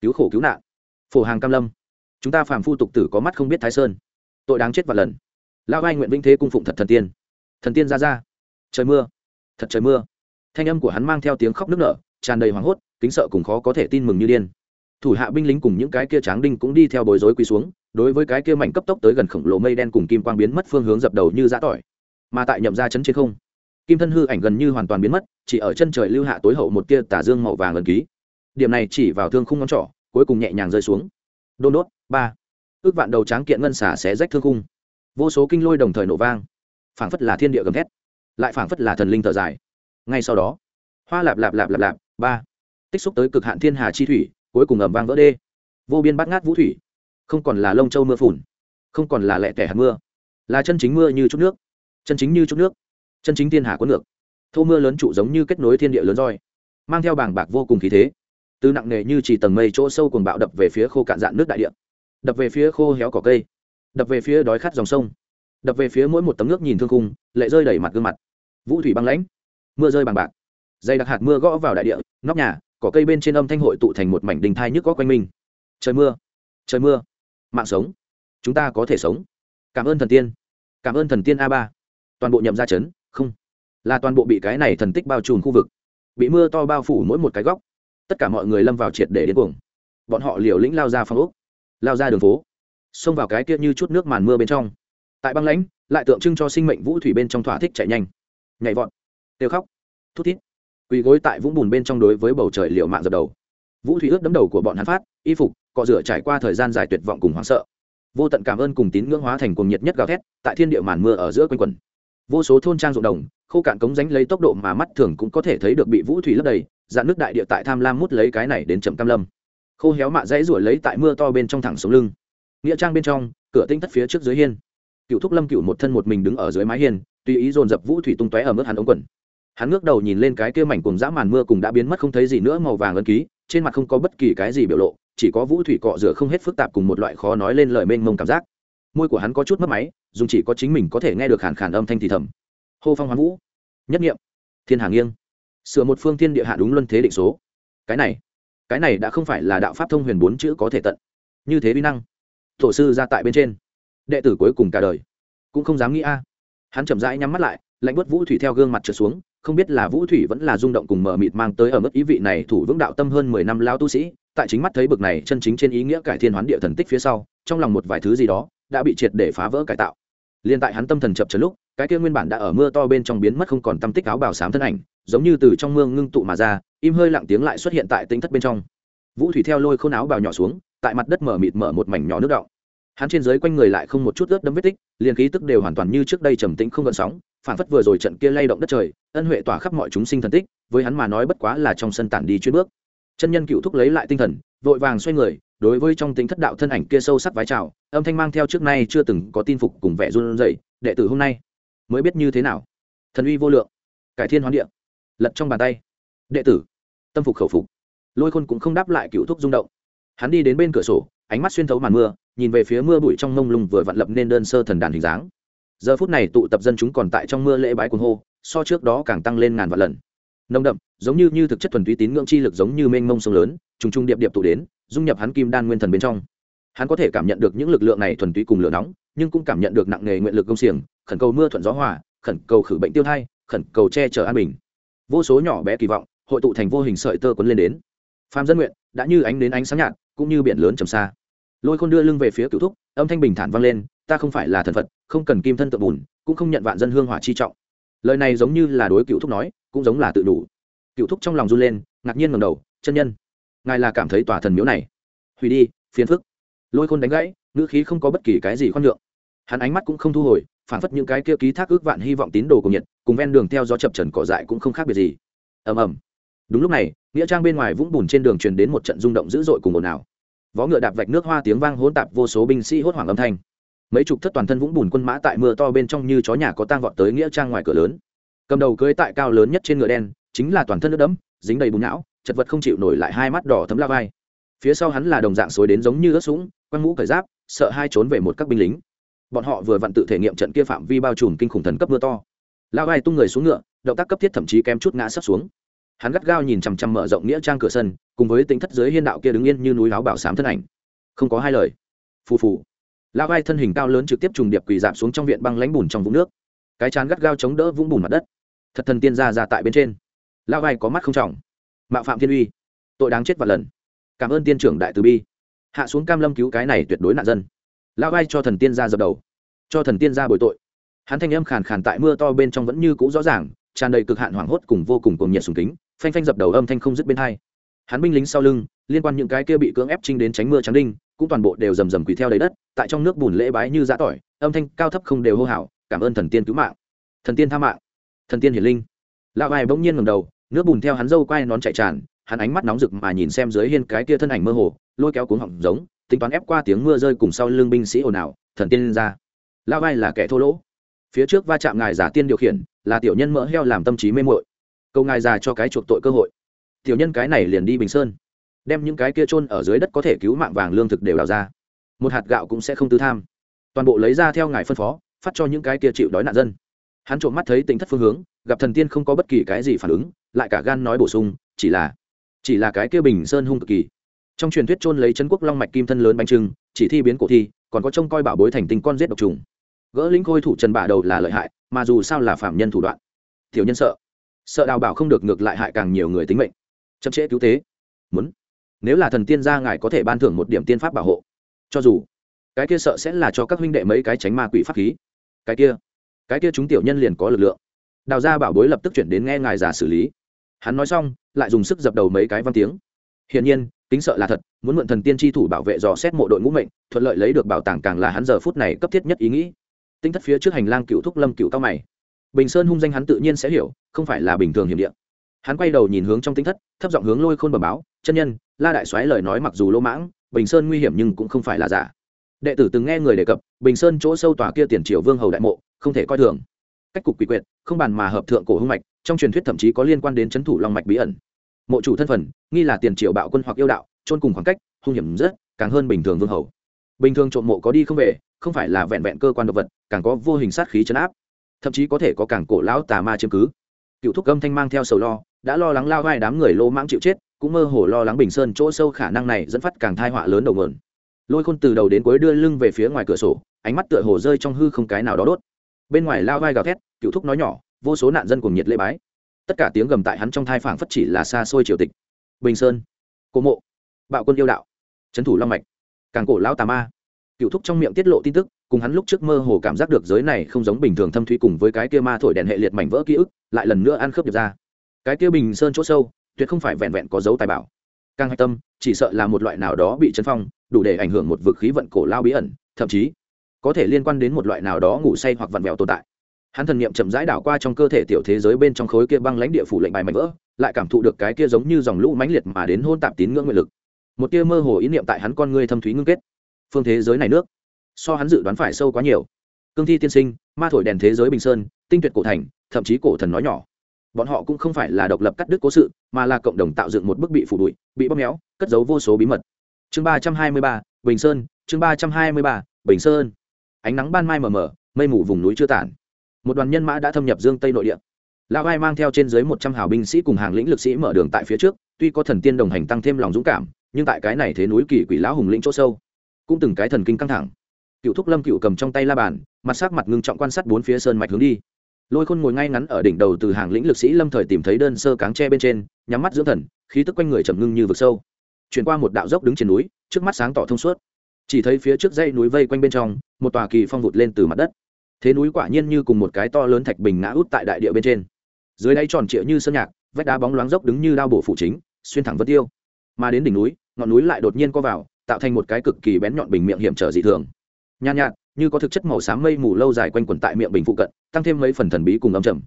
cứu khổ cứu nạn, phổ hàng cam lâm, chúng ta phàm phu tục tử có mắt không biết thái sơn, tội đáng chết và lần. Lão ai nguyện vinh thế cung phụng thật thần tiên. Thần tiên ra ra trời mưa. Thật trời mưa. Thanh âm của hắn mang theo tiếng khóc nức nở, tràn đầy hoảng hốt, kính sợ cùng khó có thể tin mừng như điên. Thủ hạ binh lính cùng những cái kia tráng đinh cũng đi theo bối rối quỳ xuống, đối với cái kia mảnh cấp tốc tới gần khổng lồ mây đen cùng kim quang biến mất phương hướng dập đầu như giã tỏi. Mà tại nhậm ra chấn trên không, kim thân hư ảnh gần như hoàn toàn biến mất, chỉ ở chân trời lưu hạ tối hậu một kia tả dương màu vàng lần ký. Điểm này chỉ vào thương khung ngón trỏ, cuối cùng nhẹ nhàng rơi xuống. Đôn đốt, ba. Ước vạn đầu tráng kiện ngân xả xé rách thương khung. Vô số kinh lôi đồng thời nổ vang. Phảng phất là thiên địa gầm thét lại phảng phất là thần linh thở dài. Ngay sau đó, hoa lạp lạp lạp lạp lạp, ba. Tích xúc tới cực hạn thiên hà chi thủy, cuối cùng ẩm vang vỡ đê. Vô biên bắt ngát vũ thủy. Không còn là lông châu mưa phùn, không còn là lẹ tẻ hạt mưa. Là chân chính mưa như chút nước. Chân chính như chút nước. Chân chính thiên hà có ngược. Thô mưa lớn trụ giống như kết nối thiên địa lớn roi, mang theo bảng bạc vô cùng khí thế. Từ nặng nề như chỉ tầng mây chỗ sâu cuồng bạo đập về phía khô cạn dạn nước đại địa. Đập về phía khô héo cỏ cây. Đập về phía đói khát dòng sông đập về phía mỗi một tấm nước nhìn thương khung, lệ rơi đầy mặt gương mặt. Vũ thủy băng lãnh, mưa rơi bằng bạc. Dày đặc hạt mưa gõ vào đại địa, nóc nhà, cỏ cây bên trên âm thanh hội tụ thành một mảnh đình thai nhức có quanh mình. Trời mưa trời mưa, mạng sống, chúng ta có thể sống. Cảm ơn thần tiên, cảm ơn thần tiên a ba. Toàn bộ nhậm ra chấn, không, là toàn bộ bị cái này thần tích bao trùm khu vực. Bị mưa to bao phủ mỗi một cái góc, tất cả mọi người lâm vào triệt để đến cuồng. Bọn họ liều lĩnh lao ra phòng úc lao ra đường phố, xông vào cái kia như chút nước màn mưa bên trong tại băng lãnh, lại tượng trưng cho sinh mệnh vũ thủy bên trong thỏa thích chạy nhanh. Nhảy vọt. Tiêu khóc. Thút thít. Quỳ gối tại vũng bùn bên trong đối với bầu trời liệu mạng dập đầu. Vũ thủy ướt đấm đầu của bọn hắn phát, y phục, cọ rửa trải qua thời gian dài tuyệt vọng cùng hoảng sợ. Vô tận cảm ơn cùng tín ngưỡng hóa thành cuồng nhiệt nhất gào thét, tại thiên địa màn mưa ở giữa quanh quần vô số thôn trang ruộng đồng, khô cạn cống ránh lấy tốc độ mà mắt thường cũng có thể thấy được bị vũ thủy lấp đầy, dạn nước đại địa tại tham lam mút lấy cái này đến chậm cam lâm. Khô héo mạ dãy ruổi lấy tại mưa to bên trong thẳng sống lưng. Nghĩa trang bên trong, cửa tinh thất phía trước dưới hiên cựu thúc lâm cựu một thân một mình đứng ở dưới mái hiên, tùy ý dồn dập vũ thủy tung tóe ở mức hắn ống quần. Hắn ngước đầu nhìn lên cái kia mảnh cùng dã màn mưa cùng đã biến mất không thấy gì nữa màu vàng ân ký, trên mặt không có bất kỳ cái gì biểu lộ, chỉ có vũ thủy cọ rửa không hết phức tạp cùng một loại khó nói lên lời mênh mông cảm giác. Môi của hắn có chút mất máy, dùng chỉ có chính mình có thể nghe được hàn khàn âm thanh thì thầm. Hô phong hoán vũ, nhất nghiệm. Thiên hà nghiêng. Sửa một phương thiên địa hạ đúng luân thế định số. Cái này cái này đã không phải là đạo pháp thông huyền bốn chữ có thể tận. Như thế vi năng. Tổ sư ra tại bên trên đệ tử cuối cùng cả đời. Cũng không dám nghĩ a. À. Hắn chậm rãi nhắm mắt lại, lạnh bớt vũ thủy theo gương mặt trượt xuống, không biết là vũ thủy vẫn là rung động cùng mở mịt mang tới ở mức ý vị này thủ vững đạo tâm hơn mười năm lao tu sĩ, tại chính mắt thấy bực này chân chính trên ý nghĩa cải thiên hoán địa thần tích phía sau, trong lòng một vài thứ gì đó đã bị triệt để phá vỡ cải tạo. Liên tại hắn tâm thần chập chấn lúc, cái kia nguyên bản đã ở mưa to bên trong biến mất không còn tâm tích áo bào xám thân ảnh, giống như từ trong mương ngưng tụ mà ra, im hơi lặng tiếng lại xuất hiện tại tính thất bên trong. Vũ thủy theo lôi khôn áo bào nhỏ xuống, tại mặt đất mở mịt mở một mảnh nhỏ nước động hắn trên dưới quanh người lại không một chút ướt đẫm vết tích, liền khí tức đều hoàn toàn như trước đây trầm tĩnh không gợn sóng phản phất vừa rồi trận kia lay động đất trời, ân huệ tỏa khắp mọi chúng sinh thần tích, với hắn mà nói bất quá là trong sân tản đi chuyến bước. Chân nhân cựu thúc lấy lại tinh thần, vội vàng xoay người, đối với trong tính thất đạo thân ảnh kia sâu sắc vái chào, âm thanh mang theo trước nay chưa từng có tin phục cùng vẻ run rẩy, đệ tử hôm nay mới biết như thế nào? Thần uy vô lượng, cải thiên hoán địa, lật trong bàn tay. Đệ tử, tâm phục khẩu phục. Lôi khôn cũng không đáp lại cựu thúc rung động. Hắn đi đến bên cửa sổ, ánh mắt xuyên thấu màn mưa nhìn về phía mưa bụi trong mông lung vừa vặn lập nên đơn sơ thần đàn hình dáng. Giờ phút này tụ tập dân chúng còn tại trong mưa lễ bái cuồng hô, so trước đó càng tăng lên ngàn vạn lần. Nồng đậm, giống như như thực chất thuần túy tín ngưỡng chi lực giống như mênh mông sông lớn, trùng trùng điệp điệp tụ đến, dung nhập hắn kim đan nguyên thần bên trong. Hắn có thể cảm nhận được những lực lượng này thuần túy cùng lửa nóng, nhưng cũng cảm nhận được nặng nề nguyện lực công xiềng, khẩn cầu mưa thuận gió hòa, khẩn cầu khử bệnh tiêu thai, khẩn cầu che chở an bình. Vô số nhỏ bé kỳ vọng, hội tụ thành vô hình sợi tơ quấn lên đến. Phàm dân nguyện, đã như ánh đến ánh sáng nhạt, cũng như biển lớn trầm xa lôi khôn đưa lưng về phía cựu thúc, âm thanh bình thản vang lên, ta không phải là thần phật, không cần kim thân tự bùn, cũng không nhận vạn dân hương hỏa chi trọng. Lời này giống như là đối cựu thúc nói, cũng giống là tự đủ. Cựu thúc trong lòng run lên, ngạc nhiên ngầm đầu, chân nhân, ngài là cảm thấy tòa thần miếu này, hủy đi, phiền phức. Lôi khôn đánh gãy, ngữ khí không có bất kỳ cái gì khoan nhượng. Hắn ánh mắt cũng không thu hồi, phản phất những cái kia ký thác ước vạn hy vọng tín đồ cùng nhiệt, cùng ven đường theo gió chập trần cỏ dại cũng không khác biệt gì. Ầm ầm. Đúng lúc này, nghĩa trang bên ngoài vũng bùn trên đường truyền đến một trận rung động dữ dội cùng ồn ào vó ngựa đạp vạch nước hoa tiếng vang hỗn tạp, vô số binh sĩ hốt hoảng âm thanh. Mấy chục thất toàn thân vũng bùn quân mã tại mưa to bên trong như chó nhà có tang vọt tới nghĩa trang ngoài cửa lớn. Cầm đầu cưới tại cao lớn nhất trên ngựa đen, chính là toàn thân nước đẫm, dính đầy bùn não, chật vật không chịu nổi lại hai mắt đỏ thấm la vai. Phía sau hắn là đồng dạng xối đến giống như ướt sũng, quăng mũ cởi giáp, sợ hai trốn về một các binh lính. Bọn họ vừa vặn tự thể nghiệm trận kia phạm vi bao trùm kinh khủng thần cấp mưa to. La vai tung người xuống ngựa, động tác cấp thiết thậm chí kém chút ngã sắp xuống hắn gắt gao nhìn chằm chằm mở rộng nghĩa trang cửa sân, cùng với tính thất giới hiên đạo kia đứng yên như núi láo bảo sám thân ảnh. Không có hai lời. Phù phù. Lao vai thân hình cao lớn trực tiếp trùng điệp quỳ dạp xuống trong viện băng lánh bùn trong vũng nước. Cái chán gắt gao chống đỡ vũng bùn mặt đất. Thật thần tiên ra ra tại bên trên. Lao vai có mắt không trọng. Mạo phạm thiên uy. Tội đáng chết vạn lần. Cảm ơn tiên trưởng đại từ bi. Hạ xuống cam lâm cứu cái này tuyệt đối nạn dân. Lao vai cho thần tiên ra dập đầu. Cho thần tiên ra bồi tội. Hắn thanh âm khàn khàn tại mưa to bên trong vẫn như cũ rõ ràng, tràn đầy cực hạn hoảng hốt cùng vô cùng cuồng nhiệt sùng kính phanh phanh dập đầu âm thanh không dứt bên hai. Hắn binh lính sau lưng, liên quan những cái kia bị cưỡng ép trinh đến tránh mưa trắng đinh, cũng toàn bộ đều rầm rầm quỳ theo đầy đất, tại trong nước bùn lễ bái như giã tỏi, âm thanh cao thấp không đều hô hào, cảm ơn thần tiên cứu mạng, thần tiên tha mạng, thần tiên hiển linh. Lão vai bỗng nhiên ngầm đầu, nước bùn theo hắn dâu quay nón chạy tràn, hắn ánh mắt nóng rực mà nhìn xem dưới hiên cái kia thân ảnh mơ hồ, lôi kéo cuống họng giống, tính toán ép qua tiếng mưa rơi cùng sau lưng binh sĩ ồn ào, thần tiên lên ra. Lão vai là kẻ thô lỗ. Phía trước va chạm ngài giả tiên điều khiển, là tiểu nhân mỡ heo làm tâm trí mê mội câu ngài già cho cái chuộc tội cơ hội. Tiểu nhân cái này liền đi bình sơn, đem những cái kia trôn ở dưới đất có thể cứu mạng vàng lương thực đều đào ra. Một hạt gạo cũng sẽ không tư tham. Toàn bộ lấy ra theo ngài phân phó, phát cho những cái kia chịu đói nạn dân. Hắn trộm mắt thấy tính thất phương hướng, gặp thần tiên không có bất kỳ cái gì phản ứng, lại cả gan nói bổ sung, chỉ là chỉ là cái kia bình sơn hung cực kỳ. Trong truyền thuyết trôn lấy chân quốc long mạch kim thân lớn bánh trưng, chỉ thi biến cổ thi, còn có trông coi bảo bối thành tinh con giết độc trùng. Gỡ lính khôi thủ trần bả đầu là lợi hại, mà dù sao là phạm nhân thủ đoạn. Tiểu nhân sợ sợ đào bảo không được ngược lại hại càng nhiều người tính mệnh. Chậm trễ cứu tế. Muốn. Nếu là thần tiên gia ngài có thể ban thưởng một điểm tiên pháp bảo hộ. Cho dù. Cái kia sợ sẽ là cho các huynh đệ mấy cái tránh ma quỷ pháp khí. Cái kia. Cái kia chúng tiểu nhân liền có lực lượng. Đào gia bảo bối lập tức chuyển đến nghe ngài già xử lý. Hắn nói xong, lại dùng sức dập đầu mấy cái văn tiếng. Hiển nhiên tính sợ là thật, muốn mượn thần tiên tri thủ bảo vệ dò xét mộ đội ngũ mệnh, thuận lợi lấy được bảo tàng càng là hắn giờ phút này cấp thiết nhất ý nghĩ. Tinh thất phía trước hành lang cựu thúc lâm cựu cao mày bình sơn hung danh hắn tự nhiên sẽ hiểu, không phải là bình thường hiểm địa. Hắn quay đầu nhìn hướng trong tinh thất, thấp giọng hướng lôi khôn bờ báo, chân nhân, la đại soái lời nói mặc dù lỗ mãng, bình sơn nguy hiểm nhưng cũng không phải là giả. Đệ tử từng nghe người đề cập, bình sơn chỗ sâu tòa kia tiền triều vương hầu đại mộ, không thể coi thường. Cách cục quỷ quyệt, không bàn mà hợp thượng cổ hung mạch, trong truyền thuyết thậm chí có liên quan đến c thủ long mạch bí ẩn. Mộ chủ thân phần nghi là tiền triều bạo quân hoặc yêu đạo trôn cùng khoảng cách, hung hiểm rất, càng hơn bình thường vương hầu. Bình thường trộm mộ có đi không về, không phải là vẹn vẹn cơ quan độc vật, càng có vô hình sát khí chấn áp thậm chí có thể có cảng cổ lão tà ma chiếm cứ. Cựu thúc âm thanh mang theo sầu lo, đã lo lắng lao vai đám người lô mãng chịu chết, cũng mơ hồ lo lắng bình sơn chỗ sâu khả năng này dẫn phát càng thai họa lớn đầu mượn lôi khôn từ đầu đến cuối đưa lưng về phía ngoài cửa sổ, ánh mắt tựa hồ rơi trong hư không cái nào đó đốt. Bên ngoài lao vai gào thét, cựu thúc nói nhỏ, vô số nạn dân cùng nhiệt lễ bái. Tất cả tiếng gầm tại hắn trong thai phảng phất chỉ là xa xôi triều tịch. Bình sơn cô mộ, bạo quân yêu đạo, trấn thủ long mạch, càng cổ lão tà ma. Cựu thúc trong miệng tiết lộ tin tức cùng hắn lúc trước mơ hồ cảm giác được giới này không giống bình thường thâm thúy cùng với cái kia ma thổi đèn hệ liệt mảnh vỡ ký ức, lại lần nữa ăn khớp được ra. Cái kia bình sơn chỗ sâu, tuyệt không phải vẹn vẹn có dấu tài bảo. Càng hạch tâm, chỉ sợ là một loại nào đó bị chấn phong, đủ để ảnh hưởng một vực khí vận cổ lao bí ẩn, thậm chí có thể liên quan đến một loại nào đó ngủ say hoặc vặn vẹo tồn tại. Hắn thần niệm chậm rãi đảo qua trong cơ thể tiểu thế giới bên trong khối kia băng lãnh địa phủ lệnh bài mảnh vỡ, lại cảm thụ được cái kia giống như dòng lũ mãnh liệt mà đến hôn tạp tín ngưỡng nguyện lực. Một tia mơ hồ ý niệm tại hắn con ngươi thâm thúy ngưng kết. Phương thế giới này nước so hắn dự đoán phải sâu quá nhiều. Cương thi tiên sinh, ma thổi đèn thế giới bình sơn, tinh tuyệt cổ thành, thậm chí cổ thần nói nhỏ. Bọn họ cũng không phải là độc lập cắt đứt cố sự, mà là cộng đồng tạo dựng một bức bị phủ bụi bị bóp méo, cất giấu vô số bí mật. Chương ba trăm hai mươi ba, bình sơn, chương ba trăm hai mươi ba, bình sơn. Ánh nắng ban mai mờ mờ, mây mù vùng núi chưa tản. Một đoàn nhân mã đã thâm nhập dương tây nội địa. Lão ai mang theo trên dưới một trăm hào binh sĩ cùng hàng lĩnh lực sĩ mở đường tại phía trước, tuy có thần tiên đồng hành tăng thêm lòng dũng cảm, nhưng tại cái này thế núi kỳ quỷ lão hùng lĩnh chỗ sâu, cũng từng cái thần kinh căng thẳng cựu thúc lâm cựu cầm trong tay la bàn, mặt sắc mặt ngưng trọng quan sát bốn phía sơn mạch hướng đi. Lôi khôn ngồi ngay ngắn ở đỉnh đầu từ hàng lĩnh lực sĩ lâm thời tìm thấy đơn sơ cáng tre bên trên, nhắm mắt dưỡng thần, khí tức quanh người trầm ngưng như vực sâu. Chuyển qua một đạo dốc đứng trên núi, trước mắt sáng tỏ thông suốt. Chỉ thấy phía trước dãy núi vây quanh bên trong, một tòa kỳ phong vụt lên từ mặt đất. Thế núi quả nhiên như cùng một cái to lớn thạch bình ngã út tại đại địa bên trên. Dưới đáy tròn trịa như sơn nhạc, vách đá bóng loáng dốc đứng như đao bổ phụ chính, xuyên thẳng vân tiêu. Mà đến đỉnh núi, ngọn núi lại đột nhiên co vào, tạo thành một cái cực kỳ bén nhọn bình miệng hiểm trở dị thường nhàn nhạt, như có thực chất màu xám mây mù lâu dài quanh quẩn tại miệng bình phụ cận, tăng thêm mấy phần thần bí cùng âm trầm.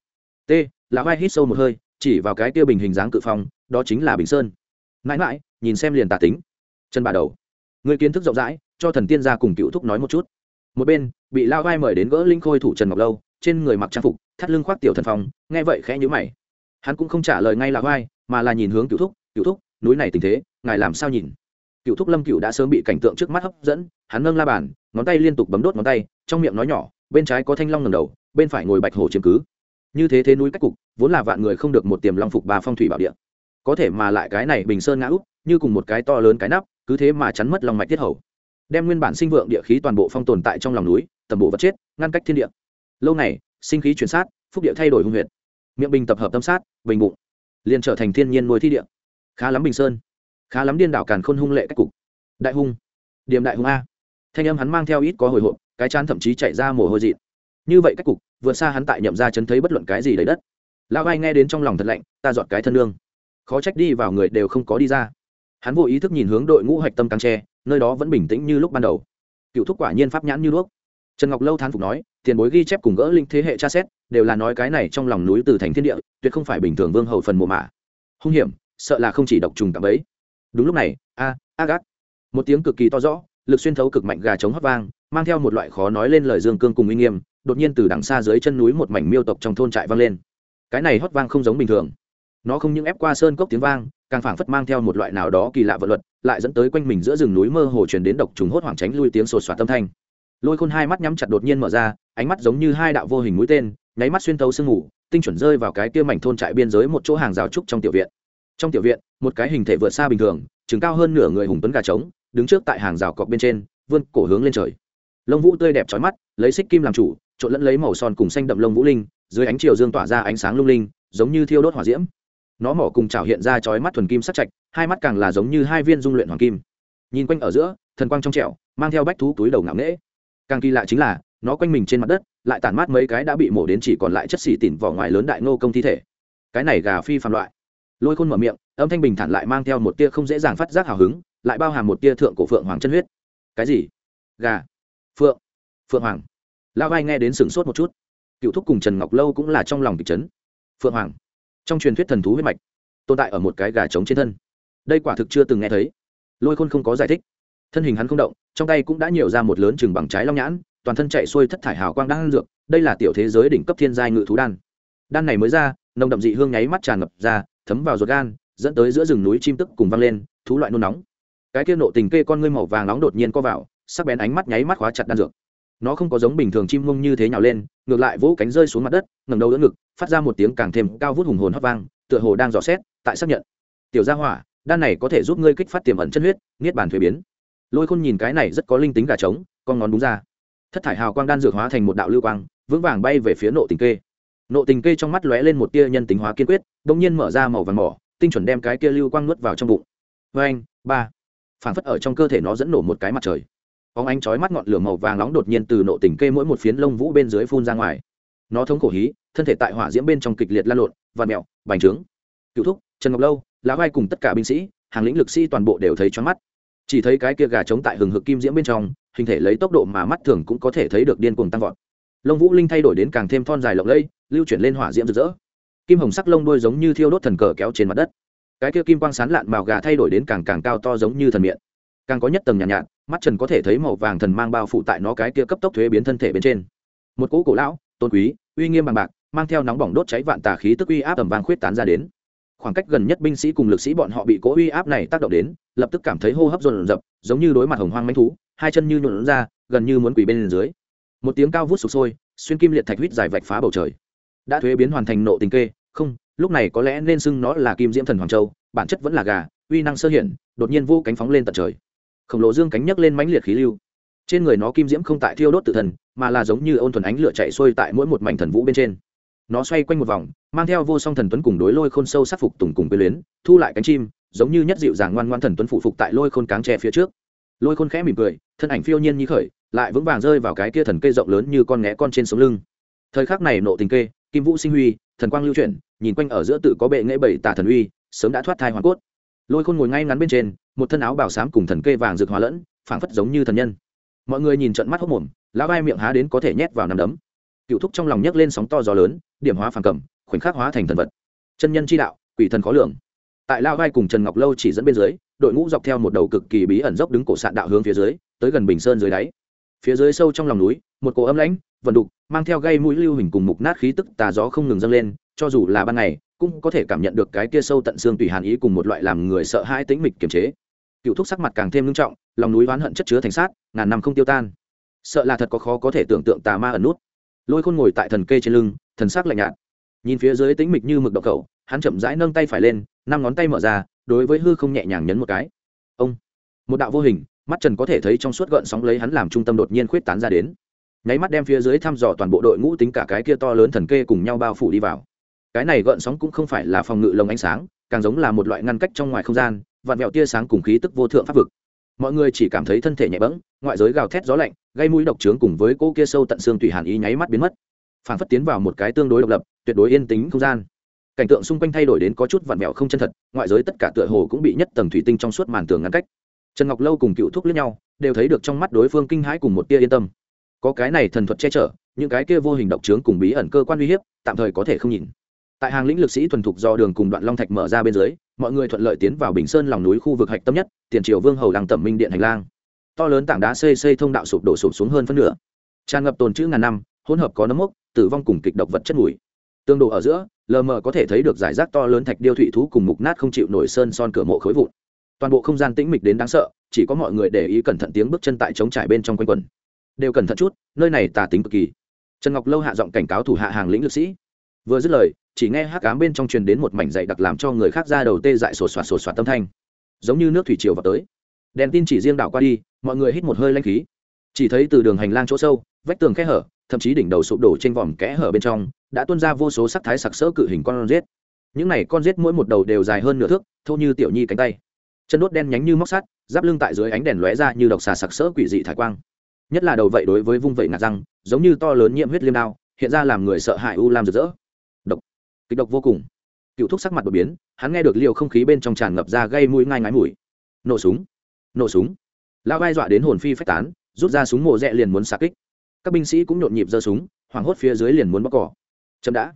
T, là vai hít sâu một hơi, chỉ vào cái kia bình hình dáng cự phong, đó chính là bình sơn. Mãi mãi, nhìn xem liền tả tính. Chân bà đầu. Người kiến thức rộng rãi, cho thần tiên gia cùng cựu thúc nói một chút. Một bên, bị lao vai mời đến gỡ linh khôi thủ trần ngọc lâu, trên người mặc trang phục, thắt lưng khoác tiểu thần phong, nghe vậy khẽ nhữ mày. Hắn cũng không trả lời ngay là vai, mà là nhìn hướng cựu thúc cựu thúc, núi này tình thế, ngài làm sao nhìn? Cựu thúc lâm cựu đã sớm bị cảnh tượng trước mắt hấp dẫn, hắn nâng la bàn, ngón tay liên tục bấm đốt ngón tay, trong miệng nói nhỏ, bên trái có thanh long ngầm đầu, bên phải ngồi bạch hổ chiếm cứ. Như thế thế núi cách cục, vốn là vạn người không được một tiềm long phục bà phong thủy bảo địa. Có thể mà lại cái này bình sơn ngã úp, như cùng một cái to lớn cái nắp, cứ thế mà chắn mất lòng mạch tiết hầu. Đem nguyên bản sinh vượng địa khí toàn bộ phong tồn tại trong lòng núi, tầm bộ vật chết, ngăn cách thiên địa. Lâu này sinh khí chuyển sát, phúc địa thay đổi hung huyệt. Miệng bình tập hợp tâm sát, bình bụng, liền trở thành thiên nhiên nuôi thi địa. Khá lắm bình sơn khá lắm điên đảo càn khôn hung lệ cách cục. Đại hung. Điểm đại hung a. Thanh âm hắn mang theo ít có hồi hộp, cái chán thậm chí chạy ra mồ hôi dị như vậy cách cục, vượt xa hắn tại nhậm ra chấn thấy bất luận cái gì lấy đất. Lão ai nghe đến trong lòng thật lạnh, ta dọn cái thân lương khó trách đi vào người đều không có đi ra. Hắn vô ý thức nhìn hướng đội ngũ hạch tâm căng tre, nơi đó vẫn bình tĩnh như lúc ban đầu. Cựu thúc quả nhiên pháp nhãn như đuốc. Trần ngọc lâu thán phục nói, tiền bối ghi chép cùng gỡ linh thế hệ tra xét, đều là nói cái này trong lòng núi từ thành thiên địa, tuyệt không phải bình thường vương hầu phần mộ mạ hung hiểm, sợ là không chỉ độc trùng cảm ấy đúng lúc này, a a gác. Một tiếng cực kỳ to rõ, lực xuyên thấu cực mạnh gà chống hót vang, mang theo một loại khó nói lên lời dương cương cùng uy nghiêm, đột nhiên từ đằng xa dưới chân núi một mảnh miêu tộc trong thôn trại vang lên. Cái này hót vang không giống bình thường. Nó không những ép qua sơn cốc tiếng vang, càng phảng phất mang theo một loại nào đó kỳ lạ vật luật, lại dẫn tới quanh mình giữa rừng núi mơ hồ truyền đến độc trùng hốt hoảng tránh lui tiếng sột soạt tâm thanh. Lôi khôn hai mắt nhắm chặt đột nhiên mở ra, ánh mắt giống như hai đạo vô hình mũi tên, nháy mắt xuyên tấu sương ngủ tinh chuẩn rơi vào cái kia mảnh thôn trại biên giới một chỗ hàng rào trúc trong tiểu viện. Trong tiểu viện một cái hình thể vượt xa bình thường chừng cao hơn nửa người hùng tuấn gà trống, đứng trước tại hàng rào cọc bên trên, vươn cổ hướng lên trời. Lông vũ tươi đẹp trói mắt, lấy xích kim làm chủ, trộn lẫn lấy màu son cùng xanh đậm lông vũ linh, dưới ánh chiều dương tỏa ra ánh sáng lung linh, giống như thiêu đốt hỏa diễm. Nó mỏ cùng trào hiện ra chói mắt thuần kim sắc chạch hai mắt càng là giống như hai viên dung luyện hoàng kim. Nhìn quanh ở giữa, thần quang trong trẻo, mang theo bách thú túi đầu ngạo nghễ. Càng kỳ lạ chính là, nó quanh mình trên mặt đất, lại tản mát mấy cái đã bị mổ đến chỉ còn lại chất xỉ tỉn vỏ ngoài lớn đại ngô công thi thể. Cái này gà phi phạm loại. Lôi khôn mở miệng âm thanh bình thản lại mang theo một tia không dễ dàng phát giác hào hứng, lại bao hàm một tia thượng cổ phượng hoàng chân huyết. Cái gì? Gà. Phượng. Phượng hoàng. Lão vai nghe đến sửng sốt một chút. Cựu thúc cùng trần ngọc lâu cũng là trong lòng thị chấn. Phượng hoàng. Trong truyền thuyết thần thú huyết mạch, tồn tại ở một cái gà trống trên thân. Đây quả thực chưa từng nghe thấy. Lôi khôn không có giải thích. Thân hình hắn không động, trong tay cũng đã nhiều ra một lớn chừng bằng trái long nhãn, toàn thân chạy xuôi thất thải hào quang đang dược, đây là tiểu thế giới đỉnh cấp thiên giai ngự thú đan. Đan này mới ra, nồng đậm dị hương nháy mắt tràn ngập ra, thấm vào ruột gan dẫn tới giữa rừng núi chim tức cùng vang lên, thú loại nôn nóng. Cái kia nộ tình kê con ngươi màu vàng nóng đột nhiên co vào, sắc bén ánh mắt nháy mắt khóa chặt đan dược. Nó không có giống bình thường chim ngông như thế nhào lên, ngược lại vỗ cánh rơi xuống mặt đất ngầm đầu đỡ ngực, phát ra một tiếng càng thêm cao vút hùng hồn hót vang, tựa hồ đang dò xét, tại xác nhận. Tiểu gia hỏa, đan này có thể giúp ngươi kích phát tiềm ẩn chân huyết, niết bàn thuế biến. Lôi khôn nhìn cái này rất có linh tính gà trống, con ngón đúng ra. Thất thải hào quang đan dược hóa thành một đạo lưu quang, vững vàng bay về phía nộ tình kê. Nộ tình kê trong mắt lóe lên một tia nhân tính hóa kiên quyết đ ỗ n g nhiên mở ra màu vàng mỏ tinh chuẩn đem cái kia lưu quang nuốt vào trong bụng. Vê anh, ba. Phản phất ở trong cơ thể nó dẫn nổ một cái mặt trời. Óng ánh chói mắt ngọn lửa màu vàng nóng đột nhiên từ nộ tình kê mỗi một phiến lông vũ bên dưới phun ra ngoài. Nó thống khổ hí, thân thể tại hỏa diễm bên trong kịch liệt lan lộn và mẹo bành trướng. Cựu thúc, trần ngọc lâu, lá vai cùng tất cả binh sĩ, hàng lĩnh lực sĩ toàn bộ đều thấy choáng mắt. Chỉ thấy cái kia gà trống tại hừng hực kim diễm bên trong, hình thể lấy tốc độ mà mắt thường cũng có thể thấy được điên cuồng tăng vọt. Lông vũ linh thay đổi đến càng thêm thon dài lộng lẫy, lưu chuyển lên hỏa diễm rực rỡ kim hồng sắc lông đuôi giống như thiêu đốt thần cờ kéo trên mặt đất. Cái kia kim quang sán lạn màu gà thay đổi đến càng càng cao to giống như thần miệng càng có nhất tầng nhàn nhạt, nhạt mắt trần có thể thấy màu vàng thần mang bao phủ tại nó cái kia cấp tốc thuế biến thân thể bên trên. Một cỗ cổ lão tôn quý uy nghiêm bằng bạc mang theo nóng bỏng đốt cháy vạn tà khí tức uy áp ẩm vang khuyết tán ra đến. Khoảng cách gần nhất binh sĩ cùng lực sĩ bọn họ bị cỗ uy áp này tác động đến lập tức cảm thấy hô hấp dồn dập giống như đối mặt hồng hoang manh thú hai chân như nhuộn ra gần như muốn quỳ bên dưới. Một tiếng cao vút sụp sôi xuyên kim liệt thạch huyết dài vạch phá bầu trời đã thuế biến hoàn thành nộ tình kê, không, lúc này có lẽ nên xưng nó là kim diễm thần hoàng châu, bản chất vẫn là gà, uy năng sơ hiển, đột nhiên vô cánh phóng lên tận trời. Khổng lồ dương cánh nhấc lên mãnh liệt khí lưu. Trên người nó kim diễm không tại thiêu đốt tự thần, mà là giống như ôn thuần ánh lửa chạy xuôi tại mỗi một mảnh thần vũ bên trên. Nó xoay quanh một vòng, mang theo vô song thần tuấn cùng đối lôi khôn sâu sắc phục tùng cùng quyền luyến, thu lại cánh chim, giống như nhất dịu dàng ngoan ngoan thần tuấn phụ phục tại lôi khôn cáng tre phía trước. Lôi khôn khẽ mỉm cười, thân ảnh phiêu nhiên như khởi, lại vững vàng rơi vào cái kia thần cây rộng lớn như con nghé con trên sống lưng. Thời khắc này nộ tình kê kim vũ sinh huy, thần quang lưu chuyển, nhìn quanh ở giữa tự có bệ nghệ bảy tả thần uy, sớm đã thoát thai hoàn cốt. Lôi khôn ngồi ngay ngắn bên trên, một thân áo bảo sám cùng thần kê vàng rực hóa lẫn, phảng phất giống như thần nhân. Mọi người nhìn trận mắt hốc mồm lão vai miệng há đến có thể nhét vào nằm đấm. Cựu thúc trong lòng nhấc lên sóng to gió lớn, điểm hóa phản cầm, khoảnh khắc hóa thành thần vật. Chân nhân chi đạo, quỷ thần khó lường. Tại lao vai cùng trần ngọc lâu chỉ dẫn bên dưới, đội ngũ dọc theo một đầu cực kỳ bí ẩn dốc đứng cổ sạn đạo hướng phía dưới, tới gần bình sơn dưới đáy. Phía dưới sâu trong lòng núi, một cổ âm lãnh vận đục, mang theo gây mũi lưu hình cùng mục nát khí tức tà gió không ngừng dâng lên, cho dù là ban ngày, cũng có thể cảm nhận được cái kia sâu tận xương tùy hàn ý cùng một loại làm người sợ hãi tĩnh mịch kiềm chế. Cựu thúc sắc mặt càng thêm nghiêm trọng, lòng núi oán hận chất chứa thành sát, ngàn năm không tiêu tan. Sợ là thật có khó có thể tưởng tượng tà ma ẩn nút. Lôi khôn ngồi tại thần kê trên lưng, thần sắc lạnh nhạt. Nhìn phía dưới tĩnh mịch như mực đậu khẩu, hắn chậm rãi nâng tay phải lên, năm ngón tay mở ra, đối với hư không nhẹ nhàng nhấn một cái. Ông. Một đạo vô hình, mắt trần có thể thấy trong suốt gợn sóng lấy hắn làm trung tâm đột nhiên khuyết tán ra đến nháy mắt đem phía dưới thăm dò toàn bộ đội ngũ tính cả cái kia to lớn thần kê cùng nhau bao phủ đi vào. Cái này gợn sóng cũng không phải là phòng ngự lồng ánh sáng, càng giống là một loại ngăn cách trong ngoài không gian, vặn vẹo tia sáng cùng khí tức vô thượng pháp vực. Mọi người chỉ cảm thấy thân thể nhẹ bẫng, ngoại giới gào thét gió lạnh, gây mũi độc trướng cùng với cỗ kia sâu tận xương tùy hàn ý nháy mắt biến mất. Phản phất tiến vào một cái tương đối độc lập, tuyệt đối yên tĩnh không gian. Cảnh tượng xung quanh thay đổi đến có chút vặn vẹo không chân thật, ngoại giới tất cả tựa hồ cũng bị nhất tầng thủy tinh trong suốt màn tường ngăn cách. Trần ngọc lâu cùng cựu thúc lẫn nhau, đều thấy được trong mắt đối phương kinh hãi cùng một tia yên tâm có cái này thần thuật che chở, những cái kia vô hình độc trướng cùng bí ẩn cơ quan uy hiếp, tạm thời có thể không nhìn. Tại hàng lĩnh lực sĩ thuần thục do đường cùng đoạn long thạch mở ra bên dưới, mọi người thuận lợi tiến vào bình sơn lòng núi khu vực hạch tâm nhất, tiền triều vương hầu làng tẩm minh điện hành lang. To lớn tảng đá xây xây thông đạo sụp đổ sụp xuống hơn phân nửa. Tràn ngập tồn chữ ngàn năm, hỗn hợp có nấm mốc, tử vong cùng kịch độc vật chất mùi. Tương độ ở giữa, lờ mờ có thể thấy được giải rác to lớn thạch điêu thụy thú cùng mục nát không chịu nổi sơn son cửa mộ khối vụn. Toàn bộ không gian tĩnh mịch đến đáng sợ, chỉ có mọi người để ý cẩn thận tiếng bước chân tại trống trải bên trong quanh quần đều cẩn thận chút, nơi này tà tính cực kỳ. Trần ngọc lâu hạ giọng cảnh cáo thủ hạ hàng lĩnh lực sĩ. Vừa dứt lời, chỉ nghe hắc ám bên trong truyền đến một mảnh dậy đặc làm cho người khác ra đầu tê dại sổ soạt sổ soạt tâm thanh. Giống như nước thủy triều vào tới. Đèn tin chỉ riêng đảo qua đi, mọi người hít một hơi lanh khí. Chỉ thấy từ đường hành lang chỗ sâu, vách tường kẽ hở, thậm chí đỉnh đầu sụp đổ trên vòm kẽ hở bên trong, đã tuôn ra vô số sắc thái sặc sỡ cự hình con rết những này con rết mỗi một đầu đều dài hơn nửa thước, thô như tiểu nhi cánh tay. Chân đốt đen nhánh như móc sắt, giáp lưng tại dưới ánh đèn lóe ra như độc xà sặc sỡ quỷ dị thải quang nhất là đầu vậy đối với vung vẩy ngạt răng, giống như to lớn nhiễm huyết liêm đao, hiện ra làm người sợ hãi u lam rực rỡ. Độc. Kịch độc vô cùng. Cựu thúc sắc mặt đột biến, hắn nghe được liều không khí bên trong tràn ngập ra gây mũi ngai ngái mũi. Nổ súng. Nổ súng. Lao vai dọa đến hồn phi phách tán, rút ra súng mộ rẽ liền muốn xạ kích. Các binh sĩ cũng nhộn nhịp giơ súng, hoảng hốt phía dưới liền muốn bóc cỏ. Chậm đã.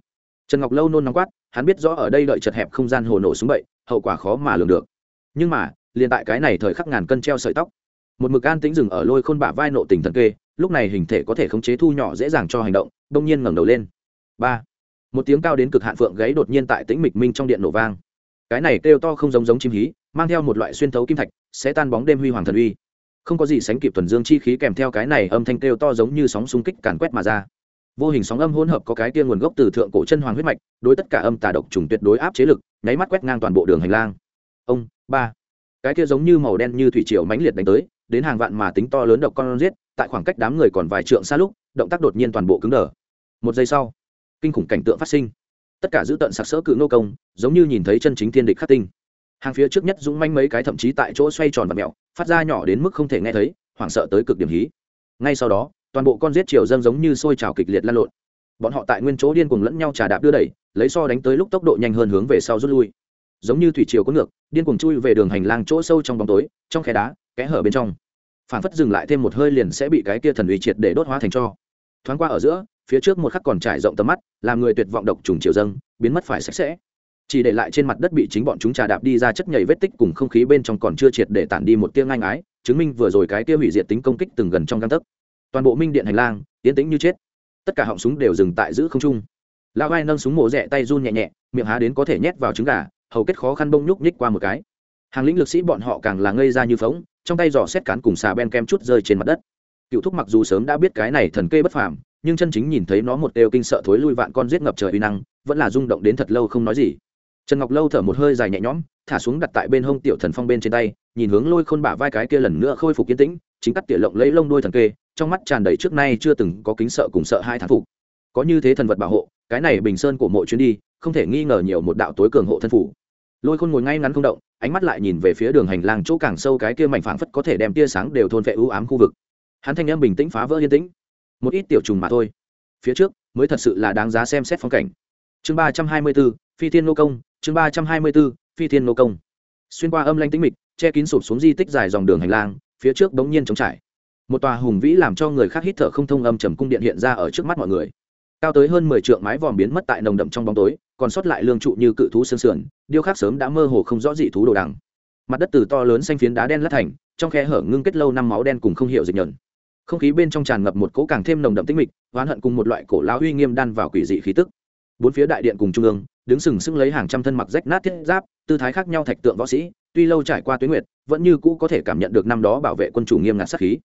Trần ngọc lâu nôn nóng quát, hắn biết rõ ở đây đợi chật hẹp không gian hồ nổ súng bậy hậu quả khó mà lường được. Nhưng mà, liền tại cái này thời khắc ngàn cân treo sợi tóc một mực an tĩnh dừng ở lôi khôn bả vai nộ tình thần kê, lúc này hình thể có thể khống chế thu nhỏ dễ dàng cho hành động, đông nhiên ngẩng đầu lên. Ba. Một tiếng cao đến cực hạn phượng gáy đột nhiên tại tĩnh mịch minh trong điện nổ vang. Cái này kêu to không giống giống chim hí, mang theo một loại xuyên thấu kim thạch, sẽ tan bóng đêm huy hoàng thần uy. Không có gì sánh kịp thuần dương chi khí kèm theo cái này âm thanh kêu to giống như sóng xung kích càn quét mà ra. Vô hình sóng âm hỗn hợp có cái tia nguồn gốc từ thượng cổ chân hoàng huyết mạch, đối tất cả âm tà độc trùng tuyệt đối áp chế lực, nháy mắt quét ngang toàn bộ đường hành lang. Ông, ba. Cái kia giống như màu đen như thủy triều mãnh liệt đánh tới đến hàng vạn mà tính to lớn độc con giết, tại khoảng cách đám người còn vài trượng xa lúc, động tác đột nhiên toàn bộ cứng đờ. Một giây sau, kinh khủng cảnh tượng phát sinh. Tất cả giữ tận sặc sỡ cự nô công, giống như nhìn thấy chân chính thiên địch khắc tinh. Hàng phía trước nhất dũng manh mấy cái thậm chí tại chỗ xoay tròn và mẹo, phát ra nhỏ đến mức không thể nghe thấy, hoảng sợ tới cực điểm hí. Ngay sau đó, toàn bộ con giết chiều dâng giống như sôi trào kịch liệt lan lộn. Bọn họ tại nguyên chỗ điên cuồng lẫn nhau trà đạp đưa đẩy, lấy so đánh tới lúc tốc độ nhanh hơn hướng về sau rút lui. Giống như thủy chiều có ngược, điên cuồng chui về đường hành lang chỗ sâu trong bóng tối, trong khe đá kẽ hở bên trong. Phản phất dừng lại thêm một hơi liền sẽ bị cái kia thần uy triệt để đốt hóa thành cho. Thoáng qua ở giữa, phía trước một khắc còn trải rộng tầm mắt, làm người tuyệt vọng độc trùng chiều dâng, biến mất phải sạch sẽ. Chỉ để lại trên mặt đất bị chính bọn chúng trà đạp đi ra chất nhảy vết tích cùng không khí bên trong còn chưa triệt để tản đi một tia ngang ái chứng minh vừa rồi cái kia hủy diệt tính công kích từng gần trong găng tấc. Toàn bộ minh điện hành lang tiến tĩnh như chết. Tất cả họng súng đều dừng tại giữ không trung. Lão ai nâng súng mổ rẽ tay run nhẹ nhẹ, miệng há đến có thể nhét vào trứng gà, hầu kết khó khăn bông nhúc nhích qua một cái. Hàng lĩnh lực sĩ bọn họ càng là ngây ra như phóng trong tay giỏ xét cán cùng xà ben kem chút rơi trên mặt đất. Cựu thúc mặc dù sớm đã biết cái này thần kê bất phàm, nhưng chân chính nhìn thấy nó một đều kinh sợ thối lui vạn con giết ngập trời uy năng, vẫn là rung động đến thật lâu không nói gì. Trần ngọc lâu thở một hơi dài nhẹ nhõm, thả xuống đặt tại bên hông tiểu thần phong bên trên tay, nhìn hướng lôi khôn bả vai cái kia lần nữa khôi phục kiến tĩnh, chính cắt tỉa lộng lấy lông đuôi thần kê, trong mắt tràn đầy trước nay chưa từng có kính sợ cùng sợ hai thán phục. Có như thế thần vật bảo hộ, cái này bình sơn của mộ chuyến đi, không thể nghi ngờ nhiều một đạo tối cường hộ thân phủ. Lôi khôn ngồi ngay ngắn không động ánh mắt lại nhìn về phía đường hành lang chỗ càng sâu cái kia mảnh phảng phất có thể đem tia sáng đều thôn vệ ưu ám khu vực. Hắn thanh em bình tĩnh phá vỡ yên tĩnh. Một ít tiểu trùng mà thôi. Phía trước, mới thật sự là đáng giá xem xét phong cảnh. Chương ba trăm hai mươi b ố phi thiên nô công. Chương ba trăm hai mươi b ố phi thiên nô công. Xuyên qua âm lanh tĩnh mịch, che kín sụp xuống di tích dài dòng đường hành lang, phía trước bỗng nhiên trống trải. Một tòa hùng vĩ làm cho người khác hít thở không thông âm trầm cung điện hiện ra ở trước mắt mọi người. Cao tới hơn mười trượng mái vòm biến mất tại nồng đậm trong bóng tối còn sót lại lương trụ như cự thú sơn sườn, điêu khắc sớm đã mơ hồ không rõ dị thú đồ đằng. Mặt đất từ to lớn xanh phiến đá đen lát thành, trong khe hở ngưng kết lâu năm máu đen cùng không hiểu dịch nhẫn. Không khí bên trong tràn ngập một cỗ càng thêm nồng đậm tĩnh mịch, oán hận cùng một loại cổ lão uy nghiêm đan vào quỷ dị khí tức. Bốn phía đại điện cùng trung ương, đứng sừng sững lấy hàng trăm thân mặc rách nát thiết giáp, tư thái khác nhau thạch tượng võ sĩ, tuy lâu trải qua tuyến nguyệt, vẫn như cũ có thể cảm nhận được năm đó bảo vệ quân chủ nghiêm ngặt sát khí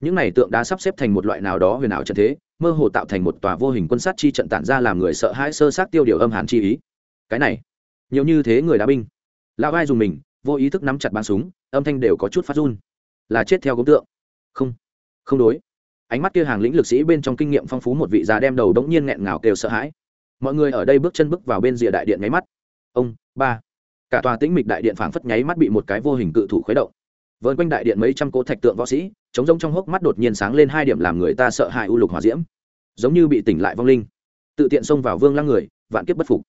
những này tượng đá sắp xếp thành một loại nào đó huyền ảo trận thế, mơ hồ tạo thành một tòa vô hình quân sát chi trận tản ra làm người sợ hãi sơ sát tiêu điều âm hàn chi ý. Cái này, nhiều như thế người đá binh. Lão vai dùng mình, vô ý thức nắm chặt bắn súng, âm thanh đều có chút phát run. Là chết theo gốm tượng. Không không đối. Ánh mắt kia hàng lĩnh lực sĩ bên trong kinh nghiệm phong phú một vị già đem đầu đống nhiên nghẹn ngào kêu sợ hãi. Mọi người ở đây bước chân bước vào bên rìa đại điện nháy mắt. Ông, ba. Cả tòa tĩnh mịch đại điện phảng phất nháy mắt bị một cái vô hình cự thủ khuấy động. Vợn quanh đại điện mấy trăm cỗ thạch tượng võ sĩ trống rỗng trong hốc mắt đột nhiên sáng lên hai điểm làm người ta sợ hãi u lục hỏa diễm. Giống như bị tỉnh lại vong linh. Tự tiện xông vào vương lăng người, vạn kiếp bất phục.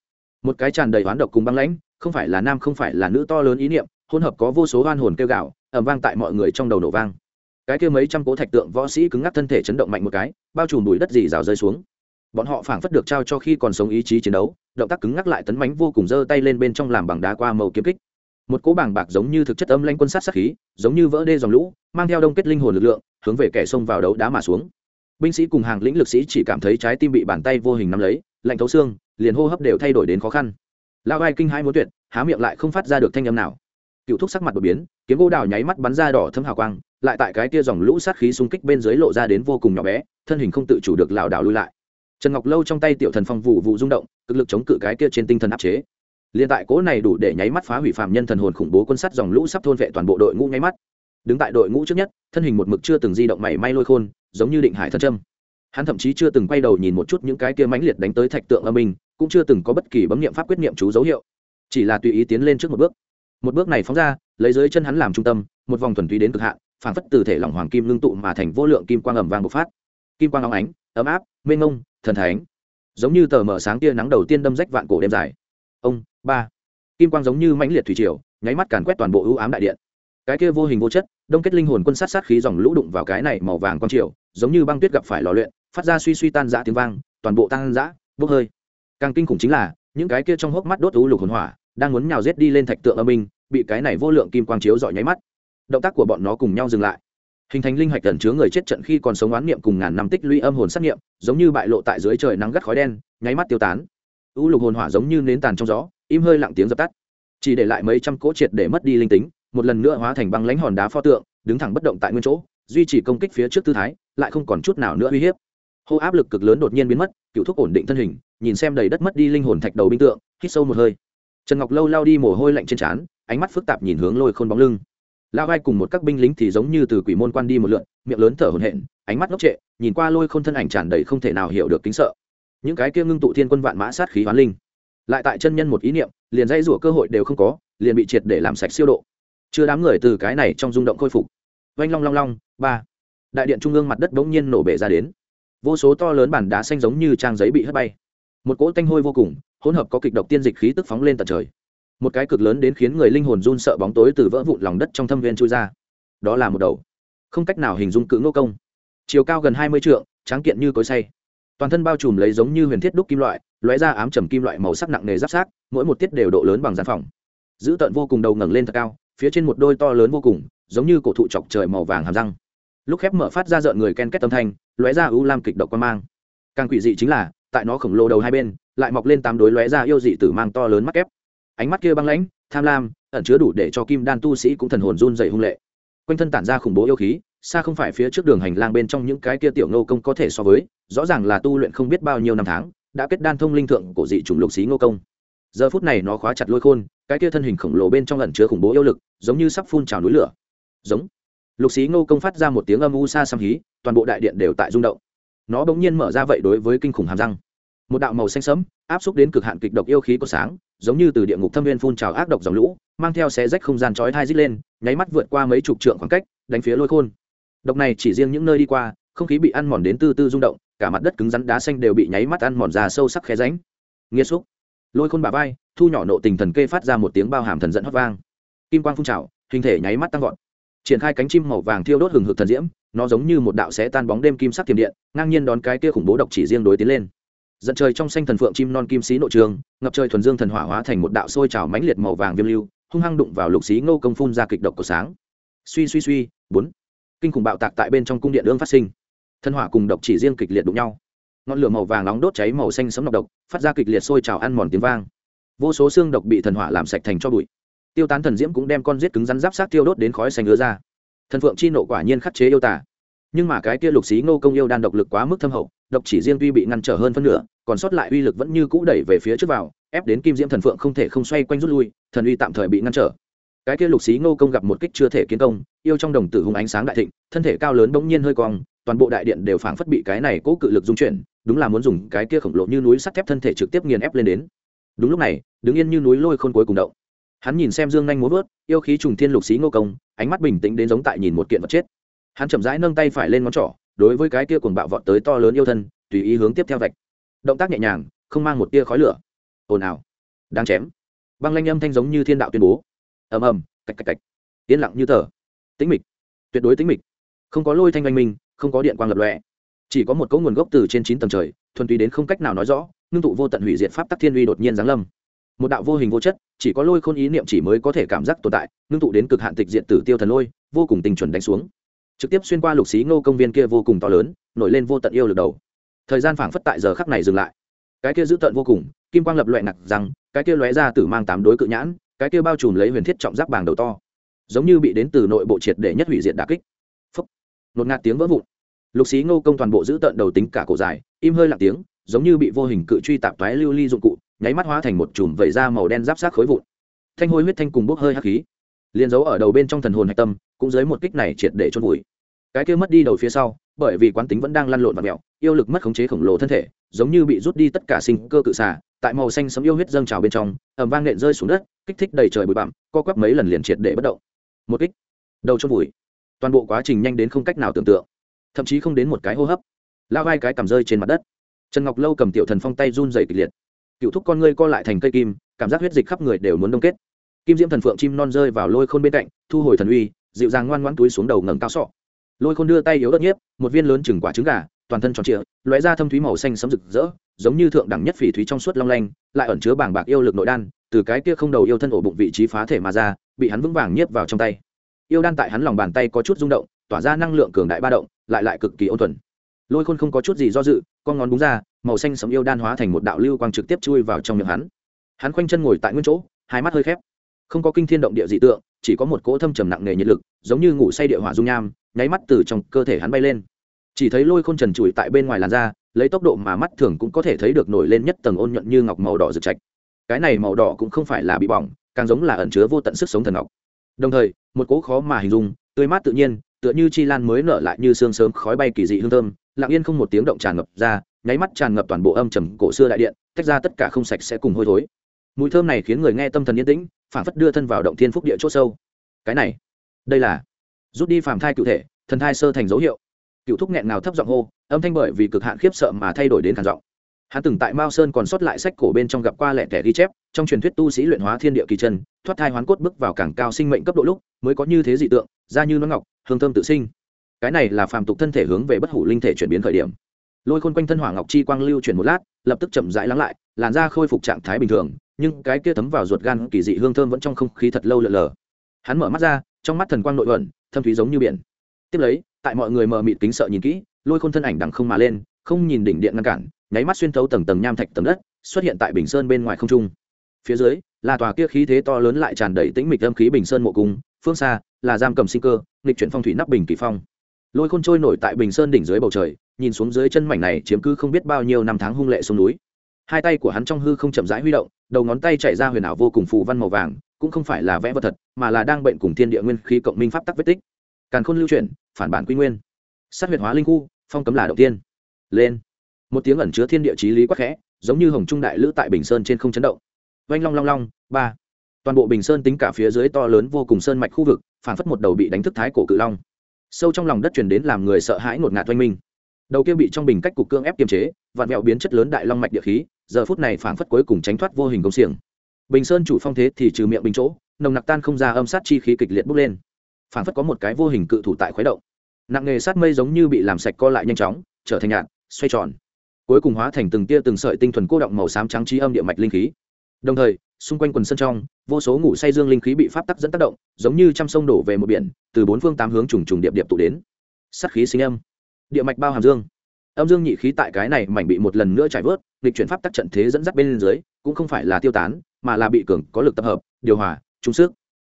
Một cái tràn đầy oán độc cùng băng lãnh, không phải là nam, không phải là nữ to lớn ý niệm, hỗn hợp có vô số oan hồn kêu gạo ẩm vang tại mọi người trong đầu nổ vang. Cái kia mấy trăm cố thạch tượng võ sĩ cứng ngắc thân thể chấn động mạnh một cái, bao trùm bụi đất dì rào rơi xuống. Bọn họ phảng phất được trao cho khi còn sống ý chí chiến đấu, động tác cứng ngắc lại tấn mánh vô cùng giơ tay lên bên trong làm bằng đá qua màu kiếm kích một cỗ bảng bạc giống như thực chất âm lanh quân sát sát khí, giống như vỡ đê dòng lũ, mang theo đông kết linh hồn lực lượng, hướng về kẻ xông vào đấu đá mà xuống. Binh sĩ cùng hàng lĩnh lực sĩ chỉ cảm thấy trái tim bị bàn tay vô hình nắm lấy, lạnh thấu xương, liền hô hấp đều thay đổi đến khó khăn. Lao ai kinh hai muốn tuyệt, há miệng lại không phát ra được thanh âm nào. Cựu thúc sắc mặt đột biến, kiếm gỗ đào nháy mắt bắn ra đỏ thâm hào quang, lại tại cái kia dòng lũ sát khí xung kích bên dưới lộ ra đến vô cùng nhỏ bé, thân hình không tự chủ được lảo đảo lui lại. Trần ngọc lâu trong tay tiểu thần phong vụ vụ rung động, cực lực chống cự cái kia trên tinh thần áp chế liên tại cố này đủ để nháy mắt phá hủy phạm nhân thần hồn khủng bố quân sắt dòng lũ sắp thôn vệ toàn bộ đội ngũ nháy mắt. Đứng tại đội ngũ trước nhất, thân hình một mực chưa từng di động mảy may lôi khôn, giống như định hải thân trâm hắn thậm chí chưa từng quay đầu nhìn một chút những cái kia mãnh liệt đánh tới thạch tượng âm minh cũng chưa từng có bất kỳ bấm niệm pháp quyết niệm chú dấu hiệu. Chỉ là tùy ý tiến lên trước một bước. Một bước này phóng ra, lấy dưới chân hắn làm trung tâm, một vòng thuần túy đến cực hạn phản phất từ thể lỏng hoàng kim ngưng tụ mà thành vô lượng kim quang ẩm vàng bộc phát. Kim quang óng ánh, ấm áp, mênh ngông thần thánh. Giống như tờ mở sáng tia nắng đầu tiên đâm rách vạn cổ đêm dài. Ông ba. Kim quang giống như mãnh liệt thủy triều, nháy mắt càn quét toàn bộ ưu ám đại điện. Cái kia vô hình vô chất, đông kết linh hồn quân sát sát khí dòng lũ đụng vào cái này màu vàng quang triều, giống như băng tuyết gặp phải lò luyện, phát ra suy suy tan dã tiếng vang, toàn bộ tan dã bốc hơi. Càng kinh khủng chính là, những cái kia trong hốc mắt đốt ưu lục hồn hỏa, đang muốn nhào rết đi lên thạch tượng âm minh bị cái này vô lượng kim quang chiếu dọi nháy mắt. Động tác của bọn nó cùng nhau dừng lại. Hình thành linh hạch tẩn chứa người chết trận khi còn sống oán niệm cùng ngàn năm tích lũy âm hồn sát niệm, giống như bại lộ tại dưới trời nắng gắt khói đen, nháy mắt tiêu tán. U lục hồn hỏa giống như nến tàn trong gió im hơi lặng tiếng dập tắt. Chỉ để lại mấy trăm cỗ triệt để mất đi linh tính, một lần nữa hóa thành băng lãnh hòn đá pho tượng, đứng thẳng bất động tại nguyên chỗ, duy trì công kích phía trước tư thái, lại không còn chút nào nữa uy hiếp. Hô áp lực cực lớn đột nhiên biến mất, cựu thúc ổn định thân hình, nhìn xem đầy đất mất đi linh hồn thạch đầu binh tượng, hít sâu một hơi. Trần ngọc lâu lao đi mồ hôi lạnh trên trán, ánh mắt phức tạp nhìn hướng lôi khôn bóng lưng. Lao vai cùng một các binh lính thì giống như từ quỷ môn quan đi một lượn, miệng lớn thở hổn hển, ánh mắt ngốc trệ, nhìn qua lôi khôn thân ảnh tràn đầy không thể nào hiểu được kính sợ. Những cái kia ngưng tụ thiên quân vạn mã sát khí hoán linh lại tại chân nhân một ý niệm, liền dây rủa cơ hội đều không có, liền bị triệt để làm sạch siêu độ. Chưa đám người từ cái này trong rung động khôi phục. Oanh long long long, ba. Đại điện trung ương mặt đất bỗng nhiên nổ bể ra đến. Vô số to lớn bản đá xanh giống như trang giấy bị hất bay. Một cỗ tanh hôi vô cùng, hỗn hợp có kịch độc tiên dịch khí tức phóng lên tận trời. Một cái cực lớn đến khiến người linh hồn run sợ bóng tối từ vỡ vụn lòng đất trong thâm viên chui ra. Đó là một đầu. Không cách nào hình dung cự ngô công. Chiều cao gần hai mươi trượng, tráng kiện như cối say toàn thân bao trùm lấy giống như huyền thiết đúc kim loại lóe ra ám trầm kim loại màu sắc nặng nề giáp sát, mỗi một tiết đều độ lớn bằng gian phòng. Dữ tận vô cùng đầu ngẩng lên thật cao, phía trên một đôi to lớn vô cùng, giống như cổ thụ chọc trời màu vàng hàm răng. Lúc khép mở phát ra rợn người ken kết âm thanh, lóe ra ưu lam kịch độc quan mang. Càng quỷ dị chính là, tại nó khổng lồ đầu hai bên, lại mọc lên tám đối lóe ra yêu dị tử mang to lớn mắt kép. Ánh mắt kia băng lãnh, tham lam, ẩn chứa đủ để cho kim đan tu sĩ cũng thần hồn run dày hung lệ. Quanh thân tản ra khủng bố yêu khí, xa không phải phía trước đường hành lang bên trong những cái kia tiểu nô công có thể so với, rõ ràng là tu luyện không biết bao nhiêu năm tháng đã kết đan thông linh thượng của dị chủng lục xí ngô công. Giờ phút này nó khóa chặt lôi khôn, cái kia thân hình khổng lồ bên trong ẩn chứa khủng bố yêu lực, giống như sắp phun trào núi lửa. Giống. Lục xí ngô công phát ra một tiếng âm u xa xăm hí, toàn bộ đại điện đều tại rung động. Nó bỗng nhiên mở ra vậy đối với kinh khủng hàm răng. Một đạo màu xanh sẫm, áp xúc đến cực hạn kịch độc yêu khí có sáng, giống như từ địa ngục thâm viên phun trào ác độc dòng lũ, mang theo xé rách không gian chói thai dít lên, nháy mắt vượt qua mấy chục trượng khoảng cách, đánh phía lôi khôn. Độc này chỉ riêng những nơi đi qua, không khí bị ăn mòn đến tư tư rung động cả mặt đất cứng rắn đá xanh đều bị nháy mắt ăn mòn ra sâu sắc khe ránh nghĩa xúc. Lôi khôn bà vai, thu nhỏ nộ tình thần kê phát ra một tiếng bao hàm thần dẫn hót vang. Kim quang phun trào, hình thể nháy mắt tăng vọt. Triển khai cánh chim màu vàng thiêu đốt hừng hực thần diễm, nó giống như một đạo xé tan bóng đêm kim sắc tiềm điện, ngang nhiên đón cái kia khủng bố độc chỉ riêng đối tiến lên. Dẫn trời trong xanh thần phượng chim non kim sĩ nội trường, ngập trời thuần dương thần hỏa hóa thành một đạo sôi trào mãnh liệt màu vàng viêm lưu, hung hăng đụng vào lục xí ngô công phun ra kịch độc của sáng. Suy suy suy, bốn. Kinh khủng bạo tạc tại bên trong cung điện ương phát sinh thần hỏa cùng độc chỉ riêng kịch liệt đụng nhau. Ngọn lửa màu vàng nóng đốt cháy màu xanh sấm độc độc, phát ra kịch liệt sôi trào ăn mòn tiếng vang. Vô số xương độc bị thần hỏa làm sạch thành cho bụi. Tiêu tán thần diễm cũng đem con giết cứng rắn giáp sát tiêu đốt đến khói xanh ứa ra. Thần phượng chi nộ quả nhiên khắc chế yêu tả nhưng mà cái kia lục xí ngô công yêu đan độc lực quá mức thâm hậu, độc chỉ riêng tuy bị ngăn trở hơn phân nửa, còn sót lại uy lực vẫn như cũ đẩy về phía trước vào, ép đến kim diễm thần phượng không thể không xoay quanh rút lui, thần uy tạm thời bị ngăn trở. Cái kia lục xí ngô công gặp một kích chưa thể kiến công, yêu trong đồng tử hung ánh sáng đại thịnh, thân thể cao lớn bỗng nhiên hơi cong toàn bộ đại điện đều phảng phất bị cái này cố cự lực dung chuyển, đúng là muốn dùng cái kia khổng lồ như núi sắt thép thân thể trực tiếp nghiền ép lên đến. Đúng lúc này, đứng yên như núi lôi khôn cuối cùng động. Hắn nhìn xem dương nhanh muốn vớt, yêu khí trùng thiên lục xí ngô công, ánh mắt bình tĩnh đến giống tại nhìn một kiện vật chết. Hắn chậm rãi nâng tay phải lên ngón trỏ, đối với cái kia cuồng bạo vọt tới to lớn yêu thân, tùy ý hướng tiếp theo vạch. Động tác nhẹ nhàng, không mang một tia khói lửa. Ồn ào. Đang chém. Băng lanh âm thanh giống như thiên đạo tuyên bố. Ầm ầm, cạch cạch cạch. Yên lặng như tờ. Tĩnh mịch. Tuyệt đối tĩnh mịch. Không có lôi thanh oanh minh không có điện quang lập lòe. Chỉ có một cấu nguồn gốc từ trên chín tầng trời, thuần túy đến không cách nào nói rõ, ngưng tụ vô tận hủy diệt pháp tắc thiên uy đột nhiên giáng lâm. Một đạo vô hình vô chất, chỉ có lôi khôn ý niệm chỉ mới có thể cảm giác tồn tại, ngưng tụ đến cực hạn tịch diện tử tiêu thần lôi, vô cùng tình chuẩn đánh xuống. Trực tiếp xuyên qua lục xí ngô công viên kia vô cùng to lớn, nổi lên vô tận yêu lực đầu. Thời gian phảng phất tại giờ khắc này dừng lại. Cái kia giữ tận vô cùng, kim quang lập loại nặc rằng, cái kia lóe ra tử mang tám đối cự nhãn, cái kia bao trùm lấy huyền thiết trọng giáp bàng đầu to. Giống như bị đến từ nội bộ triệt để nhất hủy diệt đà kích. Phấp nột ngạt tiếng vỡ vụn lục xí ngô công toàn bộ giữ tận đầu tính cả cổ dài, im hơi lặng tiếng, giống như bị vô hình cự truy tạp toái lưu ly dụng cụ, nháy mắt hóa thành một chùm vẩy da màu đen giáp sát khối vụn. Thanh hôi huyết thanh cùng bốc hơi hắc khí, liền giấu ở đầu bên trong thần hồn hạch tâm, cũng dưới một kích này triệt để chôn vùi. Cái kia mất đi đầu phía sau, bởi vì quán tính vẫn đang lăn lộn và mẹo yêu lực mất khống chế khổng lồ thân thể, giống như bị rút đi tất cả sinh cơ cự xả tại màu xanh sấm yêu huyết dâng trào bên trong ẩm vang nện rơi xuống đất, kích thích đầy trời bụi bặm, co quắp mấy lần liền triệt để bất động. Một kích, đầu chôn vùi. Toàn bộ quá trình nhanh đến không cách nào tưởng tượng thậm chí không đến một cái hô hấp. Lao vai cái cầm rơi trên mặt đất. Trần ngọc lâu cầm tiểu thần phong tay run dày kịch liệt. Cựu thúc con ngươi co lại thành cây kim, cảm giác huyết dịch khắp người đều muốn đông kết. Kim diễm thần phượng chim non rơi vào lôi khôn bên cạnh, thu hồi thần uy, dịu dàng ngoan ngoãn túi xuống đầu ngẩng cao sọ. Lôi khôn đưa tay yếu ớt nhiếp, một viên lớn chừng quả trứng gà, toàn thân tròn trịa, lóe ra thâm thúy màu xanh sấm rực rỡ, giống như thượng đẳng nhất phỉ thúy trong suốt long lanh, lại ẩn chứa bảng bạc yêu lực nội đan, từ cái kia không đầu yêu thân ổ bụng vị trí phá thể mà ra, bị hắn vững vàng nhiếp vào trong tay. Yêu đan tại hắn lòng bàn tay có chút rung động, tỏa ra năng lượng cường đại ba động lại lại cực kỳ ôn thuần. Lôi khôn không có chút gì do dự, con ngón búng ra, màu xanh sấm yêu đan hóa thành một đạo lưu quang trực tiếp chui vào trong miệng hắn. Hắn khoanh chân ngồi tại nguyên chỗ, hai mắt hơi khép. Không có kinh thiên động địa dị tượng, chỉ có một cỗ thâm trầm nặng nề nhiệt lực, giống như ngủ say địa hỏa dung nham, nháy mắt từ trong cơ thể hắn bay lên. Chỉ thấy lôi khôn trần trụi tại bên ngoài làn da, lấy tốc độ mà mắt thường cũng có thể thấy được nổi lên nhất tầng ôn nhuận như ngọc màu đỏ rực trạch cái này màu đỏ cũng không phải là bị bỏng, càng giống là ẩn chứa vô tận sức sống thần ngọc. Đồng thời, một cỗ khó mà hình dung, tươi mát tự nhiên tựa như chi lan mới nở lại như sương sớm khói bay kỳ dị hương thơm, lặng yên không một tiếng động tràn ngập ra, nháy mắt tràn ngập toàn bộ âm trầm cổ xưa đại điện, tách ra tất cả không sạch sẽ cùng hôi thối. Mùi thơm này khiến người nghe tâm thần yên tĩnh phản phất đưa thân vào động thiên phúc địa c h ỗ sâu. Cái này, đây là, rút đi phàm thai cụ thể, thần thai sơ thành dấu hiệu. Cựu thúc nghẹn nào thấp giọng hô, âm thanh bởi vì cực hạn khiếp sợ mà thay đổi đến khản giọng. Hắn từng tại mao sơn còn sót lại sách cổ bên trong gặp qua lẻ tẻ ghi chép, trong truyền thuyết tu sĩ luyện hóa thiên địa kỳ chân, thoát thai hoán cốt bước vào càng cao sinh mệnh cấp độ lúc, mới có như thế dị tượng, da như nó ngọc hương thơm tự sinh. Cái này là phàm tục thân thể hướng về bất hủ linh thể chuyển biến khởi điểm. Lôi khôn quanh thân hỏa ngọc chi quang lưu chuyển một lát, lập tức chậm rãi lắng lại, làn da khôi phục trạng thái bình thường, nhưng cái kia thấm vào ruột gan kỳ dị hương thơm vẫn trong không khí thật lâu lờ lờ. Hắn mở mắt ra, trong mắt thần quang nội ẩn thâm thúy giống như biển. Tiếp lấy, tại mọi người mờ mịt kính sợ nhìn kỹ, lôi khôn thân ảnh đằng không mà lên, không nhìn đỉnh điện ngăn cản, nháy mắt xuyên thấu tầng tầng nham thạch tầng đất, xuất hiện tại bình sơn bên ngoài không trung. Phía dưới, là tòa kia khí thế to lớn lại tràn đầy tĩnh mịch âm khí bình sơn mộ cung phương xa, là giam cầm sinh cơ, nghịch chuyển phong thủy nắp bình kỳ phong. Lôi khôn trôi nổi tại bình sơn đỉnh dưới bầu trời, nhìn xuống dưới chân mảnh này chiếm cứ không biết bao nhiêu năm tháng hung lệ xuống núi. Hai tay của hắn trong hư không chậm rãi huy động, đầu ngón tay chạy ra huyền ảo vô cùng phù văn màu vàng, cũng không phải là vẽ vật thật, mà là đang bệnh cùng thiên địa nguyên khí cộng minh pháp tắc vết tích. Càn khôn lưu chuyển, phản bản quy nguyên. Sát huyệt hóa linh khu, phong cấm là động tiên. Lên. Một tiếng ẩn chứa thiên địa chí lý quắc khẽ, giống như hồng trung đại lữ tại bình sơn trên không chấn động. Vanh long long long, ba toàn bộ bình sơn tính cả phía dưới to lớn vô cùng sơn mạch khu vực phản phất một đầu bị đánh thức thái cổ cự long. Sâu trong lòng đất truyền đến làm người sợ hãi ngột ngạt oanh minh. Đầu kia bị trong bình cách cục cương ép kiềm chế, vạn vẹo biến chất lớn đại long mạch địa khí, giờ phút này phản phất cuối cùng tránh thoát vô hình công xiềng. Bình sơn chủ phong thế thì trừ miệng bình chỗ, nồng nặc tan không ra âm sát chi khí kịch liệt bốc lên. Phản phất có một cái vô hình cự thủ tại khuấy động. Nặng nghề sát mây giống như bị làm sạch co lại nhanh chóng, trở thành nhạt, xoay tròn. Cuối cùng hóa thành từng tia từng sợi tinh thuần cô động màu xám trắng trí âm địa mạch linh khí đồng thời, xung quanh quần sân trong, vô số ngủ say dương linh khí bị pháp tắc dẫn tác động, giống như trăm sông đổ về một biển, từ bốn phương tám hướng trùng trùng điệp điệp tụ đến. Sắt khí sinh âm. Địa mạch bao hàm dương. Âm dương nhị khí tại cái này mảnh bị một lần nữa trải vớt lịch chuyển pháp tắc trận thế dẫn dắt bên dưới, cũng không phải là tiêu tán, mà là bị cường có lực tập hợp, điều hòa trung sức.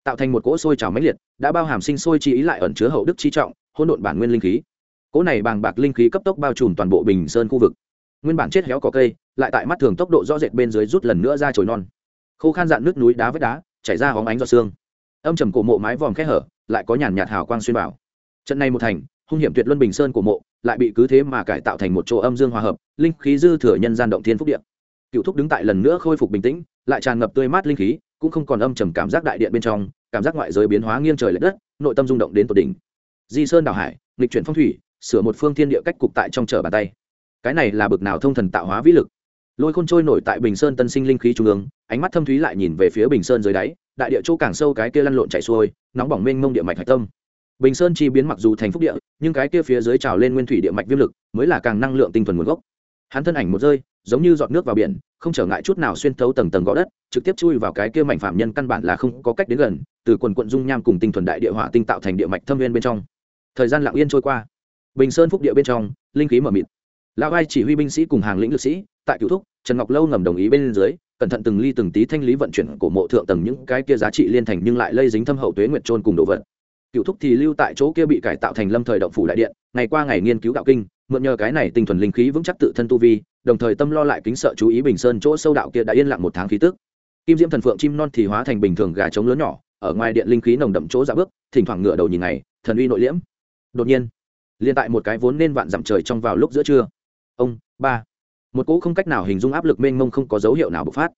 Tạo thành một cỗ sôi trào mãnh liệt, đã bao hàm sinh sôi chi ý lại ẩn chứa hậu đức chi trọng, hỗn độn bản nguyên linh khí. Cỗ này bàng bạc linh khí cấp tốc bao trùm toàn bộ bình sơn khu vực. Nguyên bản chết héo có cây lại tại mắt thường tốc độ rõ rệt bên dưới rút lần nữa ra chồi non. Khô khan dạn nước núi đá vết đá, chảy ra hóng ánh giọt xương âm trầm cổ mộ mái vòm khe hở, lại có nhàn nhạt hào quang xuyên vào. Trận này một thành, hung hiểm tuyệt luân bình sơn của mộ, lại bị cứ thế mà cải tạo thành một chỗ âm dương hòa hợp, linh khí dư thừa nhân gian động thiên phúc điện cựu thúc đứng tại lần nữa khôi phục bình tĩnh, lại tràn ngập tươi mát linh khí, cũng không còn âm trầm cảm giác đại điện bên trong, cảm giác ngoại giới biến hóa nghiêng trời l ệ đất, nội tâm rung động đến tột đỉnh. Di sơn đảo hải lịch chuyển phong thủy, sửa một phương thiên địa cách cục tại trong trở bàn tay. Cái này là bực nào thông thần tạo hóa vĩ lực? Lôi khôn trôi nổi tại bình sơn tân sinh linh khí trung ương, ánh mắt thâm thúy lại nhìn về phía bình sơn dưới đáy, đại địa chỗ càng sâu cái kia lăn lộn chạy xuôi, nóng bỏng mênh mông địa mạch hạch tâm. Bình sơn chi biến mặc dù thành phúc địa, nhưng cái kia phía dưới trào lên nguyên thủy địa mạch viêm lực, mới là càng năng lượng tinh thuần nguồn gốc. Hắn thân ảnh một rơi, giống như giọt nước vào biển, không trở ngại chút nào xuyên thấu tầng tầng gõ đất, trực tiếp chui vào cái kia mảnh phạm nhân căn bản là không có cách đến gần, từ quần quận dung nham cùng tinh thuần đại địa hỏa tinh tạo thành địa mạch thâm viên bên trong. Thời gian lặng yên trôi qua. Bình sơn phúc địa bên trong, linh khí mở mịt. Lão vai chỉ huy binh sĩ cùng hàng lĩnh lực sĩ tại cựu thúc trần ngọc lâu ngầm đồng ý bên dưới cẩn thận từng ly từng tí thanh lý vận chuyển của mộ thượng tầng những cái kia giá trị liên thành nhưng lại lây dính thâm hậu tuế nguyệt trôn cùng đồ vật. Cựu thúc thì lưu tại chỗ kia bị cải tạo thành lâm thời động phủ đại điện ngày qua ngày nghiên cứu đạo kinh mượn nhờ cái này tinh thuần linh khí vững chắc tự thân tu vi đồng thời tâm lo lại kính sợ chú ý bình sơn chỗ sâu đạo kia đã yên lặng một tháng khí tức. Kim diễm thần phượng chim non thì hóa thành bình thường gà trống lớn nhỏ ở ngoài điện linh khí nồng đậm chỗ dạ bước thỉnh thoảng ngửa đầu nhìn này, thần uy nội liễm. Đột nhiên liên tại một cái vốn nên vạn dặm trời trong vào lúc giữa trưa. Ông ba một cỗ không cách nào hình dung áp lực mênh mông không có dấu hiệu nào bộc phát.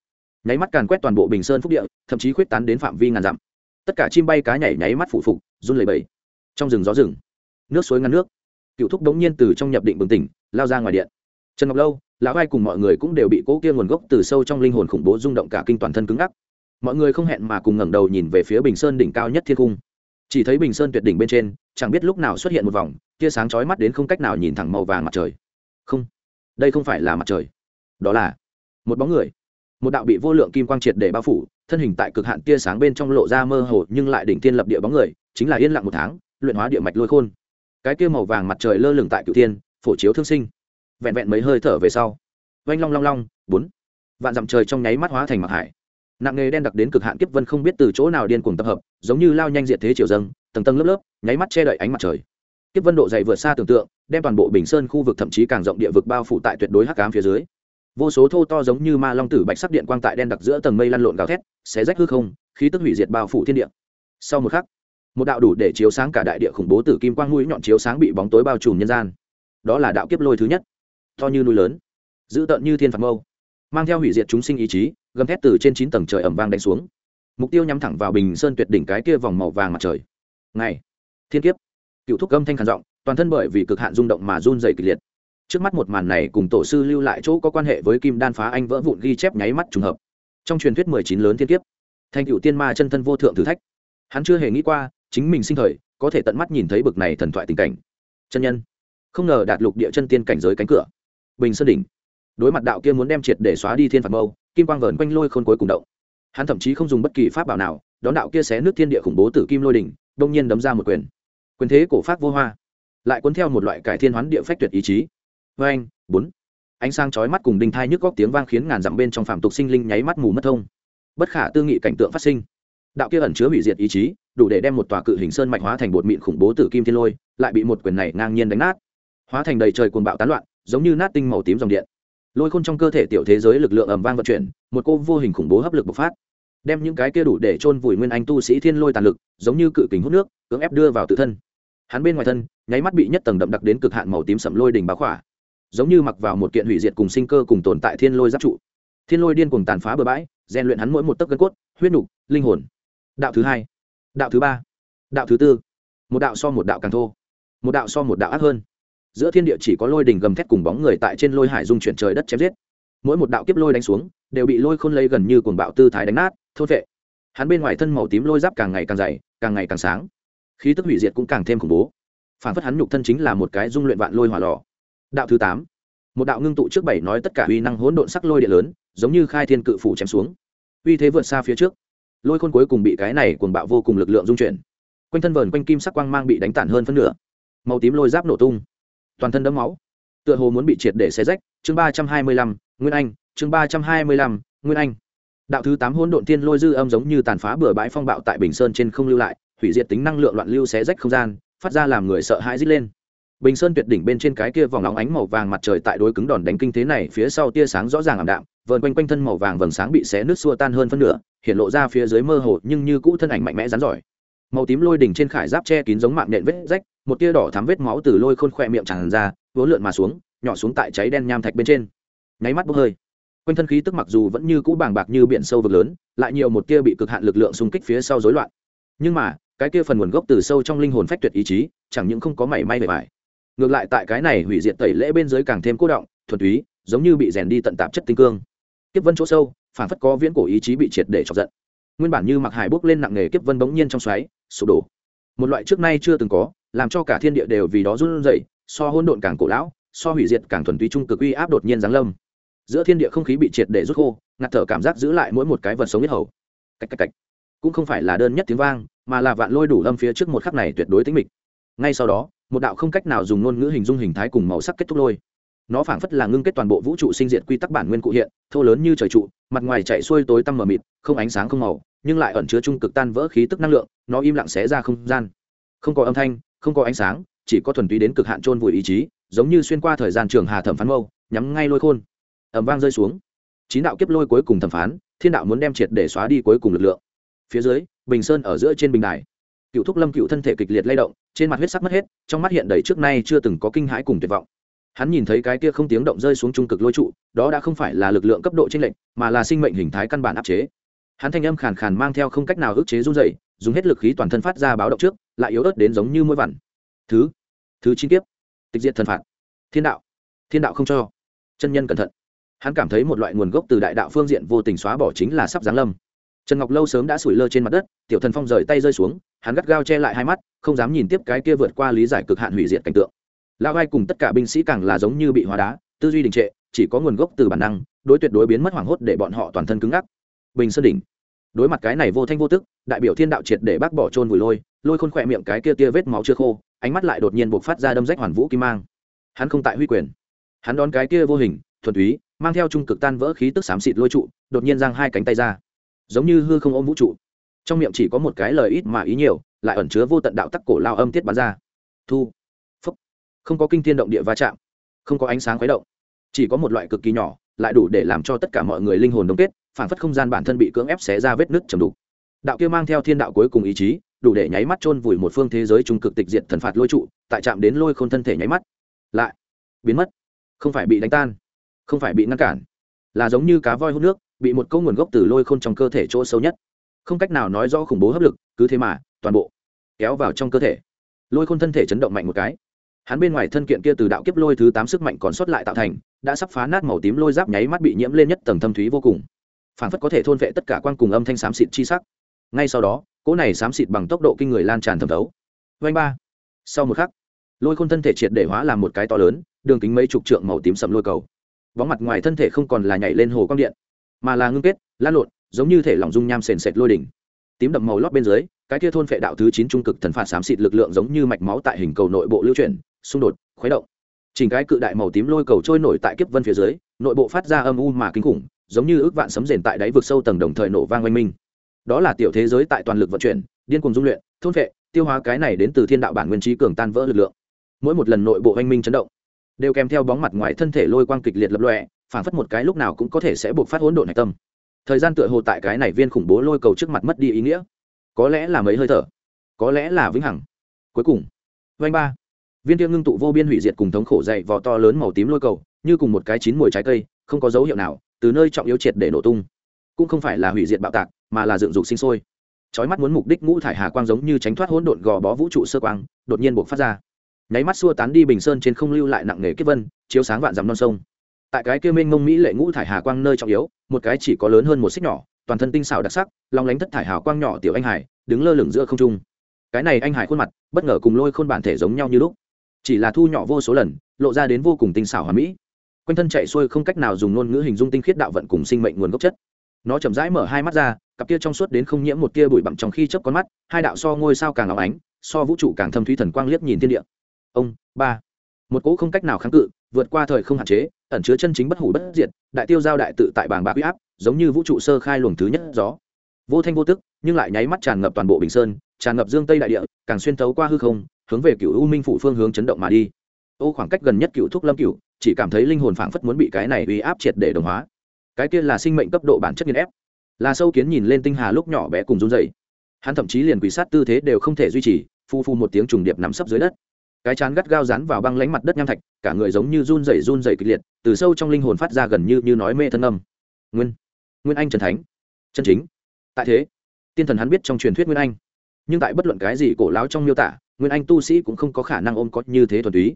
Nháy mắt càn quét toàn bộ bình sơn phúc địa, thậm chí khuyết tán đến phạm vi ngàn dặm. Tất cả chim bay cá nhảy nháy mắt phụ phục, run lẩy bẩy. Trong rừng gió rừng, nước suối ngăn nước. Cựu thúc đống nhiên từ trong nhập định bừng tỉnh, lao ra ngoài điện. Trần ngọc lâu, lão vai cùng mọi người cũng đều bị cỗ kia nguồn gốc từ sâu trong linh hồn khủng bố rung động cả kinh toàn thân cứng ngắc. Mọi người không hẹn mà cùng ngẩng đầu nhìn về phía bình sơn đỉnh cao nhất thiên cung. Chỉ thấy bình sơn tuyệt đỉnh bên trên, chẳng biết lúc nào xuất hiện một vòng, tia sáng chói mắt đến không cách nào nhìn thẳng màu vàng mặt trời. Không đây không phải là mặt trời, đó là một bóng người, một đạo bị vô lượng kim quang triệt để bao phủ, thân hình tại cực hạn tia sáng bên trong lộ ra mơ hồ nhưng lại đỉnh tiên lập địa bóng người, chính là yên lặng một tháng, luyện hóa địa mạch lôi khôn. Cái kia màu vàng mặt trời lơ lửng tại cựu tiên phổ chiếu thương sinh. Vẹn vẹn mấy hơi thở về sau, oanh long long long, bốn, vạn dặm trời trong nháy mắt hóa thành mặc hải. Nặng nghề đen đặc đến cực hạn kiếp vân không biết từ chỗ nào điên cuồng tập hợp, giống như lao nhanh diện thế chiều dâng, tầng tầng lớp lớp, nháy mắt che đậy ánh mặt trời kiếp vân độ dày vượt xa tưởng tượng, đem toàn bộ bình sơn khu vực thậm chí càng rộng địa vực bao phủ tại tuyệt đối hắc ám phía dưới. Vô số thô to giống như ma long tử bạch sắc điện quang tại đen đặc giữa tầng mây lăn lộn gào thét, xé rách hư không, khí tức hủy diệt bao phủ thiên địa. Sau một khắc, một đạo đủ để chiếu sáng cả đại địa khủng bố tử kim quang mũi nhọn chiếu sáng bị bóng tối bao trùm nhân gian. Đó là đạo kiếp lôi thứ nhất. To như núi lớn, dữ tợn như thiên phạt mâu, mang theo hủy diệt chúng sinh ý chí, gầm thét từ trên chín tầng trời ẩm vang đánh xuống. Mục tiêu nhắm thẳng vào bình sơn tuyệt đỉnh cái kia vòng màu vàng mặt trời. Ngày, thiên kiếp cựu thúc âm thanh khản giọng, toàn thân bởi vì cực hạn rung động mà run dày kịch liệt. Trước mắt một màn này cùng tổ sư lưu lại chỗ có quan hệ với kim đan phá anh vỡ vụn ghi chép nháy mắt trùng hợp. Trong truyền thuyết mười chín lớn thiên kiếp, thành cựu tiên ma chân thân vô thượng thử thách. Hắn chưa hề nghĩ qua, chính mình sinh thời, có thể tận mắt nhìn thấy bực này thần thoại tình cảnh. Chân nhân, không ngờ đạt lục địa chân tiên cảnh giới cánh cửa. Bình sơn đỉnh. Đối mặt đạo kia muốn đem triệt để xóa đi thiên phạt mâu, kim quang vờn quanh lôi khôn cuối cùng động. Hắn thậm chí không dùng bất kỳ pháp bảo nào, đón đạo kia xé nước thiên địa khủng bố tử kim lôi đỉnh đông nhiên đấm ra một quyền quyền thế cổ pháp vô hoa, lại cuốn theo một loại cải thiên hoán địa phách tuyệt ý chí. Vê anh, bốn, ánh sáng chói mắt cùng đinh thai nhức góc tiếng vang khiến ngàn dặm bên trong phạm tục sinh linh nháy mắt mù mất thông. Bất khả tư nghị cảnh tượng phát sinh. Đạo kia ẩn chứa hủy diệt ý chí, đủ để đem một tòa cự hình sơn mạch hóa thành bột mịn khủng bố tử kim thiên lôi, lại bị một quyền này ngang nhiên đánh nát. Hóa thành đầy trời cuồng bạo tán loạn, giống như nát tinh màu tím dòng điện. Lôi khôn trong cơ thể tiểu thế giới lực lượng ầm vang vận chuyển, một cô vô hình khủng bố hấp lực bộc phát. Đem những cái kia đủ để chôn vùi nguyên anh tu sĩ thiên lôi tàn lực, giống như cự kính hút nước, cưỡng ép đưa vào tự thân hắn bên ngoài thân, nháy mắt bị nhất tầng đậm đặc đến cực hạn màu tím sậm lôi đỉnh bá khỏa, giống như mặc vào một kiện hủy diệt cùng sinh cơ cùng tồn tại thiên lôi giáp trụ. Thiên lôi điên cùng tàn phá bừa bãi, rèn luyện hắn mỗi một tấc gân cốt, huyết nục, linh hồn. Đạo thứ hai, đạo thứ ba, đạo thứ tư. Một đạo so một đạo càng thô, một đạo so một đạo ác hơn. Giữa thiên địa chỉ có lôi đỉnh gầm thét cùng bóng người tại trên lôi hải dung chuyển trời đất chém giết. Mỗi một đạo kiếp lôi đánh xuống, đều bị lôi khôn lấy gần như cuồng bạo tư thái đánh nát, thôn vệ. Hắn bên ngoài thân màu tím lôi giáp càng ngày càng dày, càng ngày càng sáng khí tức hủy diệt cũng càng thêm khủng bố. Phản phất hắn nhục thân chính là một cái dung luyện vạn lôi hỏa lò. Đạo thứ tám. Một đạo ngưng tụ trước bảy nói tất cả uy năng hỗn độn sắc lôi địa lớn, giống như khai thiên cự phủ chém xuống. Uy thế vượt xa phía trước. Lôi khôn cuối cùng bị cái này cuồng bạo vô cùng lực lượng dung chuyển. Quanh thân vờn quanh kim sắc quang mang bị đánh tản hơn phân nửa. Màu tím lôi giáp nổ tung. Toàn thân đẫm máu. Tựa hồ muốn bị triệt để xé rách. Chương ba trăm hai mươi lăm, nguyên anh. Chương ba trăm hai mươi lăm, nguyên anh. Đạo thứ tám hỗn độn thiên lôi dư âm giống như tàn phá bừa bãi phong bạo tại bình sơn trên không lưu lại hủy diệt tính năng lượng loạn lưu xé rách không gian, phát ra làm người sợ hãi rít lên. Bình sơn tuyệt đỉnh bên trên cái kia vòng nóng ánh màu vàng mặt trời tại đối cứng đòn đánh kinh thế này, phía sau tia sáng rõ ràng ảm đạm, vờn quanh quanh thân màu vàng vầng sáng bị xé nứt xua tan hơn phân nửa, hiện lộ ra phía dưới mơ hồ nhưng như cũ thân ảnh mạnh mẽ rắn giỏi. Màu tím lôi đỉnh trên khải giáp che kín giống mạng nện vết rách, một tia đỏ thắm vết máu từ lôi khôn khỏe miệng tràn ra vốn lượn mà xuống, nhỏ xuống tại cháy đen nham thạch bên trên. Nháy mắt bốc hơi. Quanh thân khí tức mặc dù vẫn như cũ bàng bạc như biển sâu vực lớn, lại nhiều một tia bị cực hạn lực lượng xung kích phía sau rối loạn. Nhưng mà cái kia phần nguồn gốc từ sâu trong linh hồn phách tuyệt ý chí, chẳng những không có mảy may bề bài ngược lại tại cái này hủy diệt tẩy lễ bên dưới càng thêm cố động, thuần túy, giống như bị rèn đi tận tạp chất tinh cương. Kiếp vân chỗ sâu, phản phất có viễn cổ ý chí bị triệt để chọc giận. Nguyên bản như mặc hải bước lên nặng nghề kiếp vân bỗng nhiên trong xoáy, sụp đổ. Một loại trước nay chưa từng có, làm cho cả thiên địa đều vì đó run rẩy, so hỗn độn càng cổ lão, so hủy diệt càng thuần túy trung cực uy áp đột nhiên giáng lâm. Giữa thiên địa không khí bị triệt để rút khô, ngạt thở cảm giác giữ lại mỗi một cái vật sống nhất hầu. Cách cách cách. Cũng không phải là đơn nhất tiếng vang mà là vạn lôi đủ lâm phía trước một khắc này tuyệt đối tính mịch. Ngay sau đó, một đạo không cách nào dùng ngôn ngữ hình dung hình thái cùng màu sắc kết thúc lôi. Nó phảng phất là ngưng kết toàn bộ vũ trụ sinh diệt quy tắc bản nguyên cụ hiện, thô lớn như trời trụ, mặt ngoài chạy xuôi tối tăm mờ mịt, không ánh sáng không màu, nhưng lại ẩn chứa trung cực tan vỡ khí tức năng lượng, nó im lặng xé ra không gian. Không có âm thanh, không có ánh sáng, chỉ có thuần túy đến cực hạn trôn vùi ý chí, giống như xuyên qua thời gian trường hà thẩm phán mâu, nhắm ngay lôi khôn. Ẩm vang rơi xuống. Chín đạo kiếp lôi cuối cùng thẩm phán, thiên đạo muốn đem triệt để xóa đi cuối cùng lực lượng phía dưới, bình sơn ở giữa trên bình đài. Cựu thúc lâm cựu thân thể kịch liệt lay động, trên mặt huyết sắc mất hết, trong mắt hiện đầy trước nay chưa từng có kinh hãi cùng tuyệt vọng. Hắn nhìn thấy cái kia không tiếng động rơi xuống trung cực lôi trụ, đó đã không phải là lực lượng cấp độ trên lệnh mà là sinh mệnh hình thái căn bản áp chế. Hắn thanh âm khàn khàn mang theo không cách nào ức chế run dày dùng hết lực khí toàn thân phát ra báo động trước, lại yếu ớt đến giống như mũi vằn. Thứ thứ chín kiếp. Tịch diện thần phạt. Thiên đạo. Thiên đạo không cho. Chân nhân cẩn thận. Hắn cảm thấy một loại nguồn gốc từ đại đạo phương diện vô tình xóa bỏ chính là sắp giáng lâm trần ngọc lâu sớm đã sủi lơ trên mặt đất, tiểu thần phong rời tay rơi xuống, hắn gắt gao che lại hai mắt, không dám nhìn tiếp cái kia vượt qua lý giải cực hạn hủy diệt cảnh tượng. Lão vai cùng tất cả binh sĩ càng là giống như bị hóa đá, tư duy đình trệ, chỉ có nguồn gốc từ bản năng, đối tuyệt đối biến mất hoảng hốt để bọn họ toàn thân cứng ngắc. Bình sơn đỉnh. Đối mặt cái này vô thanh vô tức, đại biểu thiên đạo triệt để bác bỏ trôn vùi lôi lôi khôn khỏe miệng cái kia tia vết máu chưa khô, ánh mắt lại đột nhiên buộc phát ra đâm rách hoàn vũ kim mang. Hắn không tại huy quyền. Hắn đón cái kia vô hình, thuần túy, mang theo trung cực tan vỡ khí tức xám xịt lôi trụ, đột nhiên giang hai cánh tay ra giống như hư không ôm vũ trụ. Trong miệng chỉ có một cái lời ít mà ý nhiều, lại ẩn chứa vô tận đạo tắc cổ lao âm tiết bắn ra. Thu. Phúc. Không có kinh thiên động địa va chạm. Không có ánh sáng khuấy động. Chỉ có một loại cực kỳ nhỏ, lại đủ để làm cho tất cả mọi người linh hồn đông kết, phản phất không gian bản thân bị cưỡng ép xé ra vết nứt trầm đục. Đạo kia mang theo thiên đạo cuối cùng ý chí, đủ để nháy mắt chôn vùi một phương thế giới trung cực tịch diệt thần phạt lôi trụ, tại chạm đến lôi khôn thân thể nháy mắt. Lại biến mất. Không phải bị đánh tan. Không phải bị ngăn cản. Là giống như cá voi hút nước bị một câu nguồn gốc từ lôi khôn trong cơ thể chỗ sâu nhất. Không cách nào nói rõ khủng bố hấp lực, cứ thế mà, toàn bộ kéo vào trong cơ thể. Lôi khôn thân thể chấn động mạnh một cái. Hắn bên ngoài thân kiện kia từ đạo kiếp lôi thứ tám sức mạnh còn sót lại tạo thành, đã sắp phá nát màu tím lôi giáp nháy mắt bị nhiễm lên nhất tầng thâm thúy vô cùng. Phản phất có thể thôn vệ tất cả quan cùng âm thanh xám xịt chi sắc. Ngay sau đó, cỗ này xám xịt bằng tốc độ kinh người lan tràn thẩm thấu. Vanh ba. Sau một khắc, lôi khôn thân thể triệt để hóa làm một cái to lớn, đường kính mấy chục trượng màu tím sầm lôi cầu. Bóng mặt ngoài thân thể không còn là nhảy lên hồ quang điện mà là ngưng kết, lan lộn, giống như thể lòng dung nham sền sệt lôi đỉnh. Tím đậm màu lót bên dưới, cái kia thôn phệ đạo thứ chín trung cực thần phạt xám xịt lực lượng giống như mạch máu tại hình cầu nội bộ lưu chuyển, xung đột, khuấy động. Chỉnh cái cự đại màu tím lôi cầu trôi nổi tại kiếp vân phía dưới, nội bộ phát ra âm u mà kinh khủng, giống như ước vạn sấm rền tại đáy vực sâu tầng đồng thời nổ vang oanh minh. Đó là tiểu thế giới tại toàn lực vận chuyển, điên cuồng dung luyện, thôn phệ, tiêu hóa cái này đến từ thiên đạo bản nguyên trí cường tan vỡ lực lượng. Mỗi một lần nội bộ oanh minh chấn động, đều kèm theo bóng mặt ngoài thân thể lôi quang kịch liệt lập lọe phản phất một cái lúc nào cũng có thể sẽ buộc phát hỗn độn hạch tâm. Thời gian tựa hồ tại cái này viên khủng bố lôi cầu trước mặt mất đi ý nghĩa. Có lẽ là mấy hơi thở, có lẽ là vĩnh hằng. Cuối cùng vanh ba. Viên tiêu ngưng tụ vô biên hủy diệt cùng thống khổ dậy vò to lớn màu tím lôi cầu, như cùng một cái chín mùi trái cây, không có dấu hiệu nào, từ nơi trọng yếu triệt để nổ tung. Cũng không phải là hủy diệt bạo tạc, mà là dựng dục sinh sôi. Chói mắt muốn mục đích ngũ thải hà quang giống như tránh thoát hỗn độn gò bó vũ trụ sơ quang, đột nhiên buộc phát ra. Nháy mắt xua tán đi bình sơn trên không lưu lại nặng nề kết vân, chiếu sáng vạn dằm non sông tại cái kia mênh mông mỹ lệ ngũ thải hà quang nơi trọng yếu, một cái chỉ có lớn hơn một xích nhỏ, toàn thân tinh xảo đặc sắc, long lánh thất thải hào quang nhỏ tiểu anh hải, đứng lơ lửng giữa không trung. Cái này anh hải khuôn mặt, bất ngờ cùng lôi khôn bản thể giống nhau như lúc. Chỉ là thu nhỏ vô số lần, lộ ra đến vô cùng tinh xảo hòa mỹ. Quanh thân chạy xuôi không cách nào dùng ngôn ngữ hình dung tinh khiết đạo vận cùng sinh mệnh nguồn gốc chất. Nó chậm rãi mở hai mắt ra, cặp kia trong suốt đến không nhiễm một tia bụi bặm trong khi chớp con mắt, hai đạo so ngôi sao càng óng ánh, so vũ trụ càng thâm thúy thần quang liếc nhìn thiên địa. Ông, ba một cỗ không cách nào kháng cự, vượt qua thời không hạn chế, ẩn chứa chân chính bất hủ bất diệt, đại tiêu giao đại tự tại bảng bạc uy áp, giống như vũ trụ sơ khai luồng thứ nhất gió. Vô thanh vô tức, nhưng lại nháy mắt tràn ngập toàn bộ bình sơn, tràn ngập dương tây đại địa, càng xuyên thấu qua hư không, hướng về cựu u minh phủ phương hướng chấn động mà đi. Ô, khoảng cách gần nhất cựu thúc lâm cựu, chỉ cảm thấy linh hồn phảng phất muốn bị cái này uy áp triệt để đồng hóa. Cái kia là sinh mệnh cấp độ bản chất nghiền ép. Là sâu kiến nhìn lên tinh hà lúc nhỏ bé cùng run dày hắn thậm chí liền quỷ sát tư thế đều không thể duy trì, phu phu một tiếng trùng điệp nằm sấp dưới đất cái chán gắt gao rán vào băng lánh mặt đất nham thạch, cả người giống như run rẩy run rẩy kịch liệt, từ sâu trong linh hồn phát ra gần như như nói mê thân âm. Nguyên nguyên anh trần thánh, chân chính. Tại thế, tiên thần hắn biết trong truyền thuyết nguyên anh, nhưng tại bất luận cái gì cổ láo trong miêu tả, nguyên anh tu sĩ cũng không có khả năng ôm có như thế thuần túy.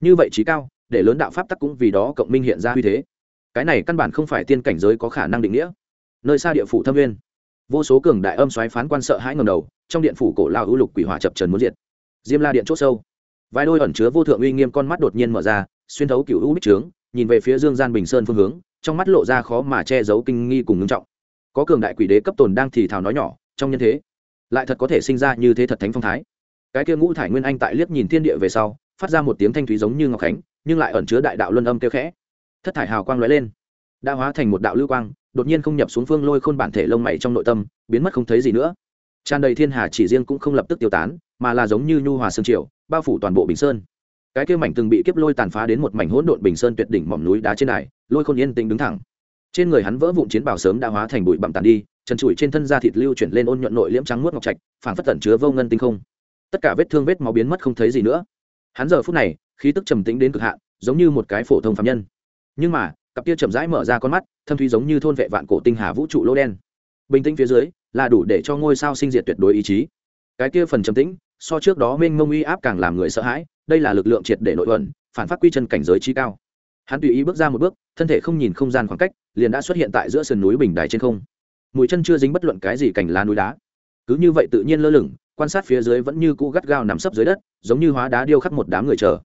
Như vậy trí cao, để lớn đạo pháp tắc cũng vì đó cộng minh hiện ra uy thế. Cái này căn bản không phải tiên cảnh giới có khả năng định nghĩa. Nơi xa địa phủ thâm viên vô số cường đại âm xoáy phán quan sợ hãi ngầm đầu, trong điện phủ cổ lao hữu lục quỷ hỏa chập trần muốn diệt. Diêm la điện c h ỗ sâu vài đôi ẩn chứa vô thượng uy nghiêm con mắt đột nhiên mở ra, xuyên thấu cựu u bích trướng, nhìn về phía dương gian bình sơn phương hướng, trong mắt lộ ra khó mà che giấu kinh nghi cùng ngưng trọng. Có cường đại quỷ đế cấp tồn đang thì thào nói nhỏ, trong nhân thế, lại thật có thể sinh ra như thế thật thánh phong thái. Cái kia ngũ thải nguyên anh tại liếc nhìn thiên địa về sau, phát ra một tiếng thanh thúy giống như ngọc khánh, nhưng lại ẩn chứa đại đạo luân âm kêu khẽ. Thất thải hào quang lóe lên, đã hóa thành một đạo lưu quang, đột nhiên không nhập xuống phương lôi khôn bản thể lông mày trong nội tâm, biến mất không thấy gì nữa. Tràn đầy thiên hà chỉ riêng cũng không lập tức tiêu tán, mà là giống như nhu hòa sương triều bao phủ toàn bộ bình sơn. Cái kia mảnh từng bị kiếp lôi tàn phá đến một mảnh hỗn độn bình sơn tuyệt đỉnh mỏm núi đá trên đài, lôi khôn yên tĩnh đứng thẳng. Trên người hắn vỡ vụn chiến bào sớm đã hóa thành bụi bặm tàn đi trần trụi trên thân da thịt lưu chuyển lên ôn nhuận nội liễm trắng muốt ngọc trạch phản phất tẩn chứa vô ngân tinh không. Tất cả vết thương vết máu biến mất không thấy gì nữa. Hắn giờ phút này, khí tức trầm tĩnh đến cực hạn, giống như một cái phổ thông phạm nhân. Nhưng mà, cặp kia chậm rãi mở ra con mắt, thâm thúy giống như thôn vệ vạn cổ tinh hà vũ trụ lỗ đen. Bình tĩnh phía dưới, là đủ để cho ngôi sao sinh diệt tuyệt đối ý chí. Cái kia phần trầm tĩnh so trước đó mênh mông uy áp càng làm người sợ hãi, đây là lực lượng triệt để nội ẩn phản phát quy chân cảnh giới trí cao. Hắn tùy ý bước ra một bước, thân thể không nhìn không gian khoảng cách, liền đã xuất hiện tại giữa sườn núi bình đài trên không. Mũi chân chưa dính bất luận cái gì cành lá núi đá. Cứ như vậy tự nhiên lơ lửng, quan sát phía dưới vẫn như cũ gắt gao nằm sấp dưới đất, giống như hóa đá điêu khắc một đám người chờ.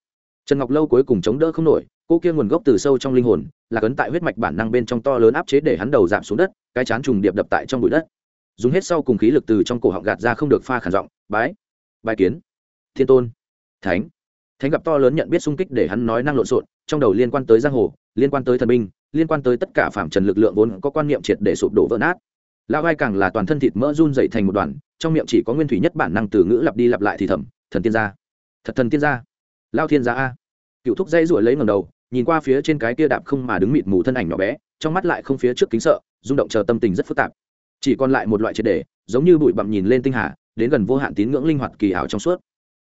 Trần ngọc lâu cuối cùng chống đỡ không nổi, cô kia nguồn gốc từ sâu trong linh hồn, là cấn tại huyết mạch bản năng bên trong to lớn áp chế để hắn đầu giảm xuống đất, cái chán trùng điệp đập tại trong bụi đất. Dùng hết sau cùng khí lực từ trong cổ họng gạt ra không được pha khản giọng, bái bài kiến. Thiên tôn. Thánh. Thánh gặp to lớn nhận biết sung kích để hắn nói năng lộn xộn, trong đầu liên quan tới giang hồ, liên quan tới thần binh, liên quan tới tất cả phạm trần lực lượng vốn có quan niệm triệt để sụp đổ vỡ nát. Lão vai càng là toàn thân thịt mỡ run dậy thành một đoàn, trong miệng chỉ có nguyên thủy nhất bản năng từ ngữ lặp đi lặp lại thì thầm, thần tiên gia, thật thần tiên gia lao thiên gia a. Cựu thúc dây ruổi lấy ngầm đầu, nhìn qua phía trên cái kia đạp không mà đứng mịt mù thân ảnh nhỏ bé, trong mắt lại không phía trước kính sợ, rung động chờ tâm tình rất phức tạp. Chỉ còn lại một loại triệt đề giống như bụi bặm nhìn lên tinh hà đến gần vô hạn tín ngưỡng linh hoạt kỳ ảo trong suốt.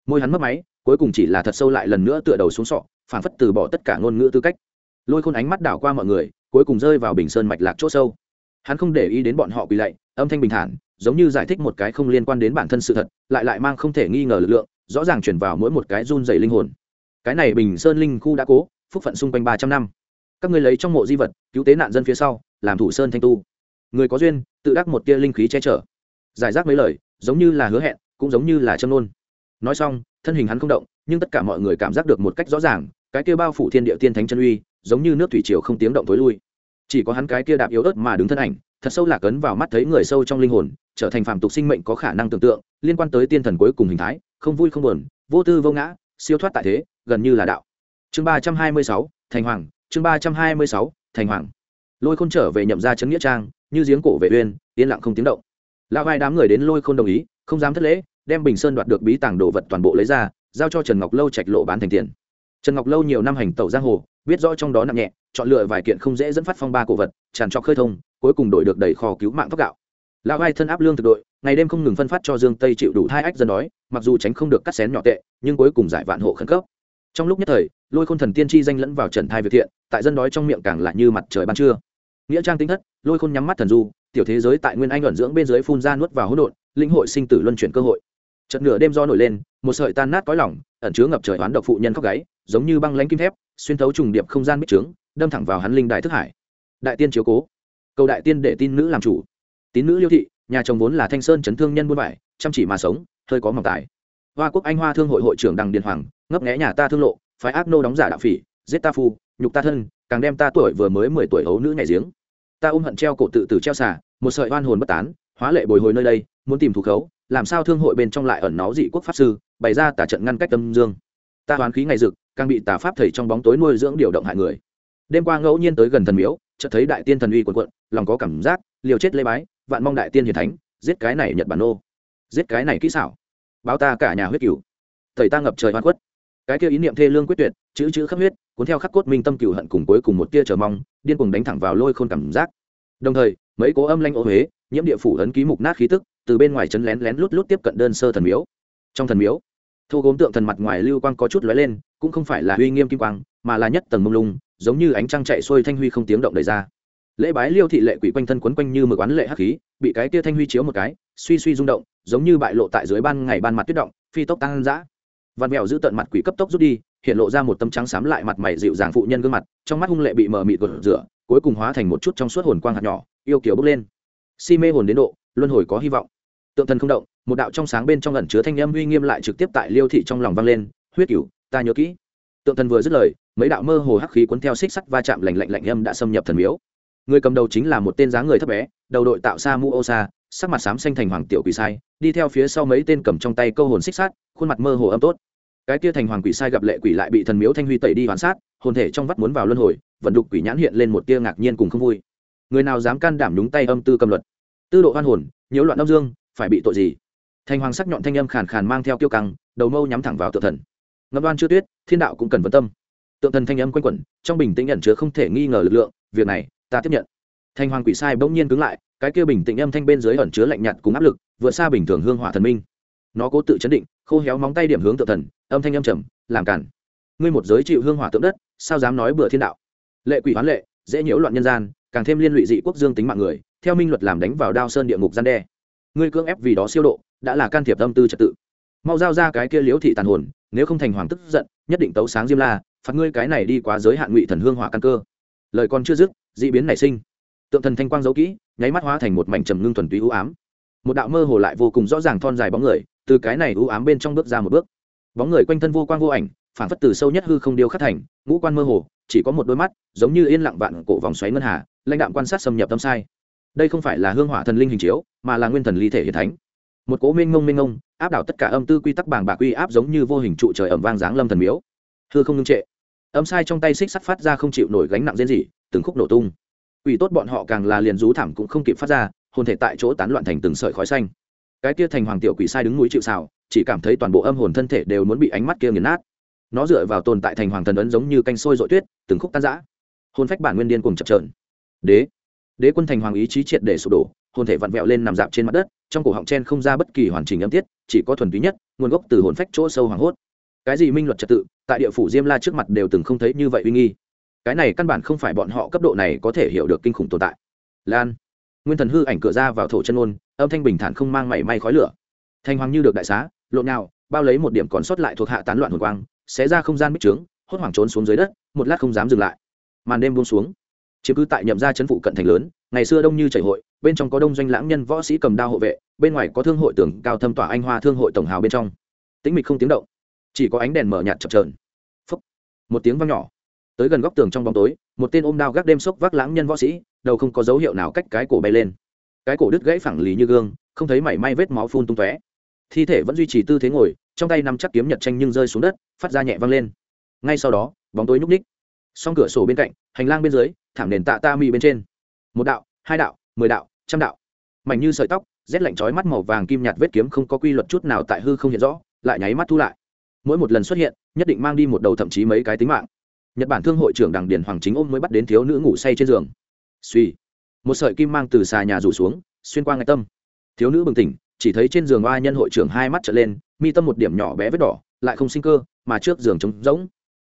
Môi hắn mất máy, cuối cùng chỉ là thật sâu lại lần nữa tựa đầu xuống sọ phản phất từ bỏ tất cả ngôn ngữ tư cách. Lôi khôn ánh mắt đảo qua mọi người, cuối cùng rơi vào bình sơn mạch lạc c h ỗ sâu. Hắn không để ý đến bọn họ quỳ lạy, âm thanh bình thản, giống như giải thích một cái không liên quan đến bản thân sự thật, lại lại mang không thể nghi ngờ lực lượng, rõ ràng chuyển vào mỗi một cái run dày linh hồn. Cái này bình sơn linh khu đã cố, phúc phận xung quanh ba trăm năm. Các người lấy trong mộ di vật, cứu tế nạn dân phía sau, làm thủ sơn thanh tu. Người có duyên, tự đắc một tia linh khí che chở. Giải rác mấy lời giống như là hứa hẹn, cũng giống như là châm nôn nói xong, thân hình hắn không động, nhưng tất cả mọi người cảm giác được một cách rõ ràng, cái kia bao phủ thiên địa tiên thánh chân uy, giống như nước thủy triều không tiếng động tối lui. Chỉ có hắn cái kia đạp yếu ớt mà đứng thân ảnh, thật sâu lạc ấn vào mắt thấy người sâu trong linh hồn, trở thành phàm tục sinh mệnh có khả năng tưởng tượng, liên quan tới tiên thần cuối cùng hình thái, không vui không buồn, vô tư vô ngã, siêu thoát tại thế, gần như là đạo. Chương ba trăm hai mươi sáu, thành hoàng, chương ba trăm hai mươi sáu, thành hoàng. Lôi khôn trở về nhậm ra chấn nghĩa trang, như giếng cổ vệ uyên, yên lặng không tiếng động lão vai đám người đến lôi khôn đồng ý, không dám thất lễ, đem bình sơn đoạt được bí tàng đồ vật toàn bộ lấy ra, giao cho trần ngọc lâu trạch lộ bán thành tiền. Trần ngọc lâu nhiều năm hành tẩu giang hồ, biết rõ trong đó nặng nhẹ, chọn lựa vài kiện không dễ dẫn phát phong ba cổ vật, tràn trọc khơi thông, cuối cùng đổi được đầy kho cứu mạng thóc gạo. Lão vai thân áp lương thực đội, ngày đêm không ngừng phân phát cho dương tây chịu đủ hai ách dân đói, mặc dù tránh không được cắt xén nhỏ tệ, nhưng cuối cùng giải vạn hộ khẩn cấp. Trong lúc nhất thời, lôi khôn thần tiên tri danh lẫn vào trần thai việt thiện, tại dân đói trong miệng càng lại như mặt trời ban trưa. Nghĩa trang tính thất, lôi khôn nhắm mắt thần du tiểu thế giới tại nguyên anh luận dưỡng bên dưới phun ra nuốt vào hỗn độn, linh hội sinh tử luân chuyển cơ hội. Chợt nửa đêm do nổi lên, một sợi tan nát cõi lỏng ẩn chứa ngập trời oán độc phụ nhân khóc gáy, giống như băng lãnh kim thép, xuyên thấu trùng điệp không gian bích trướng, đâm thẳng vào hắn linh đại thức hải. Đại tiên chiếu cố. Cầu đại tiên để tin nữ làm chủ. Tín nữ liêu thị, nhà chồng vốn là thanh sơn chấn thương nhân buôn vải, chăm chỉ mà sống, hơi có mỏng tài. Hoa quốc anh hoa thương hội hội trưởng đằng điền hoàng, ngấp nghé nhà ta thương lộ, phái ác nô đóng giả đạo phỉ, giết ta phu, nhục ta thân, càng đem ta tuổi vừa mới mười tuổi ấu nữ nhảy giếng. Ta ôm hận treo cổ tự tử treo xả một sợi oan hồn bất tán hóa lệ bồi hồi nơi đây muốn tìm thủ khấu làm sao thương hội bên trong lại ẩn náu dị quốc pháp sư bày ra tả trận ngăn cách tâm dương. Ta hoán khí ngày rực càng bị tà pháp thầy trong bóng tối nuôi dưỡng điều động hại người. Đêm qua ngẫu nhiên tới gần thần miếu chợt thấy đại tiên thần uy quần quận lòng có cảm giác liều chết lê bái vạn mong đại tiên hiền thánh giết cái này nhật bản nô giết cái này kỹ xảo. Báo ta cả nhà huyết cửu. Thầy ta ngập trời hoan quất, cái kia ý niệm thê lương quyết tuyệt chữ chữ khắp huyết cuốn theo khắc cốt minh tâm cửu hận cùng cuối cùng một tia chờ mong điên cuồng đánh thẳng vào lôi khôn cảm giác. Đồng thời mấy cố âm lanh ô huế, nhiễm địa phủ ấn ký mục nát khí tức, từ bên ngoài chấn lén lén lút lút tiếp cận đơn sơ thần miếu. Trong thần miếu thu gốm tượng thần mặt ngoài lưu quang có chút lóe lên, cũng không phải là uy nghiêm kim quang, mà là nhất tầng mông lung, giống như ánh trăng chạy xuôi thanh huy không tiếng động đầy ra. Lễ bái liêu thị lệ quỷ quanh thân quấn quanh như mực oán lệ hắc khí, bị cái tia thanh huy chiếu một cái, suy suy rung động, giống như bại lộ tại dưới ban ngày ban mặt tuyết động, phi tốc tăng dã. Văn mèo giữ tận mặt quỷ cấp tốc rút đi, hiện lộ ra một tâm trắng xám lại mặt mày dịu dàng phụ nhân gương mặt, trong mắt hung lệ bị mờ mịt gột rửa, cuối cùng hóa thành một chút trong suốt hồn quang hạt nhỏ yêu kiểu bước lên. Si mê hồn đến độ, luân hồi có hy vọng. Tượng thần không động, một đạo trong sáng bên trong ẩn chứa thanh âm uy nghiêm lại trực tiếp tại liêu thị trong lòng vang lên, huyết cửu, ta nhớ kỹ. Tượng thần vừa dứt lời, mấy đạo mơ hồ hắc khí cuốn theo xích sắt va chạm lạnh lạnh lạnh âm đã xâm nhập thần miếu. Người cầm đầu chính là một tên dáng người thấp bé, đầu đội tạo sa mu ô xa sắc mặt xám xanh thành hoàng tiểu quỷ sai, đi theo phía sau mấy tên cầm trong tay câu hồn xích sát khuôn mặt mơ hồ âm tốt. Cái kia thành hoàng quỷ sai gặp lệ quỷ lại bị thần miếu thanh huy tẩy đi hoàn sát, hồn thể trong vắt muốn vào luân hồi, vận đục quỷ nhãn hiện lên một tia ngạc nhiên cùng không vui người nào dám can đảm đúng tay âm tư cầm luật? Tư độ hoan hồn, nhiễu loạn âm dương, phải bị tội gì? Thành hoàng sắc nhọn thanh âm khàn khàn mang theo kiêu căng, đầu mâu nhắm thẳng vào tự thần. Ngâm đoan chưa tuyết, thiên đạo cũng cần vấn tâm. Tượng thần thanh âm quanh quẩn, trong bình tĩnh nhận chứa không thể nghi ngờ lực lượng, việc này, ta tiếp nhận. Thanh hoàng quỷ sai bỗng nhiên cứng lại, cái kia bình tĩnh âm thanh bên dưới ẩn chứa lạnh nhạt cùng áp lực, vượt xa bình thường hương hỏa thần minh. Nó cố tự chấn định, khô héo móng tay điểm hướng tượng thần, âm thanh âm trầm, làm cản. Ngươi một giới chịu hương hỏa tượng đất, sao dám nói bừa thiên đạo? Lệ quỷ hoán lệ, dễ nhiễu loạn nhân gian càng thêm liên lụy dị quốc dương tính mạng người, theo minh luật làm đánh vào đao sơn địa ngục gian đe. Ngươi cưỡng ép vì đó siêu độ, đã là can thiệp tâm tư trật tự. Mau giao ra cái kia liễu thị tàn hồn, nếu không thành hoàng tức giận, nhất định tấu sáng diêm la, phạt ngươi cái này đi quá giới hạn ngụy thần hương hỏa căn cơ. Lời còn chưa dứt d ị biến nảy sinh. Tượng thần thanh quang giấu kỹ, nháy mắt hóa thành một mảnh trầm ngưng thuần túy ưu ám. Một đạo mơ hồ lại vô cùng rõ ràng thon dài bóng người, từ cái này ưu ám bên trong bước ra một bước. Bóng người quanh thân vô quang vô ảnh, phản phất từ sâu nhất hư không điêu khắc thành, ngũ quan mơ hồ, chỉ có một đôi mắt, giống như yên lặng vạn cổ vòng xoáy ngân hà lãnh đạm quan sát xâm nhập tâm sai. Đây không phải là hương hỏa thần linh hình chiếu mà là nguyên thần ly thể hiển thánh. Một cố minh ngông minh ngông áp đảo tất cả âm tư quy tắc bàng bạc uy áp giống như vô hình trụ trời ẩm vang dáng lâm thần miếu. Hư không ngưng trệ. Âm sai trong tay xích sắt phát ra không chịu nổi gánh nặng diễn dị từng khúc nổ tung. Ủy tốt bọn họ càng là liền rú thảm cũng không kịp phát ra hồn thể tại chỗ tán loạn thành từng sợi khói xanh. Cái kia thành hoàng tiểu quỷ sai đứng núi chịu xào chỉ cảm thấy toàn bộ âm hồn thân thể đều muốn bị ánh mắt kia nghiền nát. Nó dựa vào tồn tại thành hoàng thần ấn giống như canh sôi dội tuyết từng khúc tan rã, hồn phách bản nguyên điên cùng chập trờn đế. Đế quân thành hoàng ý chí triệt để sụp đổ, hồn thể vặn vẹo lên nằm dạp trên mặt đất, trong cổ họng chen không ra bất kỳ hoàn chỉnh âm tiết, chỉ có thuần túy nhất, nguồn gốc từ hồn phách chỗ sâu hoàng hốt. Cái gì minh luật trật tự, tại địa phủ diêm la trước mặt đều từng không thấy như vậy uy nghi. Cái này căn bản không phải bọn họ cấp độ này có thể hiểu được kinh khủng tồn tại. Lan, nguyên thần hư ảnh cửa ra vào thổ chân ôn âm thanh bình thản không mang mảy may khói lửa. Thanh hoàng như được đại xá, lộn nào bao lấy một điểm còn sót lại thuộc hạ tán loạn hồn quang, xé ra không gian bích trướng, hốt hoảng trốn xuống dưới đất, một lát không dám dừng lại. Màn đêm buông xuống chiếm cứ tại nhậm gia chấn phụ cận thành lớn, ngày xưa đông như chảy hội, bên trong có đông doanh lãng nhân võ sĩ cầm đao hộ vệ, bên ngoài có thương hội tưởng cao thâm tỏa anh hoa thương hội tổng hào bên trong. Tĩnh mịch không tiếng động, chỉ có ánh đèn mở nhạt chập trờn Phúc. một tiếng vang nhỏ. Tới gần góc tường trong bóng tối, một tên ôm đao gác đêm sốc vác lãng nhân võ sĩ, đầu không có dấu hiệu nào cách cái cổ bay lên. Cái cổ đứt gãy phẳng lì như gương, không thấy mảy may vết máu phun tung tóe. Thi thể vẫn duy trì tư thế ngồi, trong tay nắm chắc kiếm nhật tranh nhưng rơi xuống đất, phát ra nhẹ văng lên. Ngay sau đó, bóng tối nhúc ních song cửa sổ bên cạnh, hành lang bên dưới thảm nền tạ ta mi bên trên. Một đạo, hai đạo, mười đạo, trăm đạo. Mảnh như sợi tóc, rét lạnh chói mắt màu vàng kim nhạt vết kiếm không có quy luật chút nào tại hư không hiện rõ, lại nháy mắt thu lại. Mỗi một lần xuất hiện, nhất định mang đi một đầu thậm chí mấy cái tính mạng. Nhật bản thương hội trưởng đằng điền hoàng chính ôm mới bắt đến thiếu nữ ngủ say trên giường. Suy một sợi kim mang từ xà nhà rủ xuống, xuyên qua ngay tâm. Thiếu nữ bừng tỉnh, chỉ thấy trên giường oa nhân hội trưởng hai mắt trở lên, mi tâm một điểm nhỏ bé vết đỏ, lại không sinh cơ, mà trước giường trống rỗng.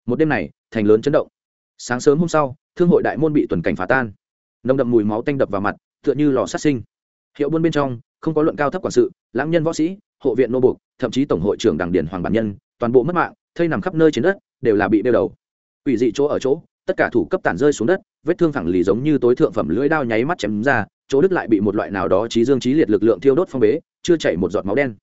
Một đêm này, thành lớn chấn động sáng sớm hôm sau, thương hội đại môn bị tuần cảnh phá tan. Nồng đậm mùi máu tanh đập vào mặt, tựa như lò sát sinh. Hiệu buôn bên trong, không có luận cao thấp quản sự, lãng nhân võ sĩ, hộ viện nô buộc, thậm chí tổng hội trưởng đảng điển hoàng bản nhân, toàn bộ mất mạng, thây nằm khắp nơi trên đất, đều là bị đeo đầu. Ủy dị chỗ ở chỗ, tất cả thủ cấp tản rơi xuống đất, vết thương phẳng lì giống như tối thượng phẩm lưỡi đao nháy mắt chém ra, chỗ đứt lại bị một loại nào đó trí dương trí liệt lực lượng thiêu đốt phong bế, chưa chảy một giọt máu đen.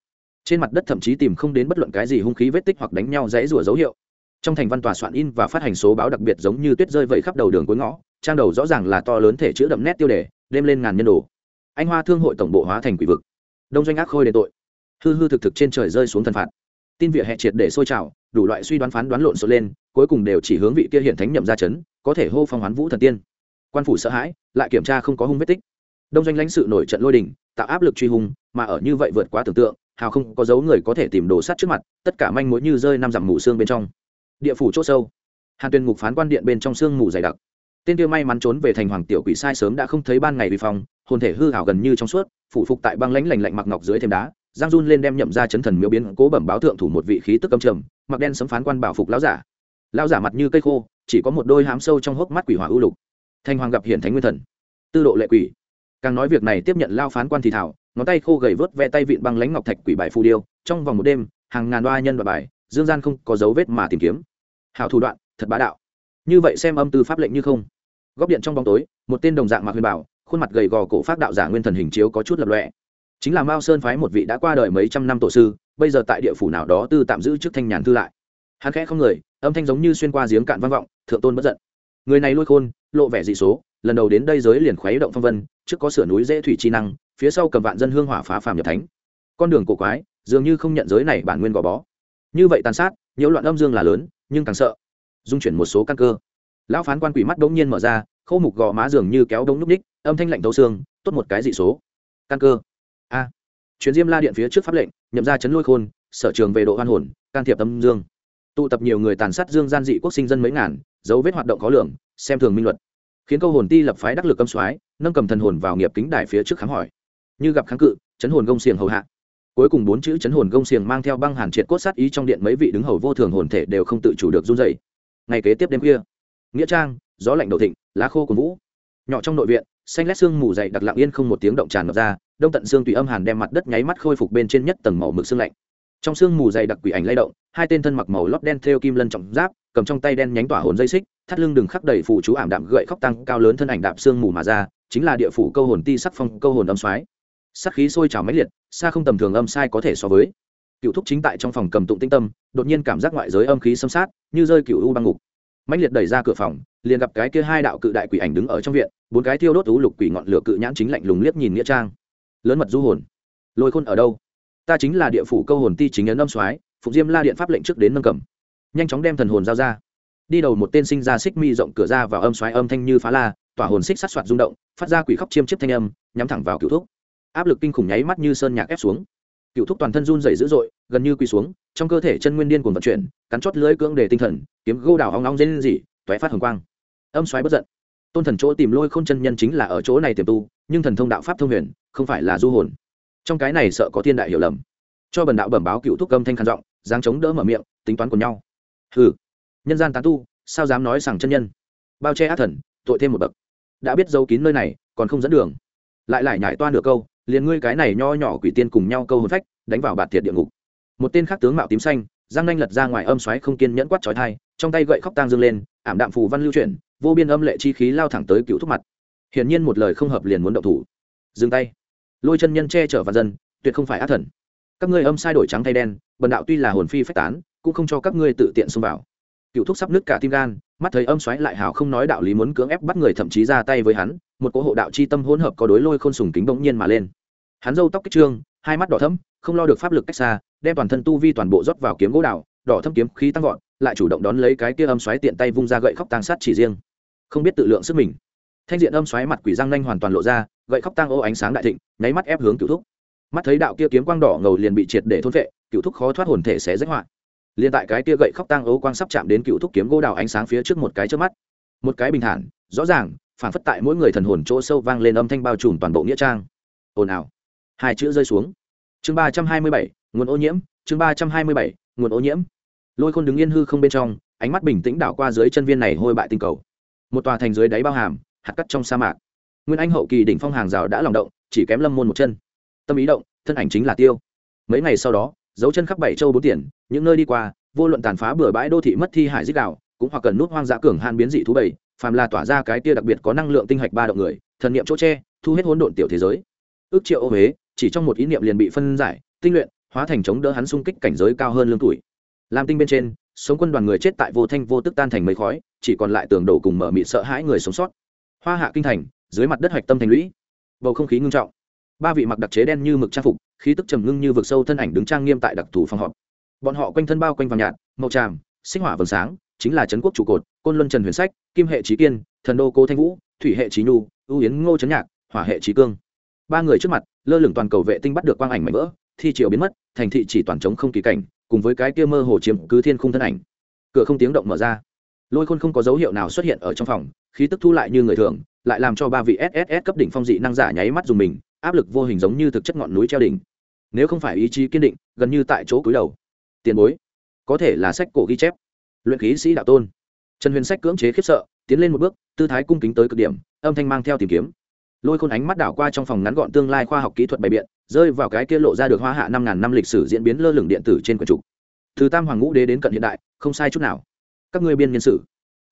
Trên mặt đất thậm chí tìm không đến bất luận cái gì hung khí vết tích hoặc đánh nhau dãy rủa dấu hiệu trong thành văn tòa soạn in và phát hành số báo đặc biệt giống như tuyết rơi vẩy khắp đầu đường cuối ngõ, trang đầu rõ ràng là to lớn thể chữ đậm nét tiêu đề, đêm lên ngàn nhân đồ. Anh hoa thương hội tổng bộ hóa thành quỷ vực. Đông doanh ác khôi đền tội. Hư hư thực thực trên trời rơi xuống thần phạt. Tin vỉa hè triệt để sôi trào, đủ loại suy đoán phán đoán lộn xộn lên, cuối cùng đều chỉ hướng vị kia hiện thánh nhậm ra chấn, có thể hô phong hoán vũ thần tiên. Quan phủ sợ hãi, lại kiểm tra không có hung vết tích. Đông doanh lãnh sự nổi trận lôi đình, tạo áp lực truy hung, mà ở như vậy vượt quá tưởng tượng, hào không có dấu người có thể tìm đồ sắt trước mặt, tất cả manh mối như rơi năm dặm mù xương bên trong địa phủ c h ỗ sâu. Hàn tuyên ngục phán quan điện bên trong sương mù dày đặc. Tên kia may mắn trốn về thành hoàng tiểu quỷ sai sớm đã không thấy ban ngày vì phòng, hồn thể hư hảo gần như trong suốt, phủ phục tại băng lãnh lành lạnh mặc ngọc dưới thềm đá, giang run lên đem nhậm ra chấn thần miếu biến cố bẩm báo thượng thủ một vị khí tức cầm trầm, mặc đen sấm phán quan bảo phục lão giả. Lão giả mặt như cây khô, chỉ có một đôi hám sâu trong hốc mắt quỷ hỏa ưu lục. Thanh hoàng gặp hiển thánh nguyên thần. Tư độ lệ quỷ. Càng nói việc này tiếp nhận lao phán quan thì thảo, ngón tay khô gầy vớt ve tay vịn băng lãnh ngọc thạch quỷ bài phù điêu, trong vòng một đêm, hàng ngàn đoa nhân và bài dương gian không có dấu vết mà tìm kiếm. Hảo thủ đoạn, thật bá đạo. Như vậy xem âm tư pháp lệnh như không. Góc điện trong bóng tối, một tên đồng dạng mạc huyền bảo, khuôn mặt gầy gò cổ pháp đạo giả nguyên thần hình chiếu có chút lập lọe chính là mao sơn phái một vị đã qua đời mấy trăm năm tổ sư, bây giờ tại địa phủ nào đó tư tạm giữ chức thanh nhàn thư lại. Hắn khẽ không người, âm thanh giống như xuyên qua giếng cạn vang vọng, thượng tôn bất giận. Người này lôi khôn, lộ vẻ dị số, lần đầu đến đây giới liền khuấy động phong vân, trước có sửa núi dễ thủy chi năng, phía sau cầm vạn dân hương hỏa phá phàm nhập thánh. Con đường cổ quái, dường như không nhận giới này bản nguyên gò bó như vậy tàn sát, nhiễu loạn âm dương là lớn, nhưng càng sợ. Dung chuyển một số căn cơ. Lão phán quan quỷ mắt đống nhiên mở ra, khô mục gò má dường như kéo đống núp ních, âm thanh lạnh tấu xương, tốt một cái dị số. Căn cơ. A. Chuyến diêm la điện phía trước pháp lệnh, nhậm ra chấn lôi khôn, sở trường về độ hoan hồn, can thiệp âm dương. Tụ tập nhiều người tàn sát dương gian dị quốc sinh dân mấy ngàn, dấu vết hoạt động khó lường, xem thường minh luật. Khiến câu hồn ti lập phái đắc lực âm soái, nâng cầm thần hồn vào nghiệp kính đài phía trước khám hỏi. Như gặp kháng cự, chấn hồn gông xiềng hầu hạ cuối cùng bốn chữ chấn hồn gông xiềng mang theo băng hàn triệt cốt sát ý trong điện mấy vị đứng hầu vô thường hồn thể đều không tự chủ được run dày ngày kế tiếp đêm khuya, nghĩa trang, gió lạnh đầu thịnh, lá khô của vũ. Nhỏ trong nội viện, xanh lét xương mù dày đặc lặng yên không một tiếng động tràn ngập ra, đông tận xương tùy âm hàn đem mặt đất nháy mắt khôi phục bên trên nhất tầng màu mực xương lạnh. Trong xương mù dày đặc quỷ ảnh lay động, hai tên thân mặc màu lót đen theo kim lân trọng giáp, cầm trong tay đen nhánh tỏa hồn dây xích, thắt lưng đừng khắc đầy phụ chú ảm đạm gậy khóc tăng cao lớn thân ảnh đạp xương mù mà ra, chính là địa phủ câu hồn ti sắc phong, câu hồn âm soái sắc khí sôi trào mãnh liệt, xa không tầm thường âm sai có thể so với. Cựu thúc chính tại trong phòng cầm tụng tinh tâm, đột nhiên cảm giác ngoại giới âm khí xâm sát, như rơi cựu u băng ngục. Mãnh liệt đẩy ra cửa phòng, liền gặp cái kia hai đạo cự đại quỷ ảnh đứng ở trong viện, bốn cái thiêu đốt tú lục quỷ ngọn lửa cự nhãn chính lạnh lùng liếc nhìn nghĩa trang. Lớn mật du hồn. Lôi khôn ở đâu? Ta chính là địa phủ câu hồn ti chính ấn âm soái phục diêm la điện pháp lệnh trước đến nâng cầm. Nhanh chóng đem thần hồn giao ra. Đi đầu một tên sinh ra xích mi rộng cửa ra vào âm xoáy âm thanh như phá la, tỏa hồn xích sát soạt rung động, phát ra quỷ khóc chiêm chiếp thanh âm, nhắm thẳng vào cựu thúc áp lực kinh khủng nháy mắt như sơn nhạc ép xuống. Cựu thúc toàn thân run dày dữ dội, gần như quỳ xuống, trong cơ thể chân nguyên điên cuồng vận chuyển, cắn chót lưỡi cưỡng để tinh thần, kiếm gô đào hóng nóng dây lên gì toé phát hồng quang. Âm xoáy bất giận. Tôn thần chỗ tìm lôi không chân nhân chính là ở chỗ này tiềm tu, nhưng thần thông đạo pháp thông huyền, không phải là du hồn. Trong cái này sợ có thiên đại hiểu lầm. Cho bần đạo bẩm báo cựu thúc âm thanh khăn giọng, dáng chống đỡ mở miệng, tính toán của nhau. Hừ. Nhân gian tán tu, sao dám nói sảng chân nhân? Bao che ác thần, tội thêm một bậc. Đã biết giấu kín nơi này, còn không dẫn đường. Lại lại nhải toan được câu liền ngươi cái này nho nhỏ quỷ tiên cùng nhau câu hồn phách, đánh vào bạt thiệt địa ngục. Một tên khác tướng mạo tím xanh giang nanh lật ra ngoài âm xoáy không kiên nhẫn quát trói thai trong tay gậy khóc tang dương lên, ảm đạm phù văn lưu chuyển, vô biên âm lệ chi khí lao thẳng tới cựu thúc mặt. Hiển nhiên một lời không hợp liền muốn động thủ. Dừng tay. Lôi chân nhân che chở và dân, tuyệt không phải ác thần. Các ngươi âm sai đổi trắng thay đen, bần đạo tuy là hồn phi phách tán, cũng không cho các ngươi tự tiện xông vào. Cựu thúc sắp nứt cả tim gan, mắt thấy âm xoáy lại hào không nói đạo lý muốn cưỡng ép bắt người thậm chí ra tay với hắn, một cỗ hộ đạo chi tâm hỗn hợp có đối lôi khôn sùng kính bỗng nhiên mà lên hắn râu tóc kích trương, hai mắt đỏ thẫm, không lo được pháp lực cách xa, đem toàn thân tu vi toàn bộ rót vào kiếm gỗ đạo đỏ thâm kiếm khí tăng vọt, lại chủ động đón lấy cái kia âm xoáy tiện tay vung ra gậy khóc tăng sát chỉ riêng. Không biết tự lượng sức mình. Thanh diện âm xoáy mặt quỷ răng nanh hoàn toàn lộ ra, gậy khóc tăng ô ánh sáng đại thịnh, nháy mắt ép hướng cựu thúc. Mắt thấy đạo kia kiếm quang đỏ ngầu liền bị triệt để thôn vệ cựu thúc khó thoát hồn thể sẽ rách hoạn liền tại cái kia gậy khóc tăng ấu quang sắp chạm đến cựu thúc kiếm gỗ đào ánh sáng phía trước một cái trước mắt. Một cái bình thản, rõ ràng, phản phất tại mỗi người thần hồn chỗ sâu vang lên âm thanh bao trùm toàn bộ nghĩa trang. Ồn ào hai chữ rơi xuống. Chương ba trăm hai mươi bảy, nguồn ô nhiễm, chương ba trăm hai mươi bảy, nguồn ô nhiễm. Lôi khôn đứng yên hư không bên trong, ánh mắt bình tĩnh đảo qua dưới chân viên này hôi bại tinh cầu. Một tòa thành dưới đáy bao hàm, hạt cắt trong sa mạc. Nguyên anh hậu kỳ đỉnh phong hàng rào đã lòng động, chỉ kém lâm môn một chân. Tâm ý động, thân ảnh chính là tiêu. Mấy ngày sau đó, dấu chân khắp bảy châu bốn tiền những nơi đi qua, vô luận tàn phá bừa bãi đô thị mất thi hải dích đạo, cũng hoặc cần nút hoang dã cường han biến dị thú bảy, phàm là tỏa ra cái tia đặc biệt có năng lượng tinh hạch ba động người, thần niệm chỗ che, thu hết hỗn độn tiểu thế giới. Ước triệu ô huế chỉ trong một ý niệm liền bị phân giải, tinh luyện, hóa thành chống đỡ hắn xung kích cảnh giới cao hơn lương tuổi. Làm tinh bên trên, sống quân đoàn người chết tại vô thanh vô tức tan thành mấy khói, chỉ còn lại tường đổ cùng mở mị sợ hãi người sống sót. Hoa hạ kinh thành, dưới mặt đất hạch tâm thành lũy. Bầu không khí ngưng trọng. Ba vị mặc đặc chế đen như mực trang phục, khí tức trầm ngưng như vực sâu thân ảnh đứng trang nghiêm tại đặc thù phòng họp. Bọn họ quanh thân bao quanh vàng nhạt, màu tràm, sinh hỏa vầng sáng, chính là trấn quốc trụ cột, côn luân trần huyền sách, kim hệ trí kiên, thần đô cố thanh vũ, thủy hệ trí nhu ưu yến ngô trấn nhạc, hỏa hệ trí cương. Ba người trước mặt lơ lửng toàn cầu vệ tinh bắt được quang ảnh mảnh vỡ, thi triều biến mất, thành thị chỉ toàn trống không kỳ cảnh, cùng với cái kia mơ hồ chiếm cứ thiên khung thân ảnh. Cửa không tiếng động mở ra. Lôi khôn không có dấu hiệu nào xuất hiện ở trong phòng, khí tức thu lại như người thường, lại làm cho ba vị sss cấp đỉnh phong dị năng giả nháy mắt dùng mình, áp lực vô hình giống như thực chất ngọn núi treo đỉnh. Nếu không phải ý chí kiên định, gần như tại chỗ cúi đầu. Tiền bối, có thể là sách cổ ghi chép. Luyện khí sĩ đạo tôn. Trần huyền sách cưỡng chế khiếp sợ, tiến lên một bước, tư thái cung kính tới cực điểm, âm thanh mang theo tìm kiếm lôi khôn ánh mắt đảo qua trong phòng ngắn gọn tương lai khoa học kỹ thuật bày biện, rơi vào cái kia lộ ra được hoa hạ năm ngàn năm lịch sử diễn biến lơ lửng điện tử trên quần trục. Từ tam hoàng ngũ đế đến cận hiện đại, không sai chút nào. Các ngươi biên nhân sự.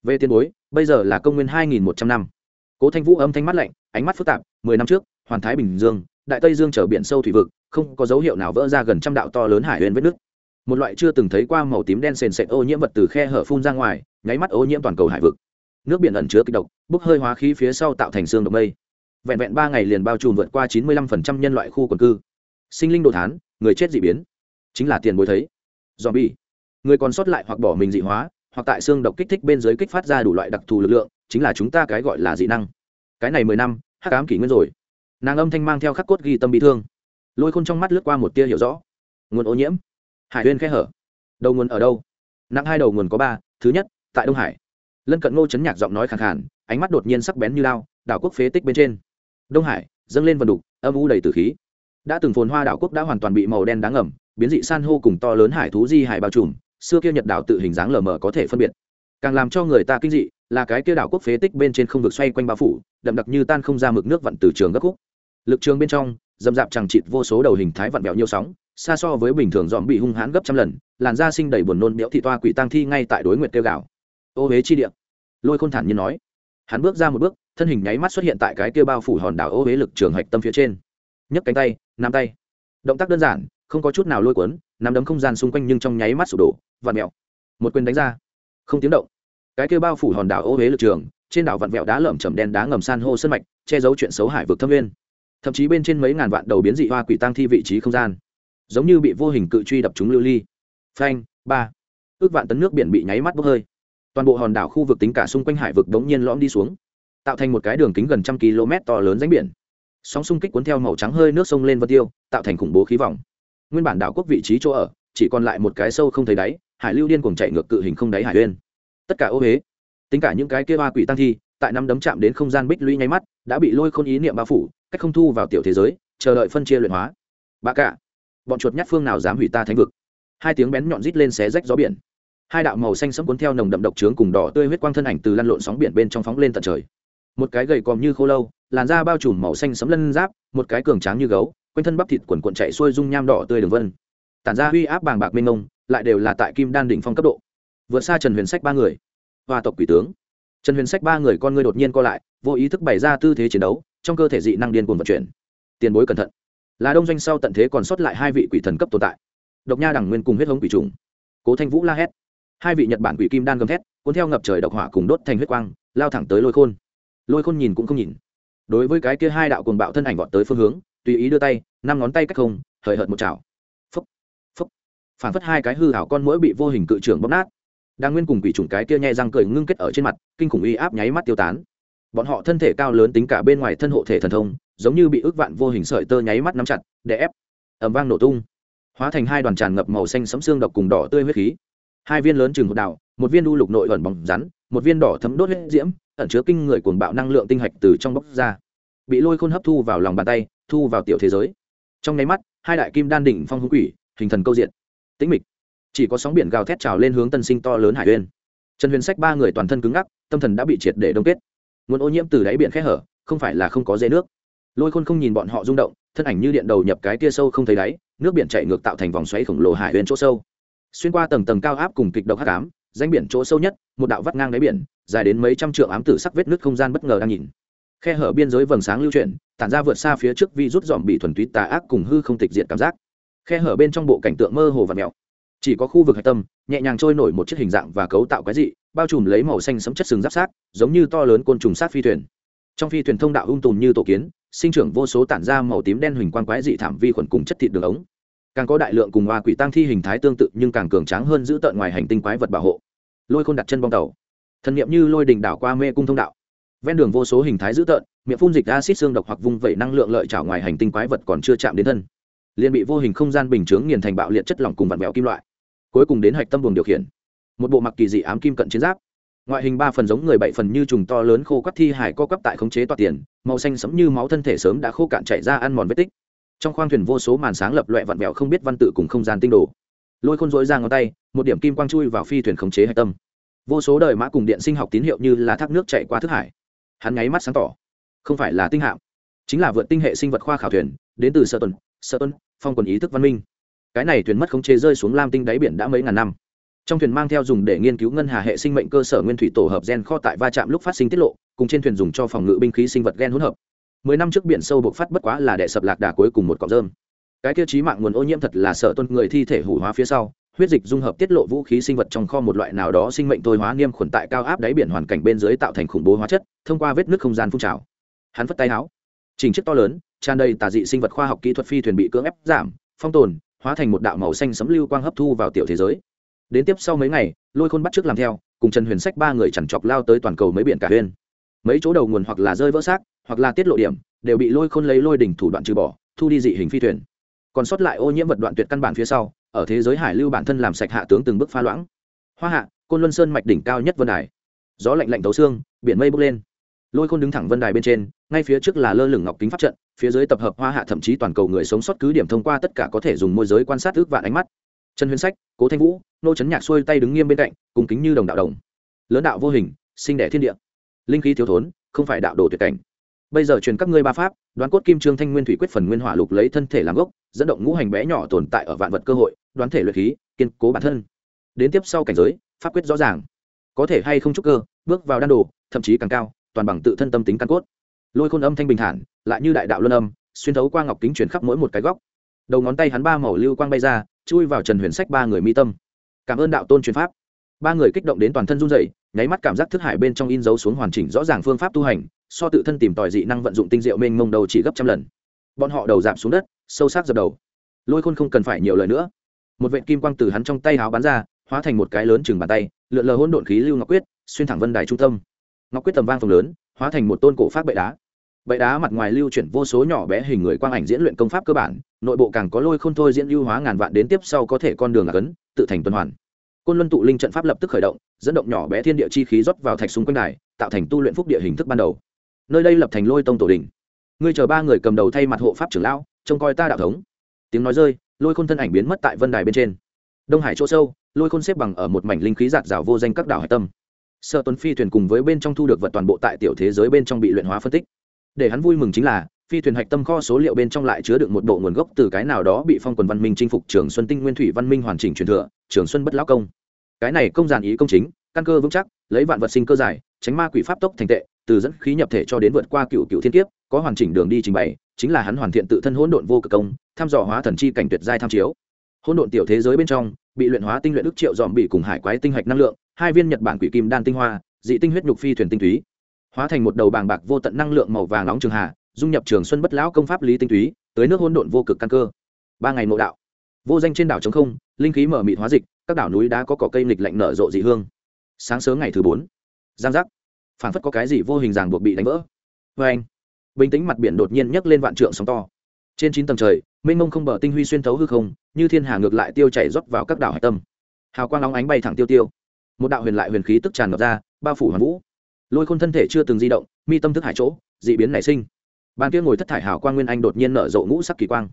Về tiền bối, bây giờ là công nguyên hai nghìn một trăm năm. Cố thanh vũ âm thanh mắt lạnh, ánh mắt phức tạp, mười năm trước, hoàn thái bình dương, đại tây dương chở biển sâu thủy vực, không có dấu hiệu nào vỡ ra gần trăm đạo to lớn hải huyền vết nước một loại chưa từng thấy qua màu tím đen sền sệt ô nhiễm vật từ khe hở phun ra ngoài, nháy mắt ô nhiễm toàn cầu hải vực. Nước biển ẩn chứa kịch độc, bốc hơi hóa khí phía sau tạo thành xương độc mây vẹn vẹn ba ngày liền bao trùm vượt qua chín mươi lăm phần trăm nhân loại khu quần cư. Sinh linh đồ thán, người chết dị biến. Chính là tiền bối thấy. Dòm bi người còn sót lại hoặc bỏ mình dị hóa, hoặc tại xương độc kích thích bên dưới kích phát ra đủ loại đặc thù lực lượng, chính là chúng ta cái gọi là dị năng. Cái này mười năm, hắc ám kỷ nguyên rồi. Nàng âm thanh mang theo khắc cốt ghi tâm bị thương. Lôi khôn trong mắt lướt qua một tia hiểu rõ. Nguồn ô nhiễm. Hải huyên khe hở. Đầu nguồn ở đâu? Nặng hai đầu nguồn có ba, thứ nhất, tại đông hải. Lân cận ngô chấn nhạc giọng nói khẳng khản ánh mắt đột nhiên sắc bén như lao, đảo quốc phế tích bên trên đông hải, dâng lên vần đục, âm u đầy từ khí. Đã từng phồn hoa đảo quốc đã hoàn toàn bị màu đen đáng ngầm, biến dị san hô cùng to lớn hải thú di hải bao trùm, xưa kia nhật đảo tự hình dáng lờ mờ có thể phân biệt. Càng làm cho người ta kinh dị là cái kia đảo quốc phế tích bên trên không vực xoay quanh bao phủ, đậm đặc như tan không ra mực nước vặn từ trường gấp khúc. Lực trường bên trong, dầm dạp chẳng chịt vô số đầu hình thái vặn vẹo nhiều sóng, xa so với bình thường dòm bị hung hãn gấp trăm lần, làn da sinh đầy buồn nôn béo thị toa quỷ tăng thi ngay tại đối nguyệt tiêu gạo. Ô huế chi địa. Lôi khôn thản như nói. Hắn bước ra một bước thân hình nháy mắt xuất hiện tại cái kia bao phủ hòn đảo ô huế lực trường hạch tâm phía trên. Nhấc cánh tay, nắm tay. Động tác đơn giản, không có chút nào lôi cuốn, nắm đấm không gian xung quanh nhưng trong nháy mắt sụp đổ, vặn mẹo một quyền đánh ra. Không tiếng động. Cái kia bao phủ hòn đảo ô huế lực trường, trên đảo vặn vẹo đá lởm chầm đen đá ngầm san hô sân mạch, che giấu chuyện xấu hải vực thâm nguyên. Thậm chí bên trên mấy ngàn vạn đầu biến dị hoa quỷ tăng thi vị trí không gian. Giống như bị vô hình cự truy đập chúng lưu ly. Phanh, ba. Ước vạn tấn nước biển bị nháy mắt bốc hơi. Toàn bộ hòn đảo khu vực tính cả xung quanh hải vực đống nhiên lõm đi xuống tạo thành một cái đường kính gần trăm km to lớn ránh biển. Sóng xung kích cuốn theo màu trắng hơi nước sông lên vân tiêu, tạo thành khủng bố khí vòng. Nguyên bản đảo quốc vị trí chỗ ở, chỉ còn lại một cái sâu không thấy đáy, hải lưu điên cùng chạy ngược cự hình không đáy hải uyên. Tất cả ô huế tính cả những cái kia hoa quỷ tăng thi, tại năm đấm chạm đến không gian bích lũy nháy mắt, đã bị lôi khôn ý niệm bao phủ, cách không thu vào tiểu thế giới, chờ đợi phân chia luyện hóa. Bà cả, bọn chuột nhát phương nào dám hủy ta thánh vực? Hai tiếng bén nhọn rít lên xé rách gió biển. Hai đạo màu xanh sẫm cuốn theo nồng đậm độc trướng cùng đỏ tươi huyết quang thân ảnh từ lăn lộn sóng biển bên trong phóng lên tận trời một cái gầy còm như khô lâu, làn da bao trùm màu xanh sẫm lân giáp, một cái cường tráng như gấu, quanh thân bắp thịt quần quần chạy xuôi dung nham đỏ tươi đường vân. Tản ra uy áp bàng bạc mênh mông, lại đều là tại kim đan đỉnh phong cấp độ. Vượt xa trần huyền sách ba người. Hoa tộc quỷ tướng. Trần huyền sách ba người con ngươi đột nhiên co lại, vô ý thức bày ra tư thế chiến đấu, trong cơ thể dị năng điên cuồng vận chuyển. Tiền bối cẩn thận. Là đông doanh sau tận thế còn sót lại hai vị quỷ thần cấp tồn tại. Độc nha đẳng nguyên cùng huyết hống quỷ trùng. Cố thanh vũ la hét. Hai vị nhật bản quỷ kim đan gầm thét, cuốn theo ngập trời độc hỏa cùng đốt thành huyết quang, lao thẳng tới lôi khôn lôi khôn nhìn cũng không nhìn. Đối với cái kia hai đạo cuồng bạo thân ảnh vọt tới phương hướng tùy ý đưa tay năm ngón tay cách không hời hợt một chảo. Phúc phúc. Phản phất hai cái hư hảo con mũi bị vô hình cự trưởng bóp nát. Đang nguyên cùng quỷ trùng cái kia nhẹ răng cười ngưng kết ở trên mặt kinh khủng uy áp nháy mắt tiêu tán. Bọn họ thân thể cao lớn tính cả bên ngoài thân hộ thể thần thông giống như bị ước vạn vô hình sợi tơ nháy mắt nắm chặt để ép. Ẩm vang nổ tung. Hóa thành hai đoàn tràn ngập màu xanh sẫm xương độc cùng đỏ tươi huyết khí. Hai viên lớn chừng một đảo, một viên đu lục nội ẩn bóng rắn một viên đỏ thấm đốt huyết diễm ẩn chứa kinh người cuồng bạo năng lượng tinh hạch từ trong bốc ra, bị lôi khôn hấp thu vào lòng bàn tay, thu vào tiểu thế giới. Trong nháy mắt, hai đại kim đan đỉnh phong hữu quỷ, hình thần câu diện tĩnh mịch. Chỉ có sóng biển gào thét trào lên hướng tân sinh to lớn hải uyên. Trần huyền sách ba người toàn thân cứng ngắc, tâm thần đã bị triệt để đông kết. Nguồn ô nhiễm từ đáy biển khẽ hở, không phải là không có dây nước. Lôi khôn không nhìn bọn họ rung động, thân ảnh như điện đầu nhập cái tia sâu không thấy đáy, nước biển chạy ngược tạo thành vòng xoáy khổng lồ hải uyên chỗ sâu. Xuyên qua tầng tầng cao áp cùng kịch độc hắc ám danh biển chỗ sâu nhất, một đạo vắt ngang đáy biển, dài đến mấy trăm trượng ám tử sắc vết nước không gian bất ngờ đang nhìn. Khe hở biên giới vầng sáng lưu chuyển, tản ra vượt xa phía trước vi rút dòm bị thuần túy tà ác cùng hư không tịch diện cảm giác. Khe hở bên trong bộ cảnh tượng mơ hồ và mèo chỉ có khu vực hạch tâm, nhẹ nhàng trôi nổi một chiếc hình dạng và cấu tạo quái dị, bao trùm lấy màu xanh sấm chất sừng giáp sát, giống như to lớn côn trùng sát phi thuyền. Trong phi thuyền thông đạo ung tùm như tổ kiến, sinh trưởng vô số tản ra màu tím đen huỳnh quang quái dị thảm vi khuẩn cùng chất thịt đường ống. Càng có đại lượng cùng hoa quỷ tăng thi hình thái tương tự nhưng càng cường tráng hơn giữ tợn ngoài hành tinh quái vật bảo hộ lôi khôn đặt chân bong tàu. Thần niệm như lôi đình đảo qua mê cung thông đạo. Ven đường vô số hình thái dữ tợn, miệng phun dịch acid xương độc hoặc vung vẩy năng lượng lợi trảo ngoài hành tinh quái vật còn chưa chạm đến thân. Liền bị vô hình không gian bình chướng nghiền thành bạo liệt chất lỏng cùng vặn mèo kim loại. Cuối cùng đến hạch tâm buồng điều khiển. Một bộ mặc kỳ dị ám kim cận chiến giáp. Ngoại hình ba phần giống người bảy phần như trùng to lớn khô quắt thi hải co quắp tại khống chế toa tiền, màu xanh sẫm như máu thân thể sớm đã khô cạn chảy ra ăn mòn vết tích. Trong khoang thuyền vô số màn sáng lập loẹ vặn vẹo không biết văn tự cùng không gian tinh đồ lôi khôn dối ra ngón tay, một điểm kim quang chui vào phi thuyền khống chế hạch tâm. Vô số đời mã cùng điện sinh học tín hiệu như là thác nước chạy qua thức hải. Hắn nháy mắt sáng tỏ. Không phải là tinh hạm, chính là vượt tinh hệ sinh vật khoa khảo thuyền, đến từ sơ tuần sơ tuần phong quần ý thức văn minh. Cái này thuyền mất khống chế rơi xuống lam tinh đáy biển đã mấy ngàn năm. Trong thuyền mang theo dùng để nghiên cứu ngân hà hệ sinh mệnh cơ sở nguyên thủy tổ hợp gen kho tại va chạm lúc phát sinh tiết lộ, cùng trên thuyền dùng cho phòng ngự binh khí sinh vật gen hỗn hợp. Mười năm trước biển sâu bộc phát bất quá là đệ sập lạc đà cuối cùng một cọng rơm cái tiêu chí mạng nguồn ô nhiễm thật là sợ tuân người thi thể hủ hóa phía sau, huyết dịch dung hợp tiết lộ vũ khí sinh vật trong kho một loại nào đó sinh mệnh thôi hóa niêm khuẩn tại cao áp đáy biển hoàn cảnh bên dưới tạo thành khủng bố hóa chất, thông qua vết nước không gian phun trào. Hắn phất tay áo trình chiếc to lớn, tràn đầy tà dị sinh vật khoa học kỹ thuật phi thuyền bị cưỡng ép giảm, phong tồn, hóa thành một đạo màu xanh sấm lưu quang hấp thu vào tiểu thế giới. Đến tiếp sau mấy ngày, lôi khôn bắt trước làm theo, cùng trần huyền sách ba người chẳng chọc lao tới toàn cầu mấy biển cả huyên mấy chỗ đầu nguồn hoặc là rơi vỡ xác, hoặc là tiết lộ điểm, đều bị lôi khôn lấy lôi đỉnh thủ đoạn trừ bỏ, thu đi dị hình phi thuyền còn sót lại ô nhiễm vật đoạn tuyệt căn bản phía sau, ở thế giới hải lưu bản thân làm sạch hạ tướng từng bước pha loãng. Hoa hạ, côn luân sơn mạch đỉnh cao nhất vân đài. Gió lạnh lạnh tấu xương, biển mây bốc lên. Lôi khôn đứng thẳng vân đài bên trên, ngay phía trước là lơ lửng ngọc kính pháp trận, phía dưới tập hợp hoa hạ thậm chí toàn cầu người sống sót cứ điểm thông qua tất cả có thể dùng môi giới quan sát ước vạn ánh mắt. Trần huyền sách, cố thanh vũ, nô trấn nhạc xuôi tay đứng nghiêm bên cạnh, cùng kính như đồng đạo đồng. Lớn đạo vô hình sinh đẻ thiên địa. Linh khí thiếu thốn, không phải đạo đồ tuyệt cảnh. Bây giờ truyền các ngươi ba pháp, đoán cốt kim trương thanh nguyên thủy quyết phần nguyên hỏa lục lấy thân thể làm gốc dẫn động ngũ hành bé nhỏ tồn tại ở vạn vật cơ hội, đoán thể luyện khí, kiên cố bản thân. Đến tiếp sau cảnh giới, pháp quyết rõ ràng. Có thể hay không trúc cơ, bước vào đan đồ, thậm chí càng cao, toàn bằng tự thân tâm tính căn cốt. Lôi khôn âm thanh bình thản, lại như đại đạo luân âm, xuyên thấu qua ngọc kính truyền khắp mỗi một cái góc. Đầu ngón tay hắn ba màu lưu quang bay ra, chui vào trần huyền sách ba người mi tâm. Cảm ơn đạo tôn truyền pháp. Ba người kích động đến toàn thân run rẩy, nháy mắt cảm giác thức hải bên trong in dấu xuống hoàn chỉnh rõ ràng phương pháp tu hành, so tự thân tìm tòi dị năng vận dụng tinh diệu mênh mông đầu chỉ gấp trăm lần. Bọn họ đầu giảm xuống đất sâu sắc dập đầu. Lôi khôn không cần phải nhiều lời nữa. Một vện kim quang từ hắn trong tay háo bắn ra, hóa thành một cái lớn chừng bàn tay, lượn lờ hôn độn khí lưu ngọc quyết, xuyên thẳng vân đài trung tâm. Ngọc quyết tầm vang phồng lớn, hóa thành một tôn cổ phát bệ đá. Bệ đá mặt ngoài lưu chuyển vô số nhỏ bé hình người quang ảnh diễn luyện công pháp cơ bản, nội bộ càng có lôi khôn thôi diễn lưu hóa ngàn vạn đến tiếp sau có thể con đường là cấn, tự thành tuần hoàn. Côn luân tụ linh trận pháp lập tức khởi động, dẫn động nhỏ bé thiên địa chi khí rót vào thạch xung quanh đài, tạo thành tu luyện phúc địa hình thức ban đầu. Nơi đây lập thành lôi tông tổ đình ngươi chờ ba người cầm đầu thay mặt hộ pháp trưởng lão trông coi ta đạo thống. Tiếng nói rơi, lôi khôn thân ảnh biến mất tại vân đài bên trên. Đông hải chỗ sâu, lôi khôn xếp bằng ở một mảnh linh khí giạt rào vô danh các đảo hải tâm. Sợ tuấn phi thuyền cùng với bên trong thu được vật toàn bộ tại tiểu thế giới bên trong bị luyện hóa phân tích. Để hắn vui mừng chính là, phi thuyền hạch tâm kho số liệu bên trong lại chứa được một bộ nguồn gốc từ cái nào đó bị phong quần văn minh chinh phục trường xuân tinh nguyên thủy văn minh hoàn chỉnh truyền thừa, trường xuân bất lão công. Cái này công giản ý công chính, căn cơ vững chắc, lấy vạn vật sinh cơ giải, tránh ma quỷ pháp tốc thành tệ, từ dẫn khí nhập thể cho đến vượt qua cựu cựu thiên kiếp có hoàn chỉnh đường đi trình bày, chính là hắn hoàn thiện tự thân hỗn độn vô cực công thăm dò hóa thần chi cảnh tuyệt giai tham chiếu. Hỗn độn tiểu thế giới bên trong, bị luyện hóa tinh luyện đức triệu dòm bị cùng hải quái tinh hạch năng lượng, hai viên nhật bản quỷ kim đan tinh hoa, dị tinh huyết nhục phi thuyền tinh túy. Hóa thành một đầu bàng bạc vô tận năng lượng màu vàng nóng trường hạ dung nhập trường xuân bất lão công pháp lý tinh túy, tới nước hỗn độn vô cực căn cơ. Ba ngày mộ đạo. Vô danh trên đảo trống không, linh khí mở mịt hóa dịch, các đảo núi đá có cỏ cây nghịch lạnh nở rộ dị hương. Sáng sớm ngày thứ bốn. Giang giác. Phản phất có cái gì vô hình ràng buộc bị đánh vỡ. Vê anh bình tĩnh mặt biển đột nhiên nhấc lên vạn trượng sóng to. Trên chín tầng trời, mênh mông không bờ tinh huy xuyên thấu hư không, như thiên hà ngược lại tiêu chảy rót vào các đảo hải tâm. Hào quang nóng ánh bay thẳng tiêu tiêu. Một đạo huyền lại huyền khí tức tràn ngập ra, bao phủ hoàn vũ. Lôi khôn thân thể chưa từng di động, mi tâm thức hải chỗ d ị biến nảy sinh. Bàn kia ngồi thất thải hào quang nguyên anh đột nhiên nở rộ ngũ sắc kỳ quang.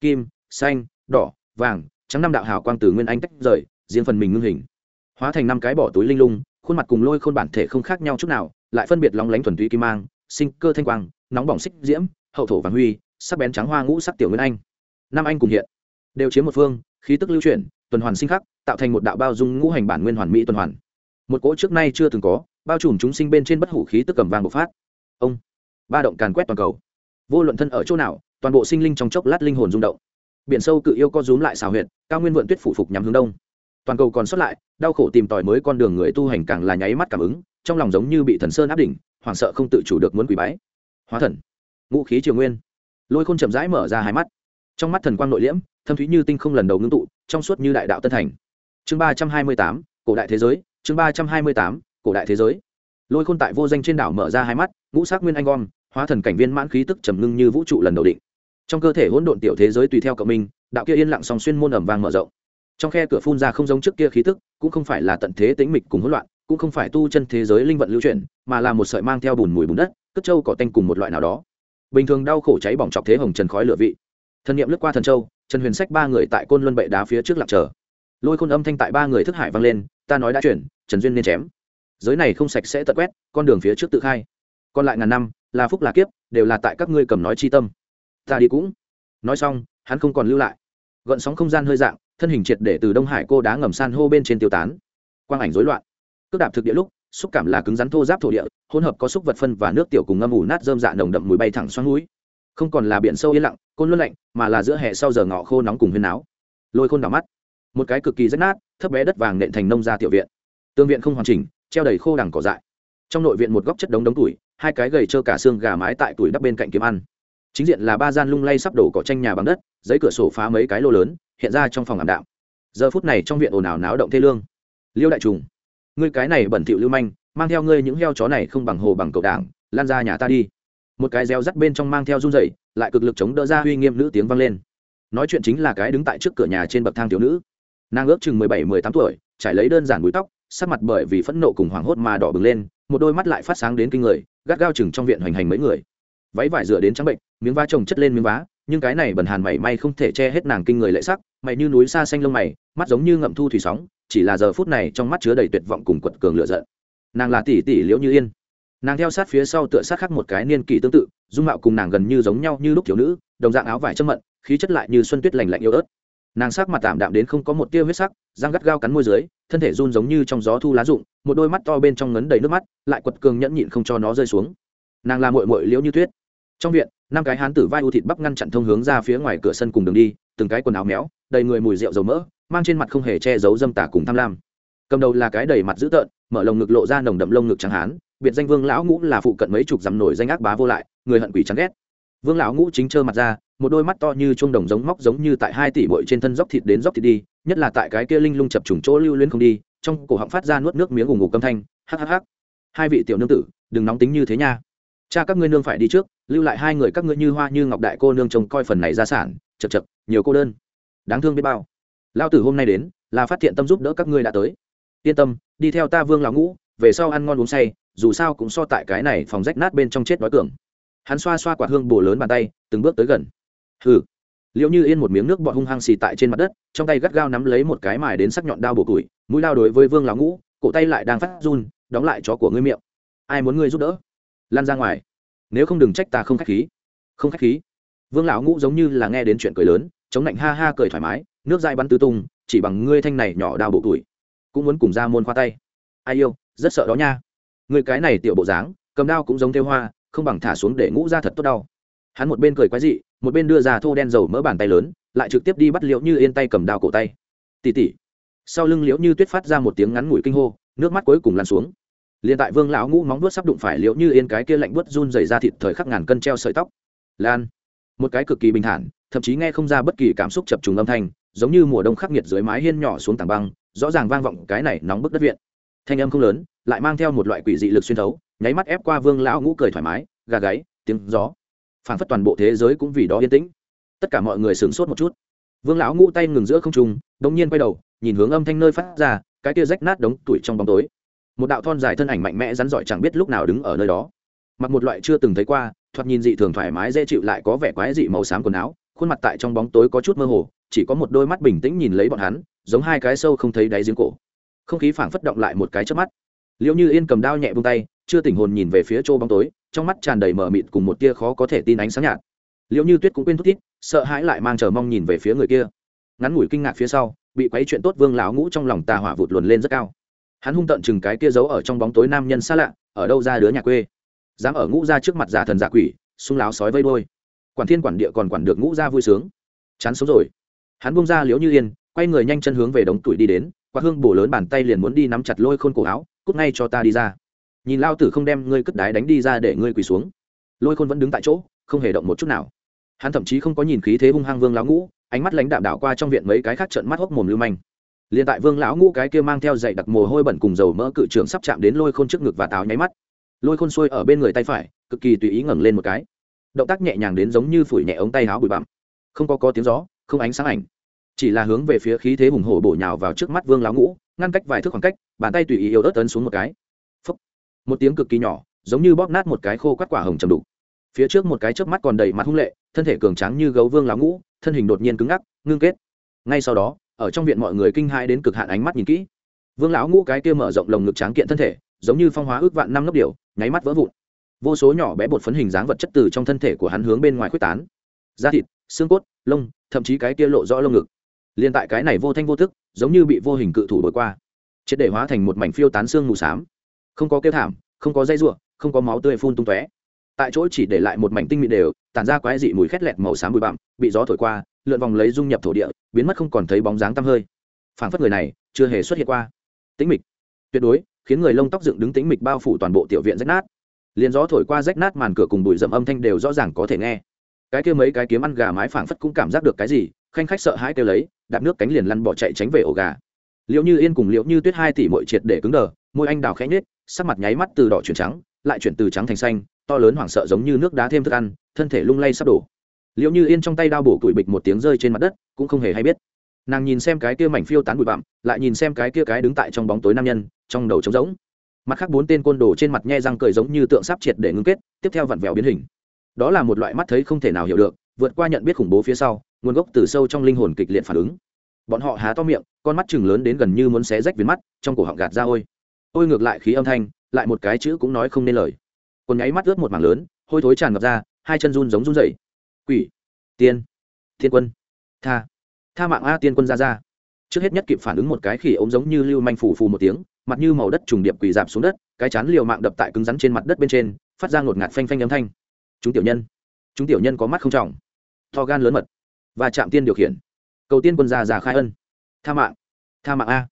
Kim, xanh, đỏ, vàng, trắng năm đạo hào quang từ nguyên anh tách rời, riêng phần mình ngưng hình. Hóa thành năm cái bỏ túi linh lung, khuôn mặt cùng lôi khôn bản thể không khác nhau chút nào, lại phân biệt lóng lánh thuần túy kim mang sinh cơ thanh quang, nóng bỏng xích diễm, hậu thổ vàng huy, sắc bén trắng hoa ngũ sắc tiểu nguyên anh. Năm anh cùng hiện, đều chiếm một phương, khí tức lưu chuyển, tuần hoàn sinh khắc, tạo thành một đạo bao dung ngũ hành bản nguyên hoàn mỹ tuần hoàn. Một cỗ trước nay chưa từng có, bao trùm chúng sinh bên trên bất hủ khí tức cầm vàng bộc phát. Ông, ba động càn quét toàn cầu. Vô luận thân ở chỗ nào, toàn bộ sinh linh trong chốc lát linh hồn rung động. Biển sâu cự yêu co rúm lại xào huyệt, cao nguyên vượn tuyết phủ phục nhắm hướng đông. Toàn cầu còn sót lại, đau khổ tìm tòi mới con đường người tu hành càng là nháy mắt cảm ứng, trong lòng giống như bị thần sơn áp đỉnh hoảng sợ không tự chủ được muốn quỷ bái. Hóa thần. Ngũ khí triều nguyên. Lôi khôn chậm rãi mở ra hai mắt. Trong mắt thần quang nội liễm, thâm thúy như tinh không lần đầu ngưng tụ, trong suốt như đại đạo tân thành. Chương ba trăm hai mươi tám, cổ đại thế giới. Chương ba trăm hai mươi tám, cổ đại thế giới. Lôi khôn tại vô danh trên đảo mở ra hai mắt, ngũ sắc nguyên anh gom, hóa thần cảnh viên mãn khí tức trầm ngưng như vũ trụ lần đầu định. Trong cơ thể hỗn độn tiểu thế giới tùy theo cộng minh, đạo kia yên lặng song xuyên môn ẩm vàng mở rộng. Trong khe cửa phun ra không giống trước kia khí tức, cũng không phải là tận thế tĩnh mịch cùng hỗn loạn cũng không phải tu chân thế giới linh vận lưu chuyển, mà là một sợi mang theo bùn mùi bùn đất, cất trâu cỏ tanh cùng một loại nào đó. Bình thường đau khổ cháy bỏng chọc thế hồng trần khói lửa vị. Thân nhiệm lướt qua thần châu, trần huyền sách ba người tại côn luân bệ đá phía trước lạc chờ. Lôi khôn âm thanh tại ba người thức hải vang lên, ta nói đã chuyển, trần duyên nên chém. Giới này không sạch sẽ tật quét, con đường phía trước tự khai. Còn lại ngàn năm, là phúc là kiếp, đều là tại các ngươi cầm nói chi tâm. Ta đi cũng. Nói xong, hắn không còn lưu lại. Gợn sóng không gian hơi dạng, thân hình triệt để từ đông hải cô đá ngầm san hô bên trên tiêu tán. Quang ảnh rối loạn cước đạp thực địa lúc, xúc cảm là cứng rắn thô giáp thổ địa, hỗn hợp có xúc vật phân và nước tiểu cùng ngâm ủ nát dơm dạ nồng đậm mùi bay thẳng xoắn núi. Không còn là biển sâu yên lặng, côn luân lạnh, mà là giữa hè sau giờ ngọ khô nóng cùng huyên áo lôi khôn đỏ mắt. Một cái cực kỳ rách nát, thấp bé đất vàng nện thành nông gia tiểu viện. Tương viện không hoàn chỉnh, treo đầy khô đằng cỏ dại. Trong nội viện một góc chất đống đống tuổi, hai cái gầy trơ cả xương gà mái tại tuổi đắp bên cạnh kiếm ăn. Chính diện là ba gian lung lay sắp đổ cỏ tranh nhà bằng đất, giấy cửa sổ phá mấy cái lô lớn, hiện ra trong phòng ảm đạm. Giờ phút này trong viện ồn ào náo động thê lương. Liêu đại trùng ngươi cái này bẩn thỉu lưu manh, mang theo ngươi những heo chó này không bằng hồ bằng cầu đảng, lan ra nhà ta đi. Một cái reo rắt bên trong mang theo run rẩy, lại cực lực chống đỡ ra uy nghiêm nữ tiếng vang lên. Nói chuyện chính là cái đứng tại trước cửa nhà trên bậc thang thiếu nữ. Nàng ước chừng mười bảy, mười tám tuổi, trải lấy đơn giản búi tóc, sắc mặt bởi vì phẫn nộ cùng hoảng hốt mà đỏ bừng lên, một đôi mắt lại phát sáng đến kinh người, gắt gao chừng trong viện hoành hành mấy người. Váy vải rửa đến trắng bệnh, miếng vá trồng chất lên miếng vá, nhưng cái này bẩn hàn mảy may không thể che hết nàng kinh người lệ sắc, mày như núi xa xanh lông mày, mắt giống như ngậm thu thủy sóng chỉ là giờ phút này trong mắt chứa đầy tuyệt vọng cùng quật cường lựa giận. Nàng là tỷ tỷ liễu như yên. Nàng theo sát phía sau tựa sát khắc một cái niên kỷ tương tự, dung mạo cùng nàng gần như giống nhau như lúc thiếu nữ, đồng dạng áo vải châm mận, khí chất lại như xuân tuyết lành lạnh yếu ớt. Nàng sắc mặt tạm đạm đến không có một tia huyết sắc, răng gắt gao cắn môi dưới, thân thể run giống như trong gió thu lá rụng, một đôi mắt to bên trong ngấn đầy nước mắt, lại quật cường nhẫn nhịn không cho nó rơi xuống. Nàng là mội mội liễu như tuyết. Trong viện, năm cái hán tử vai u thịt bắp ngăn chặn thông hướng ra phía ngoài cửa sân cùng đường đi, từng cái quần áo méo, đầy người mùi rượu dầu mỡ mang trên mặt không hề che giấu dâm tả cùng tham lam. Cầm đầu là cái đầy mặt dữ tợn, mở lồng ngực lộ ra nồng đậm lông ngực trắng hán, biệt danh vương lão ngũ là phụ cận mấy chục dằm nổi danh ác bá vô lại, người hận quỷ chán ghét. Vương lão ngũ chính trơ mặt ra, một đôi mắt to như chuông đồng giống móc giống như tại hai tỷ bội trên thân dốc thịt đến dốc thịt đi, nhất là tại cái kia linh lung chập trùng chỗ lưu luyến không đi, trong cổ họng phát ra nuốt nước miếng ủng ngục âm thanh hhh hai vị tiểu nương tử, đừng nóng tính như thế nha. Cha các ngươi nương phải đi trước, lưu lại hai người các ngươi như hoa như ngọc đại cô nương trông coi phần này gia sản, chật chật, nhiều cô đơn. Đáng thương biết bao lao tử hôm nay đến, là phát hiện tâm giúp đỡ các ngươi đã tới. Yên tâm, đi theo ta vương lão ngũ, về sau ăn ngon uống say, dù sao cũng so tại cái này phòng rách nát bên trong chết đói cường. Hắn xoa xoa quạt hương bổ lớn bàn tay, từng bước tới gần. Hừ. Liệu như yên một miếng nước bọt hung hăng xì tại trên mặt đất, trong tay gắt gao nắm lấy một cái mài đến sắc nhọn đao bổ củi, mũi lao đối với vương lão ngũ, cổ tay lại đang phát run, đóng lại chó của ngươi miệng. Ai muốn ngươi giúp đỡ? Lan ra ngoài. Nếu không đừng trách ta không khách khí. Không khách khí. Vương lão ngũ giống như là nghe đến chuyện cười lớn chống lạnh ha ha cười thoải mái, nước dai bắn tứ tung, chỉ bằng ngươi thanh này nhỏ đào bộ tuổi, cũng muốn cùng ra môn khoa tay. Ai yêu, rất sợ đó nha. Người cái này tiểu bộ dáng, cầm đao cũng giống theo hoa, không bằng thả xuống để ngũ ra thật tốt đau. Hắn một bên cười quái dị, một bên đưa ra thô đen dầu mỡ bàn tay lớn, lại trực tiếp đi bắt liễu như yên tay cầm đao cổ tay. Tỉ tỉ. Sau lưng liễu như tuyết phát ra một tiếng ngắn ngủi kinh hô, nước mắt cuối cùng lan xuống. Liền tại vương lão ngũ móng vuốt sắp đụng phải liễu như yên cái kia lạnh vuốt run dày ra thịt thời khắc ngàn cân treo sợi tóc. Lan. Một cái cực kỳ bình thản thậm chí nghe không ra bất kỳ cảm xúc chập trùng âm thanh, giống như mùa đông khắc nghiệt dưới mái hiên nhỏ xuống tảng băng, rõ ràng vang vọng cái này nóng bức đất viện. Thanh âm không lớn, lại mang theo một loại quỷ dị lực xuyên thấu, nháy mắt ép qua vương lão ngũ cười thoải mái, gà gáy, tiếng gió. Phản phất toàn bộ thế giới cũng vì đó yên tĩnh. Tất cả mọi người sửng sốt một chút. Vương lão ngũ tay ngừng giữa không trung, đống nhiên quay đầu, nhìn hướng âm thanh nơi phát ra, cái kia rách nát đống tuổi trong bóng tối. Một đạo thon dài thân ảnh mạnh mẽ rắn giỏi chẳng biết lúc nào đứng ở nơi đó. Mặc một loại chưa từng thấy qua, thoạt nhìn dị thường thoải mái dễ chịu lại có vẻ quái dị màu xám quần áo khuôn mặt tại trong bóng tối có chút mơ hồ, chỉ có một đôi mắt bình tĩnh nhìn lấy bọn hắn, giống hai cái sâu không thấy đáy giếng cổ. Không khí phảng phất động lại một cái trước mắt. Liệu như yên cầm đao nhẹ bông tay, chưa tỉnh hồn nhìn về phía chỗ bóng tối, trong mắt tràn đầy mờ mịt cùng một tia khó có thể tin ánh sáng nhạt. Liệu như tuyết cũng quên thút tít sợ hãi lại mang chờ mong nhìn về phía người kia. Ngắn ngủi kinh ngạc phía sau, bị quấy chuyện tốt vương lão ngũ trong lòng tà hỏa vụt luồn lên rất cao. Hắn hung tận chừng cái kia giấu ở trong bóng tối nam nhân xa lạ, ở đâu ra đứa nhà quê? Dám ở ngũ ra trước mặt giả thần giả quỷ xung láo sói vây đôi quản thiên quản địa còn quản được ngũ ra vui sướng. Chán sống rồi. Hắn bung ra liếu như yên, quay người nhanh chân hướng về đống tuổi đi đến, quạt hương bổ lớn bàn tay liền muốn đi nắm chặt lôi khôn cổ áo, cút ngay cho ta đi ra. Nhìn lao tử không đem ngươi cất đái đánh đi ra để ngươi quỳ xuống. Lôi khôn vẫn đứng tại chỗ, không hề động một chút nào. Hắn thậm chí không có nhìn khí thế hung hăng vương lão ngũ, ánh mắt lãnh đạm đảo qua trong viện mấy cái khác trận mắt hốc mồm lưu manh. Liền tại vương lão ngũ cái kia mang theo dậy đặc mồ hôi bẩn cùng dầu mỡ cự trưởng sắp chạm đến lôi khôn trước ngực và táo nháy mắt. Lôi khôn xuôi ở bên người tay phải, cực kỳ tùy ý ngẩng lên một cái động tác nhẹ nhàng đến giống như phủi nhẹ ống tay áo bụi bặm. Không có có tiếng gió, không ánh sáng ảnh. Chỉ là hướng về phía khí thế hùng hổ bổ nhào vào trước mắt vương lão ngũ, ngăn cách vài thước khoảng cách, bàn tay tùy ý yếu ớt ấn xuống một cái. Phúc. một tiếng cực kỳ nhỏ, giống như bóp nát một cái khô quắt quả hồng trầm đục. Phía trước một cái chớp mắt còn đầy mặt hung lệ, thân thể cường tráng như gấu vương lão ngũ, thân hình đột nhiên cứng ngắc, ngưng kết. Ngay sau đó, ở trong viện mọi người kinh hãi đến cực hạn ánh mắt nhìn kỹ. Vương lão ngũ cái kia mở rộng lồng ngực tráng kiện thân thể, giống như phong hóa ước vạn năm lớp điều nháy mắt vỡ vụn vô số nhỏ bé bột phấn hình dáng vật chất từ trong thân thể của hắn hướng bên ngoài quyết tán. Da thịt, xương cốt, lông, thậm chí cái kia lộ rõ lông ngực. Liên tại cái này vô thanh vô thức giống như bị vô hình cự thủ đổi qua. Triệt để hóa thành một mảnh phiêu tán xương mù xám. Không có kêu thảm, không có dây ruộng không có máu tươi phun tung tóe. Tại chỗ chỉ để lại một mảnh tinh mịn đều, tản ra quái dị mùi khét lẹt màu xám bụi bặm, bị gió thổi qua, lượn vòng lấy dung nhập thổ địa, biến mất không còn thấy bóng dáng tăm hơi. Phảng phất người này, chưa hề xuất hiện qua. Tĩnh mịch. Tuyệt đối, khiến người lông tóc dựng đứng tĩnh mịch bao phủ toàn bộ tiểu viện rách nát liền gió thổi qua rách nát màn cửa cùng bụi rậm âm thanh đều rõ ràng có thể nghe. Cái kia mấy cái kiếm ăn gà mái phảng phất cũng cảm giác được cái gì, khanh khách sợ hãi kêu lấy, đạp nước cánh liền lăn bỏ chạy tránh về ổ gà. Liệu như yên cùng liệu như tuyết hai tỷ mội triệt để cứng đờ, môi anh đào khẽ nhết sắc mặt nháy mắt từ đỏ chuyển trắng, lại chuyển từ trắng thành xanh, to lớn hoảng sợ giống như nước đá thêm thức ăn, thân thể lung lay sắp đổ. Liệu như yên trong tay đao bổ củi bịch một tiếng rơi trên mặt đất, cũng không hề hay biết. Nàng nhìn xem cái kia mảnh phiêu tán bụi bặm, lại nhìn xem cái kia cái đứng tại trong bóng tối nam nhân, trong đầu trống rỗng mặt khác bốn tên côn đồ trên mặt nhe răng cười giống như tượng sáp triệt để ngưng kết, tiếp theo vặn vẹo biến hình. Đó là một loại mắt thấy không thể nào hiểu được, vượt qua nhận biết khủng bố phía sau, nguồn gốc từ sâu trong linh hồn kịch liệt phản ứng. Bọn họ há to miệng, con mắt chừng lớn đến gần như muốn xé rách viền mắt, trong cổ họng gạt ra ôi. Ôi ngược lại khí âm thanh, lại một cái chữ cũng nói không nên lời. Còn nháy mắt ướt một mảng lớn, hôi thối tràn ngập ra, hai chân run giống run rẩy. Quỷ, tiên, thiên quân, tha. Tha mạng a, tiên quân ra ra. Trước hết nhất kịp phản ứng một cái khỉ ống giống như lưu manh phù phù một tiếng mặt như màu đất trùng điệp quỳ dạp xuống đất, cái chán liều mạng đập tại cứng rắn trên mặt đất bên trên, phát ra ngột ngạt phanh phanh âm thanh. Chúng tiểu nhân, chúng tiểu nhân có mắt không trọng. To gan lớn mật, và chạm tiên điều khiển. Cầu tiên quân già già khai ân. Tha mạng tha mạng a.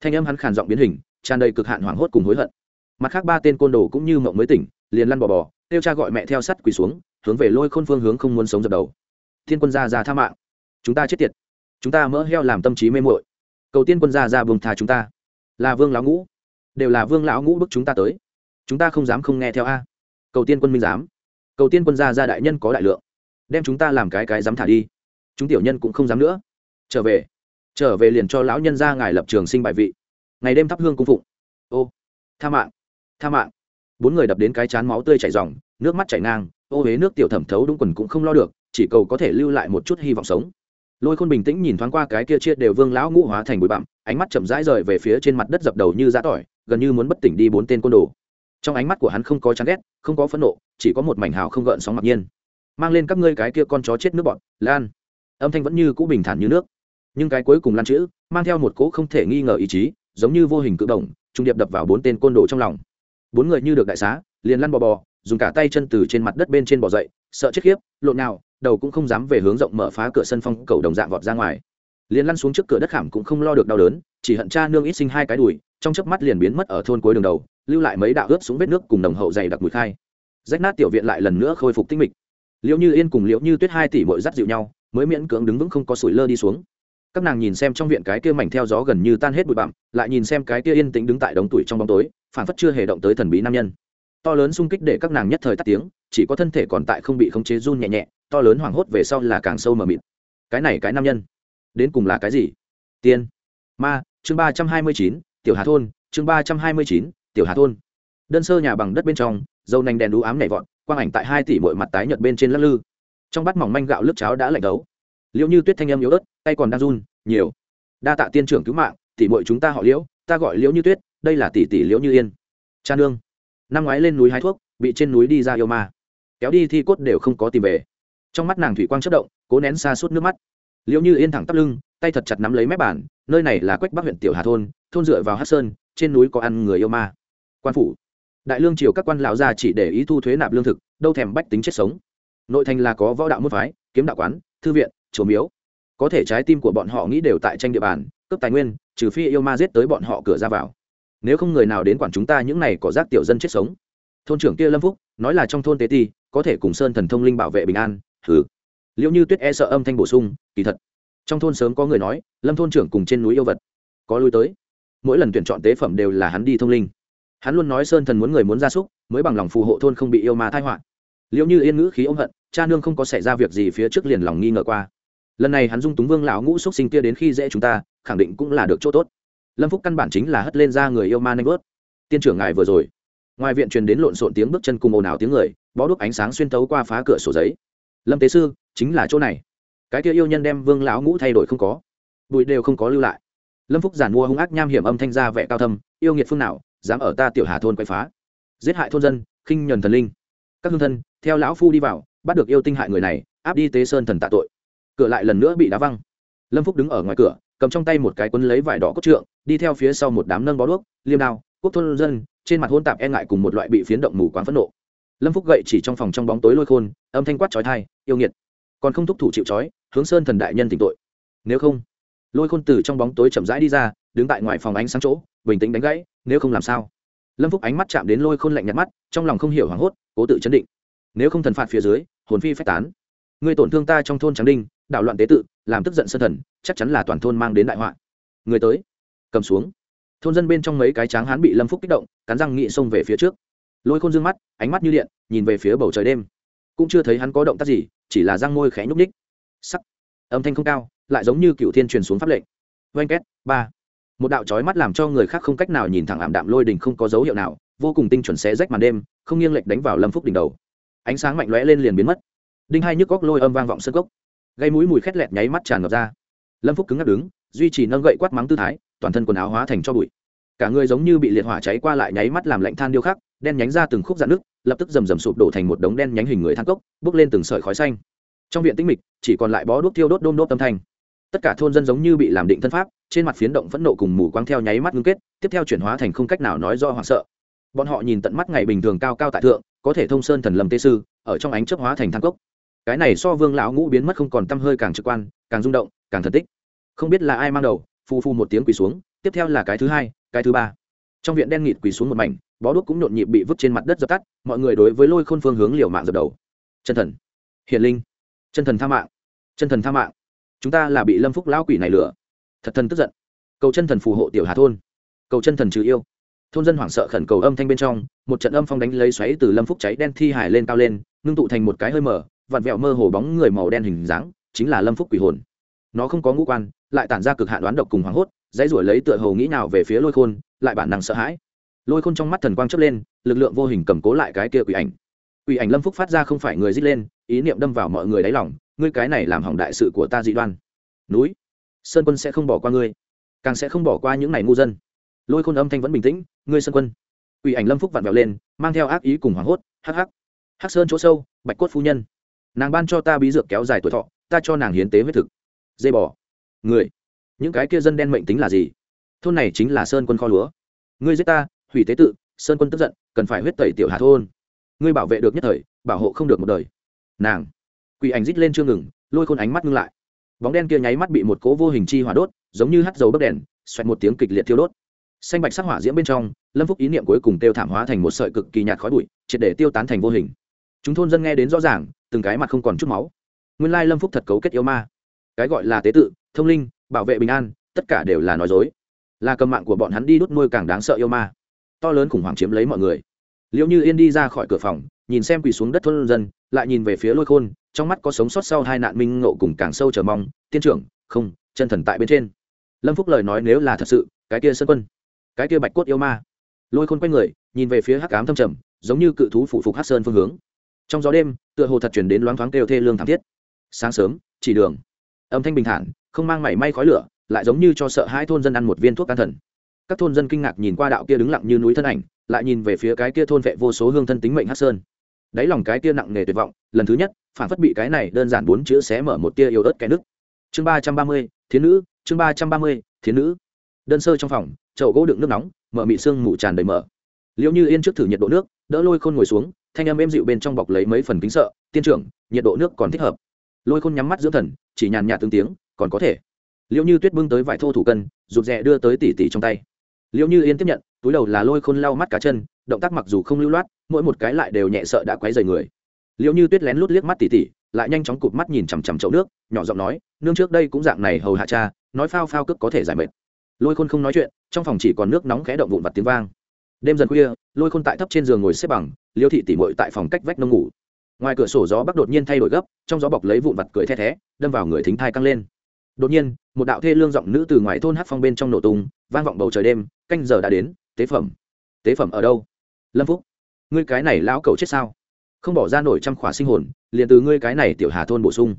Thanh âm hắn khàn giọng biến hình, tràn đầy cực hạn hoảng hốt cùng hối hận. Mặt khác ba tên côn đồ cũng như mộng mới tỉnh, liền lăn bò bò, kêu cha gọi mẹ theo sắt quỳ xuống, hướng về lôi khôn phương hướng không muốn sống dập đầu. Thiên quân gia ra tha mạng. Chúng ta chết tiệt. Chúng ta mỡ heo làm tâm trí mê muội. Cầu tiên quân gia ra buông tha chúng ta là vương lão ngũ. Đều là vương lão ngũ bức chúng ta tới. Chúng ta không dám không nghe theo a. Cầu tiên quân minh dám cầu tiên quân gia gia đại nhân có đại lượng. Đem chúng ta làm cái cái dám thả đi. Chúng tiểu nhân cũng không dám nữa. Trở về. Trở về liền cho lão nhân ra ngài lập trường sinh bại vị. Ngày đêm thắp hương cung phụng. Ô, tha mạng tha mạng. Bốn người đập đến cái chán máu tươi chảy ròng, nước mắt chảy ngang, ô huế nước tiểu thẩm thấu đúng quần cũng không lo được, chỉ cầu có thể lưu lại một chút hy vọng sống. Lôi khôn bình tĩnh nhìn thoáng qua cái kia chia đều vương lão ngũ hóa thành bụi bặm ánh mắt chậm rãi rời về phía trên mặt đất dập đầu như giã tỏi, gần như muốn bất tỉnh đi bốn tên côn đồ. Trong ánh mắt của hắn không có chán ghét, không có phẫn nộ, chỉ có một mảnh hào không gợn sóng mặc nhiên. Mang lên các ngươi cái kia con chó chết nước bọn lan. Âm thanh vẫn như cũ bình thản như nước. Nhưng cái cuối cùng lan chữ, mang theo một cỗ không thể nghi ngờ ý chí, giống như vô hình cự động, trung điệp đập vào bốn tên côn đồ trong lòng. Bốn người như được đại xá, liền lăn bò bò, dùng cả tay chân từ trên mặt đất bên trên bò dậy, sợ chết khiếp, lộn nào, đầu cũng không dám về hướng rộng mở phá cửa sân phong cầu đồng dạng vọt ra ngoài liền lăn xuống trước cửa đất khảm cũng không lo được đau đớn, chỉ hận cha nương ít sinh hai cái đùi, trong chớp mắt liền biến mất ở thôn cuối đường đầu, lưu lại mấy đạo ướt xuống vết nước cùng đồng hậu dày đặc mùi khai. Rách nát tiểu viện lại lần nữa khôi phục tinh mịch. Liệu như yên cùng liệu như tuyết hai tỷ bội dắt dịu nhau, mới miễn cưỡng đứng vững không có sủi lơ đi xuống. Các nàng nhìn xem trong viện cái kia mảnh theo gió gần như tan hết bụi bặm, lại nhìn xem cái kia yên tĩnh đứng tại đống tuổi trong bóng tối phản phất chưa hề động tới thần bí nam nhân. To lớn sung kích để các nàng nhất thời tắt tiếng, chỉ có thân thể còn tại không bị khống chế run nhẹ nhẹ, to lớn hoảng hốt về sau là càng sâu mờ mịt. Cái này cái nam nhân đến cùng là cái gì? Tiên. Ma, chương ba trăm hai mươi chín, tiểu hà thôn, chương ba trăm hai mươi chín, tiểu hà thôn. Đơn sơ nhà bằng đất bên trong, dâu nành đèn đũ ám nhảy vọt, quang ảnh tại hai tỷ mỗi mặt tái nhợt bên trên lắc lư. Trong bát mỏng manh gạo lướt cháo đã lạnh đấu liệu như tuyết thanh âm yếu ớt, tay còn đang run, nhiều. Đa tạ tiên trưởng cứu mạng, tỷ muội chúng ta họ liễu, ta gọi liễu như tuyết, đây là tỷ tỷ liễu như yên. Cha nương. Năm ngoái lên núi hái thuốc, bị trên núi đi ra yêu ma. Kéo đi thi cốt đều không có tìm về. Trong mắt nàng thủy quang chất động, cố nén xa suốt nước mắt liệu như yên thẳng tắp lưng, tay thật chặt nắm lấy mép bản nơi này là quách bắc huyện tiểu hà thôn thôn dựa vào hát sơn, trên núi có ăn người yêu ma. Quan phủ. Đại lương triều các quan lão gia chỉ để ý thu thuế nạp lương thực, đâu thèm bách tính chết sống. Nội thành là có võ đạo môn phái, kiếm đạo quán, thư viện, chùa miếu. Có thể trái tim của bọn họ nghĩ đều tại tranh địa bàn, cướp tài nguyên, trừ phi yêu ma giết tới bọn họ cửa ra vào. Nếu không người nào đến quản chúng ta những này có rác tiểu dân chết sống. Thôn trưởng kia lâm phúc, nói là trong thôn tế ti, có thể cùng sơn thần thông linh bảo vệ bình an thử liệu như tuyết e sợ âm thanh bổ sung, kỳ thật, trong thôn sớm có người nói, lâm thôn trưởng cùng trên núi yêu vật có lui tới. Mỗi lần tuyển chọn tế phẩm đều là hắn đi thông linh. Hắn luôn nói sơn thần muốn người muốn gia súc, mới bằng lòng phù hộ thôn không bị yêu ma thai họa. Liệu như yên ngữ khí ôm hận, cha nương không có xảy ra việc gì phía trước liền lòng nghi ngờ qua. Lần này hắn dung túng vương lão ngũ xúc sinh kia đến khi dễ chúng ta, khẳng định cũng là được chỗ tốt. Lâm phúc căn bản chính là hất lên ra người yêu ma nanh vớt tiên trưởng ngài vừa rồi. Ngoài viện truyền đến lộn xộn tiếng bước chân cùng ồn ào tiếng người, bó đúc ánh sáng xuyên tấu qua phá cửa sổ giấy lâm tế sư chính là chỗ này cái kia yêu nhân đem vương lão ngũ thay đổi không có bụi đều không có lưu lại lâm phúc giản mua hung ác nham hiểm âm thanh ra vẻ cao thâm yêu nghiệt phương nào dám ở ta tiểu hà thôn quậy phá giết hại thôn dân khinh nhuần thần linh các hương thân theo lão phu đi vào bắt được yêu tinh hại người này áp đi tế sơn thần tạ tội cửa lại lần nữa bị đá văng lâm phúc đứng ở ngoài cửa cầm trong tay một cái quấn lấy vải đỏ cốt trượng đi theo phía sau một đám nâng bó đuốc liêm đao quốc thôn dân trên mặt hôn tạp e ngại cùng một loại bị phiến động mù quáng phẫn nộ lâm phúc gậy chỉ trong phòng trong bóng tối lôi khôn, âm thanh quát trói thai yêu nghiệt, còn không thúc thủ chịu trói, hướng sơn thần đại nhân tỉnh tội. Nếu không. Lôi khôn từ trong bóng tối chậm rãi đi ra, đứng tại ngoài phòng ánh sáng chỗ, bình tĩnh đánh gãy, nếu không làm sao? Lâm phúc ánh mắt chạm đến lôi khôn lạnh nhạt mắt, trong lòng không hiểu hoảng hốt, cố tự chấn định. Nếu không thần phạt phía dưới, hồn phi phách tán. Người tổn thương ta trong thôn trắng đinh, đảo loạn tế tự, làm tức giận sơn thần, chắc chắn là toàn thôn mang đến đại họa. Người tới, cầm xuống. Thôn dân bên trong mấy cái tráng hán bị lâm phúc kích động, cắn răng nghị xông về phía trước lôi khôn dương mắt, ánh mắt như điện, nhìn về phía bầu trời đêm. Cũng chưa thấy hắn có động tác gì, chỉ là răng môi khẽ nhúc ních sắc. Âm thanh không cao, lại giống như cựu thiên truyền xuống pháp lệnh. Oanh két, ba. Một đạo trói mắt làm cho người khác không cách nào nhìn thẳng ảm đạm lôi đình không có dấu hiệu nào, vô cùng tinh chuẩn xé rách màn đêm, không nghiêng lệch đánh vào lâm phúc đỉnh đầu. Ánh sáng mạnh lóe lên liền biến mất. Đinh hai nhức góc lôi âm vang vọng sân gốc. Gây mũi mùi khét lẹt nháy mắt tràn ngập ra. Lâm phúc cứng ngắc đứng, duy trì nâng gậy quát mắng tư thái, toàn thân quần áo hóa thành cho bụi. Cả người giống như bị liệt hỏa cháy qua lại nháy mắt làm lạnh than điêu khắc đen nhánh ra từng khúc dạn nước, lập tức rầm rầm sụp đổ thành một đống đen nhánh hình người than cốc bước lên từng sợi khói xanh. Trong viện tĩnh mịch, chỉ còn lại bó đuốc thiêu đốt đôm đốt âm thanh. Tất cả thôn dân giống như bị làm định thân pháp, trên mặt phiến động phẫn nộ cùng mù quáng theo nháy mắt ngưng kết, tiếp theo chuyển hóa thành không cách nào nói do hoảng sợ. Bọn họ nhìn tận mắt ngày bình thường cao cao tại thượng, có thể thông sơn thần lầm tê sư, ở trong ánh chớp hóa thành than cốc. Cái này so vương lão ngũ biến mất không còn tâm hơi càng trực quan, càng rung động, càng thần tích. Không biết là ai mang đầu phu phu một tiếng quỳ xuống, tiếp theo là cái thứ hai, cái thứ ba. Trong viện đen nghịt quỳ xuống một mảnh bó đuốc cũng nhộn nhịp bị vứt trên mặt đất dập tắt, mọi người đối với lôi khôn phương hướng liều mạng dập đầu. Chân thần. Hiền linh. Chân thần tha mạng. Chân thần tha mạng. Chúng ta là bị lâm phúc lão quỷ này lừa. Thật thần tức giận. Cầu chân thần phù hộ tiểu hà thôn. Cầu chân thần trừ yêu. Thôn dân hoảng sợ khẩn cầu âm thanh bên trong, một trận âm phong đánh lấy xoáy từ lâm phúc cháy đen thi hải lên cao lên, ngưng tụ thành một cái hơi mở, vặn vẹo mơ hồ bóng người màu đen hình dáng, chính là lâm phúc quỷ hồn. Nó không có ngũ quan, lại tản ra cực hạn đoán độc cùng hoảng hốt, dãy ruổi lấy tựa hồ nghĩ nào về phía lôi khôn, lại bản năng sợ hãi lôi khôn trong mắt thần quang chớp lên, lực lượng vô hình cầm cố lại cái kia quỷ ảnh. Quỷ ảnh lâm phúc phát ra không phải người dít lên, ý niệm đâm vào mọi người đáy lòng, ngươi cái này làm hỏng đại sự của ta dị đoan. Núi, sơn quân sẽ không bỏ qua ngươi, càng sẽ không bỏ qua những này ngu dân. Lôi khôn âm thanh vẫn bình tĩnh, ngươi sơn quân. Quỷ ảnh lâm phúc vặn vẹo lên, mang theo ác ý cùng hoảng hốt, hắc hắc. Hắc sơn chỗ sâu, bạch cốt phu nhân. Nàng ban cho ta bí dược kéo dài tuổi thọ, ta cho nàng hiến tế huyết thực. Dây bỏ người, những cái kia dân đen mệnh tính là gì? Thôn này chính là sơn quân kho lúa. Ngươi giết ta hủy tế tự, sơn quân tức giận, cần phải huyết tẩy tiểu hà thôn. Ngươi bảo vệ được nhất thời, bảo hộ không được một đời. Nàng, quỷ ảnh rít lên chưa ngừng, lôi khôn ánh mắt ngưng lại. Bóng đen kia nháy mắt bị một cố vô hình chi hỏa đốt, giống như hắt dầu bấc đèn, xoẹt một tiếng kịch liệt thiêu đốt. Xanh bạch sắc hỏa diễm bên trong, lâm phúc ý niệm cuối cùng tiêu thảm hóa thành một sợi cực kỳ nhạt khói bụi, triệt để tiêu tán thành vô hình. Chúng thôn dân nghe đến rõ ràng, từng cái mặt không còn chút máu. Nguyên lai lâm phúc thật cấu kết yêu ma. Cái gọi là tế tự, thông linh, bảo vệ bình an, tất cả đều là nói dối. Là cầm mạng của bọn hắn đi đốt nuôi càng đáng sợ yêu ma to lớn khủng hoảng chiếm lấy mọi người. Liệu như yên đi ra khỏi cửa phòng, nhìn xem quỳ xuống đất thôn dân, lại nhìn về phía lôi khôn, trong mắt có sống sót sau hai nạn minh ngộ cùng càng sâu chờ mong, tiên trưởng, không, chân thần tại bên trên. Lâm phúc lời nói nếu là thật sự, cái kia sơn quân, cái kia bạch cốt yêu ma. Lôi khôn quay người, nhìn về phía hắc ám thâm trầm, giống như cự thú phụ phục hắc sơn phương hướng. Trong gió đêm, tựa hồ thật chuyển đến loáng thoáng kêu thê lương thảm thiết. Sáng sớm, chỉ đường. Âm thanh bình thản, không mang mảy may khói lửa, lại giống như cho sợ hai thôn dân ăn một viên thuốc can thần các thôn dân kinh ngạc nhìn qua đạo kia đứng lặng như núi thân ảnh, lại nhìn về phía cái kia thôn vệ vô số hương thân tính mệnh hắc sơn. Đáy lòng cái kia nặng nề tuyệt vọng, lần thứ nhất, phản phất bị cái này đơn giản bốn chữ xé mở một tia yếu ớt cái nước chương ba trăm ba mươi, thiến nữ, chương ba trăm ba mươi, thiến nữ. Đơn sơ trong phòng, chậu gỗ đựng nước nóng, mở mị xương mù tràn đầy mở liệu như yên trước thử nhiệt độ nước, đỡ lôi khôn ngồi xuống, thanh âm êm dịu bên trong bọc lấy mấy phần kính sợ, tiên trưởng, nhiệt độ nước còn thích hợp. Lôi khôn nhắm mắt dưỡng thần, chỉ nhàn nhạt tương tiếng, còn có thể. Liệu như tuyết bưng tới vải thô thủ cân, rụt rè đưa tới tỉ tỉ trong tay liệu như yên tiếp nhận, túi đầu là lôi khôn lau mắt cá chân, động tác mặc dù không lưu loát, mỗi một cái lại đều nhẹ sợ đã quấy dày người. Liệu như tuyết lén lút liếc mắt tỉ tỉ, lại nhanh chóng cụp mắt nhìn chằm chằm chậu nước, nhỏ giọng nói, nương trước đây cũng dạng này hầu hạ cha, nói phao phao cước có thể giải mệt. Lôi khôn không nói chuyện, trong phòng chỉ còn nước nóng khẽ động vụn vặt tiếng vang. Đêm dần khuya, lôi khôn tại thấp trên giường ngồi xếp bằng liêu thị tỉ mội tại phòng cách vách nông ngủ. Ngoài cửa sổ gió bắc đột nhiên thay đổi gấp, trong gió bọc lấy vụn vặt cười the thé, đâm vào người thính thai căng lên đột nhiên, một đạo thê lương giọng nữ từ ngoài thôn hát phong bên trong nổ tung, vang vọng bầu trời đêm, canh giờ đã đến, tế phẩm. Tế phẩm ở đâu? Lâm phúc, ngươi cái này lão cầu chết sao? Không bỏ ra nổi trăm khỏa sinh hồn, liền từ ngươi cái này tiểu hà thôn bổ sung.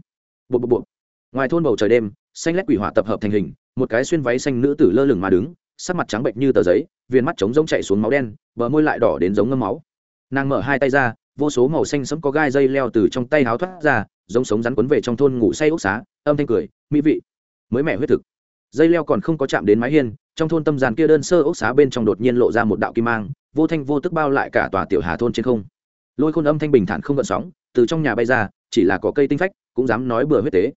Bộ bộ bộ ngoài thôn bầu trời đêm, xanh lét quỷ hỏa tập hợp thành hình, một cái xuyên váy xanh nữ tử lơ lửng mà đứng, sắc mặt trắng bệnh như tờ giấy viên mắt trống rỗng chạy xuống máu đen, bờ môi lại đỏ đến giống ngâm máu. Nàng mở hai tay ra, vô số màu xanh sẫm có gai dây leo từ trong tay háo thoát ra, giống sống rắn quấn về trong thôn ngủ say ốc xá, âm thanh cười, mỹ vị mới mẻ huyết thực. Dây leo còn không có chạm đến mái hiên, trong thôn tâm giàn kia đơn sơ ốc xá bên trong đột nhiên lộ ra một đạo kim mang, vô thanh vô tức bao lại cả tòa tiểu hà thôn trên không. Lôi khôn âm thanh bình thản không gợn sóng, từ trong nhà bay ra, chỉ là có cây tinh phách, cũng dám nói bừa huyết tế.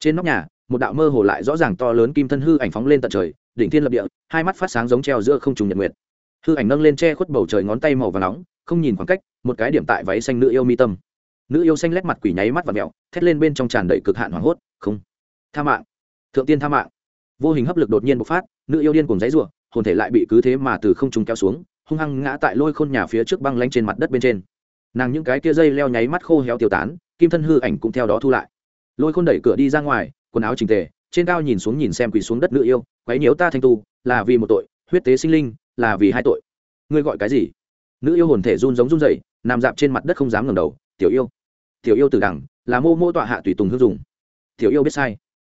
Trên nóc nhà, một đạo mơ hồ lại rõ ràng to lớn kim thân hư ảnh phóng lên tận trời, đỉnh thiên lập địa, hai mắt phát sáng giống treo giữa không trùng nhật nguyệt. Hư ảnh nâng lên che khuất bầu trời ngón tay màu và nóng, không nhìn khoảng cách, một cái điểm tại váy xanh nữ yêu mi tâm. Nữ yêu xanh lét mặt quỷ nháy mắt và mẹo thét lên bên trong tràn đầy cực hạn hoảng hốt, không, tha mạng thượng tiên tha mạng. Vô hình hấp lực đột nhiên bộc phát, nữ yêu điên cùng giấy rủa hồn thể lại bị cứ thế mà từ không trung kéo xuống, hung hăng ngã tại lôi khôn nhà phía trước băng lanh trên mặt đất bên trên. Nàng những cái kia dây leo nháy mắt khô héo tiêu tán, kim thân hư ảnh cũng theo đó thu lại. Lôi khôn đẩy cửa đi ra ngoài, quần áo trình tề, trên cao nhìn xuống nhìn xem quỳ xuống đất nữ yêu, quấy nhiễu ta thanh tu, là vì một tội, huyết tế sinh linh, là vì hai tội. Ngươi gọi cái gì? Nữ yêu hồn thể run giống run rẩy, nằm dạp trên mặt đất không dám ngẩng đầu, tiểu yêu tiểu yêu từ đẳng là mô mô tọa hạ tùy tùng hương dùng. Tiểu yêu biết sai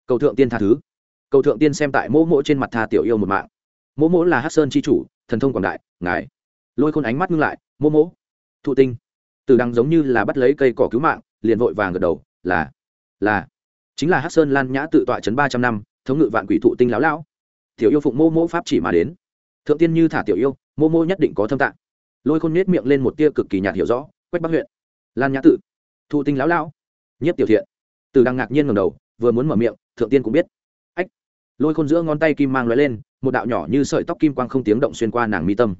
cầu thượng tiên tha thứ. Cầu thượng tiên xem tại mỗ mỗ trên mặt tha tiểu yêu một mạng. Mỗ mỗ là hát sơn c h i chủ, thần thông quảng đại, ngài. Lôi khôn ánh mắt ngưng lại, mỗ mỗ, thụ tinh. Từ đằng giống như là bắt lấy cây cỏ cứu mạng, liền vội vàng gật đầu, là là, chính là hát sơn lan nhã tự tọa chấn ba trăm năm, thống ngự vạn quỷ thụ tinh láo lão. Tiểu yêu phụng mô mô pháp chỉ mà đến. Thượng tiên như thả tiểu yêu mô mô nhất định có thâm tạng. Lôi khôn nết miệng lên một tia cực kỳ nhạt hiểu rõ, quách bắc huyện, lan nhã tự, thụ tinh lão lão nhất tiểu thiện. Từ đang ngạc nhiên ngầm đầu vừa muốn mở miệng, thượng tiên cũng biết. Ách! Lôi khôn giữa ngón tay kim mang l lên, một đạo nhỏ như sợi tóc kim quang không tiếng động xuyên qua nàng mi tâm.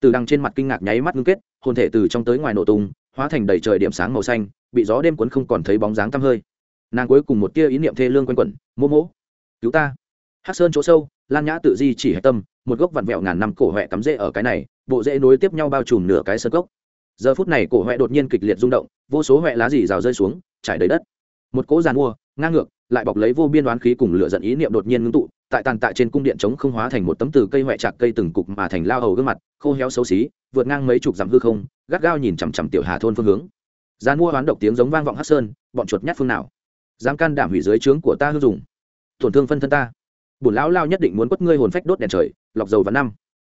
Từ đằng trên mặt kinh ngạc nháy mắt ngưng kết, hồn thể từ trong tới ngoài nổ tung, hóa thành đầy trời điểm sáng màu xanh, bị gió đêm cuốn không còn thấy bóng dáng tăm hơi. Nàng cuối cùng một tia ý niệm thê lương quanh quẩn mô mỗ, cứu ta. Hắc sơn chỗ sâu, lan nhã tự di chỉ hạch tâm, một gốc vặn vẹo ngàn năm cổ huệ cắm rễ ở cái này, bộ rễ nối tiếp nhau bao trùm nửa cái sơn gốc giờ phút này cổ huệ đột nhiên kịch liệt rung động, vô số huệ lá dì rào rơi xuống, trải đầy đất. Một cỗ giàn mua, ngang ngược lại bọc lấy vô biên đoán khí cùng lửa giận ý niệm đột nhiên ngưng tụ, tại tàn tạ trên cung điện trống không hóa thành một tấm từ cây huệ chạc cây từng cục mà thành lao hầu gương mặt, khô héo xấu xí, vượt ngang mấy chục dặm hư không, gắt gao nhìn chằm chằm tiểu hà thôn phương hướng. Gian mua hoán độc tiếng giống vang vọng hát sơn, bọn chuột nhát phương nào? Dám can đảm hủy dưới trướng của ta hư dùng. Tổn thương phân thân ta. Bổn lão lao nhất định muốn quất ngươi hồn phách đốt đèn trời, lọc dầu và năm.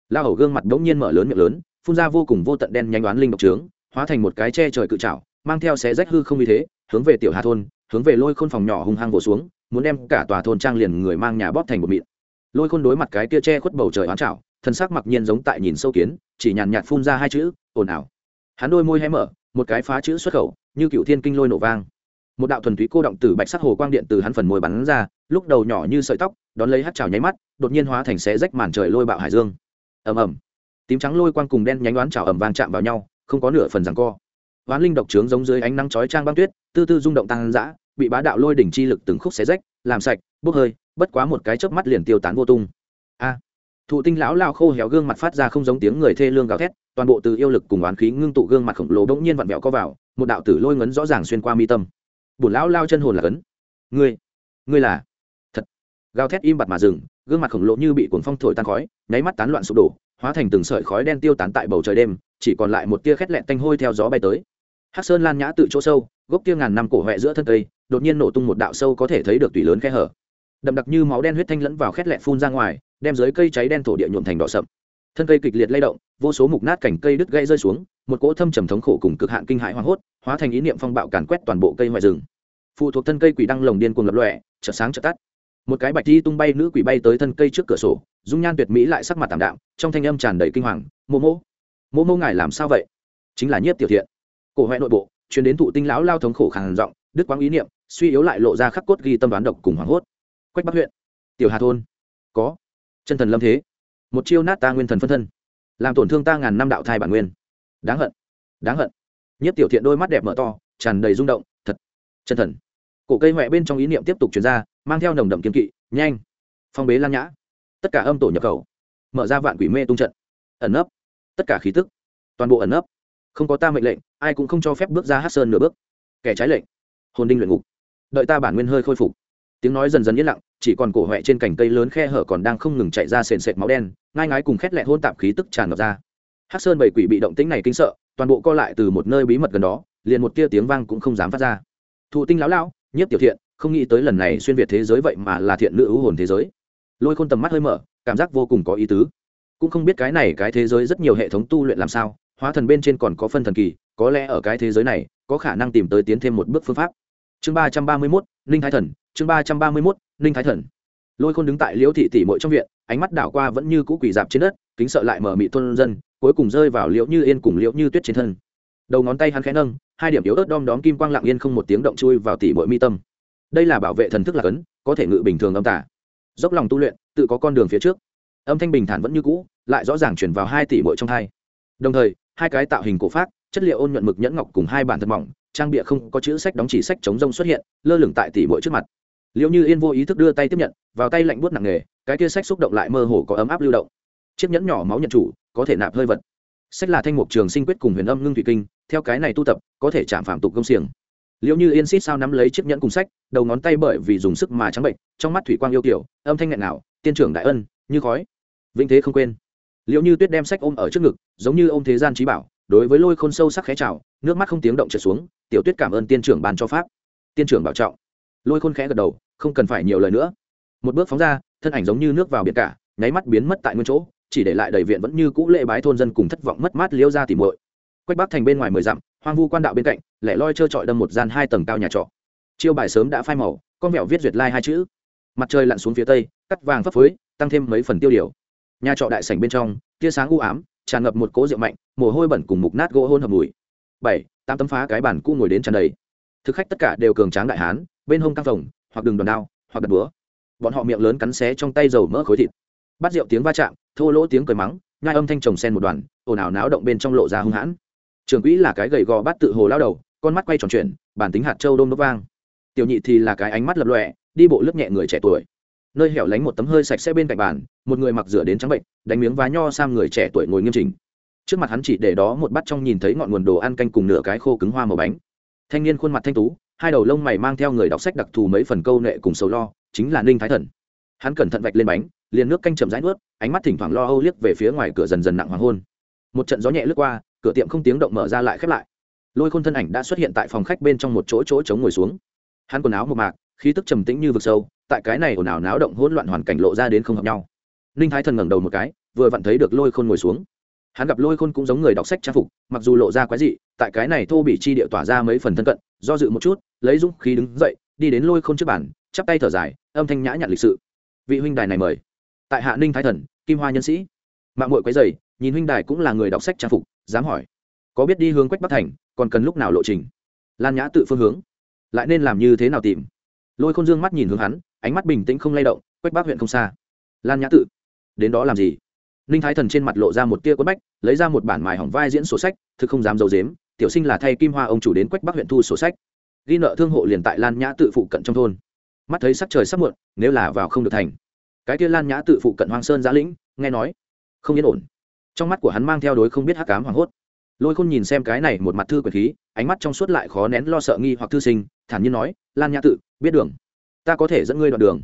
Lao hầu gương mặt bỗng nhiên mở lớn miệng lớn, phun ra vô cùng vô tận đen nhanh đoán linh độc trướng, hóa thành một cái che trời cự trảo, mang theo xé rách hư không như thế, hướng về tiểu hà thôn hướng về lôi khôn phòng nhỏ hung hăng vỗ xuống, muốn đem cả tòa thôn trang liền người mang nhà bóp thành một mịn. Lôi khôn đối mặt cái tia che khuất bầu trời oán trảo, thân xác mặc nhiên giống tại nhìn sâu kiến, chỉ nhàn nhạt phun ra hai chữ, ồn ào. Hắn đôi môi hé mở, một cái phá chữ xuất khẩu, như cựu thiên kinh lôi nổ vang. Một đạo thuần túy cô động từ bạch sắc hồ quang điện từ hắn phần môi bắn ra, lúc đầu nhỏ như sợi tóc, đón lấy hát trào nháy mắt, đột nhiên hóa thành xé rách màn trời lôi bạo hải dương. Ầm ầm. Tím trắng lôi quang cùng đen nhánh đoán trào ầm vang chạm vào nhau, không có nửa phần rằng co hoán linh độc trướng giống dưới ánh nắng chói trang băng tuyết, tư tư rung động tăng dã, bị bá đạo lôi đỉnh chi lực từng khúc xé rách, làm sạch, bốc hơi, bất quá một cái chớp mắt liền tiêu tán vô tung. A! Thụ tinh lão lao khô héo gương mặt phát ra không giống tiếng người thê lương gào thét, toàn bộ từ yêu lực cùng oán khí ngưng tụ gương mặt khổng lồ bỗng nhiên vặn vẹo có vào, một đạo tử lôi ngấn rõ ràng xuyên qua mi tâm. Bùn lão lao chân hồn là cấn. Ngươi ngươi là? Thật! Gào thét im bặt mà dừng, gương mặt khổng lồ như bị cuồng phong thổi tan khói, nháy mắt tán loạn sụp đổ, hóa thành từng sợi khói đen tiêu tán tại bầu trời đêm, chỉ còn lại một tia khét lẹn tanh hôi theo gió bay tới hắc sơn lan nhã tự chỗ sâu, gốc kia ngàn năm cổ huệ giữa thân cây, đột nhiên nổ tung một đạo sâu có thể thấy được tùy lớn khe hở. Đậm đặc như máu đen huyết thanh lẫn vào khét lẹ phun ra ngoài, đem dưới cây cháy đen thổ địa nhuộm thành đỏ sậm. Thân cây kịch liệt lay động, vô số mục nát cảnh cây đứt gãy rơi xuống, một cỗ thâm trầm thống khổ cùng cực hạn kinh hãi hoang hốt, hóa thành ý niệm phong bạo càn quét toàn bộ cây ngoài rừng. Phụ thuộc thân cây quỷ đăng lồng điên cuồng lập lòe, chợt sáng chợt tắt. Một cái bạch thi tung bay nữ quỷ bay tới thân cây trước cửa sổ, dung nhan tuyệt mỹ lại sắc mặt tảm đạm, trong thanh âm tràn đầy kinh hoàng mô mô mô mô ngài làm sao vậy? Chính là nhiếp tiểu thiện cổ huệ nội bộ chuyển đến thụ tinh lão lao thống khổ khàn giọng đức quang ý niệm, suy yếu lại lộ ra khắc cốt ghi tâm đoán độc cùng hoảng hốt. Quách bắc huyện, tiểu hà thôn. Có. Chân thần lâm thế. Một chiêu nát ta nguyên thần phân thân. Làm tổn thương ta ngàn năm đạo thai bản nguyên. Đáng hận. Đáng hận. Nhất tiểu thiện đôi mắt đẹp mở to, tràn đầy rung động, thật. Chân thần. Cổ cây huệ bên trong ý niệm tiếp tục chuyển ra, mang theo nồng đậm kiếm kỵ, nhanh. Phong bế lan nhã. Tất cả âm tổ nhập khẩu. Mở ra vạn quỷ mê tung trận. Ẩn nấp. Tất cả khí tức. Toàn bộ ẩn nấp. Không có ta mệnh lệnh ai cũng không cho phép bước ra hát sơn nửa bước. Kẻ trái lệnh. Hồn đinh luyện ngục. Đợi ta bản nguyên hơi khôi phục. Tiếng nói dần dần yên lặng, chỉ còn cổ huệ trên cành cây lớn khe hở còn đang không ngừng chạy ra sền sệt máu đen, ngai ngái cùng khét lẹ hôn tạp khí tức tràn ngập ra. Hát sơn bảy quỷ bị động tĩnh này kinh sợ, toàn bộ co lại từ một nơi bí mật gần đó, liền một tia tiếng vang cũng không dám phát ra. Thụ tinh lão lão nhất tiểu thiện, không nghĩ tới lần này xuyên việt thế giới vậy mà là thiện nữ ưu hồn thế giới. Lôi khôn tầm mắt hơi mở, cảm giác vô cùng có ý tứ. Cũng không biết cái này cái thế giới rất nhiều hệ thống tu luyện làm sao, hóa thần bên trên còn có phân thần kỳ có lẽ ở cái thế giới này, có khả năng tìm tới tiến thêm một bước phương pháp. Chương ba trăm ba mươi mốt, ninh thái thần, chương ba trăm ba mươi mốt, ninh thái thần. Lôi khôn đứng tại liễu thị tỷ mội trong viện, ánh mắt đảo qua vẫn như cũ quỷ dạp trên đất, kính sợ lại mở mị thôn dân, cuối cùng rơi vào liễu như yên cùng liễu như tuyết trên thân. Đầu ngón tay hắn khẽ nâng, hai điểm yếu ớt đom đóm kim quang lặng yên không một tiếng động chui vào tỷ mội mi tâm. Đây là bảo vệ thần thức là cấn, có thể ngự bình thường âm tả dốc lòng tu luyện, tự có con đường phía trước. Âm thanh bình thản vẫn như cũ, lại rõ ràng chuyển vào hai tỷ mội trong hai. Đồng thời, hai cái tạo hình cổ phát chất liệu ôn nhuận mực nhẫn ngọc cùng hai bản thật mỏng, trang bịa không có chữ sách đóng chỉ sách chống rông xuất hiện, lơ lửng tại tỷ mỗi trước mặt. Liệu như yên vô ý thức đưa tay tiếp nhận, vào tay lạnh buốt nặng nề, cái kia sách xúc động lại mơ hồ có ấm áp lưu động. Chiếc nhẫn nhỏ máu nhận chủ, có thể nạp hơi vật. Sách là thanh mục trường sinh quyết cùng huyền âm ngưng thủy kinh, theo cái này tu tập, có thể chạm phạm tục công xiềng. Liệu như yên xít sao nắm lấy chiếc nhẫn cùng sách, đầu ngón tay bởi vì dùng sức mà trắng bệnh, trong mắt thủy quang yêu kiểu âm thanh nghẹn nào tiên trưởng đại ân, như khói. Vĩnh thế không quên. Liệu như tuyết đem sách ôm ở trước ngực, giống như ô m thế gian trí bảo đối với lôi khôn sâu sắc khẽ trào nước mắt không tiếng động trượt xuống, tiểu tuyết cảm ơn tiên trưởng ban cho pháp. Tiên trưởng bảo trọng. Lôi khôn khẽ gật đầu, không cần phải nhiều lời nữa. Một bước phóng ra, thân ảnh giống như nước vào biển cả, nháy mắt biến mất tại nguyên chỗ, chỉ để lại đầy viện vẫn như cũ lễ bái thôn dân cùng thất vọng mất mát liêu ra tìm muội. Quách bắc thành bên ngoài mười dặm, hoang vu quan đạo bên cạnh, lẻ loi trơ trọi đâm một gian hai tầng cao nhà trọ. Chiêu bài sớm đã phai màu, con mẹo viết duyệt lai、like、hai chữ. Mặt trời lặn xuống phía tây, cắt vàng phấp phới, tăng thêm mấy phần tiêu điều. Nhà trọ đại sảnh bên trong, tia sáng u ám tràn ngập một cỗ rượu mạnh, mồ hôi bẩn cùng mục nát gỗ hôn hợp mùi. Bảy, tám tấm phá cái bản cũ ngồi đến tràn đầy. Thực khách tất cả đều cường tráng đại hán, bên hông căng phồng, hoặc đường đòn đao, hoặc đặt búa. Bọn họ miệng lớn cắn xé trong tay dầu mỡ khối thịt. Bắt rượu tiếng va chạm, thô lỗ tiếng cười mắng, nhai âm thanh trồng sen một đoàn, ồn ào náo động bên trong lộ ra hung hãn. Trường quỹ là cái gầy gò bát tự hồ lao đầu, con mắt quay tròn chuyển, bản tính hạt châu đôm nốt vang. Tiểu nhị thì là cái ánh mắt lập lọe đi bộ lướt nhẹ người trẻ tuổi nơi hẻo lánh một tấm hơi sạch sẽ bên cạnh bàn, một người mặc rửa đến trắng bệnh, đánh miếng vá nho sang người trẻ tuổi ngồi nghiêm chỉnh. Trước mặt hắn chỉ để đó một bát trong nhìn thấy ngọn nguồn đồ ăn canh cùng nửa cái khô cứng hoa màu bánh. Thanh niên khuôn mặt thanh tú, hai đầu lông mày mang theo người đọc sách đặc thù mấy phần câu nệ cùng sầu lo, chính là ninh thái thần. Hắn cẩn thận vạch lên bánh, liền nước canh chậm rãi nuốt, ánh mắt thỉnh thoảng lo âu liếc về phía ngoài cửa dần dần nặng hoàng hôn. Một trận gió nhẹ lướt qua, cửa tiệm không tiếng động mở ra lại khép lại. Lôi khôn thân ảnh đã xuất hiện tại phòng khách bên trong một chỗ chỗ chống ngồi xuống. Hắn quần áo một mạc, khí tức trầm tĩnh như vực sâu tại cái này ồn ào náo động hỗn loạn hoàn cảnh lộ ra đến không hợp nhau. Ninh thái thần ngẩng đầu một cái, vừa vặn thấy được lôi khôn ngồi xuống. Hắn gặp lôi khôn cũng giống người đọc sách trang phục, mặc dù lộ ra quái dị, tại cái này thô bị chi địa tỏa ra mấy phần thân cận, do dự một chút, lấy dũng khí đứng dậy, đi đến lôi khôn trước bàn, chắp tay thở dài, âm thanh nhã nhặn lịch sự. Vị huynh đài này mời. Tại hạ ninh thái thần, kim hoa nhân sĩ. Mạng mội quái dày nhìn huynh đài cũng là người đọc sách trang phục, dám hỏi. Có biết đi hướng quách bắc thành, còn cần lúc nào lộ trình? Lan nhã tự phương hướng. Lại nên làm như thế nào tìm? Lôi khôn dương mắt nhìn hướng hắn ánh mắt bình tĩnh không lay động, quách bác huyện không xa. Lan nhã tự, đến đó làm gì? Ninh thái thần trên mặt lộ ra một tia quất bách, lấy ra một bản mài hỏng vai diễn sổ sách, thực không dám d i ấ u dếm tiểu sinh là thay kim hoa ông chủ đến quách bắc huyện thu sổ sách. Ghi nợ thương hộ liền tại lan nhã tự phụ cận trong thôn. Mắt thấy sắc trời sắp muộn, nếu là vào không được thành. Cái kia lan nhã tự phụ cận hoang sơn giã lĩnh, nghe nói, không yên ổn. Trong mắt của hắn mang theo đối không biết hắc cám hoảng hốt. Lôi khôn nhìn xem cái này một mặt thư quyền khí, ánh mắt trong suốt lại khó nén lo sợ nghi hoặc thư sinh, thản nhiên nói, lan nhã tự, biết đường ta có thể dẫn ngươi đoạn đường.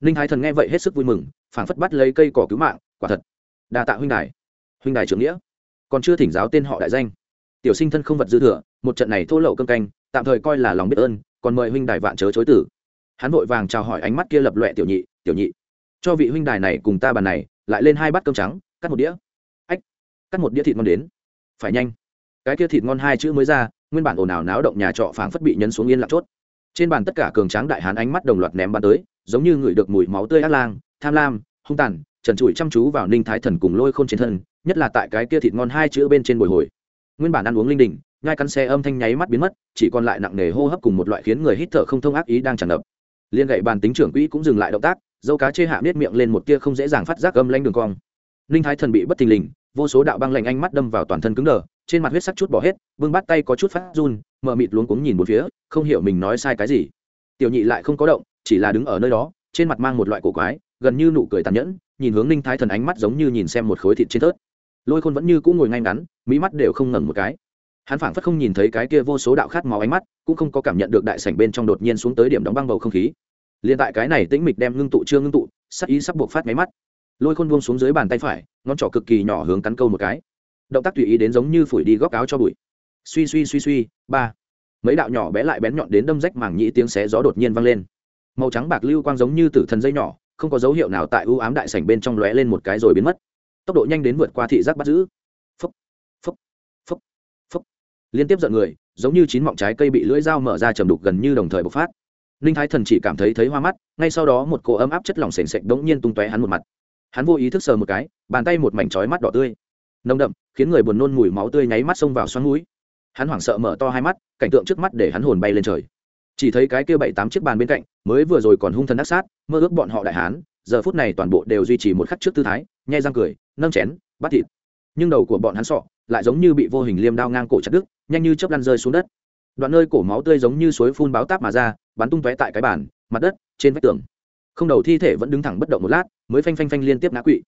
Ninh thái thần nghe vậy hết sức vui mừng, phảng phất bắt lấy cây cỏ cứu mạng, quả thật. Đa tạ huynh đài. Huynh đài trưởng nghĩa. Còn chưa thỉnh giáo tên họ đại danh. Tiểu sinh thân không vật dư thừa, một trận này thô lậu cơm canh, tạm thời coi là lòng biết ơn, còn mời huynh đài vạn chớ chối tử. Hắn vội vàng chào hỏi ánh mắt kia lập loẹ tiểu nhị tiểu nhị, cho vị huynh đài này cùng ta bàn này, lại lên hai bát cơm trắng, cắt một đĩa. Ách, cắt một đĩa thịt ngon đến. Phải nhanh. Cái kia thịt ngon hai chữ mới ra, nguyên bản ồn ào náo động nhà trọ phảng phất bị nhấn xuống yên lặng chốt trên bàn tất cả cường tráng đại hán ánh mắt đồng loạt ném bắn tới, giống như ngửi được mùi máu tươi ác lang, tham lam, hung tàn, trần trụi chăm chú vào ninh thái thần cùng lôi khôn trên thân, nhất là tại cái kia thịt ngon hai chữ bên trên bồi hồi. Nguyên bản ăn uống linh đình ngai cắn xe âm thanh nháy mắt biến mất, chỉ còn lại nặng nề hô hấp cùng một loại khiến người hít thở không thông ác ý đang tràn ngập. Liên gậy bàn tính trưởng quỹ cũng dừng lại động tác, dâu cá chê hạ miết miệng lên một tia không dễ dàng phát giác âm lanh đường cong. Ninh thái thần bị bất thình lình, vô số đạo băng lạnh ánh mắt đâm vào toàn thân cứng đờ, trên mặt huyết sắc chút bỏ hết, vương bắt tay có chút phát run mờ mịt luống cuống nhìn một phía, không hiểu mình nói sai cái gì. Tiểu nhị lại không có động, chỉ là đứng ở nơi đó, trên mặt mang một loại cổ quái, gần như nụ cười tàn nhẫn, nhìn hướng ninh thái thần ánh mắt giống như nhìn xem một khối thịt trên tớt lôi khôn vẫn như cũng ngồi ngay ngắn, mỹ mắt đều không ngẩng một cái. Hắn phảng phất không nhìn thấy cái kia vô số đạo khát máu ánh mắt, cũng không có cảm nhận được đại sảnh bên trong đột nhiên xuống tới điểm đóng băng bầu không khí. Liền tại cái này tĩnh mịch đem ngưng tụ chưa ngưng tụ, sắc ý sắp buộc phát máy mắt. Lôi khôn buông xuống dưới bàn tay phải, ngón trỏ cực kỳ nhỏ hướng cắn câu một cái. Động tác tùy ý đến giống như phủi đi góc áo cho bụi suy suy suy suy, ba. Mấy đạo nhỏ bé lại bén nhọn đến đâm rách màng nhĩ tiếng xé gió đột nhiên vang lên. Màu trắng bạc lưu quang giống như tử thần dây nhỏ, không có dấu hiệu nào tại ưu ám đại sảnh bên trong lóe lên một cái rồi biến mất. Tốc độ nhanh đến vượt qua thị giác bắt giữ. Phấp phấp phấp phấp liên tiếp giận người, giống như chín mọng trái cây bị lưỡi dao mở ra chầm đục gần như đồng thời bộc phát. Ninh thái thần chỉ cảm thấy thấy hoa mắt, ngay sau đó một cỗ ấm áp chất lỏng s ề n nhiên tung tóe hắn một mặt. Hắn vô ý thức sờ một cái, bàn tay một mảnh trói mắt đỏ tươi. Nồng đậm, khiến người buồn nôn mùi máu tươi nháy mắt xông vào xoắn mũi hắn hoảng sợ mở to hai mắt, cảnh tượng trước mắt để hắn hồn bay lên trời. Chỉ thấy cái kia bảy tám chiếc bàn bên cạnh, mới vừa rồi còn hung thần ác sát, mơ ước bọn họ đại hán, giờ phút này toàn bộ đều duy trì một khắc trước tư thái nhai răng cười, nâng chén, bắt thịt. Nhưng đầu của bọn hắn sọ, lại giống như bị vô hình liêm đao ngang cổ chặt đứt, nhanh như chớp lăn rơi xuống đất. Đoạn nơi cổ máu tươi giống như suối phun báo táp mà ra, bắn tung tóe tại cái bàn, mặt đất, trên vách tường. Không đầu thi thể vẫn đứng thẳng bất động một lát, mới phanh phanh phanh liên tiếp ngã quỵ.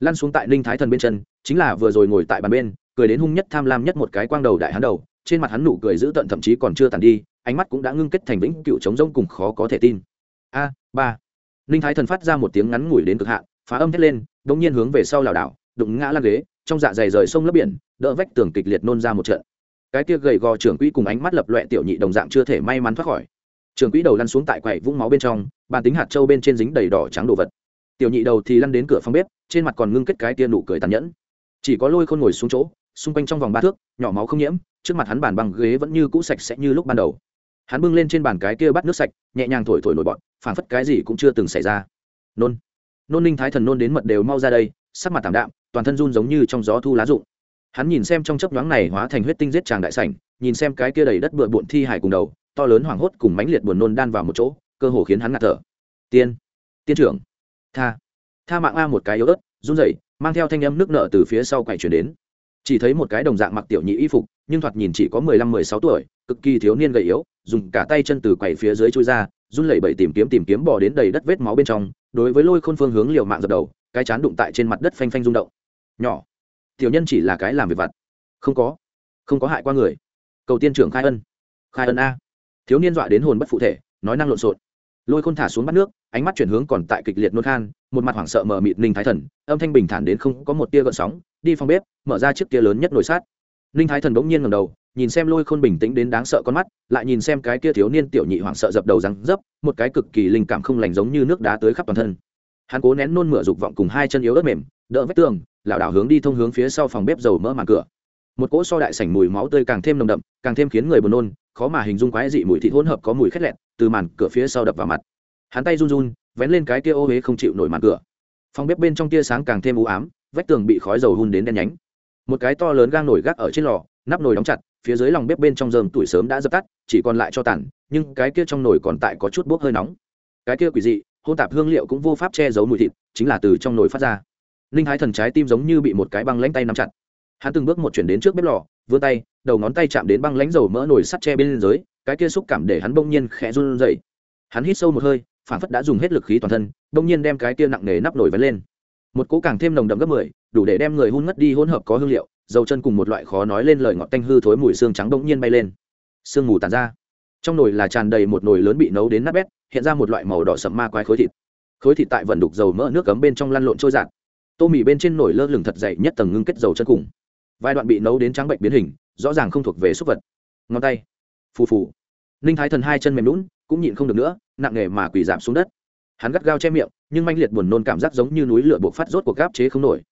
Lăn xuống tại ninh thái thần bên chân, chính là vừa rồi ngồi tại bàn bên, cười đến hung nhất tham lam nhất một cái quang đầu đại hắn đầu trên mặt hắn nụ cười dữ tận thậm chí còn chưa tàn đi, ánh mắt cũng đã ngưng kết thành vĩnh cựu chống rông cùng khó có thể tin. A, ba. Ninh thái thần phát ra một tiếng ngắn ngủi đến cực hạn, phá âm thét lên đ ỗ n g nhiên hướng về sau lảo đảo, đụng ngã lan ghế, trong dạ dày rời sông lấp biển, đỡ vách tường kịch liệt nôn ra một trận. Cái tia gầy gò trưởng quỹ cùng ánh mắt lập loẹ tiểu nhị đồng dạng chưa thể may mắn thoát khỏi. Trưởng quỹ đầu lăn xuống tại quầy vũng máu bên trong, bàn tính hạt trâu bên trên dính đầy đỏ trắng đồ vật. Tiểu nhị đầu thì lăn đến cửa phòng bếp, trên mặt còn ngưng kết cái tia nụ cười tàn nhẫn. Chỉ có lôi khôn ngồi xuống chỗ xung quanh trong vòng ba thước, nhỏ máu không nhiễm, trước mặt hắn bàn bằng ghế vẫn như cũ sạch sẽ như lúc ban đầu. Hắn bưng lên trên bàn cái kia bắt nước sạch, nhẹ nhàng thổi thổi nổi bọn phảng phất cái gì cũng chưa từng xảy ra. Nôn. Nôn ninh thái thần nôn đến mật đều mau ra đây, sắc mặt tảm đạm, toàn thân run giống như trong gió thu lá rụng. Hắn nhìn xem trong chấp nhoáng này hóa thành huyết tinh giết tràng đại sảnh, nhìn xem cái kia đầy đất bừa bộn thi hải cùng đầu, to lớn hoảng hốt cùng mãnh liệt buồn nôn đan vào một chỗ, cơ hồ khiến hắn ngạt thở. Tiên. Tiên trưởng. Tha. Tha mạng a một cái yếu ớt, run rẩy, mang theo thanh âm nước nợ từ phía sau quậy chuyển đến chỉ thấy một cái đồng dạng mặc tiểu nhị y phục, nhưng thoạt nhìn chỉ có mười lăm, mười sáu tuổi, cực kỳ thiếu niên gầy yếu, dùng cả tay chân từ quầy phía dưới chui ra, run lẩy bẩy tìm kiếm tìm kiếm bò đến đầy đất vết máu bên trong, đối với lôi khôn phương hướng liều mạng dập đầu, cái chán đụng tại trên mặt đất phanh phanh rung động. Nhỏ, tiểu nhân chỉ là cái làm việc vặt. Không có không có hại qua người. Cầu tiên trưởng khai ân. Khai ân a. Thiếu niên dọa đến hồn bất phụ thể, nói năng lộn xộn lôi khôn thả xuống bắt nước, ánh mắt chuyển hướng còn tại kịch liệt nôn khan, một mặt hoảng sợ mờ mịt ninh thái thần, âm thanh bình thản đến không có một tia gợn sóng, đi phòng bếp, mở ra chiếc tia lớn nhất nồi sát ninh thái thần bỗng nhiên ngầm đầu, nhìn xem lôi khôn bình tĩnh đến đáng sợ con mắt, lại nhìn xem cái kia thiếu niên tiểu nhị hoảng sợ dập đầu răng dấp, một cái cực kỳ linh cảm không lành giống như nước đá tới khắp toàn thân. Hắn cố nén nôn mửa dục vọng cùng hai chân yếu ớt mềm, đỡ vách tường, lảo đảo hướng đi thông hướng phía sau phòng bếp dầu mỡ màn cửa một cỗ so đại sảnh mùi máu tươi càng thêm nồng đậm, càng thêm khiến người buồn nôn, khó mà hình dung quái dị mùi thịt hỗn hợp có mùi khét lẹt, từ màn cửa phía sau đập vào mặt. Hắn tay run run, vén lên cái kia ô huế không chịu nổi màn cửa. Phòng bếp bên trong tia sáng càng thêm u ám, vách tường bị khói dầu hun đến đen nhánh. Một cái to lớn gang nổi gác ở trên lò, nắp nồi đóng chặt, phía dưới lòng bếp bên trong dơm tuổi sớm đã dập tắt, chỉ còn lại cho tàn, nhưng cái kia trong nồi còn tại có chút bốc hơi nóng. Cái kia quỷ dị hôn tạp hương liệu cũng vô pháp che giấu mùi thịt, chính là từ trong nồi phát ra. Ninh thái thần trái tim giống như bị một cái băng lãnh tay nắm chặt hắn từng bước một chuyển đến trước bếp lò, vươn tay, đầu ngón tay chạm đến băng lãnh dầu mỡ nồi sắt tre bên dưới, cái kia xúc cảm để hắn bỗng nhiên khẽ run rẩy. Hắn hít sâu một hơi phản phất đã dùng hết lực khí toàn thân, bỗng nhiên đem cái kia nặng nề nắp nổi vấn lên. Một cỗ càng thêm nồng đậm gấp mười, đủ để đem người hun ngất đi hỗn hợp có hương liệu, dầu chân cùng một loại khó nói lên lời ngọt tanh hư thối mùi xương trắng bỗng nhiên bay lên. Sương mù tàn ra. Trong nồi là tràn đầy một nồi lớn bị nấu đến nát bét hiện ra một loại màu đỏ sậm ma quái khối thịt. Khối thịt tại vận đục dầu mỡ nước cấm bên trong lăn lộn trôi giạt. Tô mì bên trên nồi lơ lửng thật dày nhất tầng ngưng kết dầu chân cùng vài đoạn bị nấu đến trắng bệnh biến hình, rõ ràng không thuộc về súc vật. Ngón tay. Phù phù. Ninh thái thần hai chân mềm lún cũng nhịn không được nữa, nặng nề mà quỳ giảm xuống đất. Hắn gắt gao che miệng, nhưng manh liệt buồn nôn cảm giác giống như núi lửa buộc phát rốt cuộc gáp chế không nổi.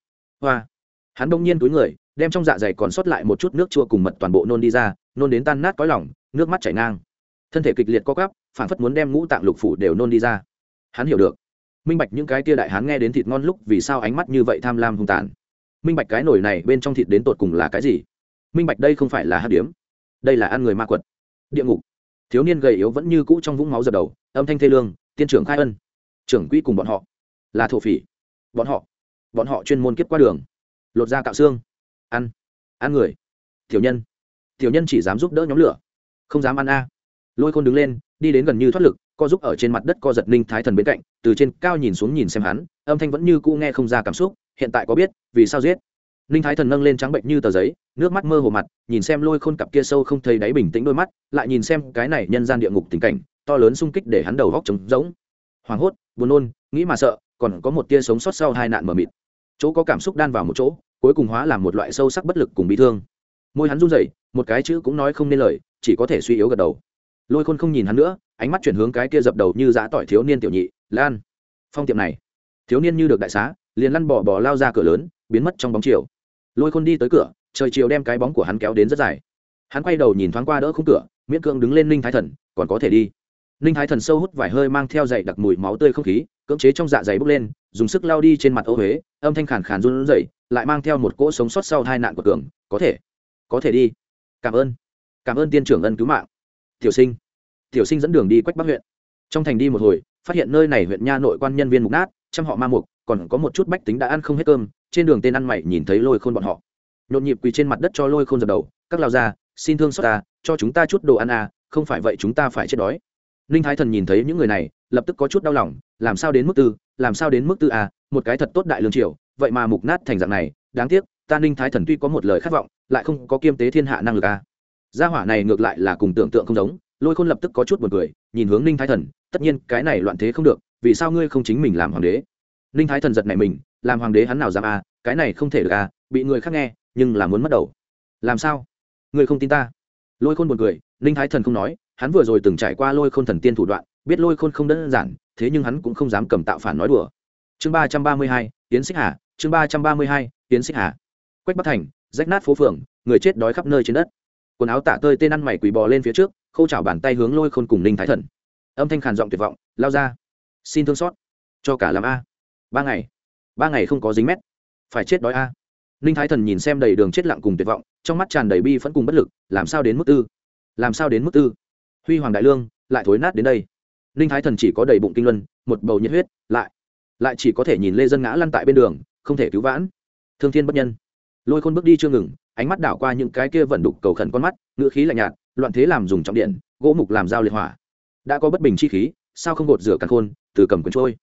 Hoa. Hắn đông nhiên túi người, đem trong dạ dày còn sót lại một chút nước chua cùng mật toàn bộ nôn đi ra, nôn đến tan nát cõi lỏng nước mắt chảy ngang. Thân thể kịch liệt co gắp phản phất muốn đem ngũ tạng lục phủ đều nôn đi ra. Hắn hiểu được. Minh bạch những cái tia đại hắn nghe đến thịt ngon lúc vì sao ánh mắt như vậy tham lam hung tàn minh bạch cái nồi này bên trong thịt đến tột cùng là cái gì? Minh bạch đây không phải là hát điếm, đây là ăn người ma quật. Địa ngục. Thiếu niên gầy yếu vẫn như cũ trong vũng máu dập đầu, âm thanh thê lương, tiên trưởng khai ân. Trưởng quỹ cùng bọn họ. Là thổ phỉ. Bọn họ. Bọn họ chuyên môn kiếp qua đường. Lột da cạo xương. Ăn. Ăn người. Tiểu nhân. Tiểu nhân chỉ dám giúp đỡ nhóm lửa. Không dám ăn a. Lôi khôn đứng lên, đi đến gần như thoát lực, co giúp ở trên mặt đất co giật ninh thái thần bên cạnh, từ trên cao nhìn xuống nhìn xem hắn, âm thanh vẫn như cũ nghe không ra cảm xúc hiện tại có biết, vì sao giết? Ninh thái thần nâng lên trắng bệnh như tờ giấy, nước mắt mơ hồ mặt, nhìn xem lôi khôn cặp kia sâu không thấy đáy bình tĩnh đôi mắt, lại nhìn xem cái này nhân gian địa ngục tình cảnh, to lớn sung kích để hắn đầu góc trống rỗng. Hoảng hốt, buồn nôn, nghĩ mà sợ, còn có một tia sống sót sau hai nạn mờ mịt. Chỗ có cảm xúc đan vào một chỗ, cuối cùng hóa làm một loại sâu sắc bất lực cùng bị thương. Môi hắn run rẩy, một cái chữ cũng nói không nên lời, chỉ có thể suy yếu gật đầu. Lôi khôn không nhìn hắn nữa, ánh mắt chuyển hướng cái kia dập đầu như giã tỏi thiếu niên tiểu nhị, lan, phong tiệm này, thiếu niên như được đại xá liền lăn bỏ bỏ lao ra cửa lớn, biến mất trong bóng chiều. Lôi khôn đi tới cửa, trời chiều đem cái bóng của hắn kéo đến rất dài. Hắn quay đầu nhìn thoáng qua đỡ khung cửa, miễn cưỡng đứng lên ninh thái thần, còn có thể đi. Ninh thái thần sâu hút vài hơi mang theo dậy đặc mùi máu tươi không khí, cưỡng chế trong dạ dày bốc lên, dùng sức lao đi trên mặt ô huế, âm thanh khàn khàn run rẩy, lại mang theo một cỗ sống sót sau hai nạn của cường, có thể có thể đi. Cảm ơn cảm ơn tiên trưởng ân cứu mạng. Tiểu sinh tiểu sinh dẫn đường đi quách bắc huyện. Trong thành đi một hồi, phát hiện nơi này huyện nha nội quan nhân viên mục nát, trăm họ ma mục còn có một chút bách tính đã ăn không hết cơm, trên đường tên ăn mày nhìn thấy lôi khôn bọn họ. Nhộn nhịp quỳ trên mặt đất cho lôi khôn dập đầu, các lao ra xin thương xót ta, cho chúng ta chút đồ ăn à không phải vậy chúng ta phải chết đói. Ninh thái thần nhìn thấy những người này, lập tức có chút đau lòng, làm sao đến mức tư, làm sao đến mức tư à một cái thật tốt đại lương triều, vậy mà mục nát thành dạng này, đáng tiếc, ta ninh thái thần tuy có một lời khát vọng, lại không có kiêm tế thiên hạ năng lực à. Gia hỏa này ngược lại là cùng tưởng tượng không giống, lôi khôn lập tức có chút buồn cười, nhìn hướng ninh thái thần, tất nhiên cái này loạn thế không được, vì sao ngươi không chính mình làm hoàng đế? Ninh thái thần giật này mình, làm hoàng đế hắn nào dám à cái này không thể được à bị người khác nghe, nhưng là muốn mất đầu. Làm sao? Người không tin ta. Lôi khôn buồn cười, ninh thái thần không nói, hắn vừa rồi từng trải qua lôi khôn thần tiên thủ đoạn, biết lôi khôn không đơn giản, thế nhưng hắn cũng không dám cầm tạo phản nói đùa. Chương ba trăm ba mươi hai tiến xích hà, chương ba trăm ba mươi hai tiến xích hà. Quách bắc thành, rách nát phố phường, người chết đói khắp nơi trên đất. Quần áo tả tơi tên ăn mày quỳ bò lên phía trước, khâu chảo bàn tay hướng lôi khôn cùng ninh thái thần. Âm thanh khàn giọng tuyệt vọng, lao ra. Xin thương xót. Cho cả làm a ba ngày. Ba ngày không có dính mét. Phải chết đói a. Ninh thái thần nhìn xem đầy đường chết lặng cùng tuyệt vọng, trong mắt tràn đầy bi phẫn cùng bất lực, làm sao đến mức tư? Làm sao đến mức tư? Huy hoàng đại lương, lại thối nát đến đây. Ninh thái thần chỉ có đầy bụng kinh luân, một bầu nhiệt huyết, lại lại chỉ có thể nhìn lê dân ngã lăn tại bên đường, không thể cứu vãn. Thương thiên bất nhân. Lôi khôn bước đi chưa ngừng, ánh mắt đảo qua những cái kia vẩn đục cầu khẩn con mắt, ngữ khí lạnh nhạt, loạn thế làm dùng trọng điện, gỗ mục làm dao liệt hỏa. Đã có bất bình chi khí, sao không gột rửa căn khôn, từ cầm quần trôi?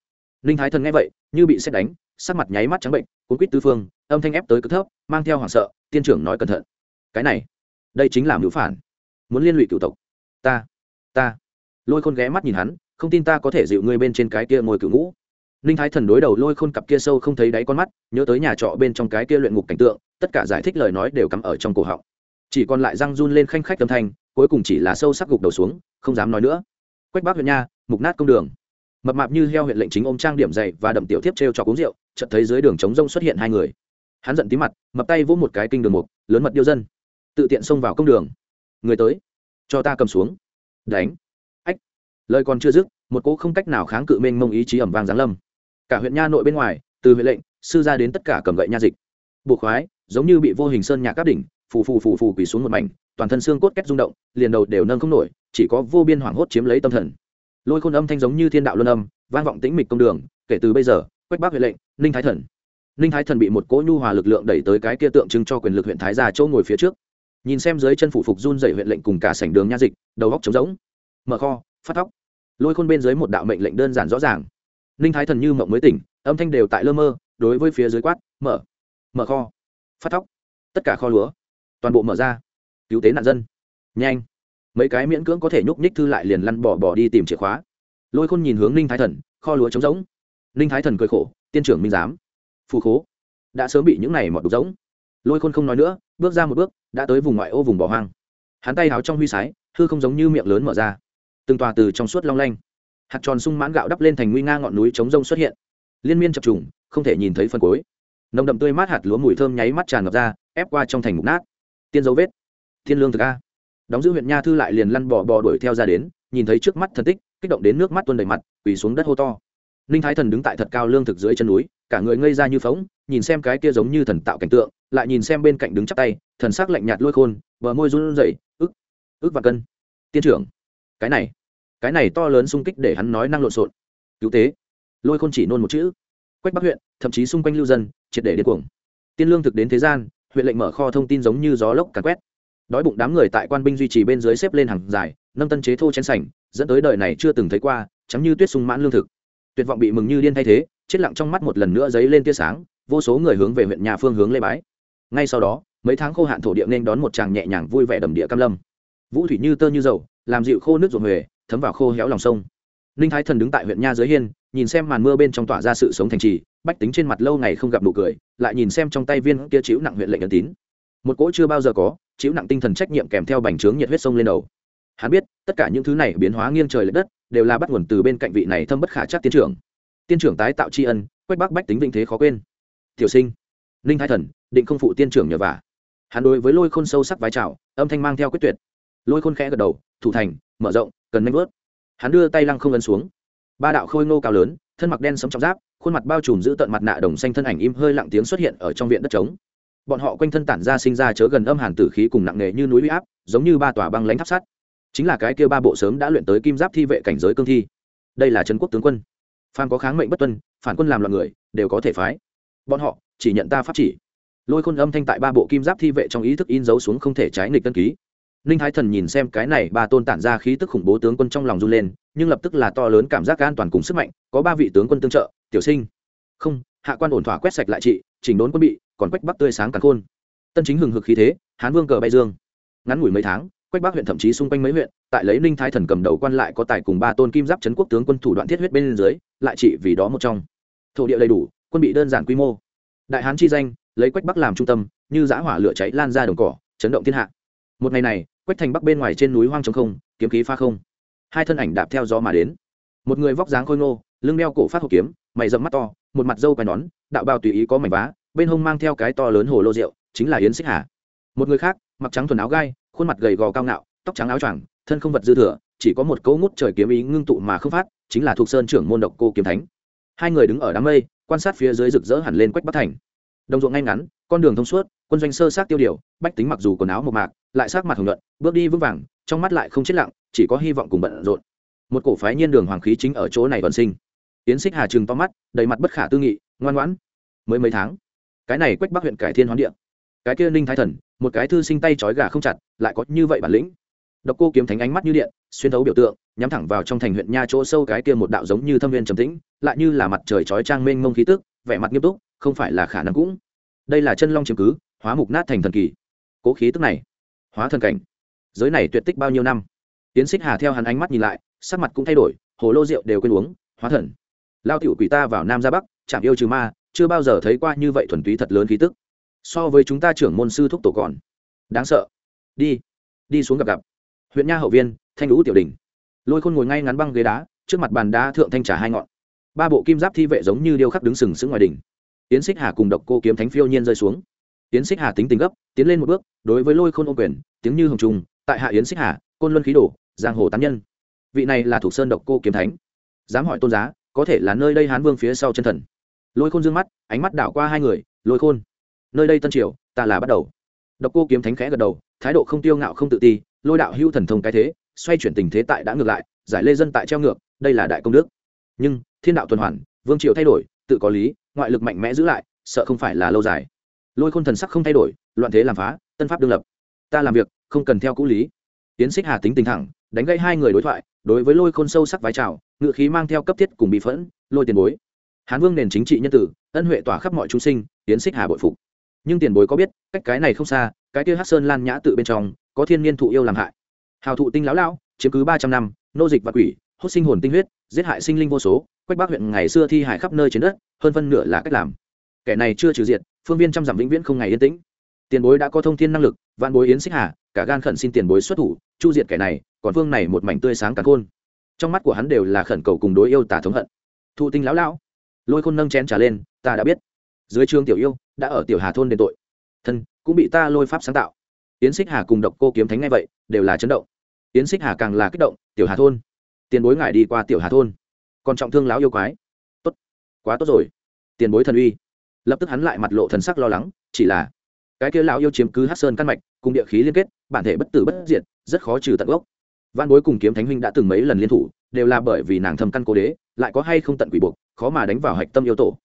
Ninh thái thần nghe vậy, như bị xét đánh, sắc mặt nháy mắt trắng bệnh, cuốn quýt tư phương, âm thanh ép tới cực thấp, mang theo hoảng sợ, tiên trưởng nói cẩn thận. Cái này, đây chính là mưu phản. Muốn liên lụy cựu tộc. Ta ta. Lôi khôn ghé mắt nhìn hắn, không tin ta có thể dịu ngươi bên trên cái kia ngồi cựu ngũ. Ninh thái thần đối đầu lôi khôn cặp kia sâu không thấy đáy con mắt, nhớ tới nhà trọ bên trong cái kia luyện ngục cảnh tượng, tất cả giải thích lời nói đều cắm ở trong cổ họng. Chỉ còn lại răng run lên khanh khách âm thanh, cuối cùng chỉ là sâu sắc gục đầu xuống, không dám nói nữa. Quách bác huyện nha, mục nát công đường mập mạp như heo huyện lệnh chính ôm trang điểm dày và đậm tiểu tiếp t r e o uống rượu, chợt thấy dưới đường trống rông xuất hiện hai người. Hắn giận tí mặt, mập tay vỗ một cái kinh đường mục, lớn mật điêu dân. Tự tiện xông vào công đường. Người tới, cho ta cầm xuống. Đánh. Ách. Lời còn chưa dứt, một cỗ không cách nào kháng cự mênh mông ý chí ẩm vang giáng lâm. Cả huyện nha nội bên ngoài, từ huyện lệnh, sư ra đến tất cả cầm gậy nha dịch. Buộc khoái, giống như bị vô hình sơn nhà cát đỉnh, phù phù phù phù quỳ xuống một mảnh, toàn thân xương cốt kết rung động, liền đầu đều nâng không nổi, chỉ có vô biên hoảng hốt chiếm lấy tâm thần lôi khôn âm thanh giống như thiên đạo luân âm, vang vọng tĩnh mịch công đường, kể từ bây giờ, quách bác huệ lệnh, ninh thái thần. Ninh thái thần bị một cỗ nhu hòa lực lượng đẩy tới cái kia tượng trưng cho quyền lực huyện thái gia châu ngồi phía trước. Nhìn xem dưới chân phủ phục run dày huyện lệnh cùng cả sảnh đường nha dịch, đầu góc trống rỗng, mở kho, phát tóc lôi khôn bên dưới một đạo mệnh lệnh đơn giản rõ ràng. Ninh thái thần như mộng mới tỉnh, âm thanh đều tại lơ mơ, đối với phía dưới quát, mở mở kho, phát tóc tất cả kho lúa, toàn bộ mở ra. Cứu tế nạn dân. Nhanh mấy cái miễn cưỡng có thể nhúc nhích thư lại liền lăn bỏ bỏ đi tìm chìa khóa. Lôi khôn nhìn hướng ninh thái thần, kho lúa trống rỗng. Ninh thái thần cười khổ, tiên trưởng minh giám, phù khố, đã sớm bị những này mọt đục rỗng. Lôi khôn không nói nữa, bước ra một bước, đã tới vùng ngoại ô vùng bỏ hoang. Hắn tay háo trong huy sái, hư không giống như miệng lớn mở ra. Từng tòa từ trong suốt long lanh, hạt tròn sung mãn gạo đắp lên thành nguy nga ngọn núi chống rông xuất hiện. Liên miên chập trùng, không thể nhìn thấy phần cuối. Nồng đậm tươi mát hạt lúa mùi thơm nháy mắt tràn ngập ra, ép qua trong thành mục nát. Tiên dấu vết, thiên lương thực a đóng giữ huyện nha thư lại liền lăn bò bò đuổi theo ra đến, nhìn thấy trước mắt thần tích, kích động đến nước mắt tuôn đầy mặt, quỳ xuống đất hô to. Ninh thái thần đứng tại thật cao lương thực dưới chân núi, cả người ngây ra như phóng, nhìn xem cái kia giống như thần tạo cảnh tượng, lại nhìn xem bên cạnh đứng chắp tay, thần sắc lạnh nhạt lôi khôn, bờ môi run rẩy, ức ức và cân. Tiên trưởng. Cái này cái này to lớn xung kích để hắn nói năng lộn xộn. Cứu tế. Lôi khôn chỉ nôn một chữ. Quách bắc huyện, thậm chí xung quanh lưu dân, triệt để điên cuồng. Tiên lương thực đến thế gian, huyện lệnh mở kho thông tin giống như gió lốc càn quét đói bụng đám người tại quan binh duy trì bên dưới xếp lên hàng dài, nâng tân chế thô chén sành, dẫn tới đời này chưa từng thấy qua chắm như tuyết sung mãn lương thực. Tuyệt vọng bị mừng như điên thay thế, chết lặng trong mắt một lần nữa dấy lên tia sáng, vô số người hướng về huyện nhà phương hướng lê bái. Ngay sau đó, mấy tháng khô hạn thổ địa nên đón một chàng nhẹ nhàng vui vẻ đầm địa cam lâm. Vũ thủy như tơ như dầu, làm dịu khô nước ruộng huề thấm vào khô héo lòng sông. Ninh thái thần đứng tại huyện nha dưới hiên, nhìn xem màn mưa bên trong tỏa ra sự sống thành trì, bách tính trên mặt lâu ngày không gặp nụ cười, lại nhìn xem trong tay viên kia chịu nặng huyện lệnh ấn tín một cỗ chưa bao giờ có, chịu nặng tinh thần trách nhiệm kèm theo bành trướng nhiệt huyết sông lên đầu. Hắn biết, tất cả những thứ này biến hóa nghiêng trời l ệ đất, đều là bắt nguồn từ bên cạnh vị này thâm bất khả chắc tiến trưởng. Tiên trưởng tái tạo tri ân, quách bắc bách tính vinh thế khó quên. Tiểu sinh, ninh thái thần, định không phụ tiên trưởng nhờ vả. Hắn đối với lôi khôn sâu sắc vai trào âm thanh mang theo quyết tuyệt. Lôi khôn khẽ gật đầu, thủ thành, mở rộng, cần nanh vớt. Hắn đưa tay lăng không ấn xuống. Ba đạo khôi ngô cao lớn, thân mặc đen sống trong giáp, khuôn mặt bao trùm giữ tận mặt nạ đồng xanh thân ảnh im hơi lặng tiếng xuất hiện ở trong viện đất trống bọn họ quanh thân tản ra sinh ra chớ gần âm hàn tử khí cùng nặng nề như núi huy áp, giống như ba tòa băng lãnh tháp sắt. Chính là cái kia ba bộ sớm đã luyện tới kim giáp thi vệ cảnh giới cương thi. Đây là trấn quốc tướng quân. Phan có kháng mệnh bất tuân, phản quân làm loạn người, đều có thể phái. Bọn họ, chỉ nhận ta pháp chỉ. Lôi khôn âm thanh tại ba bộ kim giáp thi vệ trong ý thức in dấu xuống không thể trái nghịch tân ký. Ninh thái thần nhìn xem cái này ba tôn tản ra khí tức khủng bố tướng quân trong lòng run lên, nhưng lập tức là to lớn cảm giác an toàn cùng sức mạnh, có ba vị tướng quân tương trợ. Tiểu sinh. Không, hạ quan ổn thỏa quét sạch lại trị chỉnh đốn quân bị còn quách bắc tươi sáng càng khôn. Tân chính hừng hực khí thế, hán vương cờ bay dương. Ngắn ngủi mấy tháng, quách bắc huyện thậm chí xung quanh mấy huyện, tại lấy ninh thái thần cầm đầu quan lại có tài cùng ba tôn kim giáp trấn quốc tướng quân thủ đoạn thiết huyết bên dưới, lại trị vì đó một trong. Thổ địa đầy đủ, quân bị đơn giản quy mô. Đại hán chi danh, lấy quách bắc làm trung tâm, như giã hỏa lửa cháy lan ra đồng cỏ, chấn động thiên hạ. Một ngày này, quách thành bắc bên ngoài trên núi hoang trống không, kiếm khí pha không. Hai thân ảnh đạp theo gió mà đến. Một người vóc dáng khôi ngô, lưng đeo cổ phát hộp kiếm, mày dẫm mắt to, một mặt dâu quai nón, đạo bao tùy ý có mảnh vá bên hông mang theo cái to lớn hồ lô rượu, chính là yến xích hà. Một người khác, mặc trắng thuần áo gai, khuôn mặt gầy gò cao ngạo, tóc trắng áo choàng, thân không vật dư thừa, chỉ có một cấu ngút trời kiếm ý ngưng tụ mà không phát, chính là thuộc sơn trưởng môn độc cô kiếm thánh. Hai người đứng ở đám mây, quan sát phía dưới rực rỡ hẳn lên quách bắc thành. Đồng ruộng ngay ngắn, con đường thông suốt, quân doanh sơ sát tiêu điều, bách tính mặc dù quần áo một mạc, lại sát mặt hồng nhuận, bước đi vững vàng, trong mắt lại không chết lặng, chỉ có hy vọng cùng bận rộn. Một cổ phái nhiên đường hoàng khí chính ở chỗ này vận sinh. Yến xích hà trừng to mắt, đầy mặt bất khả tư nghị, ngoan ngoãn. Mới mấy tháng cái này quách bắc huyện cải thiên hoán địa. Cái kia ninh thái thần, một cái thư sinh tay trói gà không chặt, lại có như vậy bản lĩnh. Độc cô kiếm thánh ánh mắt như điện, xuyên thấu biểu tượng, nhắm thẳng vào trong thành huyện nha chỗ sâu cái kia một đạo giống như thâm viên trầm tĩnh, lại như là mặt trời trói trang mênh mông khí tức, vẻ mặt nghiêm túc, không phải là khả năng cũng. Đây là chân long chiếm cứ, hóa mục nát thành thần kỳ. Cố khí tức này, hóa thần cảnh. Giới này tuyệt tích bao nhiêu năm? Tiến xích hà theo hắn ánh mắt nhìn lại, sắc mặt cũng thay đổi, hồ lô rượu đều quên uống, hóa thần. Lao tiểu quỷ ta vào nam ra bắc, chạm yêu trừ ma chưa bao giờ thấy qua như vậy thuần túy thật lớn khí tức. So với chúng ta trưởng môn sư thúc tổ còn. Đáng sợ. Đi. Đi xuống gặp gặp. Huyện nha hậu viên, thanh lũ tiểu đình. Lôi khôn ngồi ngay ngắn băng ghế đá, trước mặt bàn đá thượng thanh trà hai ngọn. Ba bộ kim giáp thi vệ giống như điêu khắc đứng sừng sững ngoài đỉnh. Tiến xích hà cùng độc cô kiếm thánh phiêu nhiên rơi xuống. Tiến xích hà tính tình gấp, tiến lên một bước, đối với lôi khôn ô quyền, tiếng như hồng trùng, tại hạ yến xích hà, côn luân khí đổ, giang hồ tán nhân. Vị này là thủ sơn độc cô kiếm thánh. Dám hỏi tôn giá, có thể là nơi đây hán vương phía sau chân thần lôi khôn d ư ơ n g mắt, ánh mắt đảo qua hai người, lôi khôn, nơi đây tân triều, ta là bắt đầu. Độc cô kiếm thánh khẽ gật đầu, thái độ không tiêu ngạo không tự ti, lôi đạo hưu thần thông cái thế, xoay chuyển tình thế tại đã ngược lại, giải lê dân tại treo ngược, đây là đại công đức. Nhưng, thiên đạo tuần hoàn, vương triều thay đổi, tự có lý, ngoại lực mạnh mẽ giữ lại, sợ không phải là lâu dài. Lôi khôn thần sắc không thay đổi, loạn thế làm phá, tân pháp đương lập. Ta làm việc, không cần theo cũ lý. Tiến xích hà tính tình thẳng, đánh gây hai người đối thoại, đối với lôi khôn sâu sắc vái trào ngự khí mang theo cấp thiết cùng bị phẫn, lôi tiền bối hán vương nền chính trị nhân tử, ân huệ tỏa khắp mọi chúng sinh tiến xích hà bội phục. Nhưng tiền bối có biết, cách cái này không xa, cái kia hát sơn lan nhã tự bên trong, có thiên niên thụ yêu làm hại. Hào thụ tinh lão lão, chiếm cứ ba trăm năm, nô dịch và quỷ, hút sinh hồn tinh huyết, giết hại sinh linh vô số, quách bác huyện ngày xưa thi hại khắp nơi trên đất, hơn phân nửa là cách làm. Kẻ này chưa trừ diệt, phương viên trăm dặm vĩnh viễn không ngày yên tĩnh. Tiền bối đã có thông thiên năng lực, vạn bối yến xích hà, cả gan khẩn xin tiền bối xuất thủ, chu diệt kẻ này, còn phương này một mảnh tươi sáng cả khôn. Trong mắt của hắn đều là khẩn cầu cùng đối yêu tả thống hận. Thụ tinh lão lão lôi khôn nâng chén trả lên, ta đã biết. Dưới trường tiểu yêu, đã ở tiểu hà thôn đền tội. Thân, cũng bị ta lôi pháp sáng tạo. Yến xích hà cùng độc cô kiếm thánh ngay vậy, đều là chấn động. Yến xích hà càng là kích động, tiểu hà thôn, tiền bối ngại đi qua tiểu hà thôn. Còn trọng thương lão yêu quái. Tốt, quá tốt rồi. Tiền bối thần uy. Lập tức hắn lại mặt lộ thần sắc lo lắng, chỉ là cái kia lão yêu chiếm cứ hát sơn căn mạch, cùng địa khí liên kết, bản thể bất tử bất diệt, rất khó trừ tận gốc. Văn bối cùng kiếm thánh huynh đã từng mấy lần liên thủ, đều là bởi vì nàng thâm căn cố đế lại có hay không tận quỷ buộc, khó mà đánh vào hạch tâm yêu tổ.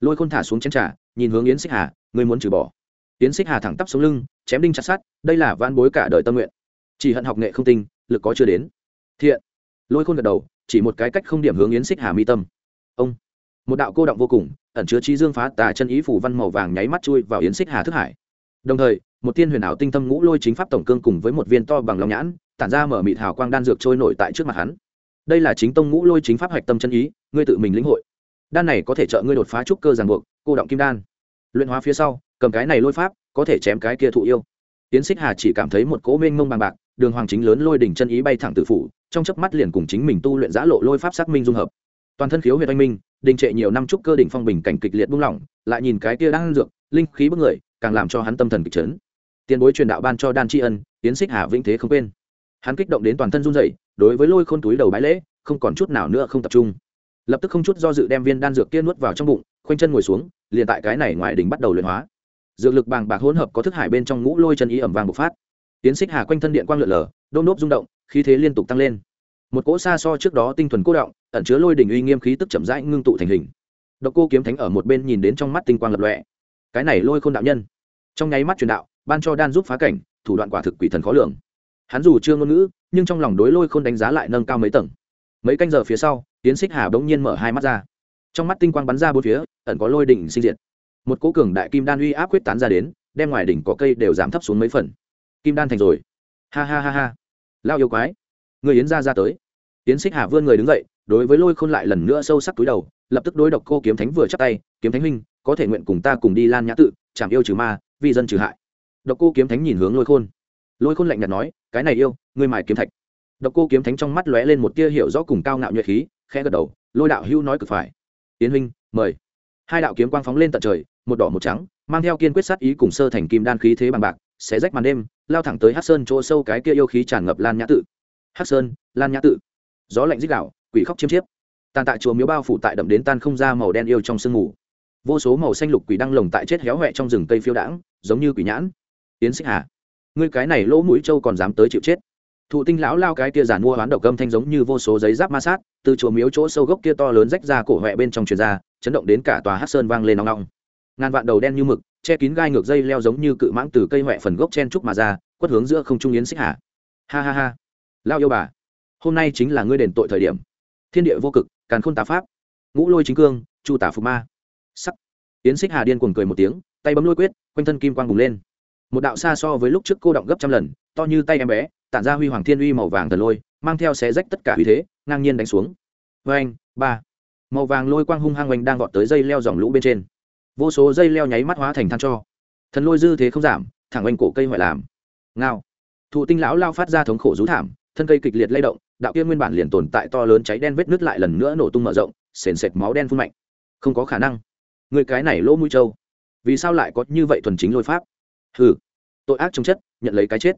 Lôi khôn thả xuống chén trà, nhìn hướng yến xích hà, ngươi muốn trừ bỏ. Yến xích hà thẳng tắp xuống lưng, chém đinh chặt sát đây là van bối cả đời tâm nguyện. Chỉ hận học nghệ không tinh, lực có chưa đến. Thiện. Lôi khôn gật đầu, chỉ một cái cách không điểm hướng yến xích hà mi tâm. Ông. Một đạo cô động vô cùng, ẩn chứa trí dương phá tà chân ý phủ văn màu vàng nháy mắt chui vào yến xích hà thức hải. Đồng thời, một tiên huyền ảo tinh tâm ngũ lôi chính pháp tổng cương cùng với một viên to bằng lòng nhãn, tản ra mở mịt hào quang đan dược trôi nổi tại trước mặt hắn đây là chính tông ngũ lôi chính pháp hạch tâm chân ý, ngươi tự mình lĩnh hội. Đan này có thể trợ ngươi đột phá trúc cơ ràng buộc, cô động kim đan. Luyện hóa phía sau, cầm cái này lôi pháp, có thể chém cái kia thụ yêu. Tiến xích hà chỉ cảm thấy một cỗ mênh mông bằng bạc, đường hoàng chính lớn lôi đỉnh chân ý bay thẳng tự phủ, trong chớp mắt liền cùng chính mình tu luyện giã lộ lôi pháp xác minh dung hợp. Toàn thân khiếu huyệt anh minh, đình trệ nhiều năm trúc cơ đỉnh phong bình cảnh kịch liệt buông lỏng, lại nhìn cái kia đang dược, linh khí bức người, càng làm cho hắn tâm thần kịch trấn tiền bối truyền đạo ban cho đan tri ân tiến xích hà vĩnh thế không quên. Hắn kích động đến toàn thân run dậy đối với lôi khôn túi đầu bái lễ, không còn chút nào nữa không tập trung. Lập tức không chút do dự đem viên đan dược kia nuốt vào trong bụng, khoanh chân ngồi xuống, liền tại cái này ngoài đỉnh bắt đầu luyện hóa. Dược lực bàng bạc hỗn hợp có thức hải bên trong ngũ lôi chân ý ẩm vàng bộc phát. Tiến xích hà quanh thân điện quang lượn lờ, đôm đốp rung động, khí thế liên tục tăng lên. Một cỗ xa so trước đó tinh thuần cố động, ẩn chứa lôi đỉnh uy nghiêm khí tức chậm rãi ngưng tụ thành hình. Độc cô kiếm thánh ở một bên nhìn đến trong mắt tinh quang lập lọe cái này lôi khôn đạo nhân. Trong nháy mắt truyền đạo, ban cho đan giúp phá cảnh, thủ đoạn quả thực quỷ thần khó lường. Hắn dù chưa ngôn ngữ nhưng trong lòng đối lôi khôn đánh giá lại nâng cao mấy tầng. Mấy canh giờ phía sau tiến xích hà bỗng nhiên mở hai mắt ra. Trong mắt tinh quang bắn ra bốn phía, ẩn có lôi đỉnh sinh diệt. Một cố cường đại kim đan uy áp quyết tán ra đến, đem ngoài đỉnh có cây đều giảm thấp xuống mấy phần. Kim đan thành rồi. Ha ha ha ha. Lao yêu quái. Người yến ra ra tới. Tiến xích hà vươn người đứng dậy, đối với lôi khôn lại lần nữa sâu sắc túi đầu, lập tức đối độc cô kiếm thánh vừa chắc tay, kiếm thánh huynh, có thể nguyện cùng ta cùng đi lan nhã tự chạm yêu trừ ma vì dân trừ hại. Độc cô kiếm thánh nhìn hướng lôi khôn. Lôi khôn lạnh nhạt nói, cái này yêu ngươi mài kiếm thạch. Độc cô kiếm thánh trong mắt lóe lên một tia hiểu rõ cùng cao ngạo nhuệ khí, khẽ gật đầu, lôi đạo hưu nói cực phải. Tiến huynh, mời. Hai đạo kiếm quang phóng lên tận trời, một đỏ một trắng, mang theo kiên quyết sát ý cùng sơ thành kim đan khí thế bằng bạc sẽ rách màn đêm, lao thẳng tới hát sơn chỗ sâu cái kia yêu khí tràn ngập lan nhã tự. Hát sơn, lan nhã tự. Gió lạnh rít đạo quỷ khóc chiêm chiếp. Tàn tại chùa miếu bao phủ tại đậm đến tan không ra màu đen yêu trong sương mù. Vô số màu xanh lục quỷ đang lồng tại chết héo huệ trong rừng cây phiêu đãng, giống như quỷ nhãn. Tiến xích hà, ngươi cái này lỗ mũi trâu còn dám tới chịu chết thụ tinh lão lao cái kia giàn mua hoán độc âm thanh giống như vô số giấy giáp ma sát, từ chùa miếu chỗ sâu gốc kia to lớn rách ra cổ huệ bên trong truyền ra, chấn động đến cả tòa hát sơn vang lên nong nong ngàn vạn đầu đen như mực, che kín gai ngược dây leo giống như cự mãng từ cây huệ phần gốc chen trúc mà ra, quất hướng giữa không trung yến xích hà. Ha ha ha. Lao yêu bà, hôm nay chính là ngươi đền tội thời điểm. Thiên địa vô cực, càn khôn tà pháp. Ngũ lôi chính cương, chu tả phục ma. Sắc. Yến xích hà điên cuồng cười một tiếng, tay bấm lôi quyết, quanh thân kim quang bùng lên. Một đạo xa so với lúc trước cô động gấp trăm lần, to như tay em bé tản ra huy hoàng thiên uy màu vàng thần lôi, mang theo xé rách tất cả uy thế, ngang nhiên đánh xuống. Vê anh, ba. Màu vàng lôi quang hung hăng oanh đang gọt tới dây leo dòng lũ bên trên. Vô số dây leo nháy mắt hóa thành than cho. Thần lôi dư thế không giảm, thẳng oanh cổ cây ngoại làm. Ngao. Thụ tinh lão lao phát ra thống khổ rú thảm, thân cây kịch liệt lay động, đạo kia nguyên bản liền tồn tại to lớn cháy đen vết nứt lại lần nữa nổ tung mở rộng, sền sệt máu đen phun mạnh. Không có khả năng. Người cái này lỗ mũi trâu. Vì sao lại có như vậy thuần chính lôi pháp? Hừ. Tội ác trong chất, nhận lấy cái chết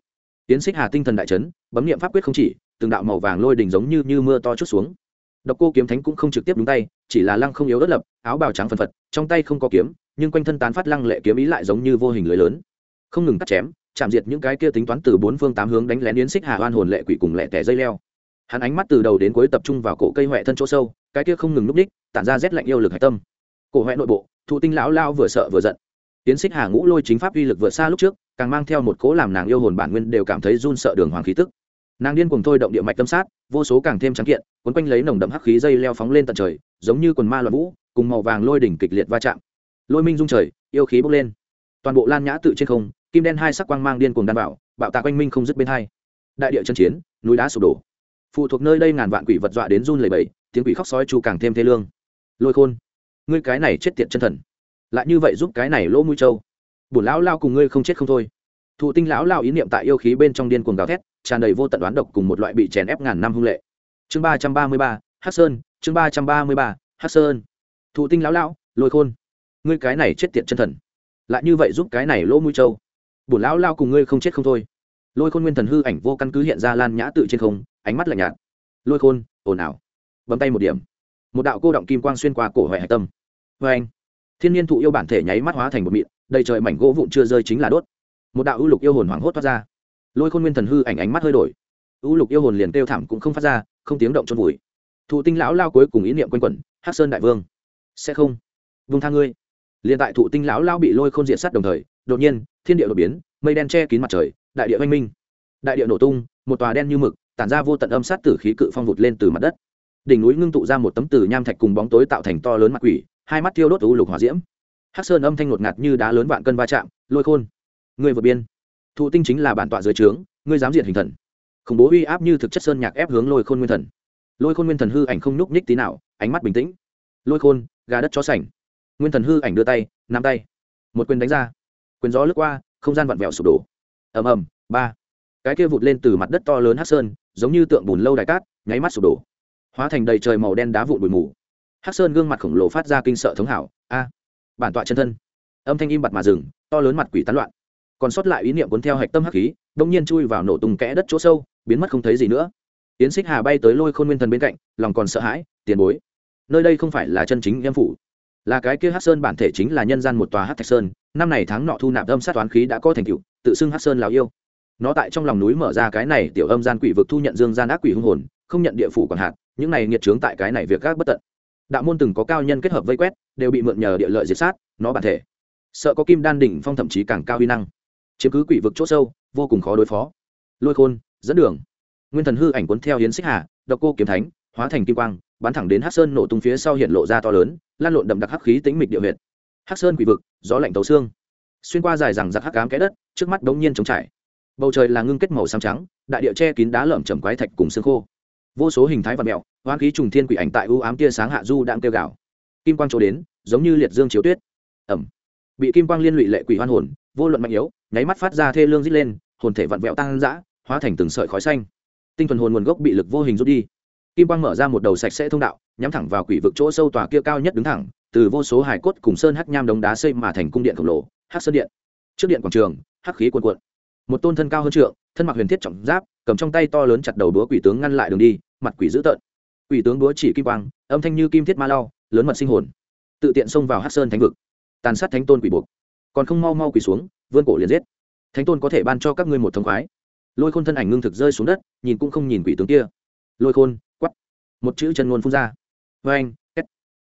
tiến xích hà tinh thần đại chấn bấm nghiệm pháp quyết không chỉ từng đạo màu vàng lôi đỉnh giống như, như mưa to chút xuống. Độc cô kiếm thánh cũng không trực tiếp đúng tay chỉ là lăng không yếu đất lập áo bào trắng phần phật trong tay không có kiếm nhưng quanh thân tán phát lăng lệ kiếm ý lại giống như vô hình lưới lớn. Không ngừng cắt chém chạm diệt những cái kia tính toán từ bốn phương tám hướng đánh lén yến xích hà oan hồn lệ quỷ cùng lệ tẻ dây leo. Hắn ánh mắt từ đầu đến cuối tập trung vào cổ cây huệ thân chỗ sâu cái kia không ngừng núp đích tản ra rét lạnh yêu lực hạch tâm. Cổ huệ nội bộ thụ tinh lão lao vừa sợ vừa giận. Yến xích hà ngũ lôi chính pháp uy lực vượt xa lúc trước càng mang theo một cố làm nàng yêu hồn bản nguyên đều cảm thấy run sợ đường hoàng khí tức. Nàng điên cùng thôi động địa mạch tâm sát, vô số càng thêm trắng kiện quấn quanh lấy nồng đậm hắc khí dây leo phóng lên tận trời, giống như quần ma loạn vũ, cùng màu vàng lôi đỉnh kịch liệt va chạm. Lôi minh dung trời, yêu khí bốc lên. Toàn bộ lan nhã tự trên không, kim đen hai sắc quang mang điên cùng đan bảo bạo tạc quanh minh không dứt bên hai. Đại địa chân chiến, núi đá sụp đổ. Phụ thuộc nơi đây ngàn vạn quỷ vật dọa đến run lẩy bẩy, tiếng quỷ khóc sói chu càng thêm thê lương. Lôi khôn, ngươi cái này chết tiệt chân thần. Lại như vậy giúp cái này lỗ mũi trâu bổn lão lao cùng ngươi không chết không thôi. Thụ tinh lão lao ý niệm tại yêu khí bên trong điên cuồng gào thét, tràn đầy vô tận đoán độc cùng một loại bị chèn ép ngàn năm hung lệ. Chương ba trăm ba mươi ba hát sơn, chương ba trăm ba mươi ba hát sơn. Thụ tinh lão lao, lôi khôn. Ngươi cái này chết tiệt chân thần. Lại như vậy giúp cái này lỗ mũi trâu. Bổn lão lao cùng ngươi không chết không thôi. Lôi khôn nguyên thần hư ảnh vô căn cứ hiện ra lan nhã tự trên không, ánh mắt lạnh nhạt. Lôi khôn, ồn ào. Bấm tay một điểm. Một đạo cô động kim quang xuyên qua cổ hoại hạch tâm. Vê anh thiên nhiên thụ yêu bản thể nháy mắt hóa thành một mịn đầy trời mảnh gỗ vụn chưa rơi chính là đốt. Một đạo ưu lục yêu hồn hoảng hốt thoát ra. Lôi khôn nguyên thần hư ảnh ánh mắt hơi đổi. Ưu lục yêu hồn liền kêu thảm cũng không phát ra, không tiếng động trôn vùi. Thụ tinh lão lao cuối cùng ý niệm quanh quẩn, hắc sơn đại vương, sẽ không vung tha ngươi. Liền tại thụ tinh lão lao bị lôi khôn diện sát đồng thời, đột nhiên, thiên địa đột biến, mây đen che kín mặt trời, đại địa oanh minh. Đại địa nổ tung, một tòa đen như mực, tản ra vô tận âm sát tử khí cự phong vụt lên từ mặt đất. Đỉnh núi ngưng tụ ra một tấm từ nham thạch cùng bóng tối tạo thành to lớn mặt quỷ, hai mắt thiêu đốt u lục hỏa diễm hắc sơn âm thanh ngột ngạt như đá lớn vạn cân va chạm, lôi khôn. Người vượt biên. Thụ tinh chính là bản tọa dưới trướng, ngươi dám diệt hình thần. Khủng bố uy áp như thực chất sơn nhạc ép hướng lôi khôn nguyên thần. Lôi khôn nguyên thần hư ảnh không nhúc nhích tí nào, ánh mắt bình tĩnh. Lôi khôn, gà đất chó sành. Nguyên thần hư ảnh đưa tay, nắm tay. Một quyền đánh ra. Quyền gió lướt qua, không gian vặn vẹo sụp đổ. Ầm ầm, ba. Cái kia vụt lên từ mặt đất to lớn hắc sơn, giống như tượng bùn lâu đài cát, nháy mắt sụp đổ. Hóa thành đầy trời màu đen đá vụn bụi mù. Hắc sơn gương mặt khổng lồ phát ra kinh sợ thống hảo. A bản tọa chân thân. Âm thanh im bặt mà dừng, to lớn mặt quỷ tán loạn. Còn sót lại ý niệm cuốn theo hạch tâm hắc khí đông nhiên chui vào nổ tung kẽ đất chỗ sâu, biến mất không thấy gì nữa. Yến xích hà bay tới lôi khôn nguyên thần bên cạnh, lòng còn sợ hãi, tiền bối. Nơi đây không phải là chân chính em phủ. Là cái kia hắc sơn bản thể chính là nhân gian một tòa hắc thạch sơn, năm này tháng nọ thu nạp âm sát toán khí đã có thành tựu, tự xưng hắc sơn lào yêu. Nó tại trong lòng núi mở ra cái này tiểu âm gian quỷ vực thu nhận dương gian ác quỷ hung hồn, không nhận địa phủ còn hạt, những này nghiệt trướng tại cái này việc gác bất tận đạo môn từng có cao nhân kết hợp vây quét, đều bị mượn nhờ địa lợi diệt sát, nó bản thể. Sợ có kim đan đỉnh phong thậm chí càng cao uy năng. Chiếm cứ quỷ vực chỗ sâu, vô cùng khó đối phó. Lôi khôn, dẫn đường. Nguyên thần hư ảnh cuốn theo hiến xích hà, độc cô kiếm thánh, hóa thành kim quang, bắn thẳng đến hắc sơn nổ tung phía sau hiện lộ ra to lớn, lan lộn đậm đặc hắc khí tĩnh mịch địa huyệt. Hắc sơn quỷ vực, gió lạnh tấu xương. Xuyên qua dài rằng giặc hắc cám cái đất, trước mắt đống nhiên trống trải. Bầu trời là ngưng kết màu xám trắng, đại địa che kín đá lởm chầm quái thạch cùng xương khô vô số hình thái vật mẹo, hoán khí trùng thiên quỷ ảnh tại ưu ám tia sáng hạ du đang kêu gào. Kim quang chỗ đến, giống như liệt dương chiếu tuyết. Ẩm. Bị kim quang liên lụy lệ quỷ hoan hồn, vô luận mạnh yếu, nháy mắt phát ra thê lương rít lên, hồn thể vặn vẹo tăng dã, hóa thành từng sợi khói xanh. Tinh thuần hồn nguồn gốc bị lực vô hình rút đi. Kim quang mở ra một đầu sạch sẽ thông đạo, nhắm thẳng vào quỷ vực chỗ sâu tòa kia cao nhất đứng thẳng, từ vô số hải cốt cùng sơn hắc nham đống đá xây mà thành cung điện khổng lồ, hắc sơn điện. Trước điện quảng trường, hắc khí cuồn cuộn. Một tôn thân cao hơn trượng, thân mặc huyền thiết trọng giáp, cầm trong tay to lớn chặt đầu đúa quỷ tướng ngăn lại đường đi mặt quỷ dữ tợn. Quỷ tướng đúa chỉ kim quang âm thanh như kim thiết ma lao, lớn mật sinh hồn. Tự tiện xông vào hắc sơn thánh vực. Tàn sát thánh tôn quỷ buộc. Còn không mau mau quỷ xuống vươn cổ liền giết. Thánh tôn có thể ban cho các ngươi một thống khoái. Lôi khôn thân ảnh ngưng thực rơi xuống đất nhìn cũng không nhìn quỷ tướng kia. Lôi khôn quắp một chữ chân ngôn phun ra. Vê anh két.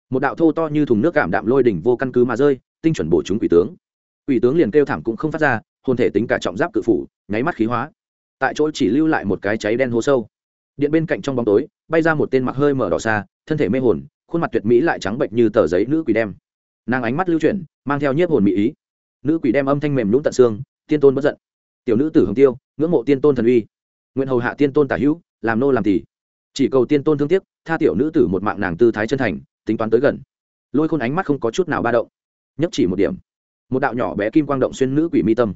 Một đạo thô to như thùng nước cảm đạm lôi đỉnh vô căn cứ mà rơi tinh chuẩn bổ chúng quỷ tướng. Quỷ tướng liền kêu thảm cũng không phát ra hồn thể tính cả trọng giáp cự phủ nháy mắt khí hóa. Tại chỗ chỉ lưu lại một cái cháy đen hố sâu điện bên cạnh trong bóng tối, bay ra một tên mặc hơi mở đỏ xa, thân thể mê hồn, khuôn mặt tuyệt mỹ lại trắng bệnh như tờ giấy nữ quỷ đem. Nàng ánh mắt lưu chuyển, mang theo nhiếp hồn mỹ ý. Nữ quỷ đem âm thanh mềm nhũng tận xương, tiên tôn bất giận. Tiểu nữ tử hồng tiêu, ngưỡng mộ tiên tôn thần uy. Nguyện hầu hạ tiên tôn tả hữu, làm nô làm tỷ chỉ cầu tiên tôn thương tiếc, tha tiểu nữ tử một mạng nàng tư thái chân thành, tính toán tới gần. Lôi khôn ánh mắt không có chút nào ba động. Nhấp chỉ một điểm. Một đạo nhỏ bé kim quang động xuyên nữ quỷ mi tâm.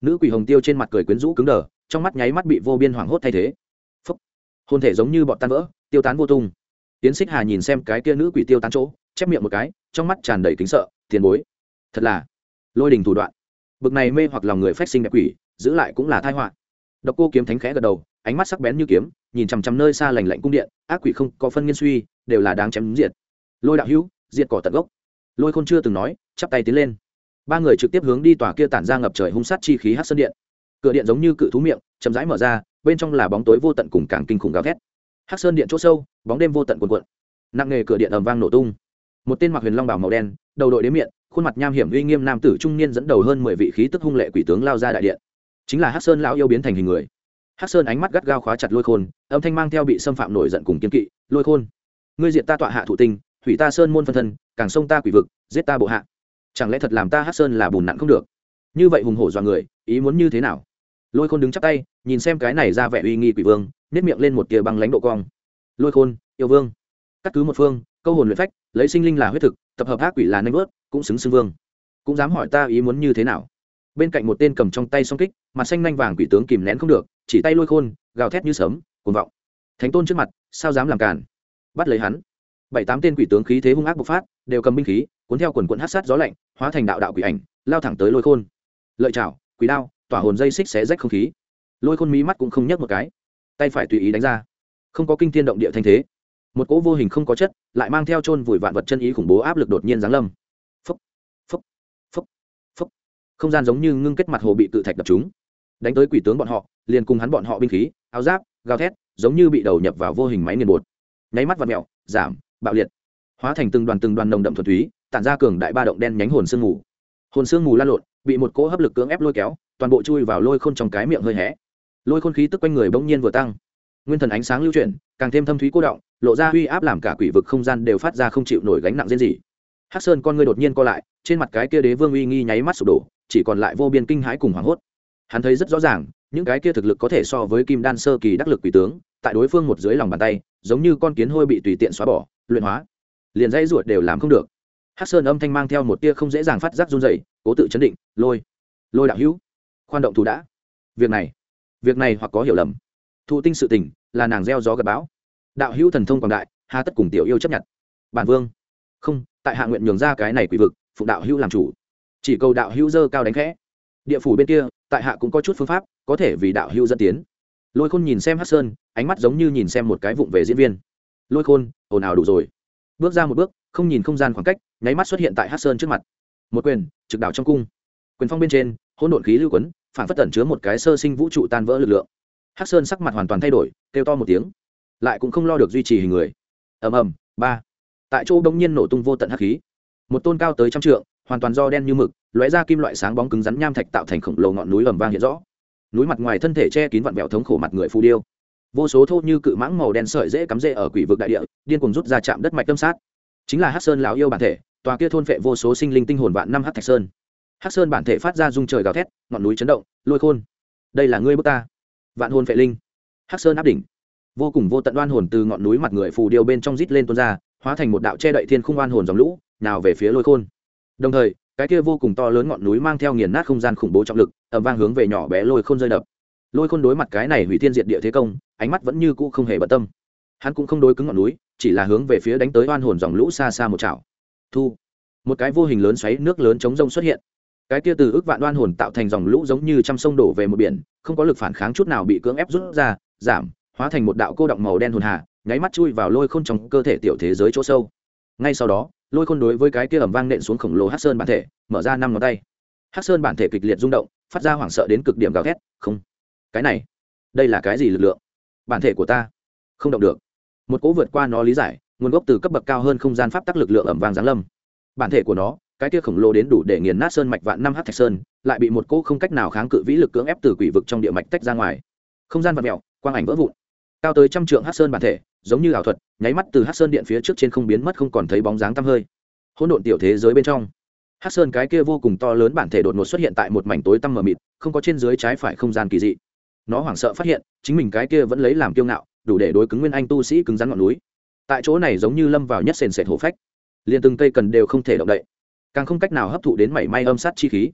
Nữ quỷ hồng tiêu trên mặt cười quyến rũ cứng đờ, trong mắt nháy mắt bị vô biên hoảng hốt thay thế hôn thể giống như bọn tan vỡ, tiêu tán vô tung. Tiến xích hà nhìn xem cái kia nữ quỷ tiêu tán chỗ, chép miệng một cái, trong mắt tràn đầy kính sợ, tiền bối, thật là lôi đình thủ đoạn. Bực này mê hoặc lòng người phách sinh đẹp quỷ, giữ lại cũng là thai họa. Độc cô kiếm thánh khẽ gật đầu, ánh mắt sắc bén như kiếm, nhìn chằm chằm nơi xa lành lạnh cung điện, ác quỷ không có phân nghiên suy, đều là đáng chém diệt. Lôi đạo hữu, diệt cỏ tận gốc. Lôi khôn chưa từng nói, chắp tay tiến lên. Ba người trực tiếp hướng đi tòa kia tản ra ngập trời hung sát chi khí hát sơn điện. Cửa điện giống như cự thú miệng, chậm rãi mở ra bên trong là bóng tối vô tận cùng càng kinh khủng gào thét. Hắc sơn điện chỗ sâu, bóng đêm vô tận cuồn cuộn. Nặng nghề cửa điện ầm vang nổ tung. Một tên mặc huyền long bảo màu đen, đầu đội đến miệng khuôn mặt nham hiểm uy nghiêm nam tử trung niên dẫn đầu hơn mười vị khí tức hung lệ quỷ tướng lao ra đại điện. Chính là hắc sơn lão yêu biến thành hình người. Hắc sơn ánh mắt gắt gao khóa chặt lôi khôn, âm thanh mang theo bị xâm phạm nổi giận cùng kiên kỵ, lôi khôn, ngươi diện ta tọa hạ thụ tinh thủy ta sơn môn phân thân, càng sông ta quỷ vực, giết ta bộ hạ. Chẳng lẽ thật làm ta hắc sơn là bùn nặn không được? Như vậy hùng hổ dọa người, ý muốn như thế nào? Lôi khôn đứng chắp tay nhìn xem cái này ra vẻ uy nghi quỷ vương nếp miệng lên một tia băng lãnh độ cong lôi khôn yêu vương cắt cứ một phương câu hồn luyện phách lấy sinh linh là huyết thực tập hợp ác quỷ là nanh vớt cũng xứng xưng vương cũng dám hỏi ta ý muốn như thế nào bên cạnh một tên cầm trong tay song kích mặt xanh nanh vàng quỷ tướng kìm nén không được chỉ tay lôi khôn gào thét như sấm, cuồng vọng thánh tôn trước mặt sao dám làm cản bắt lấy hắn bảy tám tên quỷ tướng khí thế hung ác bộc phát đều cầm binh khí cuốn theo quần quận hát sát gió lạnh hóa thành đạo đạo quỷ ảnh lao thẳng tới lôi khôn lợi chảo quỷ đao tỏa hồn dây xích xé rách không khí. Lôi khôn mí mắt cũng không nhấc một cái. Tay phải tùy ý đánh ra. Không có kinh thiên động địa thanh thế. Một cỗ vô hình không có chất lại mang theo chôn vùi vạn vật chân ý khủng bố áp lực đột nhiên giáng lâm. Phấp phấp phấp phấp, không gian giống như ngưng kết mặt hồ bị tự thạch đập chúng. Đánh tới quỷ tướng bọn họ liền cùng hắn bọn họ binh khí áo giáp gào thét giống như bị đầu nhập vào vô hình máy nghiền bột. Nháy mắt và mẹo giảm bạo liệt. Hóa thành từng đoàn từng đoàn nồng đậm thuần túy tản ra cường đại ba động đen nhánh hồn sương mù. Hồn sương mù lan lộn bị một cỗ hấp lực cưỡng ép lôi kéo toàn bộ chui vào lôi khôn trong cái miệng hơi hé. Lôi khôn khí tức quanh người bỗng nhiên vừa tăng. Nguyên thần ánh sáng lưu chuyển, càng thêm thâm thúy cô động, lộ ra uy áp làm cả quỷ vực không gian đều phát ra không chịu nổi gánh nặng riêng gì hắc sơn con ngươi đột nhiên co lại, trên mặt cái kia đế vương uy nghi nháy mắt sụp đổ, chỉ còn lại vô biên kinh hãi cùng hoảng hốt. Hắn thấy rất rõ ràng, những cái kia thực lực có thể so với kim đan sơ kỳ đắc lực quỷ tướng, tại đối phương một dưới lòng bàn tay, giống như con kiến hôi bị tùy tiện xóa bỏ, luyện hóa. Liền dây ruột đều làm không được. Hắc sơn âm thanh mang theo một tia không dễ dàng phát giác run dày cố tự chấn định, lôi lôi đạo hữu khoan động thủ đã. Việc này việc này hoặc có hiểu lầm. Thụ tinh sự tình, là nàng gieo gió gặp bão. Đạo hữu thần thông quảng đại, hà tất cùng tiểu yêu chấp nhận. Bản vương, không, tại hạ nguyện nhường ra cái này quỷ vực phụ đạo hữu làm chủ. Chỉ cầu đạo hữu dơ cao đánh khẽ. Địa phủ bên kia, tại hạ cũng có chút phương pháp, có thể vì đạo hữu dẫn tiến. Lôi khôn nhìn xem hát sơn, ánh mắt giống như nhìn xem một cái vụng về diễn viên. Lôi khôn, ồn ào đủ rồi. Bước ra một bước, không nhìn không gian khoảng cách, nháy mắt xuất hiện tại hát sơn trước mặt. Một quyền, trực đảo trong cung. Quyền phong bên trên, hỗn độn khí lưu quấn phản phất tẩn chứa một cái sơ sinh vũ trụ tan vỡ lực lượng. Hắc sơn sắc mặt hoàn toàn thay đổi, kêu to một tiếng. Lại cũng không lo được duy trì hình người. Ầm ầm, ba. Tại chỗ đông nhiên nổ tung vô tận hắc khí. Một tôn cao tới trăm trượng, hoàn toàn do đen như mực, lóe ra kim loại sáng bóng cứng rắn nham thạch tạo thành khổng lồ ngọn núi ầm vang hiện rõ. Núi mặt ngoài thân thể che kín vặn vẹo thống khổ mặt người phù điêu. Vô số thô như cự mãng màu đen sợi dễ cắm rễ ở quỷ vực đại địa, điên cùng rút ra chạm đất mạch tâm sát. Chính là hắc sơn lão yêu bản thể, tòa kia thôn phệ vô số sinh linh tinh hồn vạn năm hắc thạch sơn hắc sơn bản thể phát ra dung trời gào thét, ngọn núi chấn động, lôi khôn. Đây là ngươi bước ta. Vạn hồn phệ linh. Hắc sơn áp đỉnh. Vô cùng vô tận oan hồn từ ngọn núi mặt người phù điêu bên trong rít lên tuôn ra, hóa thành một đạo che đậy thiên khung oan hồn dòng lũ, nào về phía lôi khôn. Đồng thời, cái kia vô cùng to lớn ngọn núi mang theo nghiền nát không gian khủng bố trọng lực ẩm vang hướng về nhỏ bé lôi khôn rơi đập. Lôi khôn đối mặt cái này hủy thiên diệt địa thế công, ánh mắt vẫn như cũ không hề bận tâm. Hắn cũng không đối cứng ngọn núi, chỉ là hướng về phía đánh tới oan hồn dòng lũ xa xa một chảo. Thu. Một cái vô hình lớn xoáy nước lớn chống rông xuất hiện cái kia từ ước vạn đoan hồn tạo thành dòng lũ giống như trăm sông đổ về một biển, không có lực phản kháng chút nào bị cưỡng ép rút ra, giảm, hóa thành một đạo cô động màu đen hồn hà, nháy mắt chui vào lôi khôn trong cơ thể tiểu thế giới chỗ sâu. Ngay sau đó, lôi khôn đối với cái kia ẩm vang nện xuống khổng lồ hát sơn bản thể, mở ra năm ngón tay. Hát sơn bản thể kịch liệt rung động, phát ra hoảng sợ đến cực điểm gào thét, không, cái này, đây là cái gì lực lượng? Bản thể của ta, không động được. Một cỗ vượt qua nó lý giải, nguồn gốc từ cấp bậc cao hơn không gian pháp tắc lực lượng ẩm vang giáng lâm. Bản thể của nó cái kia khổng lồ đến đủ để nghiền nát sơn mạch vạn năm hát thạch sơn, lại bị một cỗ không cách nào kháng cự vĩ lực cưỡng ép từ quỷ vực trong địa mạch tách ra ngoài. Không gian vật mèo, quang ảnh vỡ vụn. Cao tới trăm trượng hát sơn bản thể, giống như ảo thuật, nháy mắt từ hát sơn điện phía trước trên không biến mất không còn thấy bóng dáng tăm hơi. Hỗn độn tiểu thế giới bên trong, hát sơn cái kia vô cùng to lớn bản thể đột ngột xuất hiện tại một mảnh tối tăm mờ mịt, không có trên dưới trái phải không gian kỳ dị. Nó hoảng sợ phát hiện, chính mình cái kia vẫn lấy làm kiêu ngạo, đủ để đối cứng nguyên anh tu sĩ cứng rắn ngọn núi. Tại chỗ này giống như lâm vào nhất sền sệt hổ phách. Liền từng cây cần đều không thể động đậy càng không cách nào hấp thụ đến mảy may âm sát chi khí.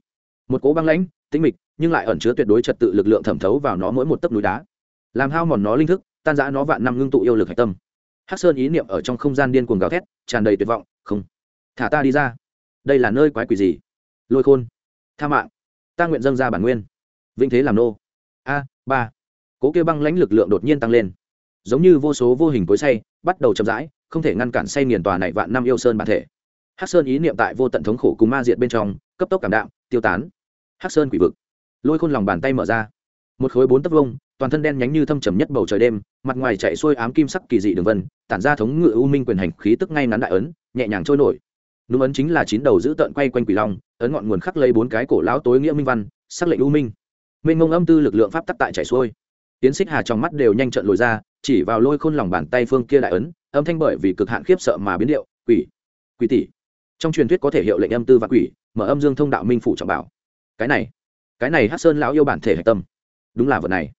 Một cố băng lãnh, tĩnh mịch, nhưng lại ẩn chứa tuyệt đối trật tự lực lượng thẩm thấu vào nó mỗi một tấc núi đá. Làm hao mòn nó linh thức, tan giã nó vạn năm ngưng tụ yêu lực hạch tâm. Hắc sơn ý niệm ở trong không gian điên cuồng gào thét, tràn đầy tuyệt vọng, không, thả ta đi ra. Đây là nơi quái quỷ gì? Lôi khôn, tha mạng. Ta nguyện dâng ra bản nguyên. Vinh thế làm nô, a, ba. Cố kêu băng lãnh lực lượng đột nhiên tăng lên. Giống như vô số vô hình cối say, bắt đầu chậm rãi, không thể ngăn cản say nghiền tòa này vạn năm yêu sơn bản thể hắc sơn ý niệm tại vô tận thống khổ cùng ma diệt bên trong, cấp tốc cảm đạm, tiêu tán. Hắc sơn quỷ vực. Lôi khôn lòng bàn tay mở ra. Một khối bốn tấc vông toàn thân đen nhánh như thâm trầm nhất bầu trời đêm, mặt ngoài chạy xuôi ám kim sắc kỳ dị đường vân, tản ra thống ngự u minh quyền hành khí tức ngay ngắn đại ấn, nhẹ nhàng trôi nổi. Núm ấn chính là chín đầu giữ tợn quay quanh quỷ long, ấn ngọn nguồn khắc lấy bốn cái cổ lão tối nghĩa minh văn, sắc lệnh u minh. Mênh ngông âm tư lực lượng pháp tắc tại chạy xuôi. Tiến xích hà trong mắt đều nhanh trận lồi ra, chỉ vào lôi khôn lòng bàn tay phương kia đại ấn, âm thanh bởi vì cực hạn khiếp sợ mà biến điệu, quỷ quỷ tỷ trong truyền thuyết có thể hiệu lệnh âm tư và quỷ, mở âm dương thông đạo minh phủ trọng bảo. Cái này cái này hát sơn lão yêu bản thể hạch tâm. Đúng là vật này.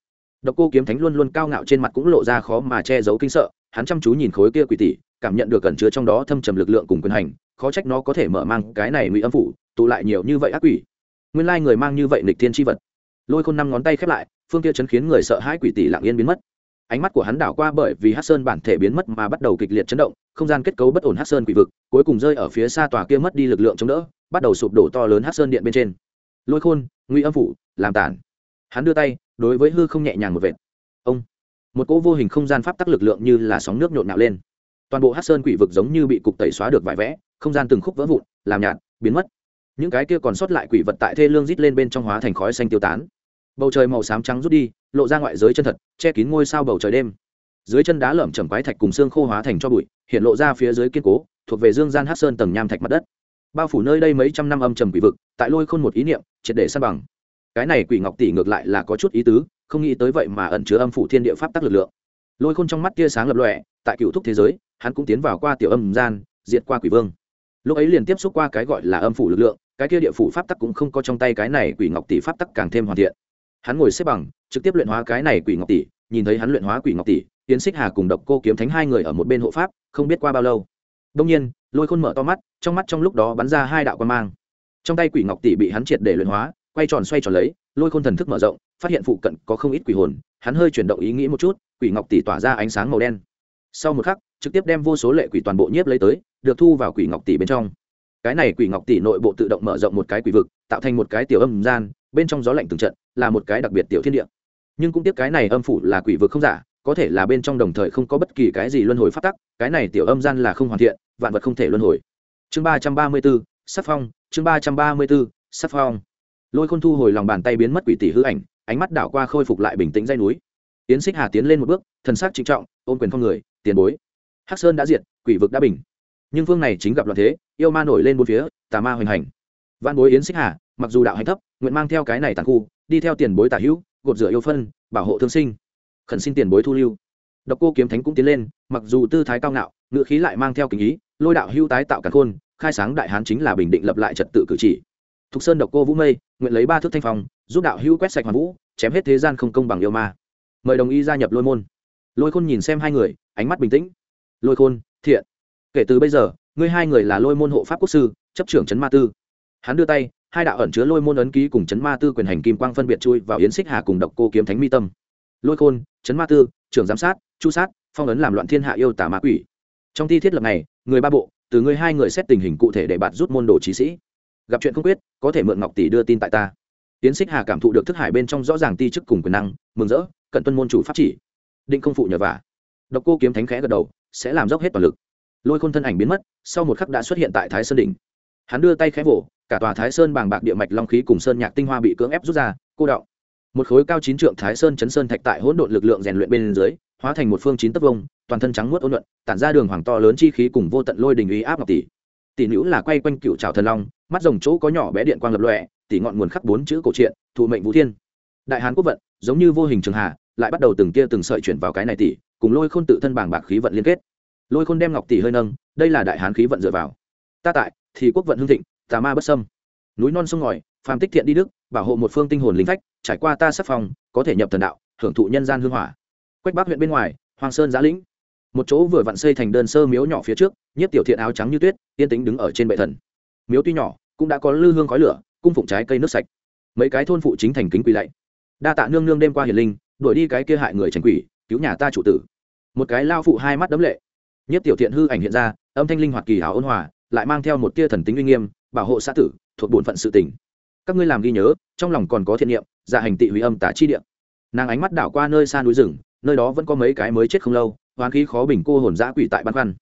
Độc cô kiếm thánh luôn luôn cao ngạo trên mặt cũng lộ ra khó mà che giấu kinh sợ, hắn chăm chú nhìn khối kia quỷ tỷ cảm nhận được cẩn chứa trong đó thâm trầm lực lượng cùng quyền hành, khó trách nó có thể mở mang cái này ngụy âm phủ, tụ lại nhiều như vậy ác quỷ. Nguyên lai người mang như vậy nịch thiên tri vật. Lôi khôn năm ngón tay khép lại, phương kia chấn khiến người sợ hãi quỷ tỷ lặng yên biến mất ánh mắt của hắn đảo qua bởi vì hát sơn bản thể biến mất mà bắt đầu kịch liệt chấn động, không gian kết cấu bất ổn hát sơn quỷ vực, cuối cùng rơi ở phía xa tòa kia mất đi lực lượng chống đỡ, bắt đầu sụp đổ to lớn hát sơn điện bên trên. Lôi khôn nguy âm phủ, làm tản. Hắn đưa tay, đối với hư không nhẹ nhàng một vệt. Ông. Một cỗ vô hình không gian pháp tắc lực lượng như là sóng nước nhộn nhạo lên. Toàn bộ hát sơn quỷ vực giống như bị cục tẩy xóa được vải vẽ, không gian từng khúc vỡ vụn, làm nhạt, biến mất. Những cái kia còn sót lại quỷ vật tại thê lương rít lên bên trong hóa thành khói xanh tiêu tán bầu trời màu xám trắng rút đi, lộ ra ngoại giới chân thật, che kín ngôi sao bầu trời đêm. Dưới chân đá lởm chầm quái thạch cùng xương khô hóa thành cho bụi, hiện lộ ra phía dưới kiên cố, thuộc về dương gian hát sơn tầng nham thạch mặt đất. Bao phủ nơi đây mấy trăm năm âm trầm quỷ vực, tại lôi khôn một ý niệm, triệt để san bằng. Cái này quỷ ngọc tỷ ngược lại là có chút ý tứ, không nghĩ tới vậy mà ẩn chứa âm phủ thiên địa pháp tắc lực lượng. Lôi khôn trong mắt tia sáng lập lọe tại cựu thúc thế giới, hắn cũng tiến vào qua tiểu âm gian, diệt qua quỷ vương. Lúc ấy liền tiếp xúc qua cái gọi là âm phủ lực lượng, cái kia địa phủ pháp tắc cũng không có trong tay cái này quỷ ngọc tỷ pháp tắc càng thêm hoàn thiện hắn ngồi xếp bằng, trực tiếp luyện hóa cái này quỷ ngọc tỷ, nhìn thấy hắn luyện hóa quỷ ngọc tỷ tiến xích hà cùng độc cô kiếm thánh hai người ở một bên hộ pháp, không biết qua bao lâu. Đông nhiên, lôi khôn mở to mắt, trong mắt trong lúc đó bắn ra hai đạo quan mang. Trong tay quỷ ngọc tỷ bị hắn triệt để luyện hóa, quay tròn xoay tròn lấy, lôi khôn thần thức mở rộng, phát hiện phụ cận có không ít quỷ hồn, hắn hơi chuyển động ý nghĩ một chút, quỷ ngọc tỷ tỏa ra ánh sáng màu đen. Sau một khắc, trực tiếp đem vô số lệ quỷ toàn bộ nhiếp lấy tới, được thu vào quỷ ngọc tỷ bên trong. Cái này quỷ ngọc tỷ nội bộ tự động mở rộng một cái quỷ vực, tạo thành một cái tiểu âm gian, bên trong gió lạnh từng trận là một cái đặc biệt tiểu thiên địa. Nhưng cũng tiếc cái này âm phủ là quỷ vực không giả có thể là bên trong đồng thời không có bất kỳ cái gì luân hồi phát tắc cái này tiểu âm gian là không hoàn thiện vạn vật không thể luân hồi. Chương ba trăm ba mươi bốn, sắc phong chương ba trăm ba mươi bốn, sắc phong. Lôi khôn thu hồi lòng bàn tay biến mất quỷ tỷ hư ảnh ánh mắt đảo qua khôi phục lại bình tĩnh dây núi. Tiến xích hà tiến lên một bước thần sắc trịnh trọng ôm quyền con người tiền bối. Hắc sơn đã diệt quỷ vực đã bình. Nhưng phương này chính gặp loạn thế yêu ma nổi lên bốn phía tà ma hoành hành. Văn bối yến xích hà mặc dù đạo hành thấp nguyện mang theo cái này tàn khu đi theo tiền bối tả hữu, gột rửa yêu phân, bảo hộ thương sinh. Khẩn xin tiền bối thu lưu. Độc cô kiếm thánh cũng tiến lên, mặc dù tư thái cao ngạo, ngựa khí lại mang theo kính ý, lôi đạo hưu tái tạo cả khôn, khai sáng đại hán chính là bình định lập lại trật tự cử chỉ. Thục sơn độc cô vũ mây, nguyện lấy ba thước thanh phong, giúp đạo hưu quét sạch hoàn vũ, chém hết thế gian không công bằng yêu ma. Mời đồng ý gia nhập lôi môn. Lôi khôn nhìn xem hai người, ánh mắt bình tĩnh. Lôi khôn, thiện. Kể từ bây giờ, ngươi hai người là lôi môn hộ pháp quốc sư, chấp trưởng trấn ma tư. Hắn đưa tay hai đạo ẩn chứa lôi môn ấn ký cùng chấn ma tư quyền hành kim quang phân biệt chui vào yến xích hà cùng độc cô kiếm thánh mi tâm. Lôi khôn, chấn ma tư, trưởng giám sát, chu sát, phong ấn làm loạn thiên hạ yêu tả ma quỷ. Trong thi thiết lập này, người ba bộ, từ người hai người xét tình hình cụ thể để bạn rút môn đồ trí sĩ. Gặp chuyện không quyết, có thể mượn ngọc tỷ đưa tin tại ta. Tiến xích hà cảm thụ được thức hải bên trong rõ ràng ti chức cùng quyền năng, mừng rỡ, cận tuân môn chủ pháp chỉ. Định không phụ nhờ vả. Độc cô kiếm thánh khẽ gật đầu, sẽ làm dốc hết toàn lực. Lôi khôn thân ảnh biến mất, sau một khắc đã xuất hiện tại thái sơn đỉnh. Hắn đưa tay khẽ vỗ cả tòa thái sơn bàng bạc địa mạch long khí cùng sơn nhạc tinh hoa bị cưỡng ép rút ra, cô đọng. Một khối cao chín trượng thái sơn chấn sơn thạch tại hỗn độn lực lượng rèn luyện bên dưới, hóa thành một phương chín tấc vông, toàn thân trắng muốt ôn luận, tản ra đường hoàng to lớn chi khí cùng vô tận lôi đình uy áp ngọc tỷ. Tỷ nữ là quay quanh cựu trào thần long, mắt rồng chỗ có nhỏ bé điện quang lập lọe tỷ ngọn nguồn khắc bốn chữ cổ truyện, thụ mệnh vũ thiên. Đại hán quốc vận, giống như vô hình trường hà, lại bắt đầu từng kia từng sợi chuyển vào cái này tỷ, cùng lôi khôn tự thân bảng bạc khí vận liên kết. Lôi khôn đem ngọc tỷ hơi nâng, đây là đại hán khí vận dựa vào. Ta tại, thì quốc vận hương thịnh tà ma bất sâm núi non sông ngòi, phàm tích thiện đi đức, bảo hộ một phương tinh hồn lính phách, trải qua ta sắc phòng có thể nhập thần đạo, hưởng thụ nhân gian hương hỏa. Quách bắc huyện bên ngoài hoàng sơn giã lĩnh. Một chỗ vừa vặn xây thành đơn sơ miếu nhỏ phía trước nhất tiểu thiện áo trắng như tuyết, yên tính đứng ở trên bệ thần. Miếu tuy nhỏ, cũng đã có lư hương khói lửa, cung phụng trái cây nước sạch. Mấy cái thôn phụ chính thành kính quỳ lạy. Đa tạ nương nương đêm qua hiền linh, đuổi đi cái kia hại người tránh quỷ, cứu nhà ta chủ tử. Một cái lao phụ hai mắt đấm lệ. Nhất tiểu thiện hư ảnh hiện ra, âm thanh linh hoạt kỳ hảo ôn hòa, lại mang theo một tia thần tính uy nghiêm bảo hộ xã tử, thuộc bổn phận sự tình. Các ngươi làm ghi nhớ, trong lòng còn có thiện niệm dạ hành tị hủy âm tả chi địa. Nàng ánh mắt đảo qua nơi xa núi rừng, nơi đó vẫn có mấy cái mới chết không lâu, hoán khí khó bình cô hồn giã quỷ tại băn khoăn.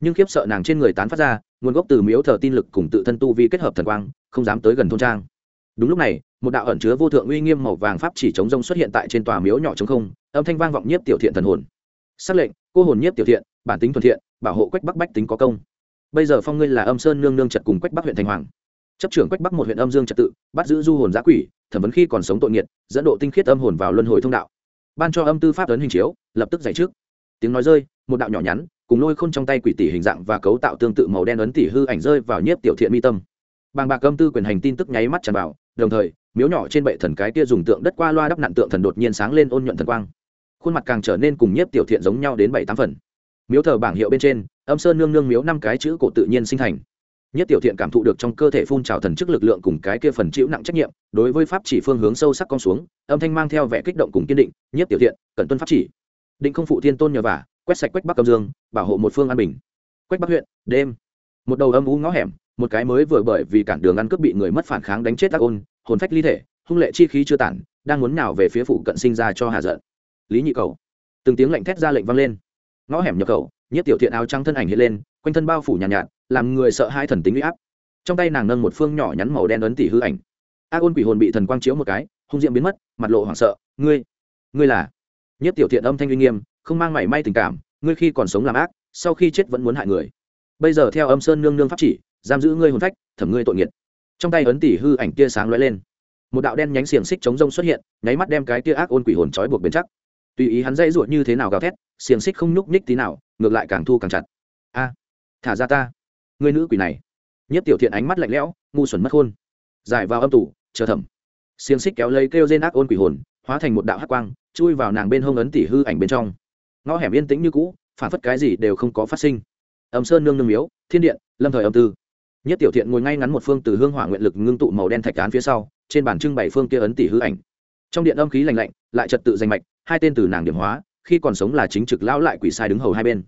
Nhưng khiếp sợ nàng trên người tán phát ra, nguồn gốc từ miếu thờ tin lực cùng tự thân tu vi kết hợp thần quang, không dám tới gần thôn trang. Đúng lúc này, một đạo ẩn chứa vô thượng uy nghiêm màu vàng pháp chỉ chống rông xuất hiện tại trên tòa miếu nhỏ chống không, âm thanh vang vọng nhiếp tiểu thiện thần hồn. Xác lệnh, cô hồn nhiếp tiểu thiện, bản tính thuần thiện, bảo hộ quách bắc bách tính có công bây giờ phong ngươi là âm sơn nương nương trật cùng quách bắc huyện thành hoàng. Chấp trưởng quách bắc một huyện âm dương trật tự, bắt giữ du hồn giã quỷ, thẩm vấn khi còn sống tội nghiệt, dẫn độ tinh khiết âm hồn vào luân hồi thông đạo. Ban cho âm tư pháp ấn hình chiếu, lập tức dạy trước. Tiếng nói rơi, một đạo nhỏ nhắn, cùng lôi khôn trong tay quỷ tỷ hình dạng và cấu tạo tương tự màu đen ấn tỷ hư ảnh rơi vào nhiếp tiểu thiện mi tâm. Bàng bạc âm tư quyền hành tin tức nháy mắt tràn vào, đồng thời, miếu nhỏ trên bệ thần cái kia dùng tượng đất qua loa đắp nặn tượng thần đột nhiên sáng lên ôn nhuận thần quang. Khuôn mặt càng trở nên cùng nhiếp tiểu thiện giống nhau đến bảy tám phần miếu thờ bảng hiệu bên trên, âm sơn nương nương miếu năm cái chữ cổ tự nhiên sinh thành. Nhất tiểu thiện cảm thụ được trong cơ thể phun trào thần chức lực lượng cùng cái kia phần chịu nặng trách nhiệm, đối với pháp chỉ phương hướng sâu sắc con xuống, âm thanh mang theo vẻ kích động cùng kiên định, nhất tiểu thiện cần tuân pháp chỉ. Định không phụ thiên tôn nhờ vả, quét sạch quách bắc âm dương, bảo hộ một phương an bình. Quách bắc huyện, đêm. Một đầu âm u ngõ hẻm, một cái mới vừa bởi vì cản đường ăn cướp bị người mất phản kháng đánh chết ác ôn, hồn phách ly thể, hung lệ chi khí chưa tản, đang muốn nào về phía phụ cận sinh ra cho hà giận. Lý nhị cầu. Từng tiếng lệnh thét ra lệnh vang lên ngõ hẻm nhập khẩu nhất tiểu thiện áo trắng thân ảnh hiện lên quanh thân bao phủ nhàn nhạt, nhạt làm người sợ hai thần tính uy áp. Trong tay nàng nâng một phương nhỏ nhắn màu đen ấn tỷ hư ảnh. A ôn quỷ hồn bị thần quang chiếu một cái hung diệm biến mất mặt lộ hoảng sợ ngươi ngươi là? Nhất tiểu thiện âm thanh uy nghiêm không mang mảy may tình cảm ngươi khi còn sống làm ác sau khi chết vẫn muốn hại người. Bây giờ theo âm sơn nương nương pháp chỉ giam giữ ngươi hồn phách thẩm ngươi tội nghiệt. Trong tay ấn tỷ hư ảnh tia sáng lóe lên. Một đạo đen nhánh xiềng xích chống rông xuất hiện nháy mắt đem cái tia ác ôn quỷ hồn trói buộc bền chắc tùy ý hắn dây ruột như thế nào gào thét, xiềng xích không nhúc nhích tí nào, ngược lại càng thu càng chặt. A, thả ra ta. Người nữ quỷ này. Nhất tiểu thiện ánh mắt lạnh lẽo, ngu xuẩn mất khôn. Giải vào âm tủ, chờ thẩm xiềng xích kéo lấy kêu dên ác ôn quỷ hồn, hóa thành một đạo hắc quang, chui vào nàng bên hông ấn tỉ hư ảnh bên trong. Ngõ hẻm yên tĩnh như cũ, phản phất cái gì đều không có phát sinh. Âm sơn nương nương miếu, thiên điện, lâm thời âm tư. Nhất tiểu thiện ngồi ngay ngắn một phương từ hương hỏa nguyện lực ngưng tụ màu đen thạch cán phía sau, trên bản trưng bày phương kia ấn tỷ hư ảnh. Trong điện âm khí lành lạnh, lại trật tự danh mạch hai tên từ nàng điểm hóa, khi còn sống là chính trực lão lại quỷ sai đứng hầu hai bên.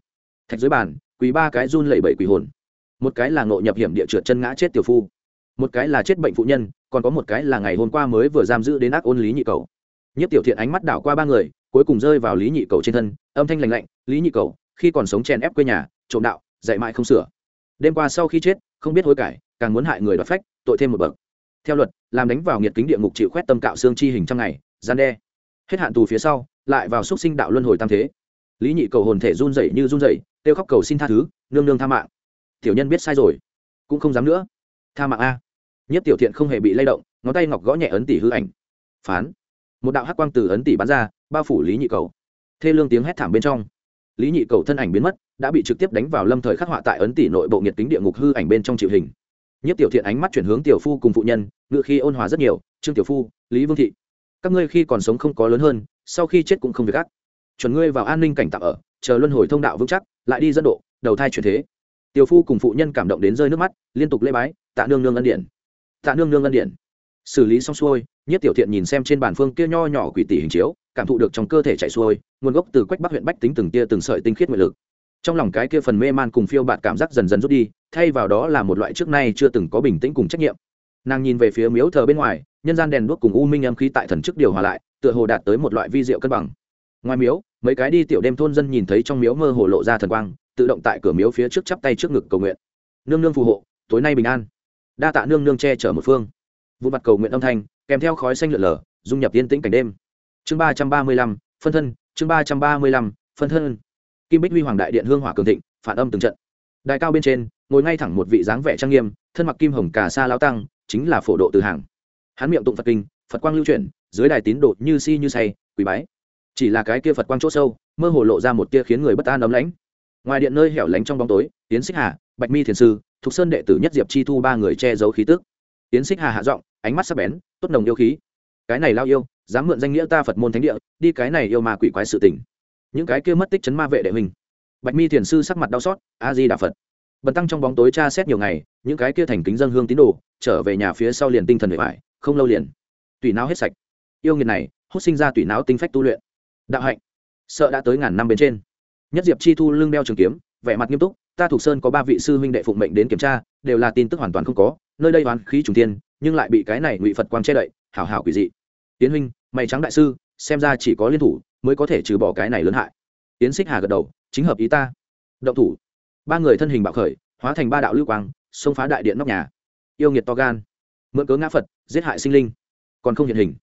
Thạch dưới bàn quỷ ba cái run lẩy bẩy quỷ hồn. Một cái là ngộ nhập hiểm địa trượt chân ngã chết tiểu phu. Một cái là chết bệnh phụ nhân, còn có một cái là ngày hôm qua mới vừa giam giữ đến ác ôn lý nhị cầu. Nhất tiểu thiện ánh mắt đảo qua ba người, cuối cùng rơi vào lý nhị cầu trên thân, âm thanh lành lạnh, lý nhị cầu, khi còn sống chèn ép quê nhà, trộm đạo, dạy mãi không sửa. Đêm qua sau khi chết, không biết hối cải, càng muốn hại người đoạt phách, tội thêm một bậc. Theo luật, làm đánh vào nghiệt kính địa ngục chịu khoét tâm cạo xương chi hình trong ngày, gian đe hết hạn tù phía sau, lại vào xúc sinh đạo luân hồi tam thế. Lý nhị cầu hồn thể run rẩy như run rẩy, kêu khóc cầu xin tha thứ, nương nương tha mạng. Tiểu nhân biết sai rồi, cũng không dám nữa. Tha mạng a. Nhất tiểu thiện không hề bị lay động, ngón tay ngọc gõ nhẹ ấn tỷ hư ảnh. Phán. Một đạo hắc quang từ ấn tỷ bắn ra, bao phủ lý nhị cầu. Thê lương tiếng hét thảm bên trong. Lý nhị cầu thân ảnh biến mất, đã bị trực tiếp đánh vào lâm thời khắc họa tại ấn tỷ nội bộ nhiệt tính địa ngục hư ảnh bên trong chịu hình. Nhất tiểu thiện ánh mắt chuyển hướng tiểu phu cùng phụ nhân ngự khi ôn hòa rất nhiều. Trương tiểu phu, lý vương thị các ngươi khi còn sống không có lớn hơn, sau khi chết cũng không việc ác. Chuẩn ngươi vào an ninh cảnh tạm ở, chờ luân hồi thông đạo vững chắc, lại đi dẫn độ, đầu thai chuyển thế. Tiểu phu cùng phụ nhân cảm động đến rơi nước mắt, liên tục lễ bái, tạ nương nương ân điện tạ nương nương ân điện xử lý xong xuôi nhất tiểu thiện nhìn xem trên bàn phương kia nho nhỏ quỷ tỷ hình chiếu, cảm thụ được trong cơ thể chạy xuôi, nguồn gốc từ quách bắc huyện bách tính từng tia từng sợi tinh khiết nguyện lực. Trong lòng cái kia phần mê man cùng phiêu bạt cảm giác dần dần rút đi, thay vào đó là một loại trước nay chưa từng có bình tĩnh cùng trách nhiệm. Nàng nhìn về phía miếu thờ bên ngoài nhân gian đèn đuốc cùng u minh âm khí tại thần chức điều hòa lại, tựa hồ đạt tới một loại vi diệu cân bằng. Ngoài miếu, mấy cái đi tiểu đêm thôn dân nhìn thấy trong miếu mơ hồ lộ ra thần quang, tự động tại cửa miếu phía trước chắp tay trước ngực cầu nguyện. Nương nương phù hộ, tối nay bình an. Đa tạ nương nương che chở một phương. Vụ mặt cầu nguyện âm thanh, kèm theo khói xanh lượn lờ, dung nhập yên tĩnh cảnh đêm. Chương ba trăm ba mươi lăm, phân thân, chương ba trăm ba mươi lăm, phân thân. Kim bích huy hoàng đại điện hương hỏa cường thịnh, phản âm từng trận. Đại cao bên trên, ngồi ngay thẳng một vị dáng vẻ trang nghiêm, thân mặc kim hồng cà sa lao tăng, chính là phổ độ từ hàng hắn miệng tụng phật kinh, phật quang lưu chuyển, dưới đài tín độ như si như say, quỳ bái. Chỉ là cái kia phật quang chỗ sâu, mơ hồ lộ ra một tia khiến người bất an ấm lãnh. Ngoài điện nơi hẻo lánh trong bóng tối tiến xích hà, bạch mi thiền sư, thục sơn đệ tử nhất diệp chi thu ba người che giấu khí tức. Tiến xích hà hạ giọng, ánh mắt sắc bén, tốt nồng yêu khí. Cái này lao yêu, dám mượn danh nghĩa ta phật môn thánh địa, đi cái này yêu mà quỷ quái sự tình. Những cái kia mất tích chấn ma vệ đệ mình bạch mi thiền sư sắc mặt đau xót, a di đà phật. Bần tăng trong bóng tối tra xét nhiều ngày, những cái kia thành kính dân hương tín đồ, trở về nhà phía sau liền tinh thần bề bài không lâu liền. Tùy não hết sạch. Yêu nghiệt này, hút sinh ra tùy não tinh phách tu luyện. Đạo hạnh. Sợ đã tới ngàn năm bên trên. Nhất diệp chi thu lưng đeo trường kiếm, vẻ mặt nghiêm túc, ta thuộc sơn có ba vị sư huynh đệ phụng mệnh đến kiểm tra, đều là tin tức hoàn toàn không có, nơi đây oán khí trùng tiên nhưng lại bị cái này ngụy phật quang che đậy, hảo hảo quỷ dị. Tiến huynh, mày trắng đại sư, xem ra chỉ có liên thủ mới có thể trừ bỏ cái này lớn hại. Tiến xích hà gật đầu, chính hợp ý ta. Động thủ. Ba người thân hình bạo khởi, hóa thành ba đạo lưu quang, xông phá đại điện nóc nhà. Yêu nghiệt to gan mượn cớ ngã phật, giết hại sinh linh. Còn không hiện hình.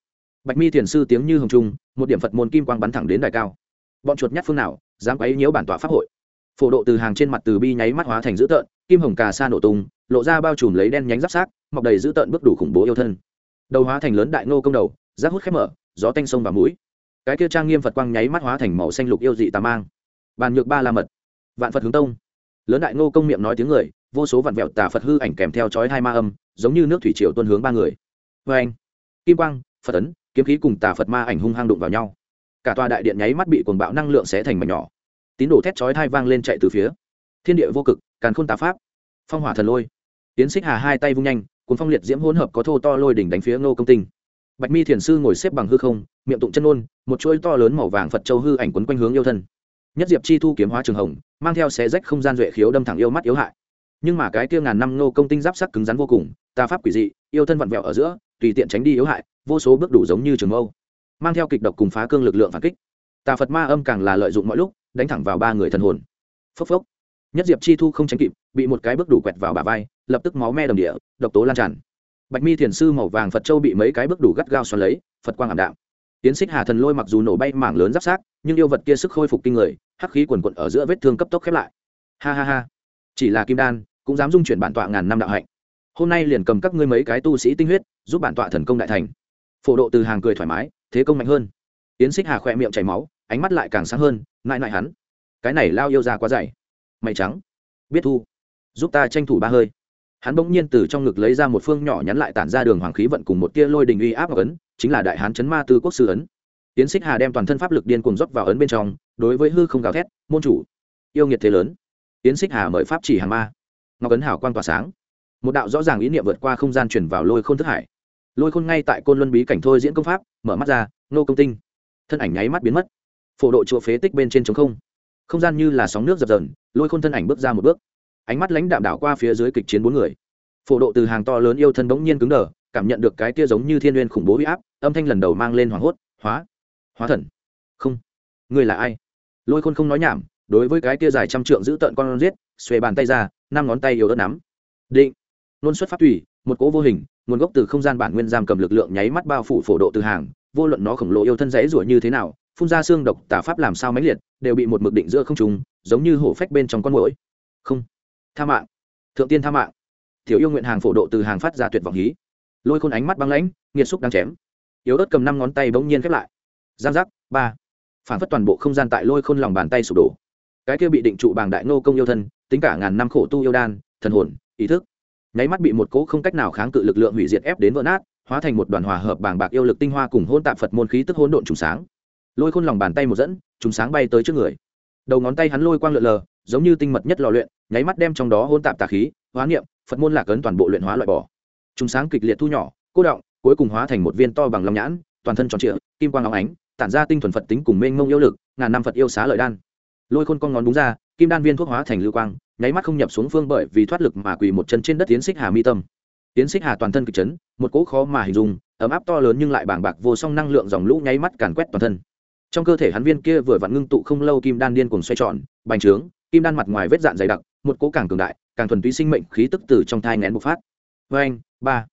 Bạch mi thiền sư tiếng như hồng trung, một điểm phật môn kim quang bắn thẳng đến đài cao. Bọn chuột nhát phương nào, dám quấy nhiễu bản tọa pháp hội. Phổ độ từ hàng trên mặt từ bi nháy mắt hóa thành dữ tợn, kim hồng cà sa nổ tung, lộ ra bao trùm lấy đen nhánh giáp sát mọc đầy dữ tợn bước đủ khủng bố yêu thân. Đầu hóa thành lớn đại nô công đầu, giáp hút khép mở, gió tanh sông và mũi. Cái kia trang nghiêm phật quang nháy mắt hóa thành màu xanh lục yêu dị tà mang. Bàn nhược ba la mật. Vạn phật hướng tông. Lớn đại nô công miệng nói tiếng người vô số vạn vẹo tà phật hư ảnh kèm theo chói hai ma âm, giống như nước thủy triều tuân hướng ba người. Vê anh, kim quang, phật ấn, kiếm khí cùng tà phật ma ảnh hung hăng đụng vào nhau. Cả tòa đại điện nháy mắt bị cuồng bạo năng lượng xé thành mảnh nhỏ. Tín đồ thét chói hai vang lên chạy từ phía. Thiên địa vô cực, càn khôn tà pháp. Phong hỏa thần lôi. Tiến xích hà hai tay vung nhanh, cuốn phong liệt diễm hỗn hợp có thô to lôi đỉnh đánh phía ngô công tinh. Bạch mi thiền sư ngồi xếp bằng hư không, miệng tụng chân ôn, một chuỗi to lớn màu vàng phật châu hư ảnh quấn quanh hướng yêu thân. Nhất diệp chi thu kiếm hóa trường hồng, mang theo xé rách không gian duệ khiếu đâm thẳng yêu mắt yếu hại nhưng mà cái kia ngàn năm nô công tinh giáp sắc cứng rắn vô cùng, tà pháp quỷ dị, yêu thân vặn vẹo ở giữa, tùy tiện tránh đi yếu hại, vô số bước đủ giống như trường âu mang theo kịch độc cùng phá cương lực lượng phản kích. Tà phật ma âm càng là lợi dụng mọi lúc, đánh thẳng vào ba người thần hồn. Phốc phốc. Nhất diệp chi thu không tránh kịp, bị một cái bước đủ quẹt vào bà vai, lập tức máu me đầm địa, độc tố lan tràn. Bạch mi thiền sư màu vàng phật châu bị mấy cái bước đủ gắt gao xoắn lấy, phật quang ảm đạm. Tiến xích hà thần lôi mặc dù nổ bay mảng lớn giáp sát nhưng yêu vật kia sức khôi phục kinh người, hắc khí quần quận ở giữa vết thương cấp tốc khép lại. Ha ha ha. Chỉ là kim đan cũng dám dung chuyển bản tọa ngàn năm đạo hạnh. Hôm nay liền cầm các ngươi mấy cái tu sĩ tinh huyết, giúp bản tọa thần công đại thành. Phổ độ từ hàng cười thoải mái, thế công mạnh hơn. Yến xích hà khỏe miệng chảy máu, ánh mắt lại càng sáng hơn ngại ngại hắn. Cái này lao yêu ra quá dày. Mày trắng. Biết thu. Giúp ta tranh thủ ba hơi. Hắn bỗng nhiên từ trong ngực lấy ra một phương nhỏ nhắn lại tản ra đường hoàng khí vận cùng một tia lôi đình uy áp ấn, chính là đại hán chấn ma tư quốc sư ấn. Tiến xích hà đem toàn thân pháp lực điên cuồng dốc vào ấn bên trong, đối với hư không gào thét, môn chủ, yêu nghiệt thế lớn. Tiến xích hà mời pháp chỉ hàng ma ngọc ấn hảo quang tỏa sáng. Một đạo rõ ràng ý niệm vượt qua không gian chuyển vào lôi khôn thức hải. Lôi khôn ngay tại côn luân bí cảnh thôi diễn công pháp, mở mắt ra, nô công tinh. Thân ảnh nháy mắt biến mất. Phổ độ chùa phế tích bên trên trống không. Không gian như là sóng nước dập dờn, lôi khôn thân ảnh bước ra một bước. Ánh mắt lãnh đạm đảo qua phía dưới kịch chiến bốn người. Phổ độ từ hàng to lớn yêu thân bỗng nhiên cứng đờ, cảm nhận được cái tia giống như thiên n g u y ê n khủng bố huy áp, âm thanh lần đầu mang lên hoảng hốt, hóa hóa thần. Không người là ai? Lôi khôn không nói nhảm, đối với cái tia dài trăm trượng giữ tợn con giết, xuề bàn tay ra năm ngón tay yếu đất nắm. Định. Nôn xuất phát tùy, một cỗ vô hình, nguồn gốc từ không gian bản nguyên giam cầm lực lượng nháy mắt bao phủ phổ độ từ hàng, vô luận nó khổng lồ yêu thân rẽ rủa như thế nào, phun ra xương độc tả pháp làm sao máy liệt, đều bị một mực định giữa không trùng giống như hổ phách bên trong con mũi không. Tha mạng. Thượng tiên tha mạng. Tiểu yêu nguyện hàng phổ độ từ hàng phát ra tuyệt vọng hí. Lôi khôn ánh mắt băng lãnh, nghiệt xúc đang chém. Yếu ớt cầm năm ngón tay bỗng nhiên khép lại. Giang giác. Ba. Phản phất toàn bộ không gian tại lôi khôn lòng bàn tay sụp đổ cái kia bị định trụ bàng đại nô công yêu thân, tính cả ngàn năm khổ tu yêu đan, thần hồn, ý thức. Nháy mắt bị một cỗ không cách nào kháng cự lực lượng hủy diệt ép đến vỡ nát, hóa thành một đoàn hòa hợp bàng bạc yêu lực tinh hoa cùng hôn tạp phật môn khí tức hỗn độn trùng sáng. Lôi khôn lòng bàn tay một dẫn, trùng sáng bay tới trước người. Đầu ngón tay hắn lôi quang lượn lờ, giống như tinh mật nhất lò luyện, nháy mắt đem trong đó hôn tạp tà khí, hóa niệm, phật môn lạc ấn toàn bộ luyện hóa loại bỏ. Trùng sáng kịch liệt thu nhỏ, cô động, cuối cùng hóa thành một viên to bằng lòng nhãn, toàn thân tròn trịa, kim quang óng ánh, tản ra tinh thuần phật tính cùng mênh mông yêu lực, ngàn năm phật yêu xá lợi đan lôi khôn con ngón đúng ra, kim đan viên thuốc hóa thành lưu quang, nháy mắt không nhập xuống phương bởi vì thoát lực mà quỳ một chân trên đất tiến xích hà mi tâm. Tiến xích hà toàn thân kịch chấn, một cỗ khó mà hình dung, ấm áp to lớn nhưng lại bàng bạc vô song năng lượng dòng lũ nháy mắt càn quét toàn thân. Trong cơ thể hắn viên kia vừa vặn ngưng tụ không lâu kim đan điên cùng xoay tròn, bành trướng, kim đan mặt ngoài vết dạn dày đặc, một cỗ càng cường đại, càng thuần túy sinh mệnh khí tức từ trong thai ngén bộc phát. Vê anh ba.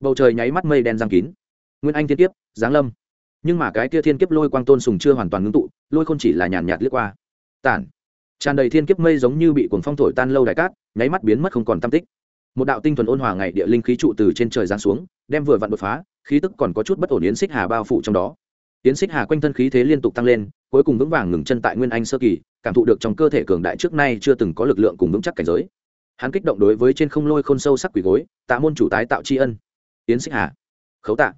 Bầu trời nháy mắt mây đen giang kín. Nguyên anh thiên kiếp, giáng lâm. Nhưng mà cái kia thiên kiếp lôi quang tôn sùng chưa hoàn toàn ngưng tụ, lôi khôn chỉ là nhàn nhạt liếc qua tản. Tràn đầy thiên kiếp mây giống như bị cuồng phong thổi tan lâu đại cát, nháy mắt biến mất không còn tam tích. Một đạo tinh thuần ôn hòa ngày địa linh khí trụ từ trên trời giáng xuống, đem vừa vặn đột phá, khí tức còn có chút bất ổn yến xích hà bao phủ trong đó. Yến xích hà quanh thân khí thế liên tục tăng lên, cuối cùng vững vàng ngừng chân tại nguyên anh sơ kỳ, cảm thụ được trong cơ thể cường đại trước nay chưa từng có lực lượng cùng vững chắc cảnh giới. Hắn kích động đối với trên không lôi khôn sâu sắc quỷ gối, tạ môn chủ tái tạo tri ân. Yến xích hà, khấu tạ.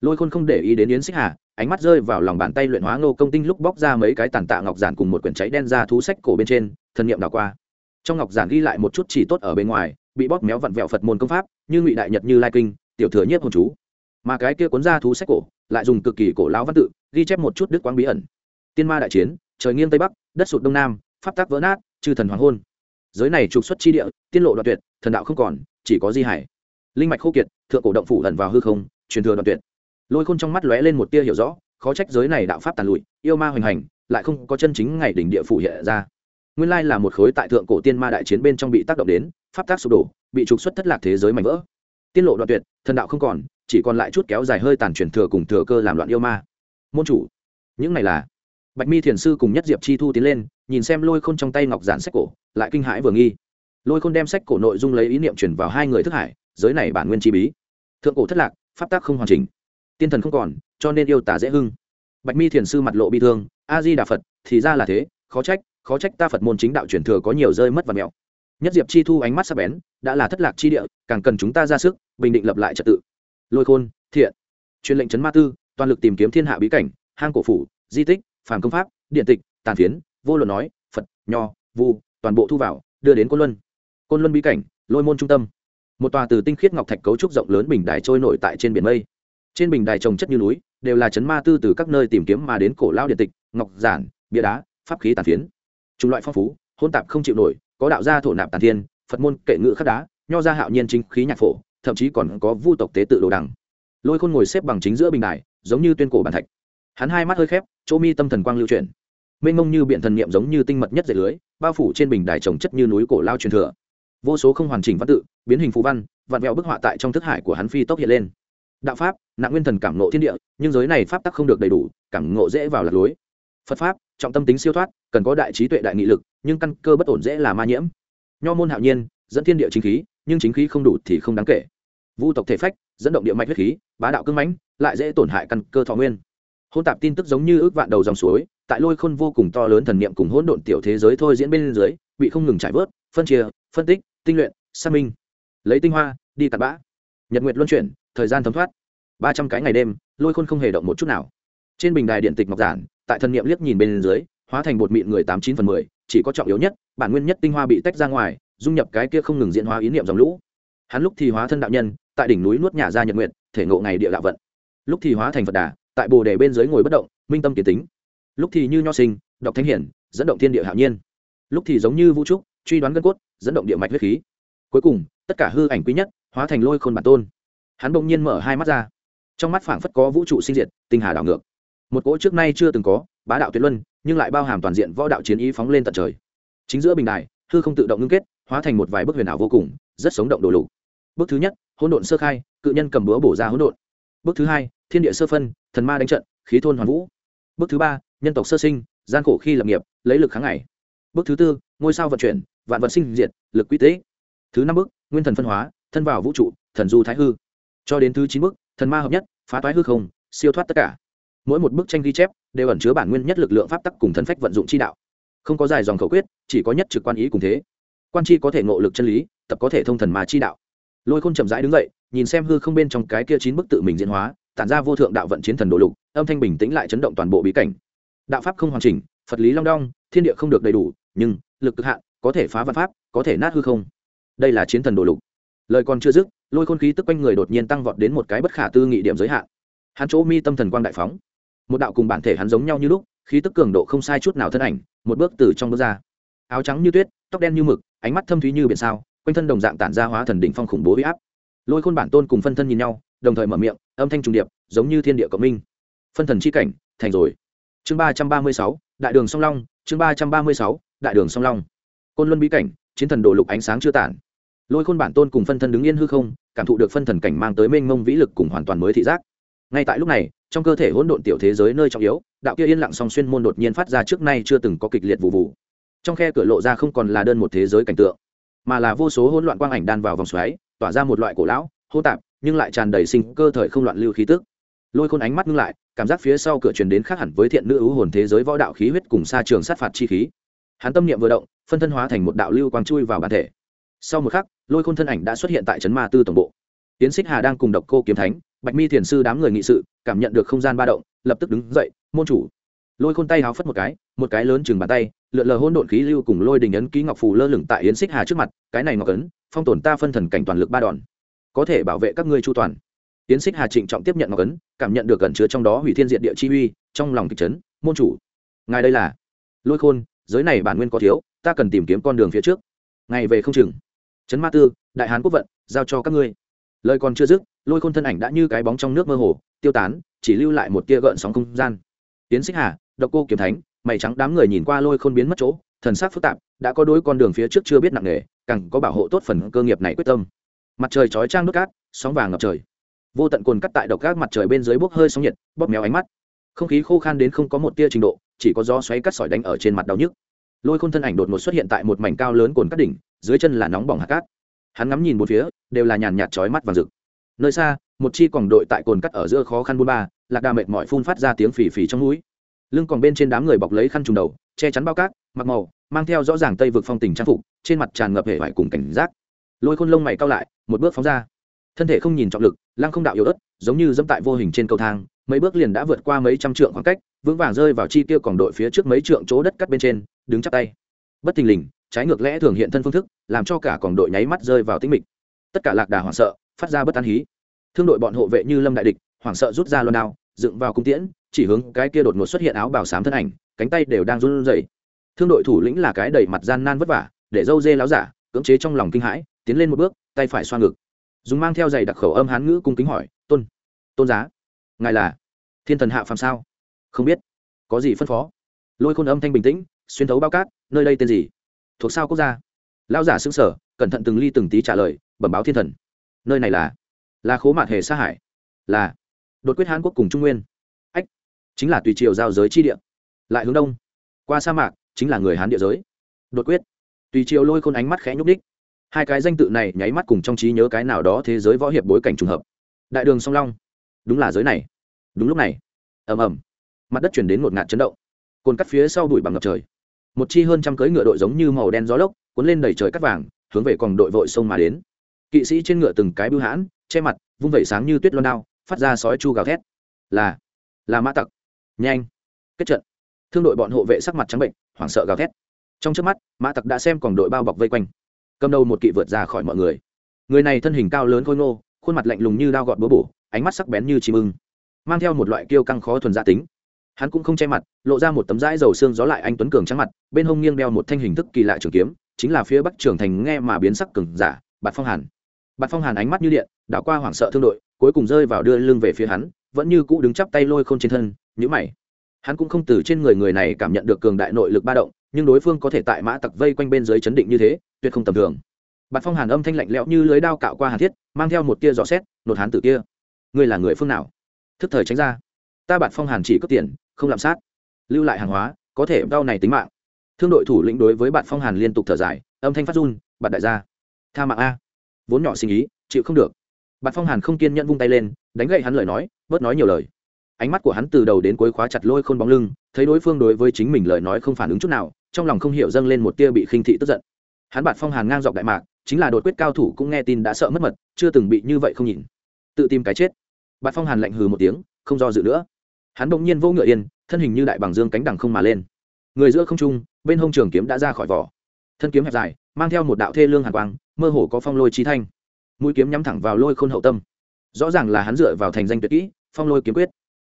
Lôi khôn không để ý đến yến xích hà ánh mắt rơi vào lòng bàn tay luyện hóa ngô công tinh lúc bóc ra mấy cái tàn tạ ngọc giản cùng một quyển cháy đen ra thú sách cổ bên trên thân nhiệm đảo qua. Trong ngọc giản ghi lại một chút chỉ tốt ở bên ngoài, bị bóp méo vặn vẹo phật môn công pháp, như ngụy đại nhật như lai kinh, tiểu thừa nhiếp hồn chú. Mà cái kia cuốn ra thú sách cổ, lại dùng cực kỳ cổ lão văn tự, ghi chép một chút đức quang bí ẩn. Tiên ma đại chiến, trời nghiêng tây bắc, đất sụt đông nam, pháp tác vỡ nát, chư thần hoàng hôn. Giới này trục xuất chi địa, tiên lộ đoạn tuyệt, thần đạo không còn, chỉ có di hải. Linh mạch khô kiệt, thượng cổ động phủ ẩn vào hư không, truyền thừa đoạn tuyệt lôi khôn trong mắt lóe lên một tia hiểu rõ, khó trách giới này đạo pháp tàn lụi, yêu ma hoành hành, lại không có chân chính ngày đỉnh địa phủ hiện ra. Nguyên lai là một khối tại thượng cổ tiên ma đại chiến bên trong bị tác động đến, pháp tác sụp đổ, bị trục xuất thất lạc thế giới mạnh vỡ. Tiết lộ đoạn tuyệt, thần đạo không còn, chỉ còn lại chút kéo dài hơi tàn truyền thừa cùng thừa cơ làm loạn yêu ma. Môn chủ, những này là. Bạch mi thiền sư cùng nhất diệp chi thu tiến lên, nhìn xem lôi khôn trong tay ngọc giản sách cổ, lại kinh hãi vừa nghi. Lôi khôn đem sách cổ nội dung lấy ý niệm chuyển vào hai người thức hải, giới này bản nguyên chi bí. Thượng cổ thất lạc, pháp tác không hoàn chỉnh tiên thần không còn, cho nên yêu tả dễ hưng. Bạch mi thiền sư mặt lộ bi thương, a di đà phật, thì ra là thế, khó trách khó trách ta phật môn chính đạo truyền thừa có nhiều rơi mất và mẹo. Nhất diệp chi thu ánh mắt sắp bén, đã là thất lạc chi địa, càng cần chúng ta ra sức, bình định lập lại trật tự. Lôi khôn, thiện. Truyền lệnh trấn ma tư, toàn lực tìm kiếm thiên hạ bí cảnh, hang cổ phủ, di tích, phàm công pháp, điện tịch, tàn phiến, vô luận nói, phật, nho, vu, toàn bộ thu vào, đưa đến côn luân. Côn luân bí cảnh, lôi môn trung tâm. Một tòa từ tinh khiết ngọc thạch cấu trúc rộng lớn bình đài trôi nổi tại trên biển mây trên bình đài trồng chất như núi, đều là chấn ma tư từ các nơi tìm kiếm mà đến cổ lao điện tịch, ngọc giản, bia đá, pháp khí tàn phiến. Chủng loại phong phú hôn tạp không chịu nổi, có đạo gia thổ nạp tàn thiên, phật môn kệ ngự khắc đá, nho gia hạo nhiên chính khí nhạc phổ, thậm chí còn có vu tộc tế tự đồ đằng. Lôi khôn ngồi xếp bằng chính giữa bình đài, giống như tuyên cổ bàn thạch. Hắn hai mắt hơi khép, chỗ mi tâm thần quang lưu chuyển. Mênh mông như biện thần niệm giống như tinh mật nhất dệt lưới, bao phủ trên bình đài trồng chất như núi cổ lao truyền thừa. Vô số không hoàn chỉnh văn tự, biến hình phú văn vạn vẹo bức họa tại trong thức hải của hắn phi tốc hiện lên đạo pháp nặng nguyên thần cảm ngộ thiên địa, nhưng giới này pháp tắc không được đầy đủ, cảm ngộ dễ vào lạc lối. Phật pháp, trọng tâm tính siêu thoát, cần có đại trí tuệ đại nghị lực, nhưng căn cơ bất ổn dễ là ma nhiễm. Nho môn hạo nhiên, dẫn thiên địa chính khí, nhưng chính khí không đủ thì không đáng kể. Vu tộc thể phách, dẫn động địa mạch huyết khí, bá đạo cưng mãnh, lại dễ tổn hại căn cơ thọ nguyên. Hôn tạp tin tức giống như ước vạn đầu dòng suối, tại lôi khôn vô cùng to lớn thần niệm cùng hỗn độn tiểu thế giới thôi diễn bên dưới, bị không ngừng trải vớt, phân chia, phân tích, tinh luyện, xác minh. Lấy tinh hoa, đi tạt bã nhật nguyệt luân chuyển, thời gian thấm thoát. Ba trăm cái ngày đêm, lôi khôn không hề động một chút nào. Trên bình đài điện tịch ngọc giản, tại thần niệm liếc nhìn bên dưới, hóa thành bột mịn người tám chín phần mười, chỉ có trọng yếu nhất, bản nguyên nhất tinh hoa bị tách ra ngoài, dung nhập cái kia không ngừng diễn hóa ý niệm dòng lũ. Hắn lúc thì hóa thân đạo nhân, tại đỉnh núi nuốt nhà ra nhật nguyện thể ngộ ngày địa đạo vận. Lúc thì hóa thành phật đà, tại bồ đề bên dưới ngồi bất động, minh tâm kiến tính. Lúc thì như nho sinh, đọc thánh hiển, dẫn động thiên địa hạo nhiên. Lúc thì giống như vũ trúc truy đoán gân cốt, dẫn động địa mạch huyết khí. Cuối cùng, tất cả hư ảnh quý nhất hóa thành lôi khôn bản tôn. Hắn bỗng nhiên mở hai mắt ra. Trong mắt phảng phất có vũ trụ sinh diệt, tinh hà đảo ngược. Một cỗ trước nay chưa từng có, bá đạo tuyệt luân, nhưng lại bao hàm toàn diện võ đạo chiến ý phóng lên tận trời. Chính giữa bình đài, hư không tự động ngưng kết, hóa thành một vài bức huyền ảo vô cùng, rất sống động đồ lục. Bước thứ nhất, hỗn độn sơ khai, cự nhân cầm búa bổ ra hỗn độn. Bước thứ hai, thiên địa sơ phân, thần ma đánh trận, khí thôn hoàn vũ. Bước thứ ba, nhân tộc sơ sinh, gian khổ khi lập nghiệp, lấy lực kháng ngày. Bước thứ tư, ngôi sao vận chuyển, vạn vật sinh diệt, lực quy tế. Thứ năm bước, nguyên thần phân hóa thân vào vũ trụ, thần du thái hư. Cho đến thứ chín bước, thần ma hợp nhất, phá toái hư không, siêu thoát tất cả. Mỗi một bức tranh ghi chép đều ẩn chứa bản nguyên nhất lực lượng pháp tắc cùng thần phách vận dụng chi đạo. Không có dài dòng khẩu quyết, chỉ có nhất trực quan ý cùng thế. Quan chi có thể ngộ lực chân lý, tập có thể thông thần mà chi đạo. Lôi khôn chậm rãi đứng dậy, nhìn xem hư không bên trong cái kia chín bức tự mình diễn hóa, tản ra vô thượng đạo vận chiến thần đồ lục, âm thanh bình tĩnh lại chấn động toàn bộ bí cảnh. Đạo pháp không hoàn chỉnh, phật lý long đong, thiên địa không được đầy đủ, nhưng lực cực hạn, có thể phá văn pháp, có thể nát hư không. Đây là chiến thần đồ lục lời còn chưa dứt, lôi khôn khí tức quanh người đột nhiên tăng vọt đến một cái bất khả tư nghị điểm giới hạn. Hắn chỗ mi tâm thần quang đại phóng. Một đạo cùng bản thể hắn giống nhau như lúc, khí tức cường độ không sai chút nào thân ảnh, một bước từ trong bước ra. Áo trắng như tuyết, tóc đen như mực, ánh mắt thâm thúy như biển sao, quanh thân đồng dạng tản ra hóa thần đỉnh phong khủng bố huy áp. Lôi khôn bản tôn cùng phân thân nhìn nhau, đồng thời mở miệng, âm thanh trùng điệp, giống như thiên địa cộng minh. Phân thần chi cảnh, thành rồi. Chương ba trăm ba mươi sáu, đại đường song long, chương ba trăm ba mươi sáu, đại đường song long. Côn luân bí cảnh, chiến thần đổ lục ánh sáng chưa tản lôi khôn bản tôn cùng phân thân đứng yên hư không, cảm thụ được phân thần cảnh mang tới mênh mông vĩ lực cùng hoàn toàn mới thị giác. Ngay tại lúc này, trong cơ thể hỗn độn tiểu thế giới nơi trọng yếu, đạo kia yên lặng song xuyên môn đột nhiên phát ra trước nay chưa từng có kịch liệt vụ vụ. Trong khe cửa lộ ra không còn là đơn một thế giới cảnh tượng, mà là vô số hỗn loạn quang ảnh đan vào vòng xoáy, tỏa ra một loại cổ lão, hô tạp, nhưng lại tràn đầy sinh cơ thời không loạn lưu khí tức. Lôi khôn ánh mắt ngưng lại, cảm giác phía sau cửa truyền đến khác hẳn với thiện nữ ưu hồn thế giới võ đạo khí huyết cùng xa trường sát phạt chi khí. Hắn tâm niệm vừa động, phân thân hóa thành một đạo lưu quang chui vào bản thể sau một khắc, lôi khôn thân ảnh đã xuất hiện tại trấn ma tư tổng bộ. Tiến xích hà đang cùng độc cô kiếm thánh, bạch mi thiền sư đám người nghị sự, cảm nhận được không gian ba động, lập tức đứng dậy, môn chủ. Lôi khôn tay háo phất một cái một cái lớn chừng bàn tay, lượn lờ hôn độn khí lưu cùng lôi đình ấn ký ngọc phù lơ lửng tại yến xích hà trước mặt, cái này ngọc ấn, phong tồn ta phân thần cảnh toàn lực ba đòn. Có thể bảo vệ các ngươi chu toàn. Yến xích hà trịnh trọng tiếp nhận ngọc ấn, cảm nhận được gần chứa trong đó hủy thiên diện địa chi uy, trong lòng kịch trấn môn chủ, ngài đây là? Lôi khôn, giới này bản nguyên có thiếu, ta cần tìm kiếm con đường phía trước. Ngày về không chừng trấn ma tư, đại hán quốc vận, giao cho các ngươi. Lời còn chưa dứt, lôi khôn thân ảnh đã như cái bóng trong nước mơ hồ, tiêu tán, chỉ lưu lại một tia gợn sóng không gian. Tiến xích hà, độc cô kiếm thánh, mày trắng đám người nhìn qua lôi khôn biến mất chỗ, thần sắc phức tạp, đã có đôi con đường phía trước chưa biết nặng nề, càng có bảo hộ tốt phần cơ nghiệp này quyết tâm. Mặt trời chói trang nước cát, sóng vàng ngập trời. Vô tận cồn cắt tại độc các mặt trời bên dưới bốc hơi sóng nhiệt, bóp méo ánh mắt. Không khí khô khan đến không có một tia trình độ, chỉ có gió xoáy cắt sỏi đánh ở trên mặt đau nhức lôi khôn thân ảnh đột ngột xuất hiện tại một mảnh cao lớn cồn cắt đỉnh, dưới chân là nóng bỏng hạt cát. Hắn ngắm nhìn một phía, đều là nhàn nhạt chói mắt và rực. Nơi xa, một chi quòng đội tại cồn cắt ở giữa khó khăn buôn ba, lạc đà mệt mỏi phun phát ra tiếng phì phì trong núi. Lưng còn bên trên đám người bọc lấy khăn trùng đầu, che chắn bao cát, mặc màu, mang theo rõ ràng tây vực phong tình trang phục, trên mặt tràn ngập hệ vải cùng cảnh giác. Lôi khôn lông mày cao lại, một bước phóng ra. Thân thể không nhìn trọng lực, lăng không đạo yếu ớt, giống như dẫm tại vô hình trên cầu thang mấy bước liền đã vượt qua mấy trăm trượng khoảng cách, vững vàng rơi vào chi tiêu còn đội phía trước mấy trượng chỗ đất cắt bên trên, đứng chắp tay. Bất thình lình, trái ngược lẽ thường hiện thân phương thức, làm cho cả còn đội nháy mắt rơi vào tĩnh mịch. Tất cả lạc đà hoảng sợ, phát ra bất an hí. Thương đội bọn hộ vệ như lâm đại địch, hoảng sợ rút ra loan đao, dựng vào cung tiễn, chỉ hướng cái kia đột ngột xuất hiện áo bào xám thân ảnh, cánh tay đều đang run rẩy. Thương đội thủ lĩnh là cái đầy mặt gian nan vất vả, để dâu dê láo giả, cưỡng chế trong lòng kinh hãi, tiến lên một bước, tay phải xoa ngực. Dùng mang theo giày đặc khẩu âm hán ngữ cung kính hỏi, tôn tôn giá ngài là thiên thần hạ phàm sao? Không biết. Có gì phân phó? Lôi khôn âm thanh bình tĩnh, xuyên thấu bao cát, nơi đây tên gì? Thuộc sao quốc gia? Lao giả xứng sở cẩn thận từng ly từng tí trả lời, bẩm báo thiên thần. Nơi này là? Là khố mạt hề sa hải. Là. Đột quyết hàn quốc cùng trung nguyên. Ách. Chính là tùy triều giao giới chi địa. Lại hướng đông. Qua sa mạc, chính là người hán địa giới. Đột quyết. Tùy triều lôi khôn ánh mắt khẽ nhúc đích hai cái danh tự này nháy mắt cùng trong trí nhớ cái nào đó thế giới võ hiệp bối cảnh trùng hợp. Đại đường song long đúng là giới này. Đúng lúc này. Ầm ầm. Mặt đất chuyển đến một ngạt chấn động. Cồn cắt phía sau đuổi bằng ngập trời. Một chi hơn trăm cưỡi ngựa đội giống như màu đen gió lốc, cuốn lên đầy trời cắt vàng, hướng về còn đội vội sông mà đến. Kỵ sĩ trên ngựa từng cái bưu hãn, che mặt, vung vẩy sáng như tuyết loan đao, phát ra sói chu gào thét. Là là mã tặc. Nhanh. Kết trận. Thương đội bọn hộ vệ sắc mặt trắng bệnh, hoảng sợ gào thét. Trong trước mắt, mã tặc đã xem còn đội bao bọc vây quanh. Cầm đầu một kỵ vượt ra khỏi mọi người. Người này thân hình cao lớn khôi ngô, khuôn mặt lạnh lùng như đao gọt búa bổ ánh mắt sắc bén như chim ưng, mang theo một loại kiêu căng khó thuần gia tính. Hắn cũng không che mặt, lộ ra một tấm dãi dầu xương gió lại anh tuấn cường trắng mặt, bên hông nghiêng đeo một thanh hình thức kỳ lạ trường kiếm, chính là phía bắc trường thành nghe mà biến sắc cường giả, bạt phong hàn. Bạt phong hàn ánh mắt như điện, đảo qua hoảng sợ thương đội, cuối cùng rơi vào đưa lưng về phía hắn, vẫn như cũ đứng chắp tay lôi khôn trên thân nhữ mày. Hắn cũng không từ trên người người này cảm nhận được cường đại nội lực ba động, nhưng đối phương có thể tại mã tặc vây quanh bên dưới chấn định như thế, tuyệt không tầm thường. Bạt phong hàn âm thanh lạnh lẽo như lưới đao cạo qua hàn thiết, mang theo một tia dò xét, nột hán tử kia ngươi là người phương nào? Thức thời tránh ra. Ta bạt phong hàn chỉ cướp tiền, không làm sát. Lưu lại hàng hóa, có thể đau này tính mạng. Thương đội thủ lĩnh đối với bạn phong hàn liên tục thở dài, âm thanh phát run, bạn đại gia. Tha mạng a. Vốn nhỏ sinh ý, chịu không được. Bạn phong hàn không kiên nhẫn vung tay lên, đánh gậy hắn lời nói, bớt nói nhiều lời. Ánh mắt của hắn từ đầu đến cuối khóa chặt lôi khôn bóng lưng, thấy đối phương đối với chính mình lời nói không phản ứng chút nào, trong lòng không hiểu dâng lên một tia bị khinh thị tức giận. Hắn bạn phong hàn ngang dọc đại mạc, chính là đột quyết cao thủ cũng nghe tin đã sợ mất mật, chưa từng bị như vậy không nhìn tự tìm cái chết bạt phong hàn lạnh hừ một tiếng, không do dự nữa. Hắn bỗng nhiên vô ngựa yên, thân hình như đại bằng dương cánh đằng không mà lên. Người giữa không trung, bên hông trường kiếm đã ra khỏi vỏ. Thân kiếm hẹp dài, mang theo một đạo thê lương hàn quang, mơ hồ có phong lôi trí thanh. Mũi kiếm nhắm thẳng vào lôi khôn hậu tâm. Rõ ràng là hắn dựa vào thành danh tuyệt kỹ, phong lôi kiếm quyết.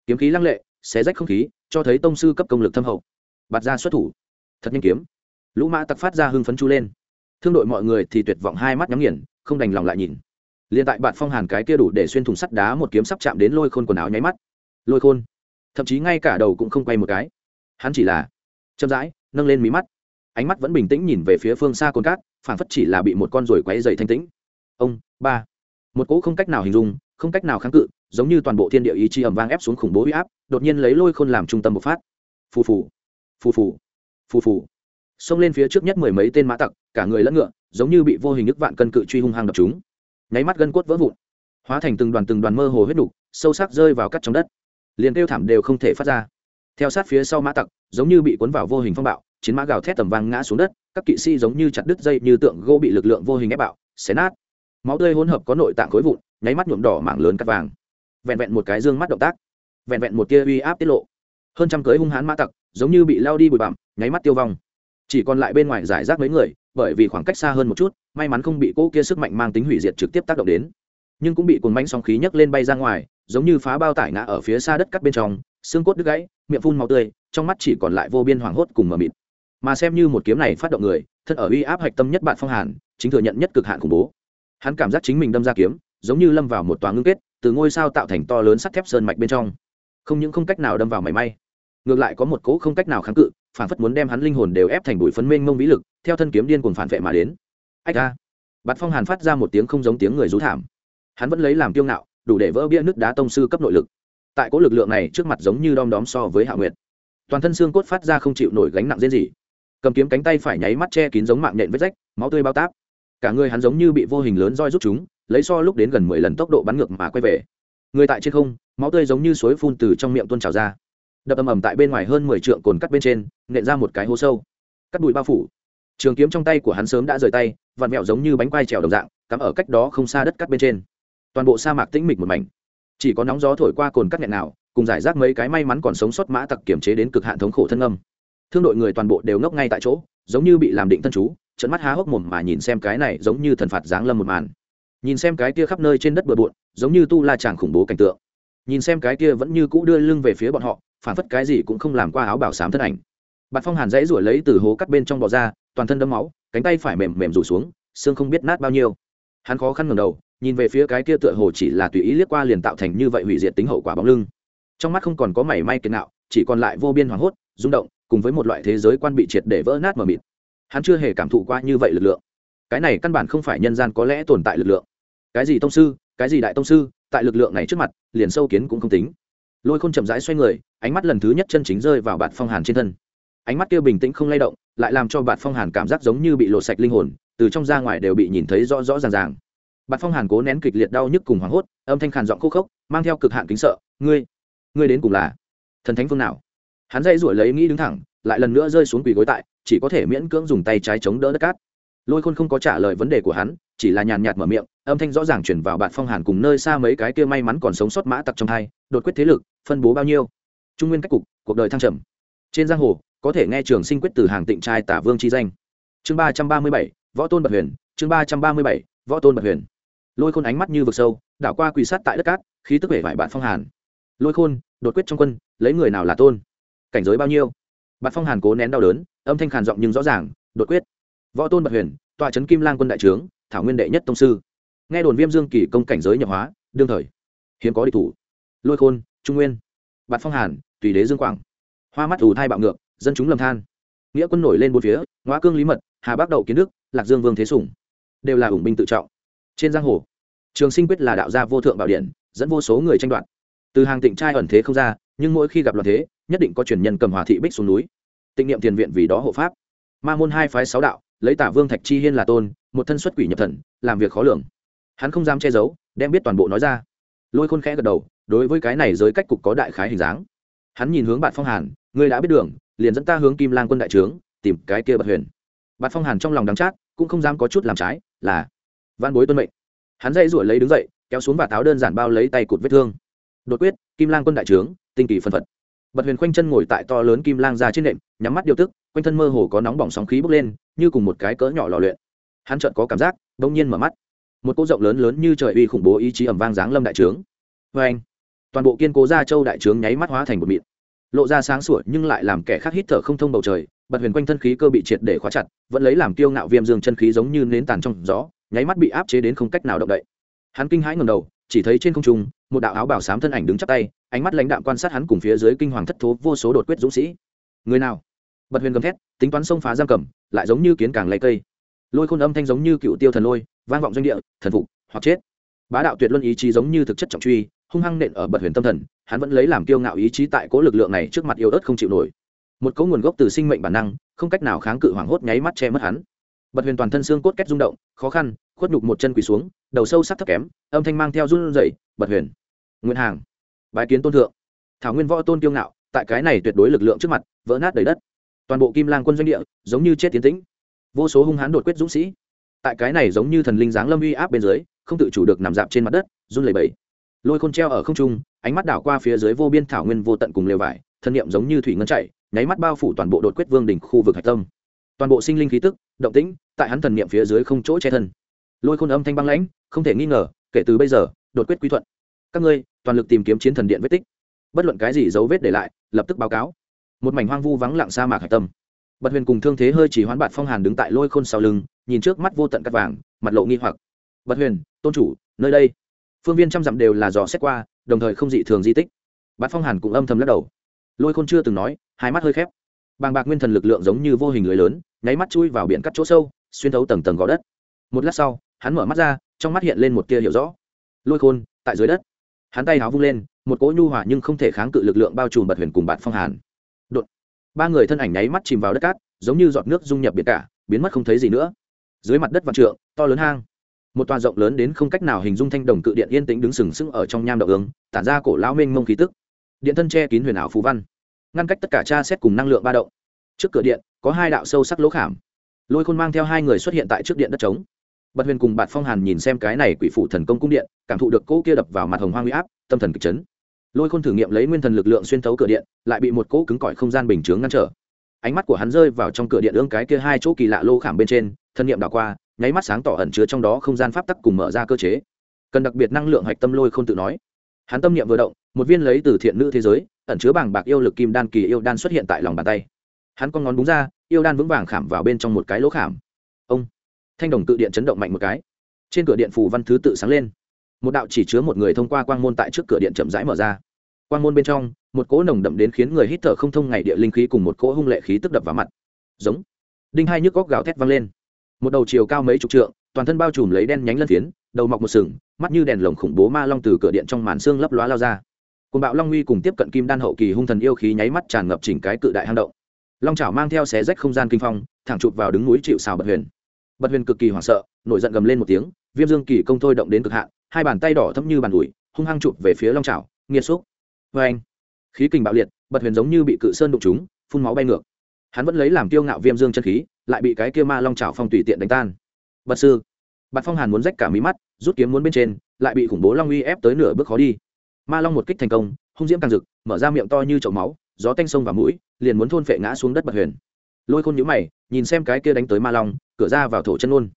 Kiếm khí lăng lệ, xé rách không khí, cho thấy tông sư cấp công lực thâm hậu. Bạt ra xuất thủ. Thật nhanh kiếm. Lũ mã tặc phát ra hưng phấn chu lên. Thương đội mọi người thì tuyệt vọng hai mắt nhắm nghiền, không đành lòng lại nhìn liền tại bạn phong hàn cái kia đủ để xuyên thùng sắt đá một kiếm sắp chạm đến lôi khôn quần áo nháy mắt. Lôi khôn. Thậm chí ngay cả đầu cũng không quay một cái. Hắn chỉ là chậm rãi, nâng lên mí mắt. Ánh mắt vẫn bình tĩnh nhìn về phía phương xa cồn cát phản phất chỉ là bị một con ruồi quấy dày thanh tĩnh. Ông, ba. Một cỗ không cách nào hình dung, không cách nào kháng cự, giống như toàn bộ thiên địa ý chi ẩm vang ép xuống khủng bố huy áp, đột nhiên lấy lôi khôn làm trung tâm bộc phát. Phù phù. Phù phù. Phù phù. Xông lên phía trước nhất mười mấy tên mã tặc, cả người lẫn ngựa, giống như bị vô hình nước vạn cân cự truy hung hăng đập chúng nháy mắt gân cốt vỡ vụn, hóa thành từng đoàn từng đoàn mơ hồ huyết đục sâu sắc rơi vào cắt trong đất. Liền kêu thảm đều không thể phát ra. Theo sát phía sau mã tặc, giống như bị cuốn vào vô hình phong bạo, chiến mã gào thét tầm vang ngã xuống đất, các kỵ sĩ giống như chặt đứt dây như tượng gỗ bị lực lượng vô hình ép bạo, xé nát. Máu tươi hỗn hợp có nội tạng khối vụn, nháy mắt nhuộm đỏ mảng lớn cắt vàng. Vẹn vẹn một cái dương mắt động tác, vẹn vẹn một tia uy áp tiết lộ. Hơn trăm cưới hung hãn mã tặc, giống như bị lao đi bụi bặm, nháy mắt tiêu vong. Chỉ còn lại bên ngoài giải rác mấy người, bởi vì khoảng cách xa hơn một chút may mắn không bị cỗ kia sức mạnh mang tính hủy diệt trực tiếp tác động đến. Nhưng cũng bị cuồng bánh sóng khí nhấc lên bay ra ngoài, giống như phá bao tải ngã ở phía xa đất cắt bên trong, xương cốt đứt gãy, miệng phun màu tươi, trong mắt chỉ còn lại vô biên hoảng hốt cùng mờ mịt. Mà xem như một kiếm này phát động người, thân ở uy áp hạch tâm nhất bạn phong hàn, chính thừa nhận nhất cực hạn khủng bố. Hắn cảm giác chính mình đâm ra kiếm, giống như lâm vào một tòa ngưng kết, từ ngôi sao tạo thành to lớn sắt thép sơn mạch bên trong. Không những không cách nào đâm vào mảy may, ngược lại có một cỗ không cách nào kháng cự, phản phất muốn đem hắn linh hồn đều ép thành bụi phấn mênh mông vĩ lực, theo thân kiếm điên cuồng phản vệ mà đến ách a bạt phong hàn phát ra một tiếng không giống tiếng người rú thảm. Hắn vẫn lấy làm kiêu ngạo, đủ để vỡ bia nước đá tông sư cấp nội lực. Tại cỗ lực lượng này trước mặt giống như đom đóm so với hạ nguyệt. Toàn thân xương cốt phát ra không chịu nổi gánh nặng diễn gì. Cầm kiếm cánh tay phải nháy mắt che kín giống mạng nhện vết rách, máu tươi bao táp. Cả người hắn giống như bị vô hình lớn roi rút chúng, lấy so lúc đến gần mười lần tốc độ bắn ngược mà quay về. Người tại trên không, máu tươi giống như suối phun từ trong miệng tuôn trào ra. Đập ầm ầm tại bên ngoài hơn mười trượng cồn cắt bên trên, nện ra một cái hố sâu. Cắt bụi bao phủ. Trường kiếm trong tay của hắn sớm đã rời tay vặn mẹo giống như bánh quai trèo đồng dạng, cắm ở cách đó không xa đất cắt bên trên. Toàn bộ sa mạc tĩnh mịch một mảnh. Chỉ có nóng gió thổi qua cồn cắt nghẹn nào, cùng giải rác mấy cái may mắn còn sống sót mã tặc kiểm chế đến cực hạn thống khổ thân âm. Thương đội người toàn bộ đều ngốc ngay tại chỗ, giống như bị làm định thân chú trận mắt há hốc mồm mà nhìn xem cái này giống như thần phạt giáng lâm một màn. Nhìn xem cái kia khắp nơi trên đất bừa bộn, giống như tu la chàng khủng bố cảnh tượng. Nhìn xem cái kia vẫn như cũ đưa lưng về phía bọn họ, phản phất cái gì cũng không làm qua áo bảo sám thân ảnh bạt phong hàn dãy ruổi lấy từ hố cắt bên trong bò ra, toàn thân đấm máu, cánh tay phải mềm mềm rủ xuống, xương không biết nát bao nhiêu. Hắn khó khăn ngầm đầu, nhìn về phía cái kia tựa hồ chỉ là tùy ý liếc qua liền tạo thành như vậy hủy diệt tính hậu quả bóng lưng. Trong mắt không còn có mảy may kiệt nạo chỉ còn lại vô biên hoảng hốt, rung động, cùng với một loại thế giới quan bị triệt để vỡ nát mờ mịt. Hắn chưa hề cảm thụ qua như vậy lực lượng. Cái này căn bản không phải nhân gian có lẽ tồn tại lực lượng. Cái gì tông sư, cái gì đại tông sư, tại lực lượng này trước mặt, liền sâu kiến cũng không tính. Lôi khôn chậm rãi xoay người, ánh mắt lần thứ nhất chân chính rơi vào bạt phong hàn trên thân ánh mắt kia bình tĩnh không lay động, lại làm cho bạt phong hàn cảm giác giống như bị lộ sạch linh hồn, từ trong ra ngoài đều bị nhìn thấy rõ rõ ràng ràng. Bạt phong hàn cố nén kịch liệt đau nhức cùng hoảng hốt, âm thanh khàn giọng khô khốc, mang theo cực hạn kính sợ, ngươi ngươi đến cùng là thần thánh phương nào? Hắn dây ruổi lấy nghĩ đứng thẳng, lại lần nữa rơi xuống quỳ gối tại, chỉ có thể miễn cưỡng dùng tay trái chống đỡ đất cát. Lôi khôn không có trả lời vấn đề của hắn, chỉ là nhàn nhạt mở miệng, âm thanh rõ ràng chuyển vào bạn phong hàn cùng nơi xa mấy cái kia may mắn còn sống sót mã tặc trong hai, đột quyết thế lực, phân bố bao nhiêu? Trung nguyên cách cục, cuộc đời thăng trầm. Trên giang hồ có thể nghe trường sinh quyết từ hàng tịnh trai tả vương chi danh. Chương ba trăm ba mươi bảy, võ tôn bật huyền. Chương ba trăm ba mươi bảy, võ tôn bật huyền. Lôi khôn ánh mắt như vực sâu, đảo qua quỳ sát tại đất cát, khí tức vẻ vải bạn phong hàn. Lôi khôn, đột quyết trong quân, lấy người nào là tôn? Cảnh giới bao nhiêu? Bạn phong hàn cố nén đau đớn, âm thanh khàn giọng nhưng rõ ràng, đột quyết. Võ tôn bật huyền tọa trấn kim lang quân đại trướng, thảo nguyên đệ nhất tông sư. Nghe đồn viêm dương kỳ công cảnh giới nhập hóa, đương thời, hiếm có địch thủ. Lôi khôn, trung nguyên. Bạt phong hàn, tùy đế dương quảng. Hoa mắt ủ thai bạo ngược dân chúng lầm than. Nghĩa quân nổi lên bốn phía ngoã cương lý mật, hà bắc đậu kiến đức, lạc dương vương thế sủng đều là ủng binh tự trọng. Trên giang hồ, trường sinh quyết là đạo gia vô thượng bảo điện dẫn vô số người tranh đoạt. Từ hàng tịnh trai ẩn thế không ra, nhưng mỗi khi gặp loạn thế, nhất định có truyền nhân cầm hòa thị bích xuống núi. Tịnh niệm thiền viện vì đó hộ pháp. Ma môn hai phái sáu đạo, lấy tả vương thạch chi hiên là tôn, một thân xuất quỷ nhập thần, làm việc khó lường. Hắn không dám che giấu, đem biết toàn bộ nói ra. Lôi khôn khẽ gật đầu, đối với cái này giới cách cục có đại khái hình dáng. Hắn nhìn hướng bạn phong hàn, ngươi đã biết đường liền dẫn ta hướng kim lang quân đại trướng, tìm cái kia bật huyền. Bạt phong hàn trong lòng đắng chát, cũng không dám có chút làm trái, là văn bối tuân mệnh. Hắn dây ruổi lấy đứng dậy, kéo xuống và tháo đơn giản bao lấy tay cụt vết thương. Đột quyết, kim lang quân đại trướng, tinh kỳ phân phật. Bật huyền khoanh chân ngồi tại to lớn kim lang ra trên nệm, nhắm mắt điều tức, quanh thân mơ hồ có nóng bỏng sóng khí bốc lên, như cùng một cái cỡ nhỏ lò luyện. Hắn chợt có cảm giác, bỗng nhiên mở mắt. Một cỗ rộng lớn lớn như trời uy khủng bố ý chí ẩm vang giáng lâm đại trướng. Vê anh toàn bộ kiên cố gia châu đại trướng nháy mắt hóa thành một mịn lộ ra sáng sủa nhưng lại làm kẻ khác hít thở không thông bầu trời, bật huyền quanh thân khí cơ bị triệt để khóa chặt, vẫn lấy làm kiêu ngạo viêm dương chân khí giống như nến tàn trong gió, nháy mắt bị áp chế đến không cách nào động đậy. Hắn kinh hãi ngầm đầu, chỉ thấy trên không trung, một đạo áo bảo sám thân ảnh đứng chắp tay, ánh mắt lãnh đạm quan sát hắn cùng phía dưới kinh hoàng thất thố vô số đột quyết dũng sĩ. Người nào? Bật huyền gầm thét, tính toán xông phá giam cầm, lại giống như kiến càng lấy cây. Lôi khôn âm thanh giống như cựu tiêu thần lôi, vang vọng doanh địa, thần phục, hoặc chết. Bá đạo tuyệt luân ý chí giống như thực chất trọng truy, hung hăng nện ở bật huyền tâm thần hắn vẫn lấy làm kiêu ngạo ý chí tại cố lực lượng này trước mặt yêu ớt không chịu nổi. Một cấu nguồn gốc từ sinh mệnh bản năng, không cách nào kháng cự hoảng hốt nháy mắt che mất hắn. Bật huyền toàn thân xương cốt kết rung động, khó khăn, khuất nhục một chân quỳ xuống, đầu sâu sắc thấp kém, âm thanh mang theo run rẩy, bật huyền nguyên hàng bài kiến tôn thượng. Thảo nguyên võ tôn kiêu ngạo, tại cái này tuyệt đối lực lượng trước mặt, vỡ nát đầy đất. Toàn bộ kim lang quân doanh địa, giống như chết tiến tĩnh. Vô số hung hãn đột quyết dũng sĩ, tại cái này giống như thần linh dáng lâm uy áp bên dưới, không tự chủ được nằm dạp trên mặt đất, run lẩy bẩy lôi khôn treo ở không trung, ánh mắt đảo qua phía dưới vô biên thảo nguyên vô tận cùng lều vải, thân nhiệm giống như thủy ngân chạy, nháy mắt bao phủ toàn bộ đột quyết vương đỉnh khu vực hạch tâm. Toàn bộ sinh linh khí tức, động tĩnh, tại hắn thần niệm phía dưới không chỗ che thân. Lôi khôn âm thanh băng lãnh, không thể nghi ngờ, kể từ bây giờ, đột quyết quy thuận. Các ngươi, toàn lực tìm kiếm chiến thần điện vết tích. Bất luận cái gì dấu vết để lại, lập tức báo cáo. Một mảnh hoang vu vắng lặng sa mạc hạch tâm. Bật huyền cùng thương thế hơi chỉ hoán bạt phong hàn đứng tại lôi khôn sau lưng, nhìn trước mắt vô tận cắt vàng, mặt lộ nghi hoặc. Bật huyền, tôn chủ, nơi đây phương viên trăm dặm đều là dò xét qua, đồng thời không dị thường di tích. Bát phong hàn cũng âm thầm lắc đầu. Lôi khôn chưa từng nói, hai mắt hơi khép. Bàng bạc nguyên thần lực lượng giống như vô hình lưới lớn, nháy mắt chui vào biển cắt chỗ sâu, xuyên thấu tầng tầng gò đất. Một lát sau, hắn mở mắt ra, trong mắt hiện lên một tia hiểu rõ. Lôi khôn, tại dưới đất. Hắn tay háo vung lên, một cỗ nhu hòa nhưng không thể kháng cự lực lượng bao trùm bật huyền cùng bạn phong hàn. Đột. Ba người thân ảnh nháy mắt chìm vào đất cát, giống như giọt nước dung nhập biển cả, biến mất không thấy gì nữa. Dưới mặt đất vạn trượng, to lớn hang một tòa rộng lớn đến không cách nào hình dung thanh đồng cự điện yên tĩnh đứng sừng sững ở trong nham đậu ứng tản ra cổ lao mênh mông khí tức. Điện thân che kín huyền ảo phú văn, ngăn cách tất cả tra xét cùng năng lượng ba động. Trước cửa điện, có hai đạo sâu sắc lỗ khảm. Lôi khôn mang theo hai người xuất hiện tại trước điện đất trống. Bật huyền cùng bạt phong hàn nhìn xem cái này quỷ phụ thần công cung điện, cảm thụ được cỗ kia đập vào mặt hồng hoang huy áp, tâm thần kịch chấn. Lôi khôn thử nghiệm lấy nguyên thần lực lượng xuyên thấu cửa điện, lại bị một cỗ cứng cỏi không gian bình chướng ngăn trở. Ánh mắt của hắn rơi vào trong cửa điện ương cái kia hai chỗ kỳ lạ lô khảm bên trên, thân nhiệm đảo qua nháy mắt sáng tỏ ẩn chứa trong đó không gian pháp tắc cùng mở ra cơ chế. Cần đặc biệt năng lượng hạch tâm lôi không tự nói. Hắn tâm niệm vừa động, một viên lấy từ thiện nữ thế giới, ẩn chứa bảng bạc yêu lực kim đan kỳ yêu đan xuất hiện tại lòng bàn tay. Hắn con ngón búng ra, yêu đan vững vàng khảm vào bên trong một cái lỗ khảm. Ông! Thanh đồng tự điện chấn động mạnh một cái. Trên cửa điện phù văn thứ tự sáng lên. Một đạo chỉ chứa một người thông qua quang môn tại trước cửa điện chậm rãi mở ra. Quang môn bên trong, một cỗ nồng đậm đến khiến người hít thở không thông ngày địa linh khí cùng một cỗ hung lệ khí tức đập vào mặt. Giống! Đinh hai nhức góc gào thét vang lên một đầu chiều cao mấy chục trượng, toàn thân bao trùm lấy đen nhánh lân phiến, đầu mọc một sừng, mắt như đèn lồng khủng bố ma long từ cửa điện trong màn xương lấp lóa lao ra. Cùng bạo long uy cùng tiếp cận kim đan hậu kỳ hung thần yêu khí nháy mắt tràn ngập chỉnh cái cự đại hang động. Long chảo mang theo xé rách không gian kinh phong, thẳng chụp vào đứng núi chịu xào bật huyền. Bật huyền cực kỳ hoảng sợ, nổi giận gầm lên một tiếng, viêm dương kỳ công thôi động đến cực hạn, hai bàn tay đỏ thấm như bàn ủi, hung hăng chụp về phía long chảo, nghiệt xúc. Vê anh khí kình bạo liệt, bật huyền giống như bị cự sơn đụng chúng phun máu bay ngược hắn vẫn lấy làm kiêu ngạo viêm dương chân khí, lại bị cái kia ma long chảo phong tùy tiện đánh tan. Bật sư, bạt phong hàn muốn rách cả mí mắt, rút kiếm muốn bên trên, lại bị khủng bố long uy ép tới nửa bước khó đi. Ma long một kích thành công, hung diễm càng rực, mở ra miệng to như chậu máu, gió tanh sông và mũi, liền muốn thôn phệ ngã xuống đất bật huyền. Lôi khôn nhũ mày, nhìn xem cái kia đánh tới ma long, cửa ra vào thổ chân ôn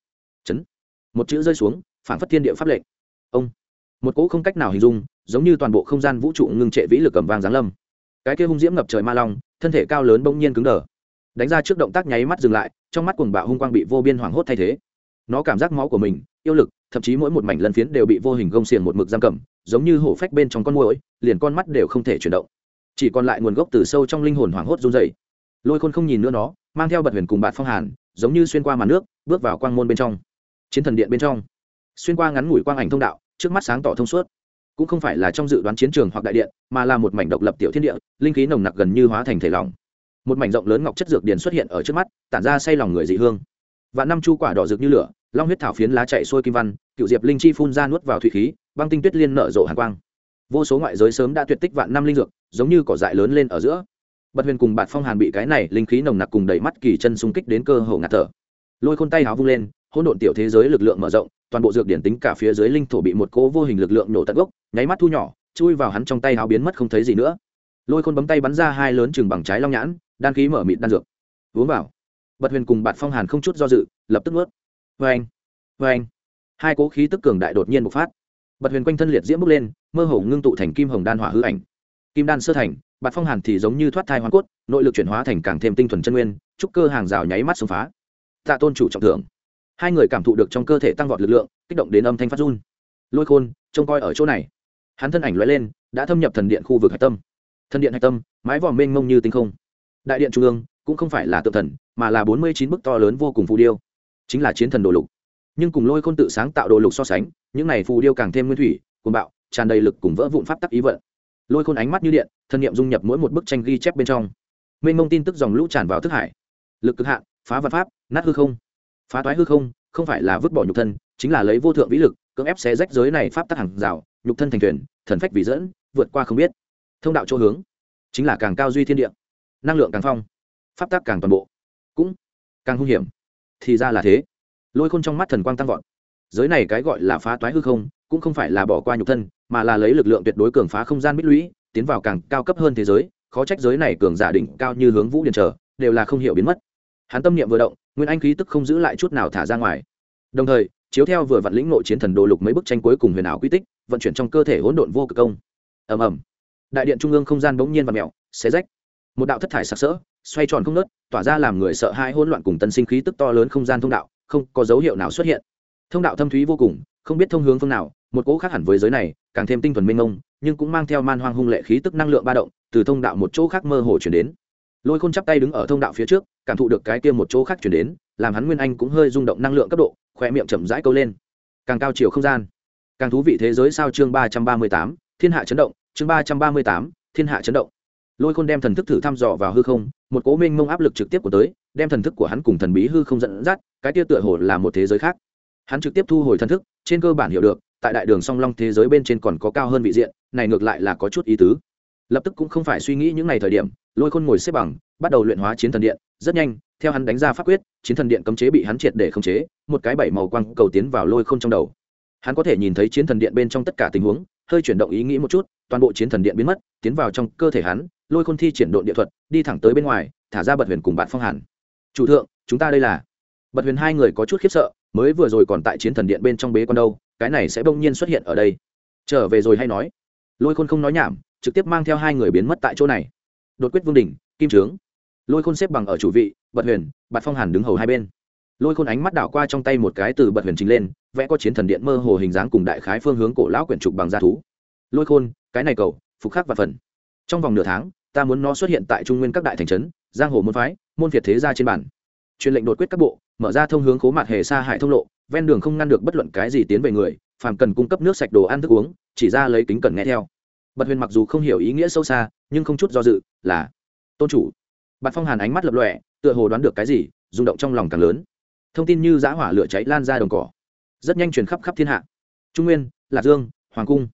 chấn. Một chữ rơi xuống, phản phất thiên địa pháp lệnh. Ông. Một cỗ không cách nào hình dung, giống như toàn bộ không gian vũ trụ ngưng trệ vĩ lực cầm vang giáng lâm. Cái kia hung diễm ngập trời ma long, thân thể cao lớn bỗng nhiên cứng đờ đánh ra trước động tác nháy mắt dừng lại, trong mắt cuồng bạo hung quang bị vô biên hoảng hốt thay thế. Nó cảm giác máu của mình, yêu lực, thậm chí mỗi một mảnh lân phiến đều bị vô hình gông xiềng một mực giam cầm, giống như hổ phách bên trong con môi liền con mắt đều không thể chuyển động. Chỉ còn lại nguồn gốc từ sâu trong linh hồn hoảng hốt run dày lôi khôn không nhìn nữa nó, mang theo bật huyền cùng bạt phong hàn, giống như xuyên qua màn nước, bước vào quang môn bên trong. Chiến thần điện bên trong. Xuyên qua ngắn ngủi quang ảnh thông đạo, trước mắt sáng tỏ thông suốt. Cũng không phải là trong dự đoán chiến trường hoặc đại điện, mà là một mảnh độc lập tiểu thiên địa, linh khí nồng nặc gần như hóa thành thể lỏng một mảnh rộng lớn ngọc chất dược điền xuất hiện ở trước mắt, tản ra say lòng người dị hương. Và năm chu quả đỏ rực như lửa, long huyết thảo phiến lá chạy xuôi kim văn, cựu diệp linh chi phun ra nuốt vào thủy khí, băng tinh tuyết liên nở rộ hàn quang. Vô số ngoại giới sớm đã tuyệt tích vạn năm linh dược, giống như cỏ dại lớn lên ở giữa. Bật huyền cùng bạt phong hàn bị cái này linh khí nồng nặc cùng đẩy mắt kỳ chân xung kích đến cơ hồ ngạt thở. Lôi khôn tay háo vung lên, hỗn độn tiểu thế giới lực lượng mở rộng, toàn bộ dược điển tính cả phía dưới linh thổ bị một cỗ vô hình lực lượng nổ tận gốc, nháy mắt thu nhỏ, chui vào hắn trong tay háo biến mất không thấy gì nữa. Lôi khôn bấm tay bắn ra hai lớn chừng bằng trái long nhãn đan khí mở mịt đan dược. Uống vào. Bật huyền cùng bạn phong hàn không chút do dự, lập tức ướt vê anh vê anh. Hai cố khí tức cường đại đột nhiên bộc phát. Bật huyền quanh thân liệt diễm bốc lên, mơ hồ ngưng tụ thành kim hồng đan hỏa hư ảnh. Kim đan sơ thành bạn phong hàn thì giống như thoát thai hoa cốt, nội lực chuyển hóa thành càng thêm tinh thuần chân nguyên, trúc cơ hàng rào nháy mắt xông phá. Tạ tôn chủ trọng thưởng. Hai người cảm thụ được trong cơ thể tăng vọt lực lượng, kích động đến âm thanh phát run. Lôi khôn, trông coi ở chỗ này. Hắn thân ảnh l lên, đã thâm nhập thần điện khu vực hạch tâm. Thần điện hạch tâm, mái vòm mênh mông như tinh không đại điện trung ương cũng không phải là tự thần, mà là bốn mươi chín bức to lớn vô cùng phù điêu, chính là chiến thần đồ lục. Nhưng cùng lôi khôn tự sáng tạo đồ lục so sánh, những này phù điêu càng thêm nguyên thủy, cuồng bạo, tràn đầy lực cùng vỡ vụn pháp tắc ý vận. Lôi khôn ánh mắt như điện thân nhiệm dung nhập mỗi một bức tranh ghi chép bên trong. Mênh mông tin tức dòng lũ tràn vào thức hải. Lực cực hạn, phá vật pháp, nát hư không. Phá toái hư không không phải là vứt bỏ nhục thân, chính là lấy vô thượng vĩ lực, cưỡng ép xé rách giới này pháp tắc hàng rào, nhục thân thành thuyền, thần phách vì dẫn, vượt qua không biết. Thông đạo chỗ hướng, chính là càng cao duy thiên địa năng lượng càng phong, pháp tắc càng toàn bộ, cũng càng hung hiểm. Thì ra là thế. Lôi khôn trong mắt thần quang tăng vọt. Giới này cái gọi là phá toái hư không, cũng không phải là bỏ qua nhục thân, mà là lấy lực lượng tuyệt đối cường phá không gian bích lũy, tiến vào càng cao cấp hơn thế giới. Khó trách giới này cường giả đỉnh cao như hướng vũ điền trở, đều là không hiểu biến mất. Hắn tâm niệm vừa động, nguyên anh khí tức không giữ lại chút nào thả ra ngoài. Đồng thời, chiếu theo vừa vặn lĩnh nội chiến thần đồ lục mấy bức tranh cuối cùng huyền ảo quy tích, vận chuyển trong cơ thể hỗn độn vô cực công. Ầm ầm. Đại điện trung ương không gian bỗng nhiên và mèo, xé rách một đạo thất thải sặc sỡ, xoay tròn không nớt, tỏa ra làm người sợ hãi hỗn loạn cùng tân sinh khí tức to lớn không gian thông đạo, không có dấu hiệu nào xuất hiện. Thông đạo thâm thúy vô cùng, không biết thông hướng phương nào, một cỗ khác hẳn với giới này, càng thêm tinh thuần minh ông nhưng cũng mang theo man hoang hung lệ khí tức năng lượng ba động, từ thông đạo một chỗ khác mơ hồ chuyển đến. Lôi khôn chắp tay đứng ở thông đạo phía trước, cảm thụ được cái kia một chỗ khác chuyển đến, làm hắn nguyên anh cũng hơi rung động năng lượng cấp độ khoe miệng chậm rãi câu lên. Càng cao chiều không gian. Càng thú vị thế giới sao chương ba trăm ba mươi tám, thiên hạ chấn động, chương ba trăm ba mươi tám, thiên hạ chấn động lôi khôn đem thần thức thử thăm dò vào hư không, một cố minh mông áp lực trực tiếp của tới, đem thần thức của hắn cùng thần bí hư không dẫn dắt, cái tia tựa hồ là một thế giới khác. Hắn trực tiếp thu hồi thần thức, trên cơ bản hiểu được, tại đại đường song long thế giới bên trên còn có cao hơn vị diện, này ngược lại là có chút ý tứ. Lập tức cũng không phải suy nghĩ những ngày thời điểm, lôi khôn ngồi xếp bằng, bắt đầu luyện hóa chiến thần điện, rất nhanh, theo hắn đánh ra pháp quyết, chiến thần điện cấm chế bị hắn triệt để khống chế, một cái bảy màu quang cầu tiến vào lôi khôn trong đầu. Hắn có thể nhìn thấy chiến thần điện bên trong tất cả tình huống, hơi chuyển động ý nghĩ một chút, toàn bộ chiến thần điện biến mất, tiến vào trong cơ thể hắn lôi khôn thi triển độn địa thuật, đi thẳng tới bên ngoài, thả ra bật huyền cùng bạn phong hàn. Chủ thượng, chúng ta đây là. Bật huyền hai người có chút khiếp sợ, mới vừa rồi còn tại chiến thần điện bên trong bế con đâu, cái này sẽ bỗng nhiên xuất hiện ở đây. Trở về rồi hay nói. Lôi khôn không nói nhảm, trực tiếp mang theo hai người biến mất tại chỗ này. Đột quyết vương đình kim trướng. Lôi khôn xếp bằng ở chủ vị, bật huyền bạt phong hàn đứng hầu hai bên. Lôi khôn ánh mắt đảo qua trong tay một cái từ bật huyền chính lên, vẽ có chiến thần điện mơ hồ hình dáng cùng đại khái phương hướng cổ lão quyển trục bằng da thú. Lôi khôn, cái này cầu, phục khắc và phần. Trong vòng nửa tháng ta muốn nó xuất hiện tại trung nguyên các đại thành trấn, giang hồ môn phái, môn việt thế gia trên bản truyền lệnh đột quyết các bộ, mở ra thông hướng cố mặt hề xa hải thông lộ, ven đường không ngăn được bất luận cái gì tiến về người, phàm cần cung cấp nước sạch đồ ăn thức uống, chỉ ra lấy kính cần nghe theo. Bật huyền mặc dù không hiểu ý nghĩa sâu xa, nhưng không chút do dự, là, tôn chủ. Bạt phong hàn ánh mắt lập lọe tựa hồ đoán được cái gì, rung động trong lòng càng lớn. Thông tin như giã hỏa lửa cháy lan ra đồng cỏ. Rất nhanh truyền khắp khắp thiên hạ. Trung nguyên, lạc dương, hoàng cung.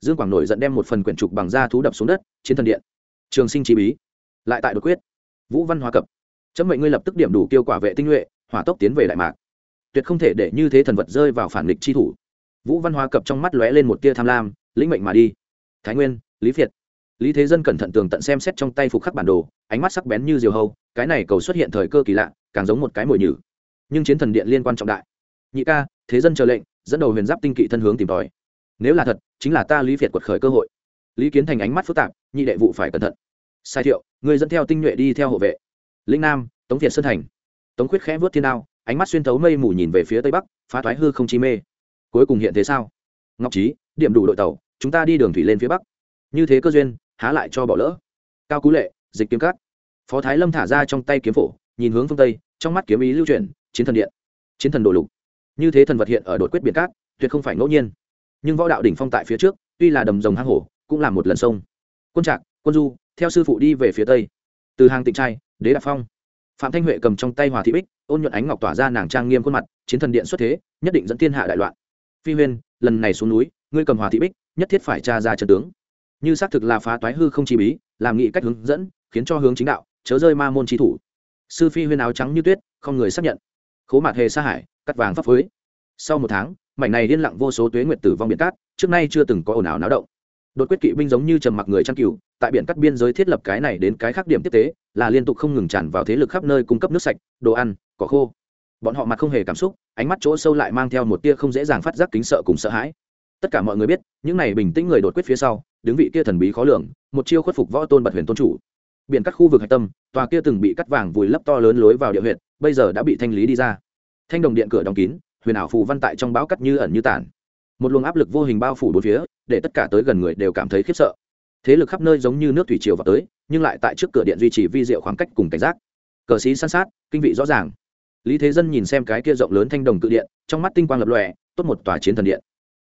Dương quảng nổi dẫn đem một phần quyển trục bằng da thú đập xuống đất, chiến thần điện trường sinh chi bí, lại tại đột quyết. Vũ văn hóa cập, chấm mệnh ngươi lập tức điểm đủ tiêu quả vệ tinh nhuệ, hỏa tốc tiến về đại mạc. Tuyệt không thể để như thế thần vật rơi vào phản nghịch chi thủ. Vũ văn hóa cập trong mắt lóe lên một tia tham lam, lĩnh mệnh mà đi. Thái nguyên, lý việt lý thế dân cẩn thận tường tận xem xét trong tay phục khắc bản đồ, ánh mắt sắc bén như diều hâu, cái này cầu xuất hiện thời cơ kỳ lạ, càng giống một cái mồi nhử. Nhưng chiến thần điện liên quan trọng đại. Nhị ca, thế dân chờ lệnh, dẫn đầu huyền giáp tinh kỵ thân hướng tìm tòi. Nếu là thật, chính là ta lý việt quật khởi cơ hội. Lý kiến thành ánh mắt phức tạp, nhị đệ vụ phải cẩn thận sai thiệu, người dẫn theo tinh nhuệ đi theo hộ vệ. Linh nam, tống việt sơn thành. Tống khuyết khẽ vớt thiên đao, ánh mắt xuyên thấu mây mù nhìn về phía tây bắc, phá thoái hư không chi mê. Cuối cùng hiện thế sao? Ngọc trí điểm đủ đội tàu, chúng ta đi đường thủy lên phía bắc. Như thế cơ duyên, há lại cho bỏ lỡ. Cao cú lệ, dịch kiếm cắt phó thái lâm thả ra trong tay kiếm phổ, nhìn hướng phương tây, trong mắt kiếm ý lưu chuyển, chiến thần điện, chiến thần đồ lục. Như thế thần vật hiện ở đột quyết biển cát, tuyệt không phải ngẫu nhiên. Nhưng võ đạo đỉnh phong tại phía trước, tuy là đầm rồng hang hổ, cũng là một lần sông. Quân trạc, quân du theo sư phụ đi về phía tây. Từ hàng tịnh trai, đế đạp phong. Phạm thanh huệ cầm trong tay hòa thị bích, ôn nhuận ánh ngọc tỏa ra nàng trang nghiêm khuôn mặt, chiến thần điện xuất thế, nhất định dẫn thiên hạ đại loạn. Phi huyên, lần này xuống núi, ngươi cầm hòa thị bích, nhất thiết phải tra ra trận tướng. Như xác thực là phá toái hư không chi bí, làm nghị cách hướng dẫn, khiến cho hướng chính đạo, chớ rơi ma môn trí thủ. Sư phi huyên áo trắng như tuyết, không người xác nhận. Khố mặt hề sa hải, cắt vàng pháp phới. Sau một tháng, mảnh này liên lặng vô số tuế nguyệt tử vong biển cát, trước nay chưa từng có ồn ào náo động đột quyết kỵ binh giống như trầm mặc người trang cừu, tại biển cắt biên giới thiết lập cái này đến cái khác điểm tiếp tế, là liên tục không ngừng tràn vào thế lực khắp nơi cung cấp nước sạch, đồ ăn, cỏ khô. Bọn họ mặt không hề cảm xúc, ánh mắt chỗ sâu lại mang theo một tia không dễ dàng phát giác kính sợ cùng sợ hãi. Tất cả mọi người biết, những này bình tĩnh người đột quyết phía sau, đứng vị kia thần bí khó lường, một chiêu khuất phục võ tôn bật huyền tôn chủ. Biển cắt khu vực hạch tâm, tòa kia từng bị cắt vàng vùi lấp to lớn lối vào địa huyện bây giờ đã bị thanh lý đi ra. Thanh đồng điện cửa đóng kín, huyền ảo phù văn tại trong báo cắt như ẩn như tản một luồng áp lực vô hình bao phủ bốn phía để tất cả tới gần người đều cảm thấy khiếp sợ. Thế lực khắp nơi giống như nước thủy triều vào tới, nhưng lại tại trước cửa điện duy trì vi diệu khoảng cách cùng cảnh giác. Cờ sĩ san sát, kinh vị rõ ràng. Lý thế dân nhìn xem cái kia rộng lớn thanh đồng cự điện, trong mắt tinh quang lập lòe, tốt một tòa chiến thần điện.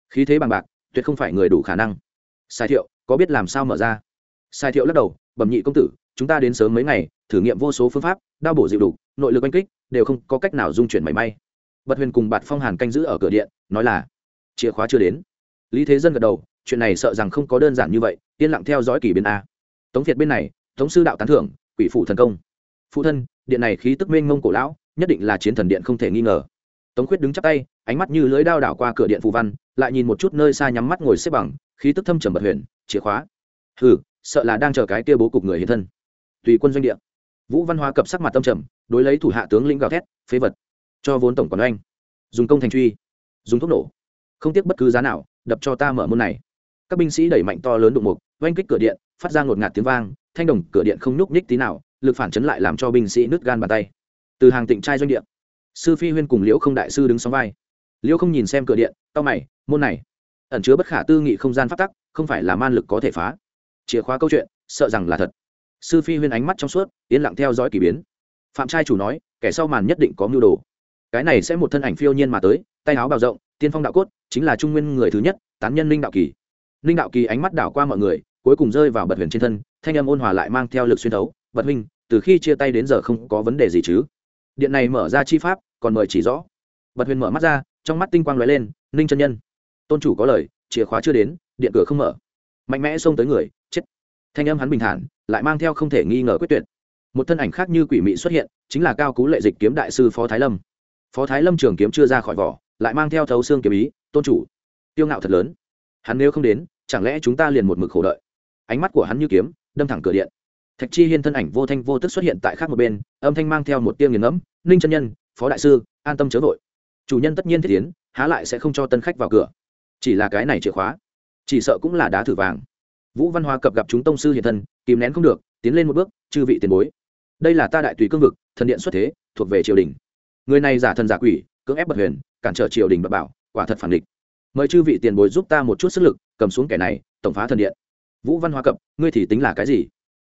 Khí thế bằng bạc, tuyệt không phải người đủ khả năng. Sai thiệu, có biết làm sao mở ra? Sai thiệu lắc đầu, bẩm nhị công tử, chúng ta đến sớm mấy ngày, thử nghiệm vô số phương pháp, đao bổ dịu đủ, nội lực oanh kích, đều không có cách nào dung chuyển mảy may. Bật huyền cùng bạt phong hàn canh giữ ở cửa điện, nói là, chìa khóa chưa đến. Lý thế dân gật đầu chuyện này sợ rằng không có đơn giản như vậy, yên lặng theo dõi kỳ biến a. Tống việt bên này, tống sư đạo tán thưởng, quỷ phụ thần công. Phụ thân, điện này khí tức mênh mông cổ lão, nhất định là chiến thần điện không thể nghi ngờ. Tống khuyết đứng chắp tay, ánh mắt như lưới đao đảo qua cửa điện phù văn, lại nhìn một chút nơi xa nhắm mắt ngồi xếp bằng, khí tức thâm trầm bật huyền, chìa khóa. Hừ, sợ là đang chờ cái kia bố cục người hiện thân. Tùy quân doanh địa. Vũ văn hóa cập sắc mặt tâm trầm, đối lấy thủ hạ tướng lĩnh gào thét, phế vật. Cho vốn tổng quản oanh dùng công thành truy. Dùng thuốc nổ. Không tiếc bất cứ giá nào, đập cho ta mở môn này các binh sĩ đẩy mạnh to lớn đụng mục, oanh kích cửa điện, phát ra ngột ngạt tiếng vang, thanh đồng cửa điện không nhúc nhích tí nào, lực phản chấn lại làm cho binh sĩ nứt gan bàn tay. Từ hàng tịnh trai doanh điện sư phi huyên cùng liễu không đại sư đứng sóng vai. Liễu không nhìn xem cửa điện tao mày, môn này, ẩn chứa bất khả tư nghị không gian phát tắc, không phải là man lực có thể phá. Chìa khóa câu chuyện, sợ rằng là thật. Sư phi huyên ánh mắt trong suốt, yên lặng theo dõi k ỳ biến. Phạm trai chủ nói, kẻ sau màn nhất định có mưu đồ. Cái này sẽ một thân ảnh phiêu nhiên mà tới, tay áo bào rộng, tiên phong đạo cốt, chính là trung nguyên người thứ nhất, tán nhân linh đạo kỳ ninh đạo kỳ ánh mắt đảo qua mọi người, cuối cùng rơi vào bật huyền trên thân, thanh âm ôn hòa lại mang theo lực xuyên thấu. Bật huynh, từ khi chia tay đến giờ không có vấn đề gì chứ? Điện này mở ra chi pháp, còn mời chỉ rõ. Bật huyền mở mắt ra, trong mắt tinh quang lóe lên, ninh chân nhân, tôn chủ có lời, chìa khóa chưa đến, điện cửa không mở. Mạnh mẽ xông tới người, chết. Thanh âm hắn bình thản, lại mang theo không thể nghi ngờ quyết tuyệt. Một thân ảnh khác như quỷ mị xuất hiện, chính là cao cú lệ dịch kiếm đại sư phó thái lâm. Phó thái lâm trường kiếm chưa ra khỏi vỏ, lại mang theo thấu xương kiếm ý, tôn chủ, tiêu ngạo thật lớn. Hắn nếu không đến chẳng lẽ chúng ta liền một mực khổ đợi? Ánh mắt của hắn như kiếm, đâm thẳng cửa điện. Thạch chi hiên thân ảnh vô thanh vô tức xuất hiện tại khác một bên, âm thanh mang theo một tiêu nghiền ngẫm, ninh chân nhân, phó đại sư, an tâm chớ vội. Chủ nhân tất nhiên thiết tiến há lại sẽ không cho tân khách vào cửa. Chỉ là cái này chìa khóa, chỉ sợ cũng là đá thử vàng. Vũ văn hoa cập gặp chúng tông sư hiện thân, kìm nén không được, tiến lên một bước, chư vị tiền bối, đây là ta đại tùy cương vực, thần điện xuất thế, thuộc về triều đình. Người này giả thần giả quỷ, cưỡng ép bật huyền, cản trở triều đình bật bảo, quả thật phản địch mời chư vị tiền bối giúp ta một chút sức lực, cầm xuống kẻ này, tổng phá thần điện. Vũ văn hoa cập, ngươi thì tính là cái gì?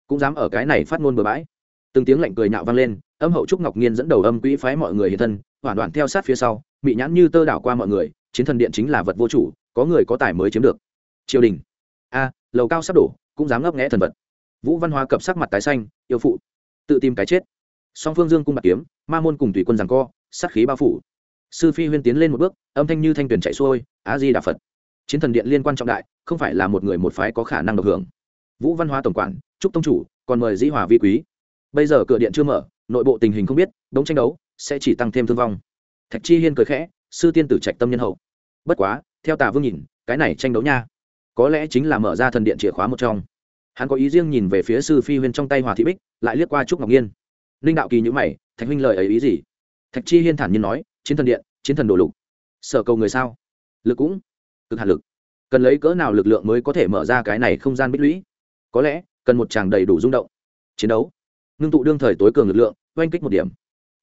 Cũng dám ở cái này phát ngôn bừa bãi. Từng tiếng lạnh cười nhạo vang lên, âm hậu trúc ngọc nhiên dẫn đầu âm quỹ phái mọi người hiện thân hoàn đoạn theo sát phía sau bị nhãn như tơ đảo qua mọi người, chiến thần điện chính là vật vô chủ, có người có tài mới chiếm được. Triều đình. A à, lầu cao sắp đổ, cũng dám ngấp nghẽ thần vật. Vũ văn hóa cập sắc mặt tái xanh, yêu phụ. Tự tìm cái chết. Song phương dương cung bạc kiếm, ma môn cùng tùy quân rằng co, sát khí bao phủ sư phi huyên tiến lên một bước, âm thanh như thanh tuyển chạy xuôi á di đà phật, chiến thần điện liên quan trọng đại, không phải là một người một phái có khả năng được hưởng. Vũ văn hóa tổng quản trúc tông chủ, còn mời dĩ hòa vi quý. Bây giờ cửa điện chưa mở, nội bộ tình hình không biết, đống tranh đấu sẽ chỉ tăng thêm thương vong. Thạch chi hiên cười khẽ, sư tiên tử trạch tâm nhân hậu. Bất quá, theo tà vương nhìn, cái này tranh đấu nha, có lẽ chính là mở ra thần điện chìa khóa một trong. Hắn có ý riêng nhìn về phía sư phi huyên trong tay hòa thị bích, lại liếc qua trúc ngọc nhiên. Linh đạo kỳ nhữ mày, thạch huynh lời ấy ý gì? Thạch chi hiên thản nhiên nói chiến thần điện, chiến thần đồ lục. Sở cầu người sao? Lực cũng cực hạt lực. Cần lấy cỡ nào lực lượng mới có thể mở ra cái này không gian bích lũy? Có lẽ cần một chàng đầy đủ rung động. Chiến đấu. Ngưng tụ đương thời tối cường lực lượng, oanh kích một điểm.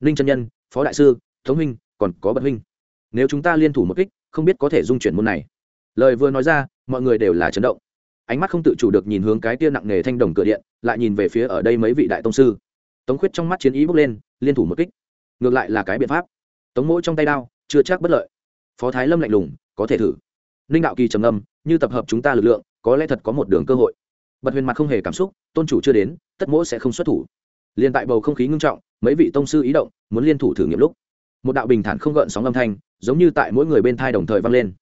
Ninh chân nhân, phó đại sư, thống huynh, còn có bật huynh. Nếu chúng ta liên thủ một kích, không biết có thể dung chuyển môn này. Lời vừa nói ra, mọi người đều là chấn động. Ánh mắt không tự chủ được nhìn hướng cái tia nặng nề thanh đồng cửa điện, lại nhìn về phía ở đây mấy vị đại tông sư. Tống khuyết trong mắt chiến ý bước lên, liên thủ một kích. Ngược lại là cái biện pháp tống mỗi trong tay đao, chưa chắc bất lợi. Phó thái lâm lạnh lùng, có thể thử. Ninh đạo kỳ trầm âm như tập hợp chúng ta lực lượng, có lẽ thật có một đường cơ hội. Bật huyền mặt không hề cảm xúc, tôn chủ chưa đến, tất mỗ sẽ không xuất thủ. Liền tại bầu không khí ngưng trọng, mấy vị tông sư ý động, muốn liên thủ thử nghiệm lúc. Một đạo bình thản không gợn sóng âm thanh, giống như tại mỗi người bên thai đồng thời vang lên.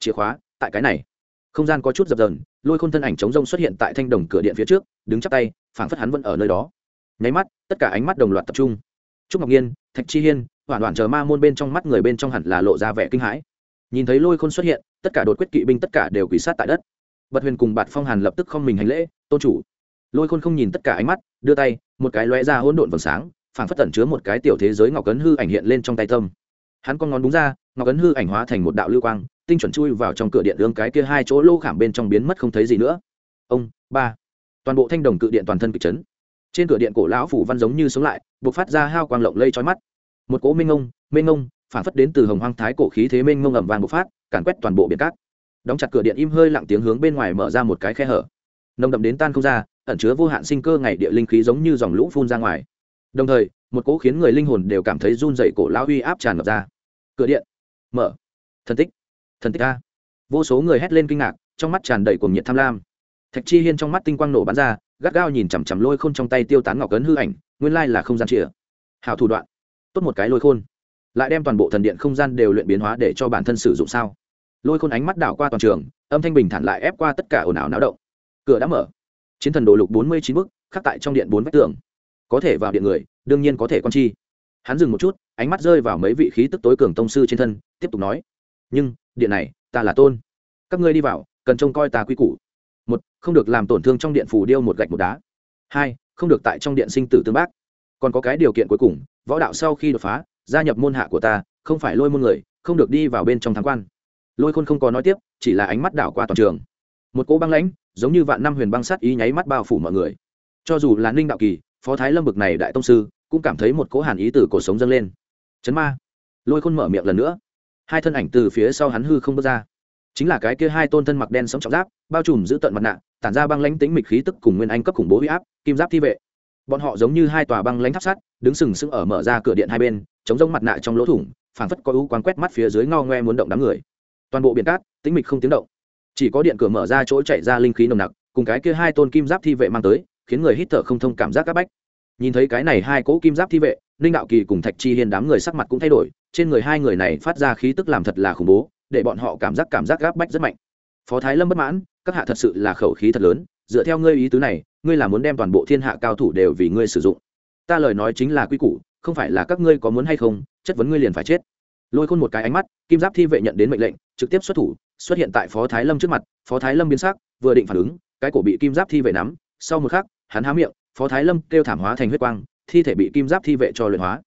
Chìa khóa, tại cái này. Không gian có chút dập dờn, lôi khôn thân ảnh chống rông xuất hiện tại thanh đồng cửa điện phía trước, đứng chắp tay, phảng phất hắn vẫn ở nơi đó. Nháy mắt, tất cả ánh mắt đồng loạt tập trung. Trúc ngọc nhiên, thạch chi hiên hoàn toàn chờ ma môn bên trong mắt người bên trong hẳn là lộ ra vẻ kinh hãi. Nhìn thấy lôi khôn xuất hiện, tất cả đột quyết kỵ binh tất cả đều quỷ sát tại đất. Bật huyền cùng bạt phong hàn lập tức không mình hành lễ, tôn chủ. Lôi khôn không nhìn tất cả ánh mắt, đưa tay, một cái lóe ra hỗn độn vầng sáng, phảng phất tẩn chứa một cái tiểu thế giới ngọc cấn hư ảnh hiện lên trong tay tâm. Hắn con ngón đúng ra, ngọc cấn hư ảnh hóa thành một đạo lưu quang, tinh chuẩn chui vào trong cửa điện đương cái kia hai chỗ lô khảm bên trong biến mất không thấy gì nữa. Ông, ba. Toàn bộ thanh đồng cự điện toàn thân kịch chấn. Trên cửa điện cổ lão phủ văn giống như sống lại buộc phát ra hao quang lộng lây trói mắt một cỗ minh ngông minh ngông phản phất đến từ hồng hoang thái cổ khí thế minh ngông ẩm vàng bộc phát, càn quét toàn bộ biển cát. Đóng chặt cửa điện im hơi lặng tiếng hướng bên ngoài mở ra một cái khe hở. Nồng đậm đến tan không ra, ẩn chứa vô hạn sinh cơ ngày địa linh khí giống như dòng lũ phun ra ngoài. Đồng thời, một cỗ khiến người linh hồn đều cảm thấy run dậy cổ lão uy áp tràn ngập ra. Cửa điện mở. Thần tích. Thần tích a. Vô số người hét lên kinh ngạc, trong mắt tràn đầy cuồng nhiệt tham lam. Thạch chi hiên trong mắt tinh quang nổ bắn ra, gắt gao nhìn chằm chằm lôi khôn trong tay tiêu tán ngọc cấn hư ảnh, nguyên lai là không gian chìa. Hào thủ đoạn tốt một cái lôi khôn. Lại đem toàn bộ thần điện không gian đều luyện biến hóa để cho bản thân sử dụng sao? Lôi khôn ánh mắt đảo qua toàn trường, âm thanh bình thản lại ép qua tất cả ồn ào náo động. Cửa đã mở. Chiến thần đồ lục bốn mươi chín bức khắc tại trong điện bốn vách tường. Có thể vào điện người, đương nhiên có thể con chi. Hắn dừng một chút, ánh mắt rơi vào mấy vị khí tức tối cường tông sư trên thân, tiếp tục nói. Nhưng, điện này, ta là tôn. Các ngươi đi vào, cần trông coi ta quy củ. Một, không được làm tổn thương trong điện phù điêu một gạch một đá. Hai, không được tại trong điện sinh tử tương bác còn có cái điều kiện cuối cùng, võ đạo sau khi đột phá, gia nhập môn hạ của ta, không phải lôi môn người, không được đi vào bên trong thắng quan. Lôi khôn không có nói tiếp, chỉ là ánh mắt đảo qua toàn trường. Một cỗ băng lãnh, giống như vạn năm huyền băng sắt ý nháy mắt bao phủ mọi người. Cho dù là ninh đạo kỳ, phó thái lâm bực này đại tông sư, cũng cảm thấy một cỗ hàn ý từ cuộc sống dâng lên. Chấn ma. Lôi khôn mở miệng lần nữa. Hai thân ảnh từ phía sau hắn hư không bước ra. Chính là cái kia hai tôn thân mặc đen sống trọng giáp, bao trùm giữ tận mặt nạ, tản ra băng lãnh tính mịch khí tức cùng nguyên anh cấp khủng bố huy áp, kim giáp thi vệ bọn họ giống như hai tòa băng lãnh tháp sắt, đứng sừng sững ở mở ra cửa điện hai bên, chống rông mặt nạ trong lỗ thủng, phảng phất có ưu quán quét mắt phía dưới ngao ngoe muốn động đám người. Toàn bộ biển cát, tĩnh mịch không tiếng động. Chỉ có điện cửa mở ra chỗ chạy ra linh khí nồng nặc, cùng cái kia hai tôn kim giáp thi vệ mang tới, khiến người hít thở không thông cảm giác áp bách. Nhìn thấy cái này hai cỗ kim giáp thi vệ, ninh đạo kỳ cùng thạch chi hiên đám người sắc mặt cũng thay đổi, trên người hai người này phát ra khí tức làm thật là khủng bố, để bọn họ cảm giác cảm giác gáp bách rất mạnh. Phó thái lâm bất mãn, các hạ thật sự là khẩu khí thật lớn, dựa theo ngươi ý tứ này ngươi là muốn đem toàn bộ thiên hạ cao thủ đều vì ngươi sử dụng. Ta lời nói chính là quy củ, không phải là các ngươi có muốn hay không, chất vấn ngươi liền phải chết. Lôi khôn một cái ánh mắt, kim giáp thi vệ nhận đến mệnh lệnh, trực tiếp xuất thủ, xuất hiện tại phó thái lâm trước mặt, phó thái lâm biến sắc, vừa định phản ứng, cái cổ bị kim giáp thi vệ nắm, sau một khắc, hắn há miệng, phó thái lâm kêu thảm hóa thành huyết quang, thi thể bị kim giáp thi vệ cho luyện hóa.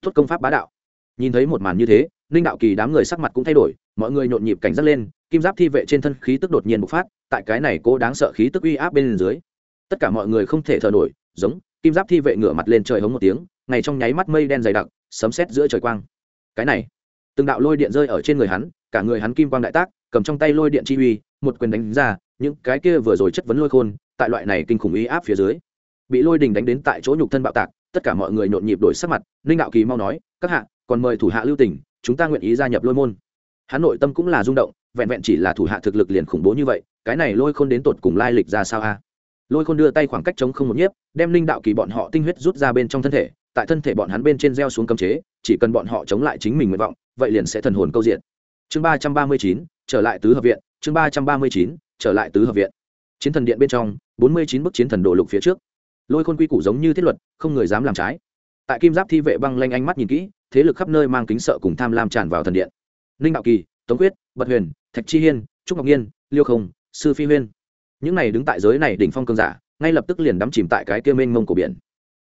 Tốt công pháp bá đạo. Nhìn thấy một màn như thế, ninh đạo kỳ đám người sắc mặt cũng thay đổi, mọi người nhộn nhịp cảnh giác lên, kim giáp thi vệ trên thân khí tức đột nhiên bộc phát, tại cái này cố đáng sợ khí tức uy áp bên dưới tất cả mọi người không thể thở nổi, giống, kim giáp thi vệ ngửa mặt lên trời hống một tiếng, ngày trong nháy mắt mây đen dày đặc, sấm sét giữa trời quang. Cái này, từng đạo lôi điện rơi ở trên người hắn, cả người hắn kim quang đại tác, cầm trong tay lôi điện chi uy, một quyền đánh ra, những cái kia vừa rồi chất vấn lôi khôn, tại loại này kinh khủng ý áp phía dưới, bị lôi đình đánh đến tại chỗ nhục thân bạo tạc, tất cả mọi người nhộn nhịp đổi sắc mặt, ninh đạo kỳ mau nói, các hạ, còn mời thủ hạ lưu tỉnh chúng ta nguyện ý gia nhập lôi môn. Hắn nội tâm cũng là rung động, vẹn vẹn chỉ là thủ hạ thực lực liền khủng bố như vậy, cái này lôi khôn đến tột cùng lai lịch ra sao a? Lôi khôn đưa tay khoảng cách chống không một nhiếp, đem Linh đạo kỳ bọn họ tinh huyết rút ra bên trong thân thể, tại thân thể bọn hắn bên trên gieo xuống cấm chế, chỉ cần bọn họ chống lại chính mình nguyện vọng, vậy liền sẽ thần hồn câu diện. Chương ba trăm ba mươi chín, trở lại tứ hợp viện, chương ba trăm ba mươi chín, trở lại tứ hợp viện. Chiến thần điện bên trong, bốn mươi chín bức chiến thần đổ lục phía trước. Lôi khôn quy củ giống như thiết luật, không người dám làm trái. Tại kim giáp thi vệ băng lanh ánh mắt nhìn kỹ, thế lực khắp nơi mang kính sợ cùng tham lam tràn vào thần điện. Ninh đạo kỳ, tống quyết, bật huyền, thạch chi hiên, trúc ngọc nhiên, liêu không, sư phi huyên những này đứng tại giới này đỉnh phong cương giả, ngay lập tức liền đắm chìm tại cái kia mênh mông của biển.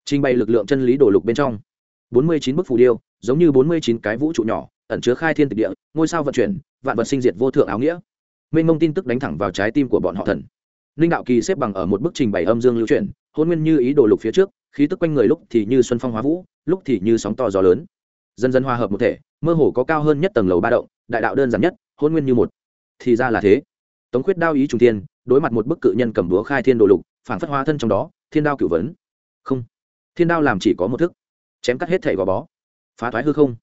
Trình bày lực lượng chân lý đổ lục bên trong. Bốn mươi chín bức phù điêu, giống như bốn mươi chín cái vũ trụ nhỏ, ẩn chứa khai thiên tịch địa, ngôi sao vận chuyển, vạn vật sinh diệt vô thượng áo nghĩa. Mênh mông tin tức đánh thẳng vào trái tim của bọn họ thần. Ninh đạo kỳ xếp bằng ở một bức trình bày âm dương lưu chuyển, hôn nguyên như ý đồ lục phía trước, khí tức quanh người lúc thì như xuân phong hóa vũ, lúc thì như sóng to gió lớn. Dần dần hòa hợp một thể, mơ hồ có cao hơn nhất tầng lầu ba động, đại đạo đơn giản nhất, hôn nguyên như một. Thì ra là thế. Tống khuyết đao ý trung thiên đối mặt một bức cự nhân cầm búa khai thiên đồ lục phản phất hóa thân trong đó, thiên đao cửu vấn. Không, thiên đao làm chỉ có một thức, chém cắt hết thảy gò bó. Phá thoái hư không.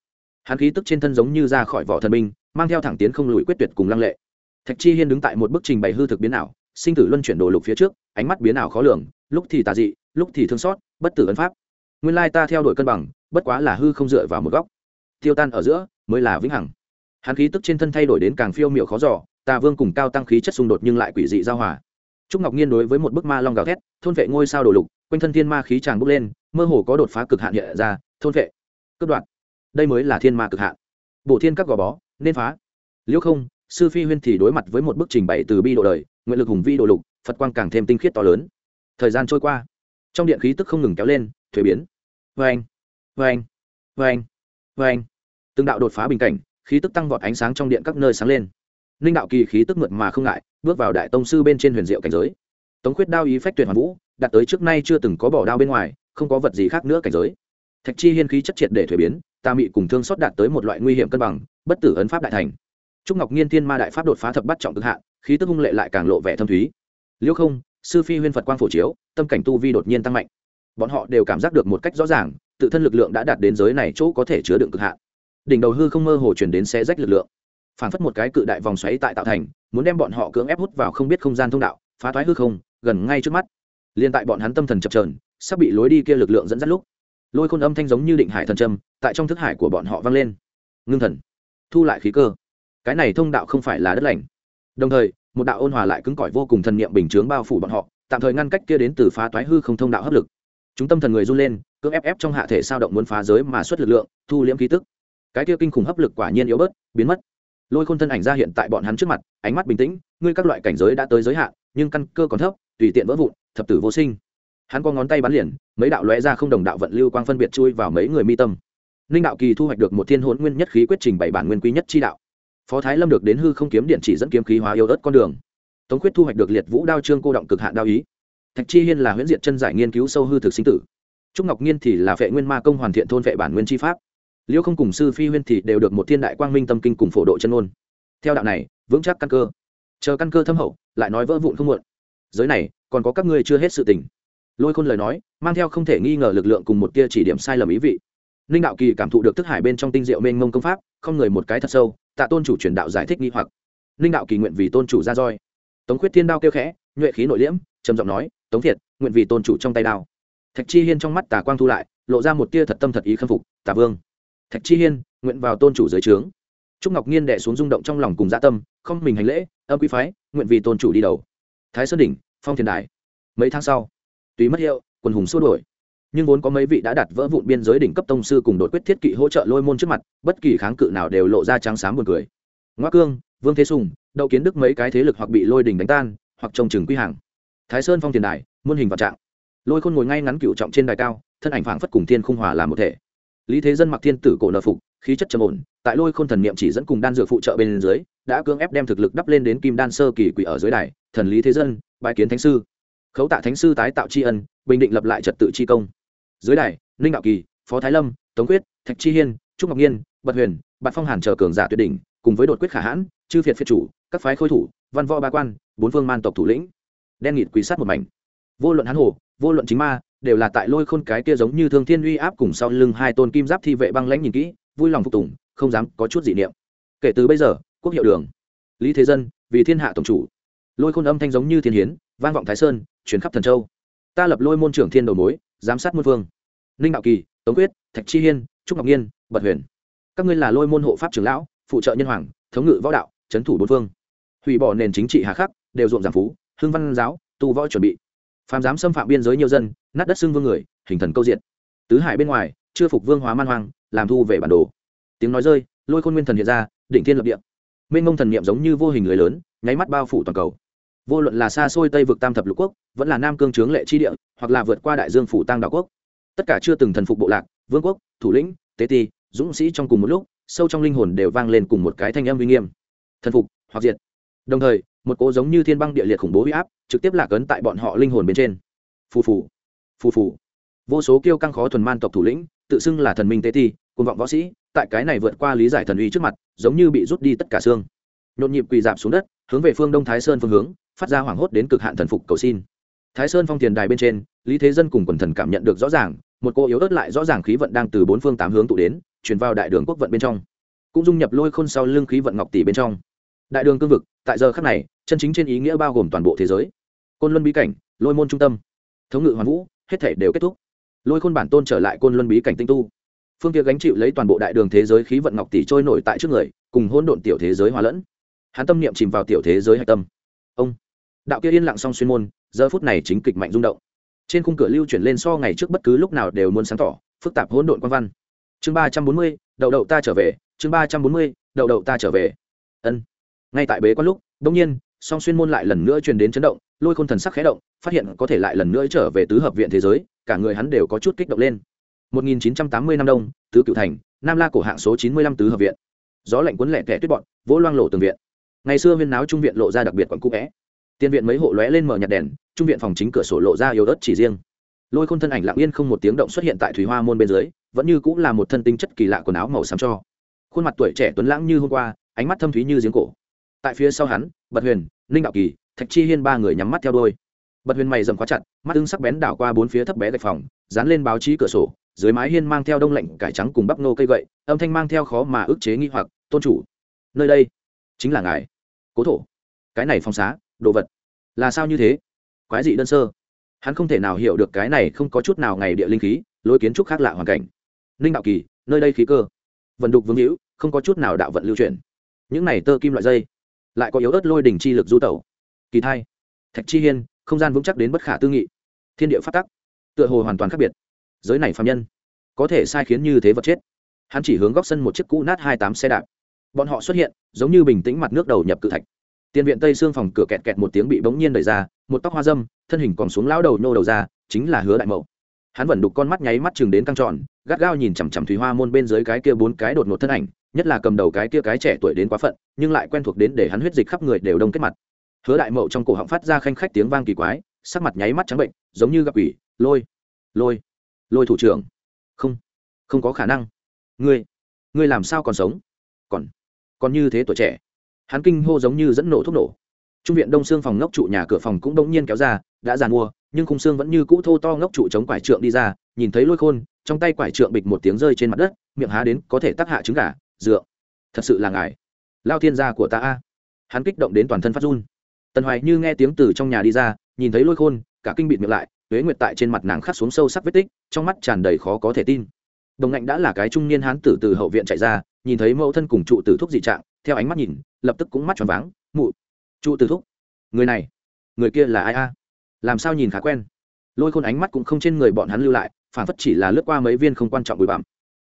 Hắn khí tức trên thân giống như ra khỏi vỏ thần binh, mang theo thẳng tiến không lùi quyết tuyệt cùng lăng lệ. Thạch chi hiên đứng tại một bức trình bày hư thực biến ảo, sinh tử luân chuyển đồ lục phía trước, ánh mắt biến ảo khó lường, lúc thì tà dị, lúc thì thương xót, bất tử ấn pháp. Nguyên lai ta theo đuổi cân bằng, bất quá là hư không dựa vào một góc. Tiêu tan ở giữa, mới là vĩnh hằng hắn khí tức trên thân thay đổi đến càng phiêu miệu khó giỏ tà vương cùng cao tăng khí chất xung đột nhưng lại quỷ dị giao hòa. Trúc ngọc nhiên đối với một bức ma long gào thét, thôn vệ ngôi sao đổ lục, quanh thân thiên ma khí tràng bốc lên, mơ hồ có đột phá cực hạn hiện ra, thôn vệ, cướp đoạn đây mới là thiên ma cực hạn. Bổ thiên các gò bó, nên phá. Liễu không, sư phi huyên thì đối mặt với một bức trình bày từ bi độ đời, nguyện lực hùng vi độ lục, phật quang càng thêm tinh khiết to lớn. Thời gian trôi qua, trong điện khí tức không ngừng kéo lên, thuế biến. Vê anh vê anh vê anh vê anh từng đạo đột phá bình cảnh khí tức tăng vọt ánh sáng trong điện các nơi sáng lên. Ninh đạo kỳ khí tức mượt mà không ngại bước vào đại tông sư bên trên huyền diệu cảnh giới. Tống khuyết đao ý phách tuyệt hoàn vũ đạt tới trước nay chưa từng có bỏ đao bên ngoài không có vật gì khác nữa cảnh giới. Thạch chi hiên khí chất triệt để thuế biến tà mị cùng thương xót đạt tới một loại nguy hiểm cân bằng bất tử ấn pháp đại thành. Trúc ngọc nhiên thiên ma đại pháp đột phá thập bắt trọng cực hạ, khí tức hung lệ lại càng lộ vẻ thâm thúy. Liêu không sư phi huyên phật quang phổ chiếu tâm cảnh tu vi đột nhiên tăng mạnh. Bọn họ đều cảm giác được một cách rõ ràng tự thân lực lượng đã đạt đến giới này chỗ có thể chứa đựng cực hạn đỉnh đầu hư không mơ hồ chuyển đến xe rách lực lượng. Phản phất một cái cự đại vòng xoáy tại tạo thành, muốn đem bọn họ cưỡng ép hút vào không biết không gian thông đạo, phá thoái hư không, gần ngay trước mắt. Liên tại bọn hắn tâm thần chập trờn sắp bị lối đi kia lực lượng dẫn dắt lúc, lôi khôn âm thanh giống như định hải thần trâm tại trong thức hải của bọn họ vang lên. Ngưng thần, thu lại khí cơ. Cái này thông đạo không phải là đất lành. Đồng thời, một đạo ôn hòa lại cứng cỏi vô cùng thần niệm bình chướng bao phủ bọn họ, tạm thời ngăn cách kia đến từ phá toái hư không thông đạo hấp lực. Chúng tâm thần người run lên, cưỡng ép ép trong hạ thể sao động muốn phá giới mà xuất lực lượng, thu liễm khí tức cái kia kinh khủng hấp lực quả nhiên yếu bớt, biến mất. Lôi khôn thân ảnh ra hiện tại bọn hắn trước mặt, ánh mắt bình tĩnh, ngươi các loại cảnh giới đã tới giới hạn, nhưng căn cơ còn thấp, tùy tiện vỡ vụn, thập tử vô sinh. Hắn có ngón tay bắn liền, mấy đạo lóe ra không đồng đạo vận lưu quang phân biệt chui vào mấy người mi tâm. Ninh đạo kỳ thu hoạch được một thiên hôn nguyên nhất khí quyết trình bảy bản nguyên quý nhất chi đạo. Phó thái lâm được đến hư không kiếm điện chỉ dẫn kiếm khí hóa yêu ớt con đường. Tống quyết thu hoạch được liệt vũ đao trương cô động cực hạn đao ý. Thạch chi hiên là huyễn diện chân giải nghiên cứu sâu hư thực sinh tử. Trúc ngọc nhiên thì là vệ nguyên ma công hoàn thiện thôn vệ bản nguyên chi pháp liêu không cùng sư phi huyên thì đều được một thiên đại quang minh tâm kinh cùng phổ độ chân ôn theo đạo này, vững chắc căn cơ. Chờ căn cơ thâm hậu, lại nói vỡ vụn không muộn. Giới này, còn có các ngươi chưa hết sự tình. Lôi khôn lời nói, mang theo không thể nghi ngờ lực lượng cùng một tia chỉ điểm sai lầm ý vị. Ninh đạo kỳ cảm thụ được thức hải bên trong tinh diệu mênh mông công pháp, không người một cái thật sâu, tạ tôn chủ truyền đạo giải thích nghi hoặc. Ninh đạo kỳ nguyện vì tôn chủ ra roi. Tống khuyết thiên đao kêu khẽ, nhuệ khí nội liễm, trầm giọng nói, tống thiệt, nguyện vì tôn chủ trong tay đao. Thạch chi hiên trong mắt tà quang thu lại, lộ ra một tia thật tâm thật ý khâm phục, tà vương thạch chi hiên, nguyện vào tôn chủ dưới trướng. Trúc ngọc nhiên đẻ xuống rung động trong lòng cùng dạ tâm, không mình hành lễ, âm quý phái, nguyện vì tôn chủ đi đầu. Thái sơn đỉnh, phong thiền đài. Mấy tháng sau, tùy mất hiệu, quần hùng xua đổi nhưng vốn có mấy vị đã đặt vỡ vụn biên giới đỉnh cấp tông sư cùng đột quyết thiết kỵ hỗ trợ lôi môn trước mặt, bất kỳ kháng cự nào đều lộ ra trắng sáng buồn cười. Ngoa cương, vương thế sùng, đậu kiến đức mấy cái thế lực hoặc bị lôi đỉnh đánh tan, hoặc trông chừng quy hàng. Thái sơn phong tiền đài, muôn hình vạn trạng. Lôi khôn ngồi ngay ngắn cựu trọng trên đài cao, thân ảnh phảng phất cùng thiên khung hòa làm một thể lý thế dân mặc thiên tử cổ nợ phục, khí chất trầm ổn, tại lôi khôn thần niệm chỉ dẫn cùng đan dược phụ trợ bên dưới, đã cưỡng ép đem thực lực đắp lên đến kim đan sơ kỳ quỷ ở dưới đài, thần lý thế dân bãi kiến thánh sư. Khấu tạ thánh sư tái tạo tri ân, bình định lập lại trật tự tri công. Dưới đài, ninh đạo kỳ, phó thái lâm, tống quyết, thạch chi hiên, trúc ngọc nhiên bật huyền, bạt phong hàn chờ cường giả tuyệt đỉnh, cùng với đột quyết khả hãn, chư việt phiệt chủ, các phái khôi thủ, văn võ ba quan, bốn phương man tộc thủ lĩnh. Đen nghịt quý sát một mảnh. Vô luận hán hồ, vô luận chính ma đều là tại lôi khôn cái kia giống như thương thiên uy áp cùng sau lưng hai tôn kim giáp thi vệ băng lãnh nhìn kỹ, vui lòng phục tùng, không dám có chút dị niệm. Kể từ bây giờ, quốc hiệu đường, lý thế dân, vì thiên hạ tổng chủ. Lôi khôn âm thanh giống như thiên hiến, vang vọng thái sơn, chuyển khắp thần châu. Ta lập lôi môn trưởng thiên đầu mối, giám sát môn vương ninh đạo kỳ, tống quyết, thạch chi hiên, trúc ngọc nhiên, bật huyền. Các ngươi là lôi môn hộ pháp trưởng lão, phụ trợ nhân hoàng, thống ngự võ đạo, trấn thủ bốn phương. Hủy bỏ nền chính trị hà khắc, đều ruộng giảm phú hương văn giáo, tu võ chuẩn bị. Phàm dám xâm phạm biên giới nhiều dân nát đất xưng vương người, hình thần câu diện tứ hải bên ngoài, chưa phục vương hóa man hoang, làm thu về bản đồ. Tiếng nói rơi, lôi khôn nguyên thần hiện ra, đỉnh thiên lập địa. Mênh mông thần niệm giống như vô hình người lớn, nháy mắt bao phủ toàn cầu. Vô luận là xa xôi tây vực tam thập lục quốc, vẫn là nam cương trướng lệ chi địa, hoặc là vượt qua đại dương phủ tăng đạo quốc. Tất cả chưa từng thần phục bộ lạc, vương quốc, thủ lĩnh, tế ti, dũng sĩ trong cùng một lúc, sâu trong linh hồn đều vang lên cùng một cái thanh âm uy nghiêm. Thần phục, hoặc diệt. Đồng thời, một cỗ giống như thiên băng địa liệt khủng bố huy áp, trực tiếp lạc ấn tại bọn họ linh hồn bên trên. Phù phù phù phù. Vô số kiêu căng khó thuần man tộc thủ lĩnh, tự xưng là thần minh tế ti côn vọng võ sĩ, tại cái này vượt qua lý giải thần uy trước mặt, giống như bị rút đi tất cả xương. Nhộn nhịp quỳ dạp xuống đất, hướng về phương đông thái sơn phương hướng, phát ra hoảng hốt đến cực hạn thần phục cầu xin. Thái sơn phong tiền đài bên trên, lý thế dân cùng quần thần cảm nhận được rõ ràng, một cô yếu ớt lại rõ ràng khí vận đang từ bốn phương tám hướng tụ đến chuyển vào đại đường quốc vận bên trong. Cũng dung nhập lôi khôn sau lưng khí vận ngọc tỷ bên trong. Đại đường cương vực, tại giờ khắc này, chân chính trên ý nghĩa bao gồm toàn bộ thế giới. Côn luân bí cảnh, lôi môn trung tâm. Thống ngự hoàn vũ hết thể đều kết thúc. Lôi khôn bản tôn trở lại côn luân bí cảnh tinh tu. Phương kia gánh chịu lấy toàn bộ đại đường thế giới khí vận ngọc tỷ trôi nổi tại trước người, cùng hôn độn tiểu thế giới hòa lẫn. Hắn tâm niệm chìm vào tiểu thế giới hạch tâm. Ông. Đạo kia yên lặng song xuyên môn, giờ phút này chính kịch mạnh rung động. Trên khung cửa lưu chuyển lên so ngày trước bất cứ lúc nào đều muốn sáng tỏ, phức tạp hỗn độn quan văn. Chương ba trăm bốn mươi, đậu đậu ta trở về, chương ba trăm bốn mươi, đậu đậu ta trở về. Ân. Ngay tại bế quan lúc đông nhiên song xuyên môn lại lần nữa truyền đến chấn động, lôi khôn thần sắc khẽ động, phát hiện có thể lại lần nữa trở về tứ hợp viện thế giới, cả người hắn đều có chút kích động lên. 1980 năm đông, tứ cựu thành, nam la cổ hạng số 95 tứ hợp viện. Gió lạnh cuốn lẹ kẻ tuyết bọn, vỗ loang lộ tường viện. Ngày xưa viên náo trung viện lộ ra đặc biệt quận cũ vẽ. Tiên viện mấy hộ lóe lên mở nhạt đèn, trung viện phòng chính cửa sổ lộ ra yếu ớt chỉ riêng. Lôi khôn thân ảnh lặng yên không một tiếng động xuất hiện tại thủy hoa môn bên dưới, vẫn như cũng là một thân tinh chất kỳ lạ quần áo màu xám cho. Khuôn mặt tuổi trẻ tuấn lãng như hôm qua, ánh mắt thâm thúy như giếng cổ tại phía sau hắn, bật huyền, ninh đạo kỳ, thạch chi hiên ba người nhắm mắt theo đôi bật huyền mày dầm quá chặt, mắt ưng sắc bén đảo qua bốn phía thấp bé gạch phòng, dán lên báo chí cửa sổ, dưới mái hiên mang theo đông lạnh cải trắng cùng bắp nô cây gậy, âm thanh mang theo khó mà ức chế nghi hoặc, tôn chủ, nơi đây chính là ngài, cố thổ. Cái này phong xá, đồ vật là sao như thế? Quái dị đơn sơ. Hắn không thể nào hiểu được cái này không có chút nào ngày địa linh khí lối kiến trúc khác lạ hoàn cảnh. Ninh đạo kỳ, nơi đây khí cơ, vận đục vương hữu, không có chút nào đạo vận lưu chuyển những này tơ kim loại dây lại có yếu ớt lôi đỉnh chi lực du tẩu. Kỳ thai, thạch chi hiên, không gian vững chắc đến bất khả tư nghị. Thiên địa phát tắc, tựa hồ hoàn toàn khác biệt. Giới này phạm nhân, có thể sai khiến như thế vật chết. Hắn chỉ hướng góc sân một chiếc cũ nát hai tám xe đạp. Bọn họ xuất hiện, giống như bình tĩnh mặt nước đầu nhập cự thạch. Tiền viện tây xương phòng cửa kẹt kẹt một tiếng bị bỗng nhiên đẩy ra, một tóc hoa dâm, thân hình còn xuống lão đầu nhô đầu ra, chính là hứa đại mậu hắn vẫn đục con mắt nháy mắt chừng đến căng tròn, gắt gao nhìn chằm chằm thủy hoa môn bên dưới cái kia bốn cái đột ngột thân ảnh, nhất là cầm đầu cái kia cái trẻ tuổi đến quá phận, nhưng lại quen thuộc đến để hắn huyết dịch khắp người đều đông kết mặt. Hứa đại mậu trong cổ họng phát ra khanh khách tiếng vang kỳ quái, sắc mặt nháy mắt trắng bệnh, giống như gặp ủy lôi lôi lôi thủ trưởng. Không không có khả năng. Ngươi ngươi làm sao còn sống? Còn còn như thế tuổi trẻ. Hắn kinh hô giống như dẫn nổ thuốc nổ trung viện đông xương phòng ngốc trụ nhà cửa phòng cũng đông nhiên kéo ra, đã giàn mua, nhưng khung xương vẫn như cũ thô to ngốc trụ chống quải trượng đi ra, nhìn thấy lôi khôn, trong tay quải trượng bịch một tiếng rơi trên mặt đất, miệng há đến có thể tác hạ trứng gà, dựa. Thật sự là ngài. Lao thiên gia của ta a. Hắn kích động đến toàn thân phát run. Tần hoài như nghe tiếng từ trong nhà đi ra, nhìn thấy lôi khôn, cả kinh bịt miệng lại, tuế nguyệt tại trên mặt nàng khắc xuống sâu sắc vết tích, trong mắt tràn đầy khó có thể tin. Đồng ngạnh đã là cái trung niên hán tử từ hậu viện chạy ra, nhìn thấy mẫu thân cùng trụ tử thuốc dị trạng, theo ánh mắt nhìn, lập tức cũng mắt tròn váng, mụ trụ tử thúc, người này, người kia là ai a? Làm sao nhìn khá quen? Lôi khôn ánh mắt cũng không trên người bọn hắn lưu lại, phản phất chỉ là lướt qua mấy viên không quan trọng bụi bặm.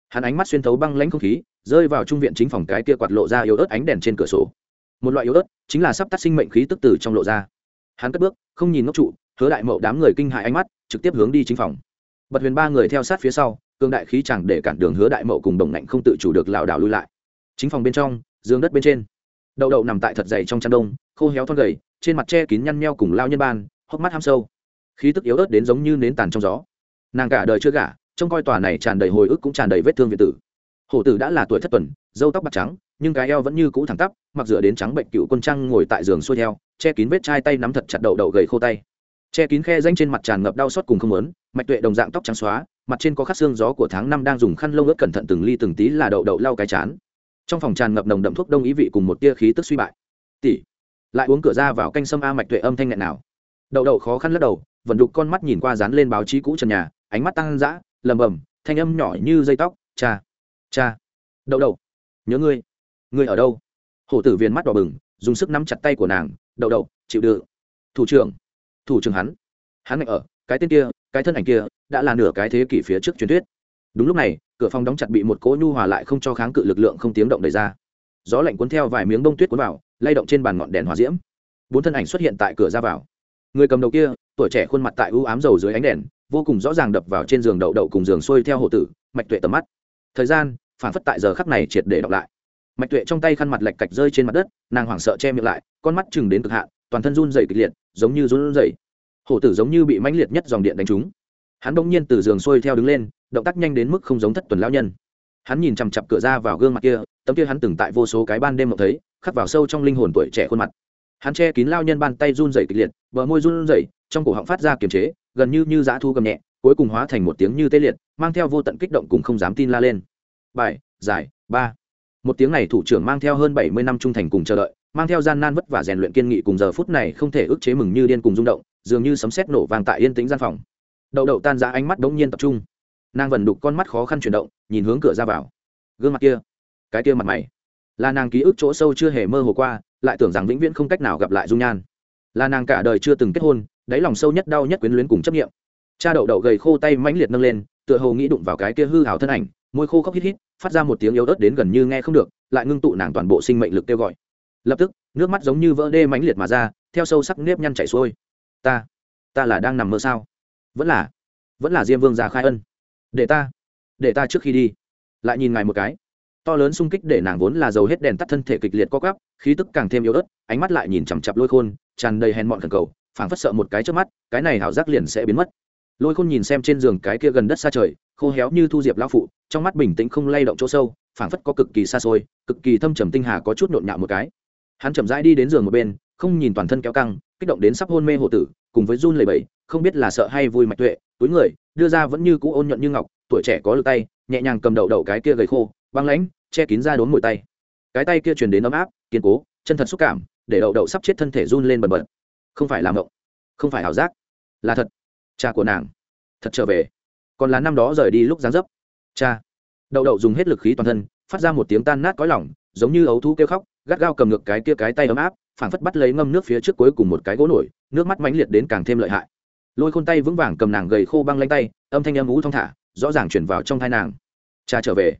Hắn ánh mắt xuyên thấu băng lãnh không khí, rơi vào trung viện chính phòng cái kia quạt lộ ra yếu ớt ánh đèn trên cửa sổ. Một loại yếu ớt chính là sắp tắt sinh mệnh khí tức tử trong lộ ra. Hắn cất bước, không nhìn ngốc trụ, hứa đại mậu đám người kinh hại ánh mắt, trực tiếp hướng đi chính phòng. Bật huyền ba người theo sát phía sau cương đại khí chẳng để cản đường hứa đại mậu cùng đồng ngạnh không tự chủ được lảo đảo lui lại. Chính phòng bên trong, giường đất bên trên đậu đậu nằm tại thật dày trong chăn đông, khô héo thon gầy, trên mặt che kín nhăn nheo cùng lao nhân ban, hốc mắt ham sâu. Khí tức yếu ớt đến giống như nến tàn trong gió. Nàng cả đời chưa gả, trông coi tòa này tràn đầy hồi ức cũng tràn đầy vết thương việt tử. Hổ tử đã là tuổi thất tuần dâu tóc bạc trắng, nhưng cái eo vẫn như cũ thẳng tắp, mặc dựa đến trắng bệnh cựu quân trăng ngồi tại giường xuôi theo, che kín vết chai tay nắm thật chặt đậu đậu gầy khô tay. Che kín khe danh trên mặt tràn ngập đau xót cùng không lớn mạch tuệ đồng dạng tóc trắng xóa, mặt trên có khắc xương gió của tháng năm đang dùng khăn lông ướt cẩn thận từng ly từng tí là đậu đậu lau cái chán trong phòng tràn ngập nồng đậm thuốc đông ý vị cùng một tia khí tức suy bại. Tỷ, lại uống cửa ra vào canh sâm a mạch tuệ âm thanh nghẹn nào. Đậu đậu khó khăn lắc đầu vận đục con mắt nhìn qua dán lên báo chí cũ trần nhà, ánh mắt tăng dã lầm bầm thanh âm nhỏ như dây tóc, cha cha, đậu đậu, nhớ ngươi ngươi ở đâu? Hổ tử viên mắt đỏ bừng, dùng sức nắm chặt tay của nàng, đậu đậu, chịu đựng. Thủ trưởng thủ trưởng hắn hắn ngạch ở, cái tên kia, cái thân ảnh kia, đã là nửa cái thế kỷ phía trước truyền thuyết. Đúng lúc này cửa phòng đóng chặt bị một cỗ nhu hòa lại không cho kháng cự lực lượng không tiếng động đẩy ra. Gió lạnh cuốn theo vài miếng bông tuyết cuốn vào, lay động trên bàn ngọn đèn hòa diễm. Bốn thân ảnh xuất hiện tại cửa ra vào. Người cầm đầu kia, tuổi trẻ khuôn mặt tại ưu ám dầu dưới ánh đèn, vô cùng rõ ràng đập vào trên giường đậu đậu cùng giường xuôi theo hộ tử, mạch tuệ tầm mắt. Thời gian, phản phất tại giờ khắc này triệt để đọc lại. Mạch tuệ trong tay khăn mặt lạch cạch rơi trên mặt đất, nàng hoảng sợ che miệng lại, con mắt chừng đến cực hạn, toàn thân run dày kịch liệt, giống như run dày hổ tử giống như bị mãnh liệt nhất dòng điện đánh trúng hắn bỗng nhiên từ giường xuôi theo đứng lên, động tác nhanh đến mức không giống thất tuần lão nhân. Hắn nhìn chằm chặp cửa ra vào gương mặt kia, tấm kia hắn từng tại vô số cái ban đêm mộng thấy, khắc vào sâu trong linh hồn tuổi trẻ khuôn mặt. Hắn che kín lao nhân bàn tay run rẩy kịch liệt, bờ môi run rẩy, trong cổ họng phát ra kiềm chế, gần như như dã thu gầm nhẹ, cuối cùng hóa thành một tiếng như tê liệt, mang theo vô tận kích động cùng không dám tin la lên. Bài, giải, ba. Một tiếng này thủ trưởng mang theo hơn bảy mươi năm trung thành cùng chờ đợi, mang theo gian nan vất vả rèn luyện kiên nghị cùng giờ phút này không thể ức chế mừng như điên cùng rung động, dường như sấm sét nổ vàng tại yên tĩnh gian phòng đậu đậu tan ra ánh mắt bỗng nhiên tập trung. Nàng vần đục con mắt khó khăn chuyển động, nhìn hướng cửa ra vào. Gương mặt kia, cái kia mặt mày, là nàng ký ức chỗ sâu chưa hề mơ hồ qua, lại tưởng rằng vĩnh viễn không cách nào gặp lại dung nhan. Là nàng cả đời chưa từng kết hôn, đáy lòng sâu nhất đau nhất quyến luyến cùng chấp nghiệm cha đậu đậu gầy khô tay mãnh liệt nâng lên, tựa hồ nghĩ đụng vào cái kia hư hào thân ảnh, môi khô khóc hít hít, phát ra một tiếng yếu ớt đến gần như nghe không được, lại ngưng tụ nàng toàn bộ sinh mệnh lực kêu gọi. Lập tức, nước mắt giống như vỡ đê mãnh liệt mà ra, theo sâu sắc nếp nhăn chảy xuôi. Ta ta là đang nằm mơ sao? Vẫn là vẫn là diêm vương già khai ân. Để ta để ta trước khi đi. Lại nhìn ngài một cái. To lớn sung kích để nàng vốn là giàu hết đèn tắt thân thể kịch liệt co cắp khí tức càng thêm yếu ớt, ánh mắt lại nhìn chằm chặp lôi khôn, tràn đầy hèn mọn khẩn cầu, phảng phất sợ một cái trước mắt, cái này hảo giác liền sẽ biến mất. Lôi khôn nhìn xem trên giường cái kia gần đất xa trời, khô héo như thu diệp lao phụ, trong mắt bình tĩnh không lay động chỗ sâu, phảng phất có cực kỳ xa xôi, cực kỳ thâm trầm tinh hà có chút nhộn nhạo một cái. Hắn chậm rãi đi đến giường một bên, không nhìn toàn thân kéo căng, kích động đến sắp hôn mê hộ tử cùng với run lầy bẫy không biết là sợ hay vui mạch tuệ, túi người, đưa ra vẫn như cũ ôn nhuận như ngọc, tuổi trẻ có lực tay, nhẹ nhàng cầm đầu đầu cái kia gầy khô, băng lãnh, che kín ra đốn mùi tay. Cái tay kia truyền đến ấm áp, kiên cố, chân thật xúc cảm, để đậu đậu sắp chết thân thể run lên bần bật. Không phải làm động không phải ảo giác, là thật. Cha của nàng, thật trở về. Còn là năm đó rời đi lúc gián dấp. Cha. Đậu đậu dùng hết lực khí toàn thân, phát ra một tiếng tan nát cõi lỏng giống như ấu thú kêu khóc, gắt gao cầm ngược cái kia cái tay ấm áp phảng phất bắt lấy ngâm nước phía trước cuối cùng một cái gỗ nổi, nước mắt mãnh liệt đến càng thêm lợi hại. Lôi khôn tay vững vàng cầm nàng gầy khô băng lanh tay, âm thanh âm ú thong thả, rõ ràng chuyển vào trong thai nàng. Cha trở về.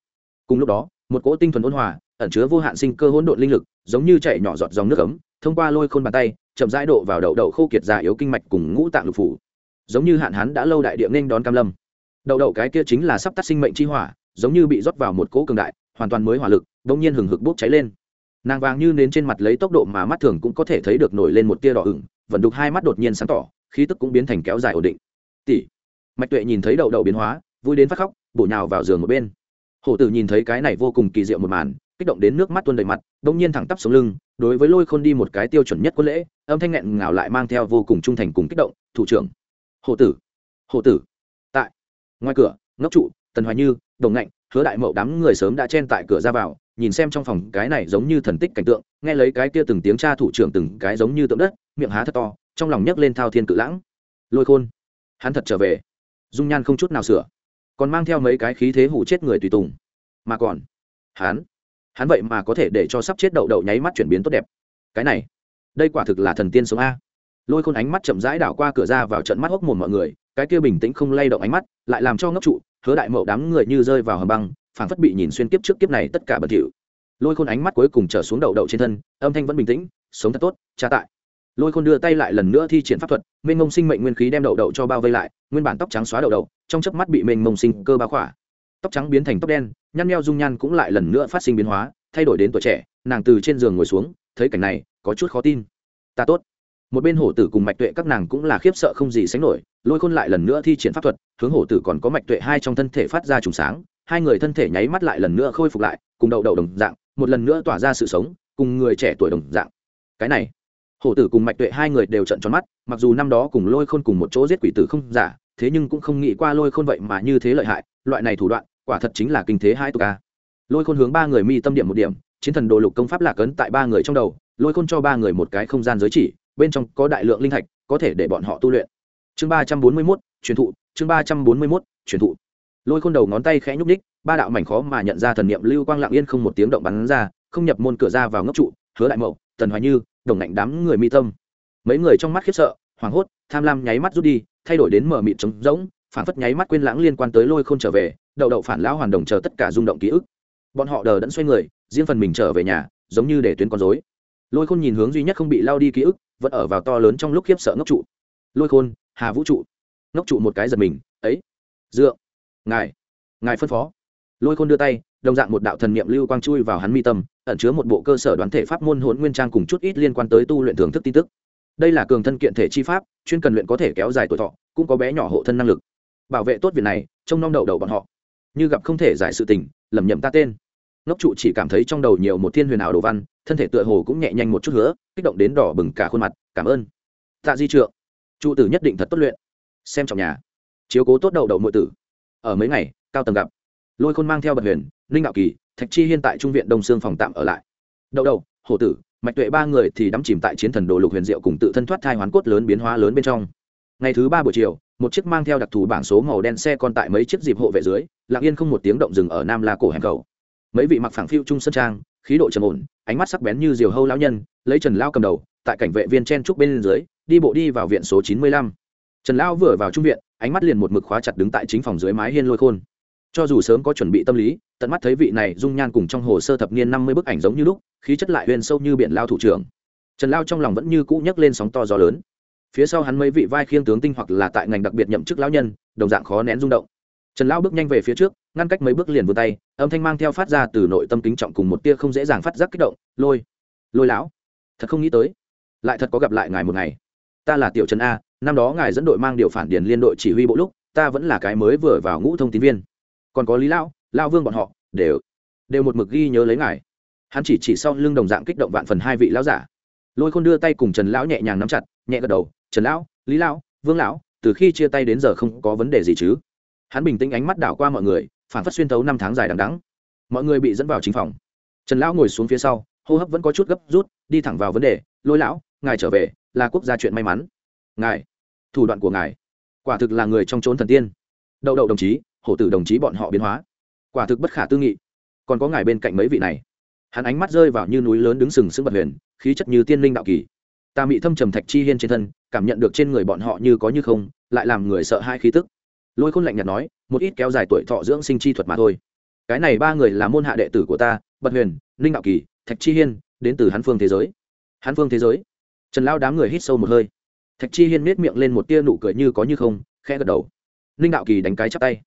Cùng lúc đó, một cỗ tinh thuần ôn hòa, ẩn chứa vô hạn sinh cơ hỗn độn linh lực, giống như chạy nhỏ giọt dòng nước ấm, thông qua lôi khôn bàn tay, chậm rãi độ vào đậu đậu khô kiệt già yếu kinh mạch cùng ngũ tạng lục phủ. Giống như hạn hán đã lâu đại địa nên đón cam lâm. Đậu đậu cái kia chính là sắp tắt sinh mệnh chi hỏa, giống như bị rót vào một cỗ cường đại, hoàn toàn mới hỏa lực, bỗng nhiên hừng hực bốc cháy lên nàng vàng như nến trên mặt lấy tốc độ mà mắt thường cũng có thể thấy được nổi lên một tia đỏ ửng vận đục hai mắt đột nhiên sáng tỏ, khí tức cũng biến thành kéo dài ổn định. Tỷ. Mạch tuệ nhìn thấy đậu đậu biến hóa, vui đến phát khóc, bổ nhào vào giường một bên. Hổ tử nhìn thấy cái này vô cùng kỳ diệu một màn, kích động đến nước mắt tuôn đầy mặt, bỗng nhiên thẳng tắp xuống lưng, đối với lôi khôn đi một cái tiêu chuẩn nhất quân lễ, âm thanh nghẹn ngào lại mang theo vô cùng trung thành cùng kích động, thủ trưởng. Hổ tử. Hổ tử. Tại. Ngoài cửa, ngốc trụ, tần hoài như, đồng ngạnh, hứa đại mậu đám người sớm đã chen tại cửa ra vào nhìn xem trong phòng cái này giống như thần tích cảnh tượng, nghe lấy cái kia từng tiếng cha thủ trưởng từng cái giống như tượng đất, miệng há thật to, trong lòng nhấc lên thao thiên cự lãng. Lôi khôn, hắn thật trở về. Dung nhan không chút nào sửa, còn mang theo mấy cái khí thế hủ chết người tùy tùng. Mà còn, hắn hắn vậy mà có thể để cho sắp chết đậu đậu nháy mắt chuyển biến tốt đẹp. Cái này, đây quả thực là thần tiên sống a. Lôi khôn ánh mắt chậm rãi đảo qua cửa ra vào trận mắt hốc mồm mọi người, cái kia bình tĩnh không lay động ánh mắt, lại làm cho ngốc trụ, hứa đại mậu đám người như rơi vào hầm băng phảng phất bị nhìn xuyên kiếp trước kiếp này tất cả bẩn thỉu. Lôi khôn ánh mắt cuối cùng trở xuống đậu đậu trên thân, âm thanh vẫn bình tĩnh, sống thật tốt, cha tại. Lôi khôn đưa tay lại lần nữa thi triển pháp thuật, mênh mông sinh mệnh nguyên khí đem đậu đậu cho bao vây lại, nguyên bản tóc trắng xóa đậu đậu, trong chớp mắt bị mênh mông sinh cơ bao khỏa. Tóc trắng biến thành tóc đen, nhăn meo dung nhan cũng lại lần nữa phát sinh biến hóa, thay đổi đến tuổi trẻ, nàng từ trên giường ngồi xuống, thấy cảnh này, có chút khó tin. Ta tốt. Một bên hổ tử cùng mạch tuệ các nàng cũng là khiếp sợ không gì sánh nổi, lôi khôn lại lần nữa thi triển pháp thuật, hướng hổ tử còn có mạch tuệ hai trong thân thể phát ra trùng sáng hai người thân thể nháy mắt lại lần nữa khôi phục lại, cùng đậu đậu đồng dạng, một lần nữa tỏa ra sự sống, cùng người trẻ tuổi đồng dạng. Cái này, hổ tử cùng mạch tuệ hai người đều trận tròn mắt, mặc dù năm đó cùng lôi khôn cùng một chỗ giết quỷ tử không giả, thế nhưng cũng không nghĩ qua lôi khôn vậy mà như thế lợi hại, loại này thủ đoạn, quả thật chính là kinh thế hai tục ca lôi khôn hướng ba người mi tâm điểm một điểm, chiến thần đồ lục công pháp lạc ấn tại ba người trong đầu, lôi khôn cho ba người một cái không gian giới chỉ, bên trong có đại lượng linh thạch, có thể để bọn họ tu luyện. Chương ba trăm bốn mươi mốt, truyền thụ, chương ba trăm bốn mươi mốt, truyền thụ lôi khôn đầu ngón tay khẽ nhúc ních ba đạo mảnh khó mà nhận ra thần niệm lưu quang lặng yên không một tiếng động bắn ra, không nhập môn cửa ra vào ngốc trụ, hứa đại mậu, tần hoài như, đồng ngạnh đám người mi tâm. Mấy người trong mắt khiếp sợ, hoảng hốt, tham lam nháy mắt rút đi, thay đổi đến mở mịt trống rỗng phản phất nháy mắt quên lãng liên quan tới lôi khôn trở về, đậu đậu phản lão hoàn đồng chờ tất cả rung động ký ức. Bọn họ đờ đẫn xoay người, riêng phần mình trở về nhà, giống như để tuyến con dối lôi khôn nhìn hướng duy nhất không bị lao đi ký ức, vẫn ở vào to lớn trong lúc khiếp sợ ngốc trụ. Lôi khôn, hà vũ trụ. Ngốc trụ một cái giật mình, ấy, dựa ngài ngài phân phó. Lôi khôn đưa tay, đồng dạng một đạo thần niệm lưu quang chui vào hắn mi tâm, ẩn chứa một bộ cơ sở đoán thể pháp môn hỗn nguyên trang cùng chút ít liên quan tới tu luyện thưởng thức tin tức. Đây là cường thân kiện thể chi pháp, chuyên cần luyện có thể kéo dài tuổi thọ, cũng có bé nhỏ hộ thân năng lực. Bảo vệ tốt việc này, trông nom đầu đầu bọn họ. Như gặp không thể giải sự tình lầm nhầm ta tên. Ngốc trụ chỉ cảm thấy trong đầu nhiều một thiên huyền ảo đồ văn, thân thể tựa hồ cũng nhẹ nhanh một chút nữa kích động đến đỏ bừng cả khuôn mặt, cảm ơn. Tạ di trượng, trụ tử nhất định thật tốt luyện. Xem trọng nhà. Chiếu cố tốt đầu đầu nội tử ở mấy ngày, cao tầng gặp. Lôi khôn mang theo bật huyền, ninh đạo kỳ, thạch chi hiên tại trung viện đông sương phòng tạm ở lại. Đậu đậu, hổ tử, mạch tuệ ba người thì đắm chìm tại chiến thần đồ lục huyền diệu cùng tự thân thoát thai hoán cốt lớn biến hóa lớn bên trong. Ngày thứ ba buổi chiều, một chiếc mang theo đặc thù bảng số màu đen xe còn tại mấy chiếc dịp hộ vệ dưới, lặng yên không một tiếng động dừng ở nam la cổ hẻm cầu. Mấy vị mặc phẳng phiêu trung sân trang, khí độ trầm ổn, ánh mắt sắc bén như diều hâu lão nhân, lấy trần lao cầm đầu, tại cảnh vệ viên chen trúc bên dưới, đi bộ đi vào viện số chín mươi lăm. Trần lão vừa vào trung viện ánh mắt liền một mực khóa chặt đứng tại chính phòng dưới mái hiên lôi khôn. Cho dù sớm có chuẩn bị tâm lý, tận mắt thấy vị này dung nhan cùng trong hồ sơ thập niên năm mươi bức ảnh giống như lúc, khí chất lại huyền sâu như biển lao thủ trưởng. Trần lao trong lòng vẫn như cũ nhấc lên sóng to gió lớn. Phía sau hắn mấy vị vai khiêng tướng tinh hoặc là tại ngành đặc biệt nhậm chức lão nhân, đồng dạng khó nén rung động. Trần lão bước nhanh về phía trước, ngăn cách mấy bước liền vươn tay, âm thanh mang theo phát ra từ nội tâm kính trọng cùng một tia không dễ dàng phát giác kích động, lôi lôi lão, thật không nghĩ tới, lại thật có gặp lại ngài một ngày. Ta là tiểu trần a năm đó ngài dẫn đội mang điều phản điền liên đội chỉ huy bộ lúc, ta vẫn là cái mới vừa vào ngũ thông tín viên. Còn có lý lão lao vương bọn họ, đều đều một mực ghi nhớ lấy ngài. Hắn chỉ chỉ sau lưng đồng dạng kích động vạn phần hai vị lão giả. Lôi khôn đưa tay cùng trần lão nhẹ nhàng nắm chặt, nhẹ gật đầu, trần lão, lý lão, vương lão, từ khi chia tay đến giờ không có vấn đề gì chứ? Hắn bình tĩnh ánh mắt đảo qua mọi người, phản phát xuyên thấu năm tháng dài đằng đắng mọi người bị dẫn vào chính phòng. Trần lão ngồi xuống phía sau, hô hấp vẫn có chút gấp rút, đi thẳng vào vấn đề, lôi lão, ngài trở về, là quốc gia chuyện may mắn. Ngài thủ đoạn của ngài. Quả thực là người trong trốn thần tiên. Đậu đậu đồng chí, hổ tử đồng chí bọn họ biến hóa. Quả thực bất khả tư nghị. Còn có ngài bên cạnh mấy vị này. Hắn ánh mắt rơi vào như núi lớn đứng sừng sững bật huyền, khí chất như tiên linh đạo kỳ. Ta bị thâm trầm thạch chi hiên trên thân, cảm nhận được trên người bọn họ như có như không, lại làm người sợ hai khí tức. Lôi khôn lạnh nhạt nói, một ít kéo dài tuổi thọ dưỡng sinh chi thuật mà thôi. Cái này ba người là môn hạ đệ tử của ta, bật huyền ninh đạo kỳ, thạch chi hiên, đến từ hắn phương thế giới. Hắn phương thế giới. Trần lao đám người hít sâu một hơi thạch chi hiên miết miệng lên một tia nụ cười như có như không, khẽ gật đầu. Ninh đạo kỳ đánh cái chắp tay.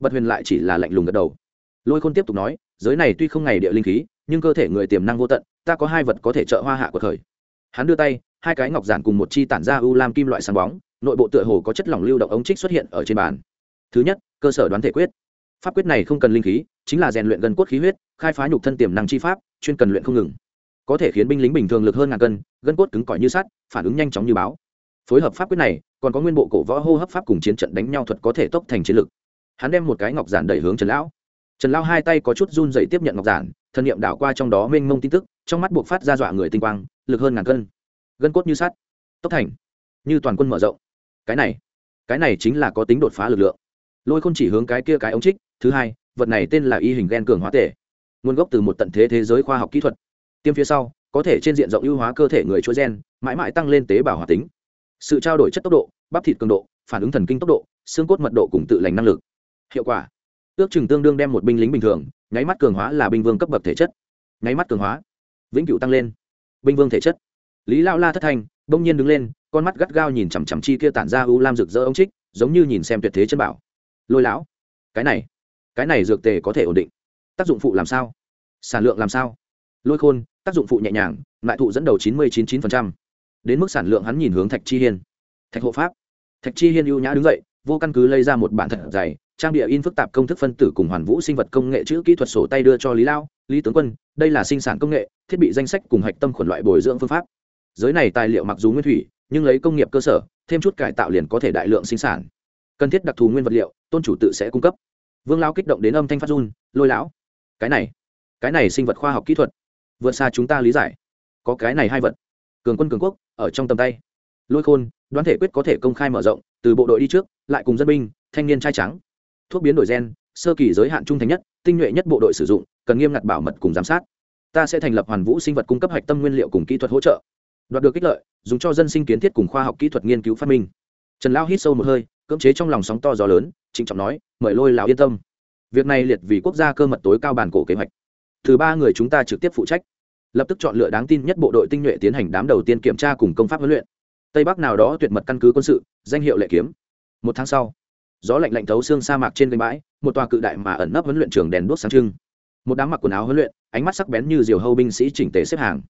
Bật huyền lại chỉ là lạnh lùng gật đầu. Lôi khôn tiếp tục nói, giới này tuy không ngày địa linh khí, nhưng cơ thể người tiềm năng vô tận, ta có hai vật có thể trợ hoa hạ của thời. Hắn đưa tay, hai cái ngọc giản cùng một chi tản ra u lam kim loại sáng bóng, nội bộ tựa hồ có chất lỏng lưu động ống trích xuất hiện ở trên bàn. Thứ nhất, cơ sở đoán thể quyết. Pháp quyết này không cần linh khí, chính là rèn luyện gần cốt khí huyết, khai phá nhục thân tiềm năng chi pháp, chuyên cần luyện không ngừng. Có thể khiến binh lính bình thường lực hơn ngàn cân, gân cốt cứng cỏi như sắt, phản ứng nhanh chóng như báo phối hợp pháp quyết này, còn có nguyên bộ cổ võ hô hấp pháp cùng chiến trận đánh nhau thuật có thể tốc thành chiến lực. Hắn đem một cái ngọc giản đẩy hướng trần lão. Trần lão hai tay có chút run dậy tiếp nhận ngọc giản, thân nhiệm đảo qua trong đó mênh mông tin tức, trong mắt buộc phát ra dọa người tinh quang, lực hơn ngàn cân. Gân cốt như sắt. Tốc thành. Như toàn quân mở rộng. Cái này cái này chính là có tính đột phá lực lượng. Lôi không chỉ hướng cái kia cái ống trích, thứ hai, vật này tên là y hình gen cường hóa tể nguồn gốc từ một tận thế thế giới khoa học kỹ thuật. Tiêm phía sau, có thể trên diện rộng ưu hóa cơ thể người chuỗi gen, mãi mãi tăng lên tế bào hoạt tính sự trao đổi chất tốc độ, bắp thịt cường độ, phản ứng thần kinh tốc độ, xương cốt mật độ cùng tự lành năng lực. Hiệu quả. Ước chừng tương đương đem một binh lính bình thường, nháy mắt cường hóa là binh vương cấp bậc thể chất. Nháy mắt cường hóa. Vĩnh cửu tăng lên. Binh vương thể chất. Lý lao la thất thanh, bỗng nhiên đứng lên, con mắt gắt gao nhìn chằm chằm chi kia tản ra u lam rực rỡ ông trích, giống như nhìn xem tuyệt thế chân bảo. Lôi lão, cái này cái này dược tề có thể ổn định. Tác dụng phụ làm sao? Sản lượng làm sao? Lôi khôn, tác dụng phụ nhẹ nhàng lại thụ dẫn đầu chín mươi chín chín phần trăm đến mức sản lượng hắn nhìn hướng thạch chi hiên. Thạch hộ pháp. Thạch chi hiên ưu nhã đứng dậy, vô căn cứ lây ra một bản thật dày, trang địa in phức tạp công thức phân tử cùng hoàn vũ sinh vật công nghệ chữ kỹ thuật sổ tay đưa cho lý lao, lý tướng quân, đây là sinh sản công nghệ, thiết bị danh sách cùng hạch tâm khuẩn loại bồi dưỡng phương pháp. Giới này tài liệu mặc dù nguyên thủy, nhưng lấy công nghiệp cơ sở, thêm chút cải tạo liền có thể đại lượng sinh sản. Cần thiết đặc thù nguyên vật liệu, tôn chủ tự sẽ cung cấp. Vương lao kích động đến âm thanh phát run, lôi lão, cái này cái này sinh vật khoa học kỹ thuật, vượt xa chúng ta lý giải. Có cái này hai vật cường quân cường quốc ở trong tầm tay. Lôi khôn, đoán thể quyết có thể công khai mở rộng, từ bộ đội đi trước, lại cùng dân binh, thanh niên trai trắng. Thuốc biến đổi gen, sơ kỳ giới hạn trung thành nhất, tinh nhuệ nhất bộ đội sử dụng, cần nghiêm ngặt bảo mật cùng giám sát. Ta sẽ thành lập hoàn vũ sinh vật cung cấp hạch tâm nguyên liệu cùng kỹ thuật hỗ trợ. Đoạt được kích lợi, dùng cho dân sinh kiến thiết cùng khoa học kỹ thuật nghiên cứu phát minh. Trần lao hít sâu một hơi, cưỡng chế trong lòng sóng to gió lớn, trịnh trọng nói, mời lôi lão yên tâm. Việc này liệt vì quốc gia cơ mật tối cao bản cổ kế hoạch. Thứ ba người chúng ta trực tiếp phụ trách lập tức chọn lựa đáng tin nhất bộ đội tinh nhuệ tiến hành đám đầu tiên kiểm tra cùng công pháp huấn luyện. Tây bắc nào đó tuyệt mật căn cứ quân sự, danh hiệu lệ kiếm. Một tháng sau, gió lạnh lạnh thấu xương sa mạc trên kênh bãi, một tòa cự đại mà ẩn nấp huấn luyện trường đèn đuốc sáng trưng. Một đám mặc quần áo huấn luyện, ánh mắt sắc bén như diều hâu binh sĩ chỉnh tề xếp hàng.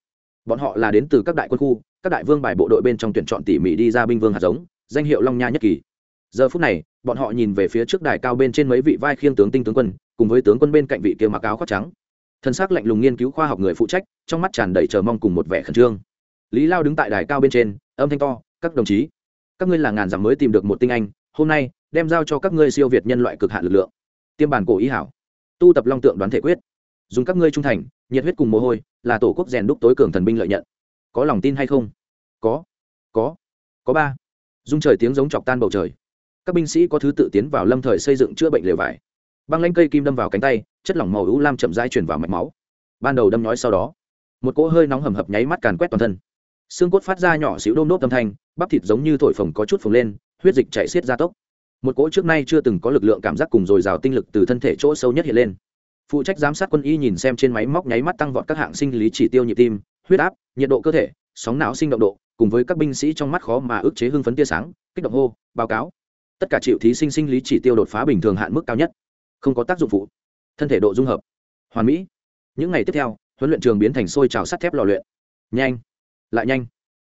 Bọn họ là đến từ các đại quân khu, các đại vương bài bộ đội bên trong tuyển chọn tỉ mỉ đi ra binh vương hạt giống, danh hiệu long nha nhất kỳ. Giờ phút này, bọn họ nhìn về phía trước đài cao bên trên mấy vị vai khiêng tướng tinh tướng quân, cùng với tướng quân bên cạnh vị kia mặc áo khoác trắng thân xác lạnh lùng nghiên cứu khoa học người phụ trách, trong mắt tràn đầy chờ mong cùng một vẻ khẩn trương. Lý lao đứng tại đài cao bên trên, âm thanh to, các đồng chí, các ngươi là ngàn dặm mới tìm được một tinh anh, hôm nay đem giao cho các ngươi siêu việt nhân loại cực hạn lực lượng. Tiêm bản cổ ý hảo. Tu tập long tượng đoán thể quyết. Dùng các ngươi trung thành, nhiệt huyết cùng mồ hôi, là tổ quốc rèn đúc tối cường thần binh lợi nhận. Có lòng tin hay không? Có. Có. Có ba. Dung trời tiếng giống chọc tan bầu trời. Các binh sĩ có thứ tự tiến vào lâm thời xây dựng chữa bệnh lều vải băng lanh cây kim đâm vào cánh tay, chất lỏng màu ưu lam chậm rãi chuyển vào mạch máu. Ban đầu đâm nhói sau đó, một cỗ hơi nóng hầm hập nháy mắt càn quét toàn thân. Xương cốt phát ra nhỏ xíu đôm nốt âm thanh, bắp thịt giống như thổi phồng có chút phồng lên, huyết dịch chạy xiết ra tốc. Một cỗ trước nay chưa từng có lực lượng cảm giác cùng dồi dào tinh lực từ thân thể chỗ sâu nhất hiện lên. Phụ trách giám sát quân y nhìn xem trên máy móc nháy mắt tăng vọt các hạng sinh lý chỉ tiêu nhịp tim, huyết áp, nhiệt độ cơ thể, sóng não sinh động độ, cùng với các binh sĩ trong mắt khó mà ức chế hưng phấn tia sáng, kích động hô, báo cáo. Tất cả chịu thí sinh sinh lý chỉ tiêu đột phá bình thường hạn mức cao nhất không có tác dụng phụ. Thân thể độ dung hợp, hoàn mỹ. Những ngày tiếp theo, huấn luyện trường biến thành sôi trào sắt thép lò luyện. Nhanh, lại nhanh.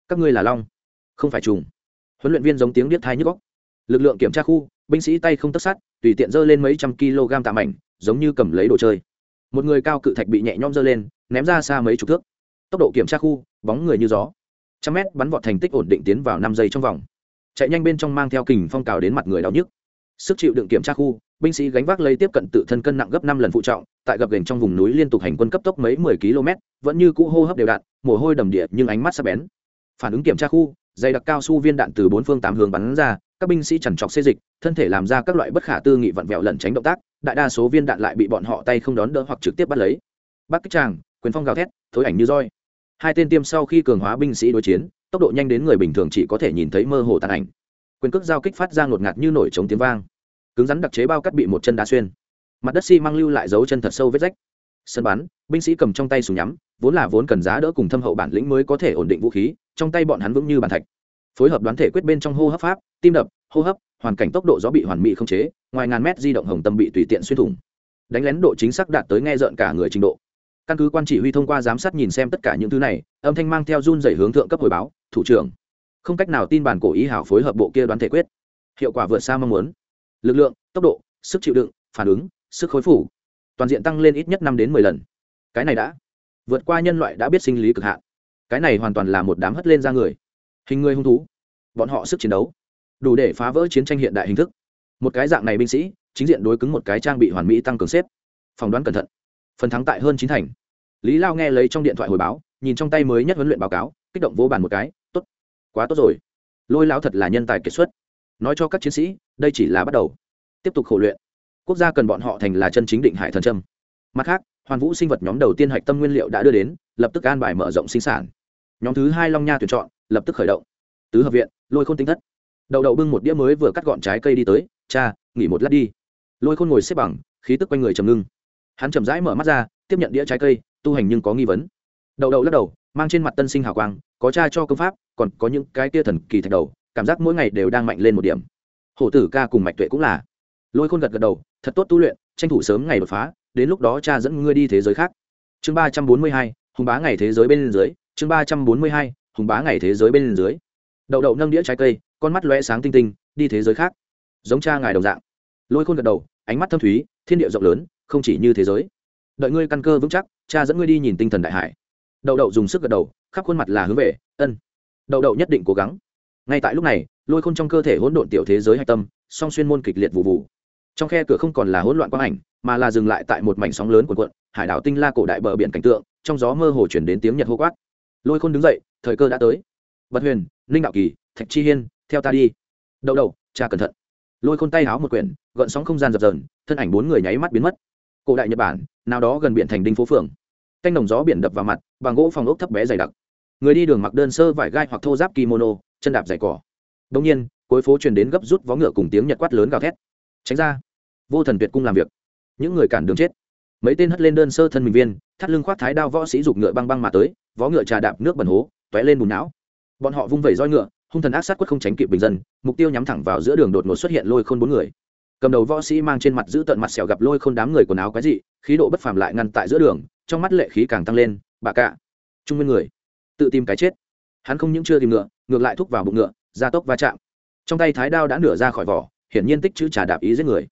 Các ngươi là long, không phải trùng. Huấn luyện viên giống tiếng điếc thai nhức góc lực lượng kiểm tra khu, binh sĩ tay không tất sát, tùy tiện dơ lên mấy trăm kg tạ mảnh giống như cầm lấy đồ chơi. Một người cao cự thạch bị nhẹ nhõm dơ lên, ném ra xa mấy chục thước. Tốc độ kiểm tra khu, bóng người như gió. Trăm mét bắn vọt thành tích ổn định tiến vào năm giây trong vòng. Chạy nhanh bên trong mang theo kình phong cào đến mặt người đau nhức sức chịu đựng kiểm tra khu, binh sĩ gánh vác lấy tiếp cận tự thân cân nặng gấp năm lần phụ trọng, tại gập gành trong vùng núi liên tục hành quân cấp tốc mấy mười km, vẫn như cũ hô hấp đều đặn, mồ hôi đầm địa nhưng ánh mắt sắc bén. Phản ứng kiểm tra khu, dày đặc cao su viên đạn từ bốn phương tám hướng bắn ra, các binh sĩ chằn trọc xê dịch, thân thể làm ra các loại bất khả tư nghị vặn vẹo lẩn tránh động tác, đại đa số viên đạn lại bị bọn họ tay không đón đỡ hoặc trực tiếp bắt lấy. Bắc kích tràng, quyền phong gào thét, thối ảnh như roi. Hai tên tiêm sau khi cường hóa binh sĩ đối chiến, tốc độ nhanh đến người bình thường chỉ có thể nhìn thấy mơ hồ tàn ảnh quyền cước giao kích phát ra ngột ngạt như nổi trống tiếng vang. Cứng rắn đặc chế bao cắt bị một chân đá xuyên. Mặt đất xi、si、mang lưu lại dấu chân thật sâu vết rách. Sân bắn, binh sĩ cầm trong tay súng nhắm, vốn là vốn cần giá đỡ cùng thâm hậu bản lĩnh mới có thể ổn định vũ khí, trong tay bọn hắn vững như bàn thạch. Phối hợp đoán thể quyết bên trong hô hấp pháp, tim đập, hô hấp, hoàn cảnh tốc độ gió bị hoàn mỹ không chế, ngoài ngàn mét di động hồng tâm bị tùy tiện xuyên thủng. Đánh lén độ chính xác đạt tới nghe rợn cả người trình độ. Căn cứ quan chỉ huy thông qua giám sát nhìn xem tất cả những thứ này, âm thanh mang theo run dày hướng thượng cấp hồi báo, thủ trưởng không cách nào tin bản cổ ý hảo phối hợp bộ kia đoán thể quyết. Hiệu quả vượt xa mong muốn. Lực lượng, tốc độ, sức chịu đựng, phản ứng, sức khối phủ toàn diện tăng lên ít nhất năm đến mười lần. Cái này đã vượt qua nhân loại đã biết sinh lý cực hạn. Cái này hoàn toàn là một đám hất lên ra người. Hình người hung thú. Bọn họ sức chiến đấu. Đủ để phá vỡ chiến tranh hiện đại hình thức. Một cái dạng này binh sĩ, chính diện đối cứng một cái trang bị hoàn mỹ tăng cường xếp. Phỏng đoán cẩn thận. Phần thắng tại hơn chín thành. Lý lao nghe lấy trong điện thoại hồi báo, nhìn trong tay mới nhất huấn luyện báo cáo, kích động vô bàn một cái quá tốt rồi. Lôi lão thật là nhân tài kiệt xuất. Nói cho các chiến sĩ, đây chỉ là bắt đầu. Tiếp tục khổ luyện. Quốc gia cần bọn họ thành là chân chính định hải thần trâm mặt khác, hoàn vũ sinh vật nhóm đầu tiên hạch tâm nguyên liệu đã đưa đến, lập tức an bài mở rộng sinh sản. Nhóm thứ hai long nha tuyển chọn, lập tức khởi động. Tứ hợp viện, lôi khôn tính thất. Đậu đậu bưng một đĩa mới vừa cắt gọn trái cây đi tới, cha, nghỉ một lát đi. Lôi khôn ngồi xếp bằng, khí tức quanh người trầm ngưng. Hắn chậm rãi mở mắt ra, tiếp nhận đĩa trái cây, tu hành nhưng có nghi vấn. Đậu đậu lắc đầu, mang trên mặt tân sinh hào quang, có cha cho công pháp còn có những cái tia thần kỳ thạch đầu, cảm giác mỗi ngày đều đang mạnh lên một điểm. Hổ tử ca cùng mạch tuệ cũng là. Lôi khôn gật gật đầu, thật tốt tu luyện, tranh thủ sớm ngày đột phá, đến lúc đó cha dẫn ngươi đi thế giới khác. Chương ba trăm bốn mươi hai, hùng bá ngày thế giới bên dưới, chương ba trăm bốn mươi hai, hùng bá ngày thế giới bên dưới. Đậu đậu nâng đĩa trái cây, con mắt lóe sáng tinh tinh, đi thế giới khác. Giống cha ngài đồng dạng. Lôi khôn gật đầu, ánh mắt thâm thúy, thiên địa rộng lớn, không chỉ như thế giới. Đợi ngươi căn cơ vững chắc, cha dẫn ngươi đi nhìn tinh thần đại hải. Đậu đậu dùng sức gật đầu, khắp khuôn mặt là hướng về, ân đậu đậu nhất định cố gắng. Ngay tại lúc này, lôi khôn trong cơ thể hỗn độn tiểu thế giới hạch tâm, song xuyên môn kịch liệt vụ vụ. Trong khe cửa không còn là hỗn loạn quang ảnh, mà là dừng lại tại một mảnh sóng lớn của quận hải đảo tinh la cổ đại bờ biển cảnh tượng, trong gió mơ hồ chuyển đến tiếng nhật hô quát. Lôi khôn đứng dậy, thời cơ đã tới. Bật huyền, ninh đạo kỳ, thạch chi hiên, theo ta đi. Đậu đậu, cha cẩn thận. Lôi khôn tay háo một quyển, gợn sóng không gian dập dờn, thân ảnh bốn người nháy mắt biến mất. Cổ đại nhật bản, nào đó gần biển thành đinh phố phường. Canh đồng gió biển đập vào mặt, bằng gỗ phòng ốc thấp bé dày đặc người đi đường mặc đơn sơ vải gai hoặc thô giáp kimono, chân đạp dày cỏ. Đông nhiên, cuối phố truyền đến gấp rút vó ngựa cùng tiếng nhật quát lớn gào thét. Tránh ra. Vô thần tuyệt cung làm việc. Những người cản đường chết. Mấy tên hất lên đơn sơ thân mình viên, thắt lưng khoác thái đao võ sĩ giục ngựa băng băng mà tới, vó ngựa trà đạp nước bẩn hố t ó é lên bùn não. Bọn họ vung vẩy roi ngựa, hung thần ác sát quất không tránh kịp bình dân, mục tiêu nhắm thẳng vào giữa đường đột ngột xuất hiện lôi khôn bốn người. Cầm đầu võ sĩ mang trên mặt giữ tận mặt xẻo gặp lôi khôn đám người quần áo quái dị, khí độ bất phàm lại ngăn tại giữa đường, trong mắt lệ khí càng tăng lên bà cạ. Trung nguyên người tự tìm cái chết. Hắn không những chưa tìm ngựa, ngược lại thúc vào bụng ngựa, gia tốc va chạm. Trong tay thái đao đã nửa ra khỏi vỏ, hiển nhiên tích chữ trà đạp ý giết người.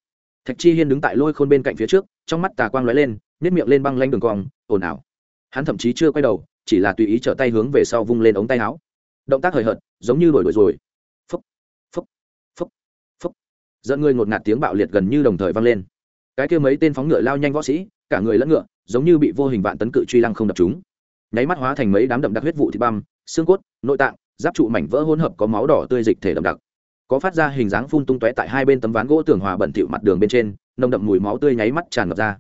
Thạch chi hiên đứng tại lôi khôn bên cạnh phía trước, trong mắt tà quang lóe lên nếp miệng lên băng lanh đường cong, ồn ào. Hắn thậm chí chưa quay đầu, chỉ là tùy ý trở tay hướng về sau vung lên ống tay áo. Động tác hời hợt, giống như đổi đổi rồi. Phúc phúc phúc phúc. Dẫn người ngột ngạt tiếng bạo liệt gần như đồng thời vang lên. Cái kia mấy tên phóng ngựa lao nhanh võ sĩ, cả người lẫn ngựa, giống như bị vô hình vạn tấn cự truy lăng không đập chúng nháy mắt hóa thành mấy đám đậm đặc huyết vụ thịt băm, xương cốt, nội tạng, giáp trụ mảnh vỡ hỗn hợp có máu đỏ tươi dịch thể đậm đặc. Có phát ra hình dáng phun tung tóe tại hai bên tấm ván gỗ tường hòa bẩn thịu mặt đường bên trên, nồng đậm mùi máu tươi nháy mắt tràn ngập ra.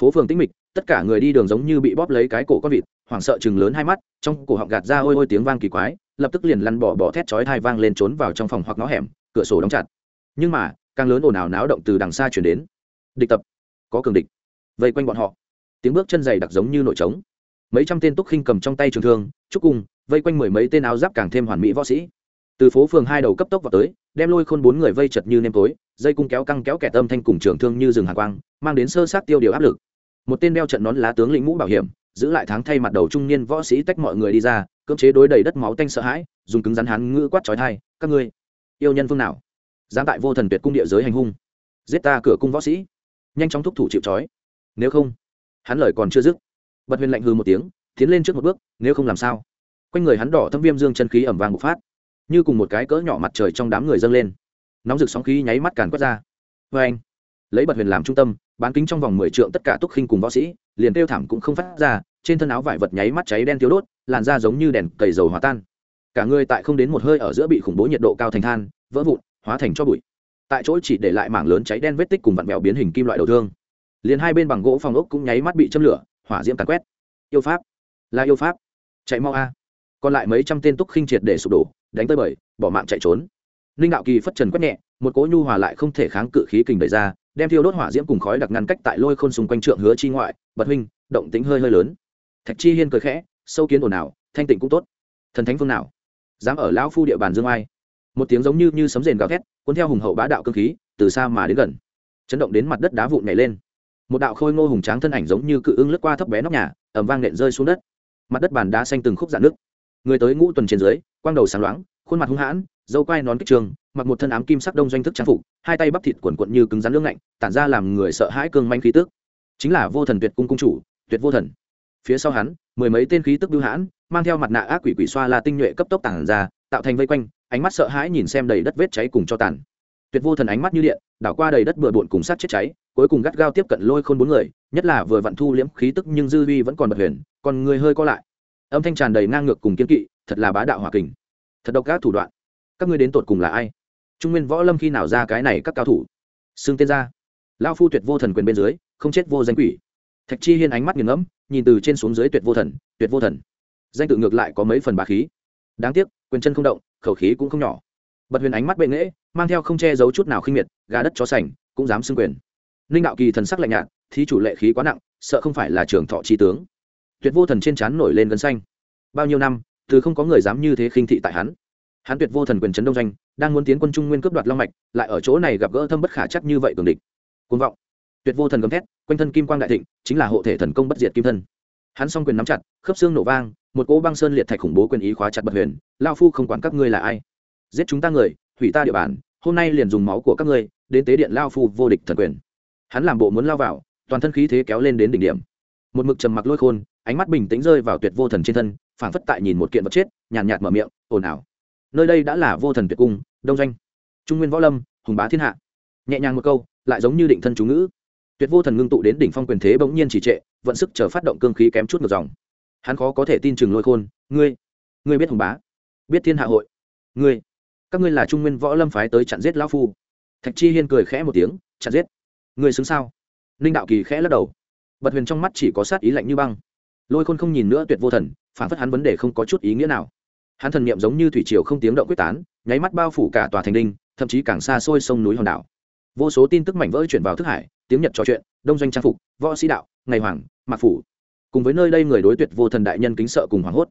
Phố phường tĩnh mịch, tất cả người đi đường giống như bị bóp lấy cái cổ con vịt, hoảng sợ chừng lớn hai mắt, trong cổ họng gạt ra ôi ôi tiếng vang kỳ quái, lập tức liền lăn bỏ bỏ thét chói thai vang lên trốn vào trong phòng hoặc ngõ hẻm, cửa sổ đóng chặt. Nhưng mà, càng lớn ồn ào náo động từ đằng xa chuyển đến. Địch tập. Có cường địch. Vây quanh bọn họ. Tiếng bước chân dày đặc giống như nội trống mấy trăm tên túc khinh cầm trong tay trường thương, chúc cùng, vây quanh mười mấy tên áo giáp càng thêm hoàn mỹ võ sĩ. Từ phố phường hai đầu cấp tốc vào tới, đem lôi khôn bốn người vây chật như nêm tối, dây cung kéo căng kéo kẻ tâm thanh cùng trường thương như rừng hạ quang, mang đến sơ sát tiêu điều áp lực. Một tên đeo trận nón lá tướng lĩnh mũ bảo hiểm, giữ lại tháng thay mặt đầu trung niên võ sĩ tách mọi người đi ra, cưỡng chế đối đầy đất máu tanh sợ hãi, dùng cứng rắn hắn ngữ quát trói thai, các ngươi, yêu nhân phương nào? Dám tại vô thần tuyệt cung địa giới hành hung, giết ta cửa cung võ sĩ, nhanh chóng thúc thủ chịu trói. Nếu không, hắn lời còn chưa dứt bật huyền lạnh hư một tiếng, tiến lên trước một bước, nếu không làm sao? Quanh người hắn đỏ thâm viêm dương chân khí ẩm vàng bộc phát, như cùng một cái cỡ nhỏ mặt trời trong đám người dâng lên. Nóng rực sóng khí nháy mắt càn quét ra. Vê anh, lấy bật huyền làm trung tâm, bán kính trong vòng mười trượng tất cả túc khinh cùng võ sĩ, liền kêu thảm cũng không phát ra, trên thân áo vải vật nháy mắt cháy đen thiếu đốt, làn da giống như đèn cầy dầu hòa tan. Cả người tại không đến một hơi ở giữa bị khủng bố nhiệt độ cao thành than, vỡ vụn, hóa thành cho bụi. Tại chỗ chỉ để lại mảng lớn cháy đen vết tích cùng vặn vẹo biến hình kim loại đầu thương. Liền hai bên bằng gỗ phòng ốc cũng nháy mắt bị châm lửa hỏa diễm tàn quét. Yêu pháp. Là yêu pháp. Chạy mau a. Còn lại mấy trăm tên túc khinh triệt để sụp đổ, đánh tới bời, bỏ mạng chạy trốn. Ninh đạo kỳ phất trần quét nhẹ, một cỗ nhu hòa lại không thể kháng cự khí kình đẩy ra, đem thiêu đốt hỏa diễm cùng khói đặc ngăn cách tại lôi khôn xung quanh trượng hứa chi ngoại, bật huynh, động tính hơi hơi lớn. Thạch chi hiên cười khẽ, sâu kiến ồn nào thanh tịnh cũng tốt. Thần thánh phương nào? Dám ở lão phu địa bàn dương ai? Một tiếng giống như như sấm rền gào thét, cuốn theo hùng hậu bá đạo cơ khí, từ xa mà đến gần. Chấn động đến mặt đất đá vụn nhảy lên một đạo khôi ngô hùng tráng thân ảnh giống như cự ưng lướt qua thấp bé nóc nhà ẩm vang nện rơi xuống đất. Mặt đất bàn đá xanh từng khúc dạn nước người tới ngũ tuần trên dưới, quang đầu sáng loáng, khuôn mặt hung hãn, dâu quai nón kích trường, mặc một thân ám kim sắc đông doanh thức trang phục, hai tay bắp thịt quần quận như cứng rắn lương lạnh, tản ra làm người sợ hãi cương manh khí tức. Chính là vô thần tuyệt cung cung chủ, tuyệt vô thần. Phía sau hắn, mười mấy tên khí tức bưu hãn, mang theo mặt nạ ác quỷ quỷ xoa la tinh nhuệ cấp tốc tản ra, tạo thành vây quanh, ánh mắt sợ hãi nhìn xem đầy đất vết cháy cùng cho tàn. Tuyệt vô thần ánh mắt như điện, đảo qua đầy đất bừa bộn cùng sát chết cháy cuối cùng gắt gao tiếp cận lôi khôn bốn người, nhất là vừa vặn thu liễm khí tức nhưng dư vi vẫn còn bật huyền, còn người hơi co lại. Âm thanh tràn đầy ngang ngược cùng kiên kỵ, thật là bá đạo hòa kình. Thật độc các thủ đoạn. Các ngươi đến tột cùng là ai? Trung nguyên võ lâm khi nào ra cái này các cao thủ? Xưng tên ra. Lao phu tuyệt vô thần quyền bên dưới, không chết vô danh quỷ. Thạch chi hiên ánh mắt nghiền ngẫm, nhìn từ trên xuống dưới tuyệt vô thần, tuyệt vô thần. Danh tự ngược lại có mấy phần bà khí. Đáng tiếc, quyền chân không động, khẩu khí cũng không nhỏ. Bật huyền ánh mắt bệ nghễ, mang theo không che giấu chút nào khinh miệt, gà đất chó sành, cũng dám xưng quyền ninh đạo kỳ thần sắc lạnh nhạt, thí chủ lệ khí quá nặng, sợ không phải là trường thọ chi tướng. Tuyệt vô thần trên trán nổi lên gân xanh. Bao nhiêu năm, từ không có người dám như thế khinh thị tại hắn. Hắn tuyệt vô thần quyền trấn đông doanh, đang muốn tiến quân trung nguyên cướp đoạt long mạch, lại ở chỗ này gặp gỡ thâm bất khả chắc như vậy cường địch. Côn vọng. Tuyệt vô thần gầm thét, quanh thân kim quang đại thịnh, chính là hộ thể thần công bất diệt kim thân. Hắn s o n g quyền nắm chặt, khớp xương nổ vang, một cỗ băng sơn liệt thạch khủng bố quyền ý khóa chặt bật huyền lao phu không quản các ngươi là ai. Giết chúng ta người, hủy ta địa bàn, hôm nay liền dùng máu của các ngươi, đến tế điện lao phu vô địch thần quyền hắn làm bộ muốn lao vào, toàn thân khí thế kéo lên đến đỉnh điểm. Một mực trầm mặc lôi khôn, ánh mắt bình tĩnh rơi vào tuyệt vô thần trên thân, phảng phất tại nhìn một kiện vật chết, nhàn nhạt mở miệng, ồn ào. Nơi đây đã là vô thần tuyệt cung, đông doanh. Trung nguyên võ lâm, hùng bá thiên hạ. Nhẹ nhàng một câu, lại giống như định thân chú ngữ. Tuyệt vô thần ngưng tụ đến đỉnh phong quyền thế bỗng nhiên chỉ trệ, vận sức chờ phát động cương khí kém chút ngược dòng. Hắn khó có thể tin chừng lôi khôn, ngươi ngươi biết hùng bá, biết thiên hạ hội. Ngươi, các ngươi là trung nguyên võ lâm phái tới chặn giết lão phu. Thạch chi hiên cười khẽ một tiếng, chặn giết? Ngươi xứng sao? Ninh đạo kỳ khẽ lắc đầu. Bật huyền trong mắt chỉ có sát ý lạnh như băng. Lôi khôn không nhìn nữa tuyệt vô thần, phản phất hắn vấn đề không có chút ý nghĩa nào. Hắn thần niệm giống như thủy triều không tiếng động quyết tán, nháy mắt bao phủ cả tòa thành đinh, thậm chí càng xa xôi sông núi hòn đảo. Vô số tin tức mảnh vỡ chuyển vào thức hải, tiếng nhật trò chuyện, đông doanh trang phục, võ sĩ đạo, ngày hoàng, mạc phủ. Cùng với nơi đây người đối tuyệt vô thần đại nhân kính sợ cùng hoảng hốt.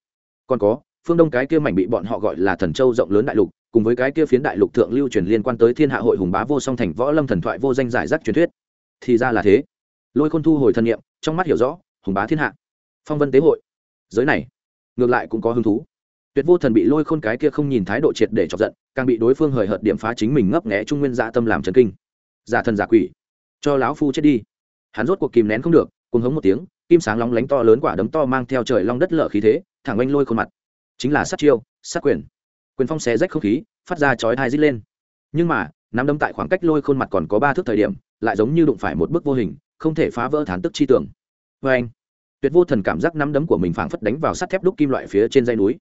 Còn có, phương đông cái kia mảnh bị bọn họ gọi là thần châu rộng lớn đại lục cùng với cái kia phiến đại lục thượng lưu truyền liên quan tới thiên hạ hội hùng bá vô song thành võ lâm thần thoại vô danh giải rác truyền thuyết. Thì ra là thế. Lôi khôn thu hồi thân nhiệm, trong mắt hiểu rõ, hùng bá thiên hạ. Phong vân tế hội. Giới này, ngược lại cũng có hứng thú. Tuyệt vô thần bị lôi khôn cái kia không nhìn thái độ triệt để chọc giận, càng bị đối phương hời hợt điểm phá chính mình ngấp nghẽ trung nguyên dạ tâm làm trần kinh. Giả thần giả quỷ. Cho lão phu chết đi. Hắn rốt cuộc kìm nén không được cùng hống một tiếng, kim sáng lóng lánh to lớn quả đấm to mang theo trời long đất lở khí thế, thẳng oanh lôi khôn mặt. Chính là sát chiêu, sát quyền quyền phong xé rách không khí, phát ra chói thai rít lên. Nhưng mà, nắm đấm tại khoảng cách lôi khuôn mặt còn có ba thước thời điểm, lại giống như đụng phải một bức vô hình, không thể phá vỡ thán tức chi tưởng. Vê anh, tuyệt vô thần cảm giác nắm đấm của mình phảng phất đánh vào sắt thép đúc kim loại phía trên dây núi.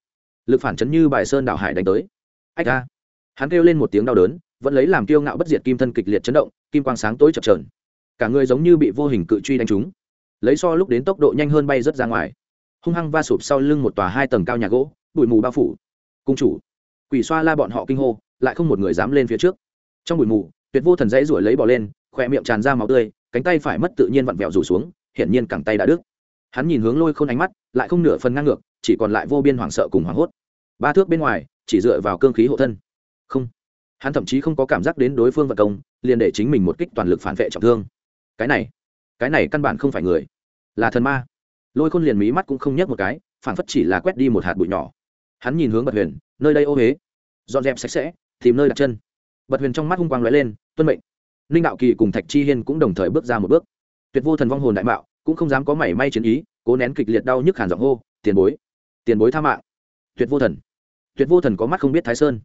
Lực phản chấn như bài sơn đảo hải đánh tới. Ách a. Hắn kêu lên một tiếng đau đớn, vẫn lấy làm kiêu ngạo bất diệt kim thân kịch liệt chấn động, kim quang sáng tối chập trờn cả người giống như bị vô hình cự truy đánh trúng. Lấy so lúc đến tốc độ nhanh hơn bay rớt ra ngoài. Hung hăng va sụp sau lưng một tòa hai tầng cao nhà gỗ, bụi mù bao phủ. Cung chủ quỷ xoa la bọn họ kinh hô, lại không một người dám lên phía trước. Trong bụi mù, tuyệt vô thần dãy ruổi lấy bỏ lên, khỏe miệng tràn ra máu tươi, cánh tay phải mất tự nhiên vặn vẹo rủ xuống, hiển nhiên cẳng tay đã đứt. Hắn nhìn hướng lôi khôn ánh mắt, lại không nửa phần ngang ngược, chỉ còn lại vô biên hoảng sợ cùng hoảng hốt. Ba thước bên ngoài, chỉ dựa vào cương khí hộ thân. Không. Hắn thậm chí không có cảm giác đến đối phương vận công, liền để chính mình một kích toàn lực phản vệ trọng thương. Cái này cái này căn bản không phải người, là thần ma. Lôi khôn liền mí mắt cũng không nhấc một cái, phản phất chỉ là quét đi một hạt bụi nhỏ. Hắn nhìn hướng bật huyền nơi đây ô huế. Dọn dẹp sạch sẽ, tìm nơi đặt chân. Bật huyền trong mắt hung quang lóe lên, tuân mệnh. Ninh đạo kỳ cùng thạch chi hiên cũng đồng thời bước ra một bước. Tuyệt vô thần vong hồn đại mạo, cũng không dám có mảy may chiến ý, cố nén kịch liệt đau nhức hàn giọng hô, tiền bối tiền bối tha mạng. Tuyệt vô thần. Tuyệt vô thần có mắt không biết thái sơn.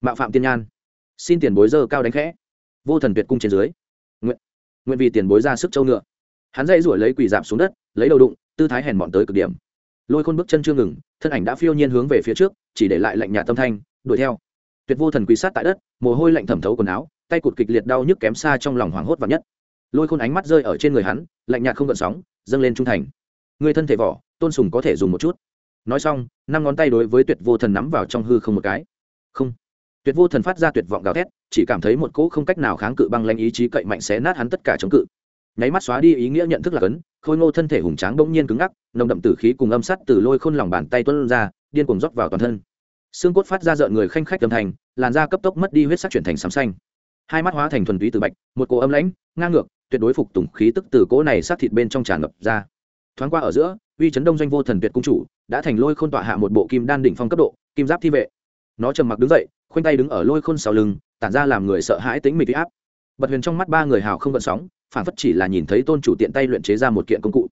Mạo phạm tiên nhan. Xin tiền bối dơ cao đánh khẽ. Vô thần tuyệt cung trên dưới. Nguyện nguyện vì tiền bối ra sức châu ngựa. Hắn dây rủi lấy quỳ dạp xuống đất, lấy đầu đụng, tư thái hèn bọn tới cực điểm. Lôi khôn bước chân chưa ngừng, thân ảnh đã phiêu nhiên hướng về phía trước chỉ để lại lạnh nhà tâm thanh, đuổi theo. Tuyệt vô thần quỳ sát tại đất, mồ hôi lạnh thẩm thấu quần áo, tay cụt kịch liệt đau nhức kém xa trong lòng hoảng hốt và nhất. Lôi khôn ánh mắt rơi ở trên người hắn, lạnh nhạt không gợn sóng, dâng lên trung thành. Người thân thể vỏ, tôn sùng có thể dùng một chút. Nói xong, năm ngón tay đối với tuyệt vô thần nắm vào trong hư không một cái. Không. Tuyệt vô thần phát ra tuyệt vọng gào thét, chỉ cảm thấy một cỗ không cách nào kháng cự băng lanh ý chí cậy mạnh xé nát hắn tất cả chống cự nháy mắt xóa đi ý nghĩa nhận thức là cấn khôi ngô thân thể hùng tráng bỗng nhiên cứng ngắc, nồng đậm tử khí cùng âm sắt từ lôi khôn lòng bàn tay tuân ra, điên cuồng rót vào toàn thân. Xương cốt phát ra rợn người khanh khách âm thành làn da cấp tốc mất đi huyết sắc chuyển thành sám xanh. Hai mắt hóa thành thuần túy từ bạch, một cỗ âm lãnh, ngang ngược, tuyệt đối phục tùng khí tức từ cỗ này sát thịt bên trong tràn ngập ra. Thoáng qua ở giữa, uy chấn đông doanh vô thần tuyệt cung chủ, đã thành lôi khôn tọa hạ một bộ kim đan đỉnh phong cấp độ, kim giáp thi vệ. Nó trầm mặc đứng dậy, khoanh tay đứng ở lôi khôn sau lưng, tản ra làm người sợ hãi tính mịch áp. Bật huyền trong mắt ba người hào không gợn sóng phản phất chỉ là nhìn thấy tôn chủ tiện tay luyện chế ra một kiện công cụ.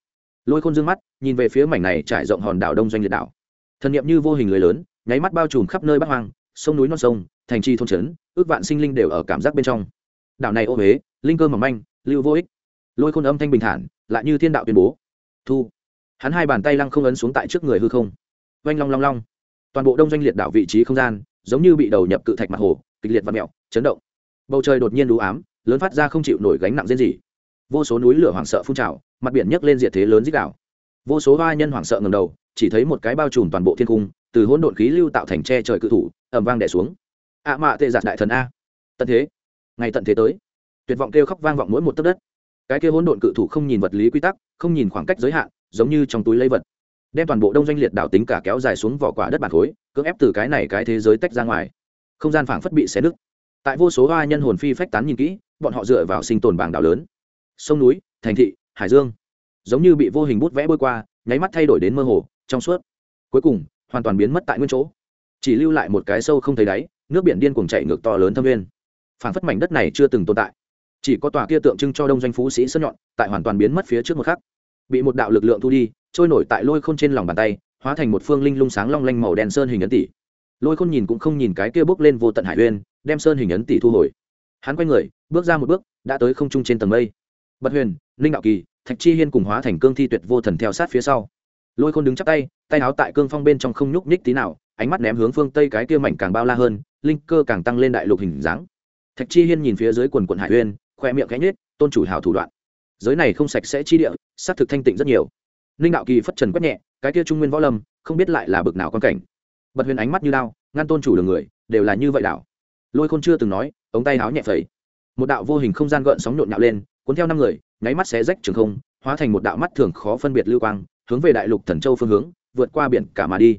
Lôi khôn dương mắt, nhìn về phía mảnh này trải rộng hòn đảo đông doanh liệt đảo. Thần niệm như vô hình lưới lớn, nháy mắt bao trùm khắp nơi bắc hoang, sông núi non sông, thành trì thôn trấn, ước vạn sinh linh đều ở cảm giác bên trong. Đảo này ô huế linh cơ mỏng manh, lưu vô ích. Lôi khôn âm thanh bình thản, lại như thiên đạo tuyên bố. Thu. Hắn hai bàn tay lăng không ấn xuống tại trước người hư không. Oanh long long long. Toàn bộ đông doanh liệt đảo vị trí không gian, giống như bị đầu nhập cự thạch mặt hồ, kịch liệt và mẹo, chấn động. Bầu trời đột nhiên đú ám, lớn phát ra không chịu nổi gánh nặng riêng gì vô số núi lửa hoảng sợ phun trào, mặt biển nhấc lên diệt thế lớn dích đảo vô số hoa nhân hoảng sợ ngầm đầu, chỉ thấy một cái bao trùm toàn bộ thiên cung, từ hỗn độn khí lưu tạo thành tre trời cự thủ ẩm vang đẻ xuống. Ạ mạ tệ giặt đại thần a. Tận thế. Ngày tận thế tới. Tuyệt vọng kêu khóc vang vọng mỗi một tấc đất. Cái kia hỗn độn cự thủ không nhìn vật lý quy tắc, không nhìn khoảng cách giới hạn, giống như trong túi lấy vật. Đem toàn bộ đông doanh liệt đảo tính cả kéo dài xuống vỏ quả đất bản khối, cưỡng ép từ cái này cái thế giới tách ra ngoài. Không gian phảng phất bị xé nứt. Tại vô số hoa nhân hồn phi phách tán nhìn kỹ, bọn họ dựa vào sinh tồn bảng đảo lớn sông núi, thành thị, hải dương. Giống như bị vô hình bút vẽ bôi qua, nháy mắt thay đổi đến mơ hồ, trong suốt. Cuối cùng, hoàn toàn biến mất tại nguyên chỗ. Chỉ lưu lại một cái sâu không thấy đáy, nước biển điên cuồng chạy ngược to lớn thâm nguyên phản phất mảnh đất này chưa từng tồn tại. Chỉ có tòa kia tượng trưng cho đông doanh phú sĩ sân nhọn, tại hoàn toàn biến mất phía trước một khắc. Bị một đạo lực lượng thu đi, trôi nổi tại lôi khôn trên lòng bàn tay, hóa thành một phương linh lung sáng long lanh màu đen sơn hình ấn tỷ lôi khôn nhìn cũng không nhìn cái kia bước lên vô tận hải uyên, đem sơn hình ấn tỷ thu hồi. Hắn quay người, bước ra một bước, đã tới không trung trên tầng mây bật huyền linh đạo kỳ, thạch chi hiên cùng hóa thành cương thi tuyệt vô thần theo sát phía sau. Lôi khôn đứng chắp tay tay áo tại cương phong bên trong không nhúc nhích tí nào, ánh mắt ném hướng phương tây cái kia mảnh càng bao la hơn, linh cơ càng tăng lên đại lục hình dáng. Thạch chi hiên nhìn phía dưới quần quận hải uyên, khoe miệng cánh nết tôn chủ hào thủ đoạn. Giới này không sạch sẽ chi địa s á c thực thanh tịnh rất nhiều. Ninh đạo kỳ phất trần quét nhẹ, cái kia trung nguyên võ lâm, không biết lại là bực nào quan cảnh. Bật huyền ánh mắt như lao ngăn tôn chủ đường người, đều là như vậy đảo. Lôi khôn chưa từng nói, ống tay áo nhẹ phẩy. Một đạo vô hình không gian gợn sóng nhộn nhạo lên cuốn theo năm người, nháy mắt xé rách trường không, hóa thành một đạo mắt thường khó phân biệt lưu quang, hướng về đại lục thần châu phương hướng, vượt qua biển cả mà đi.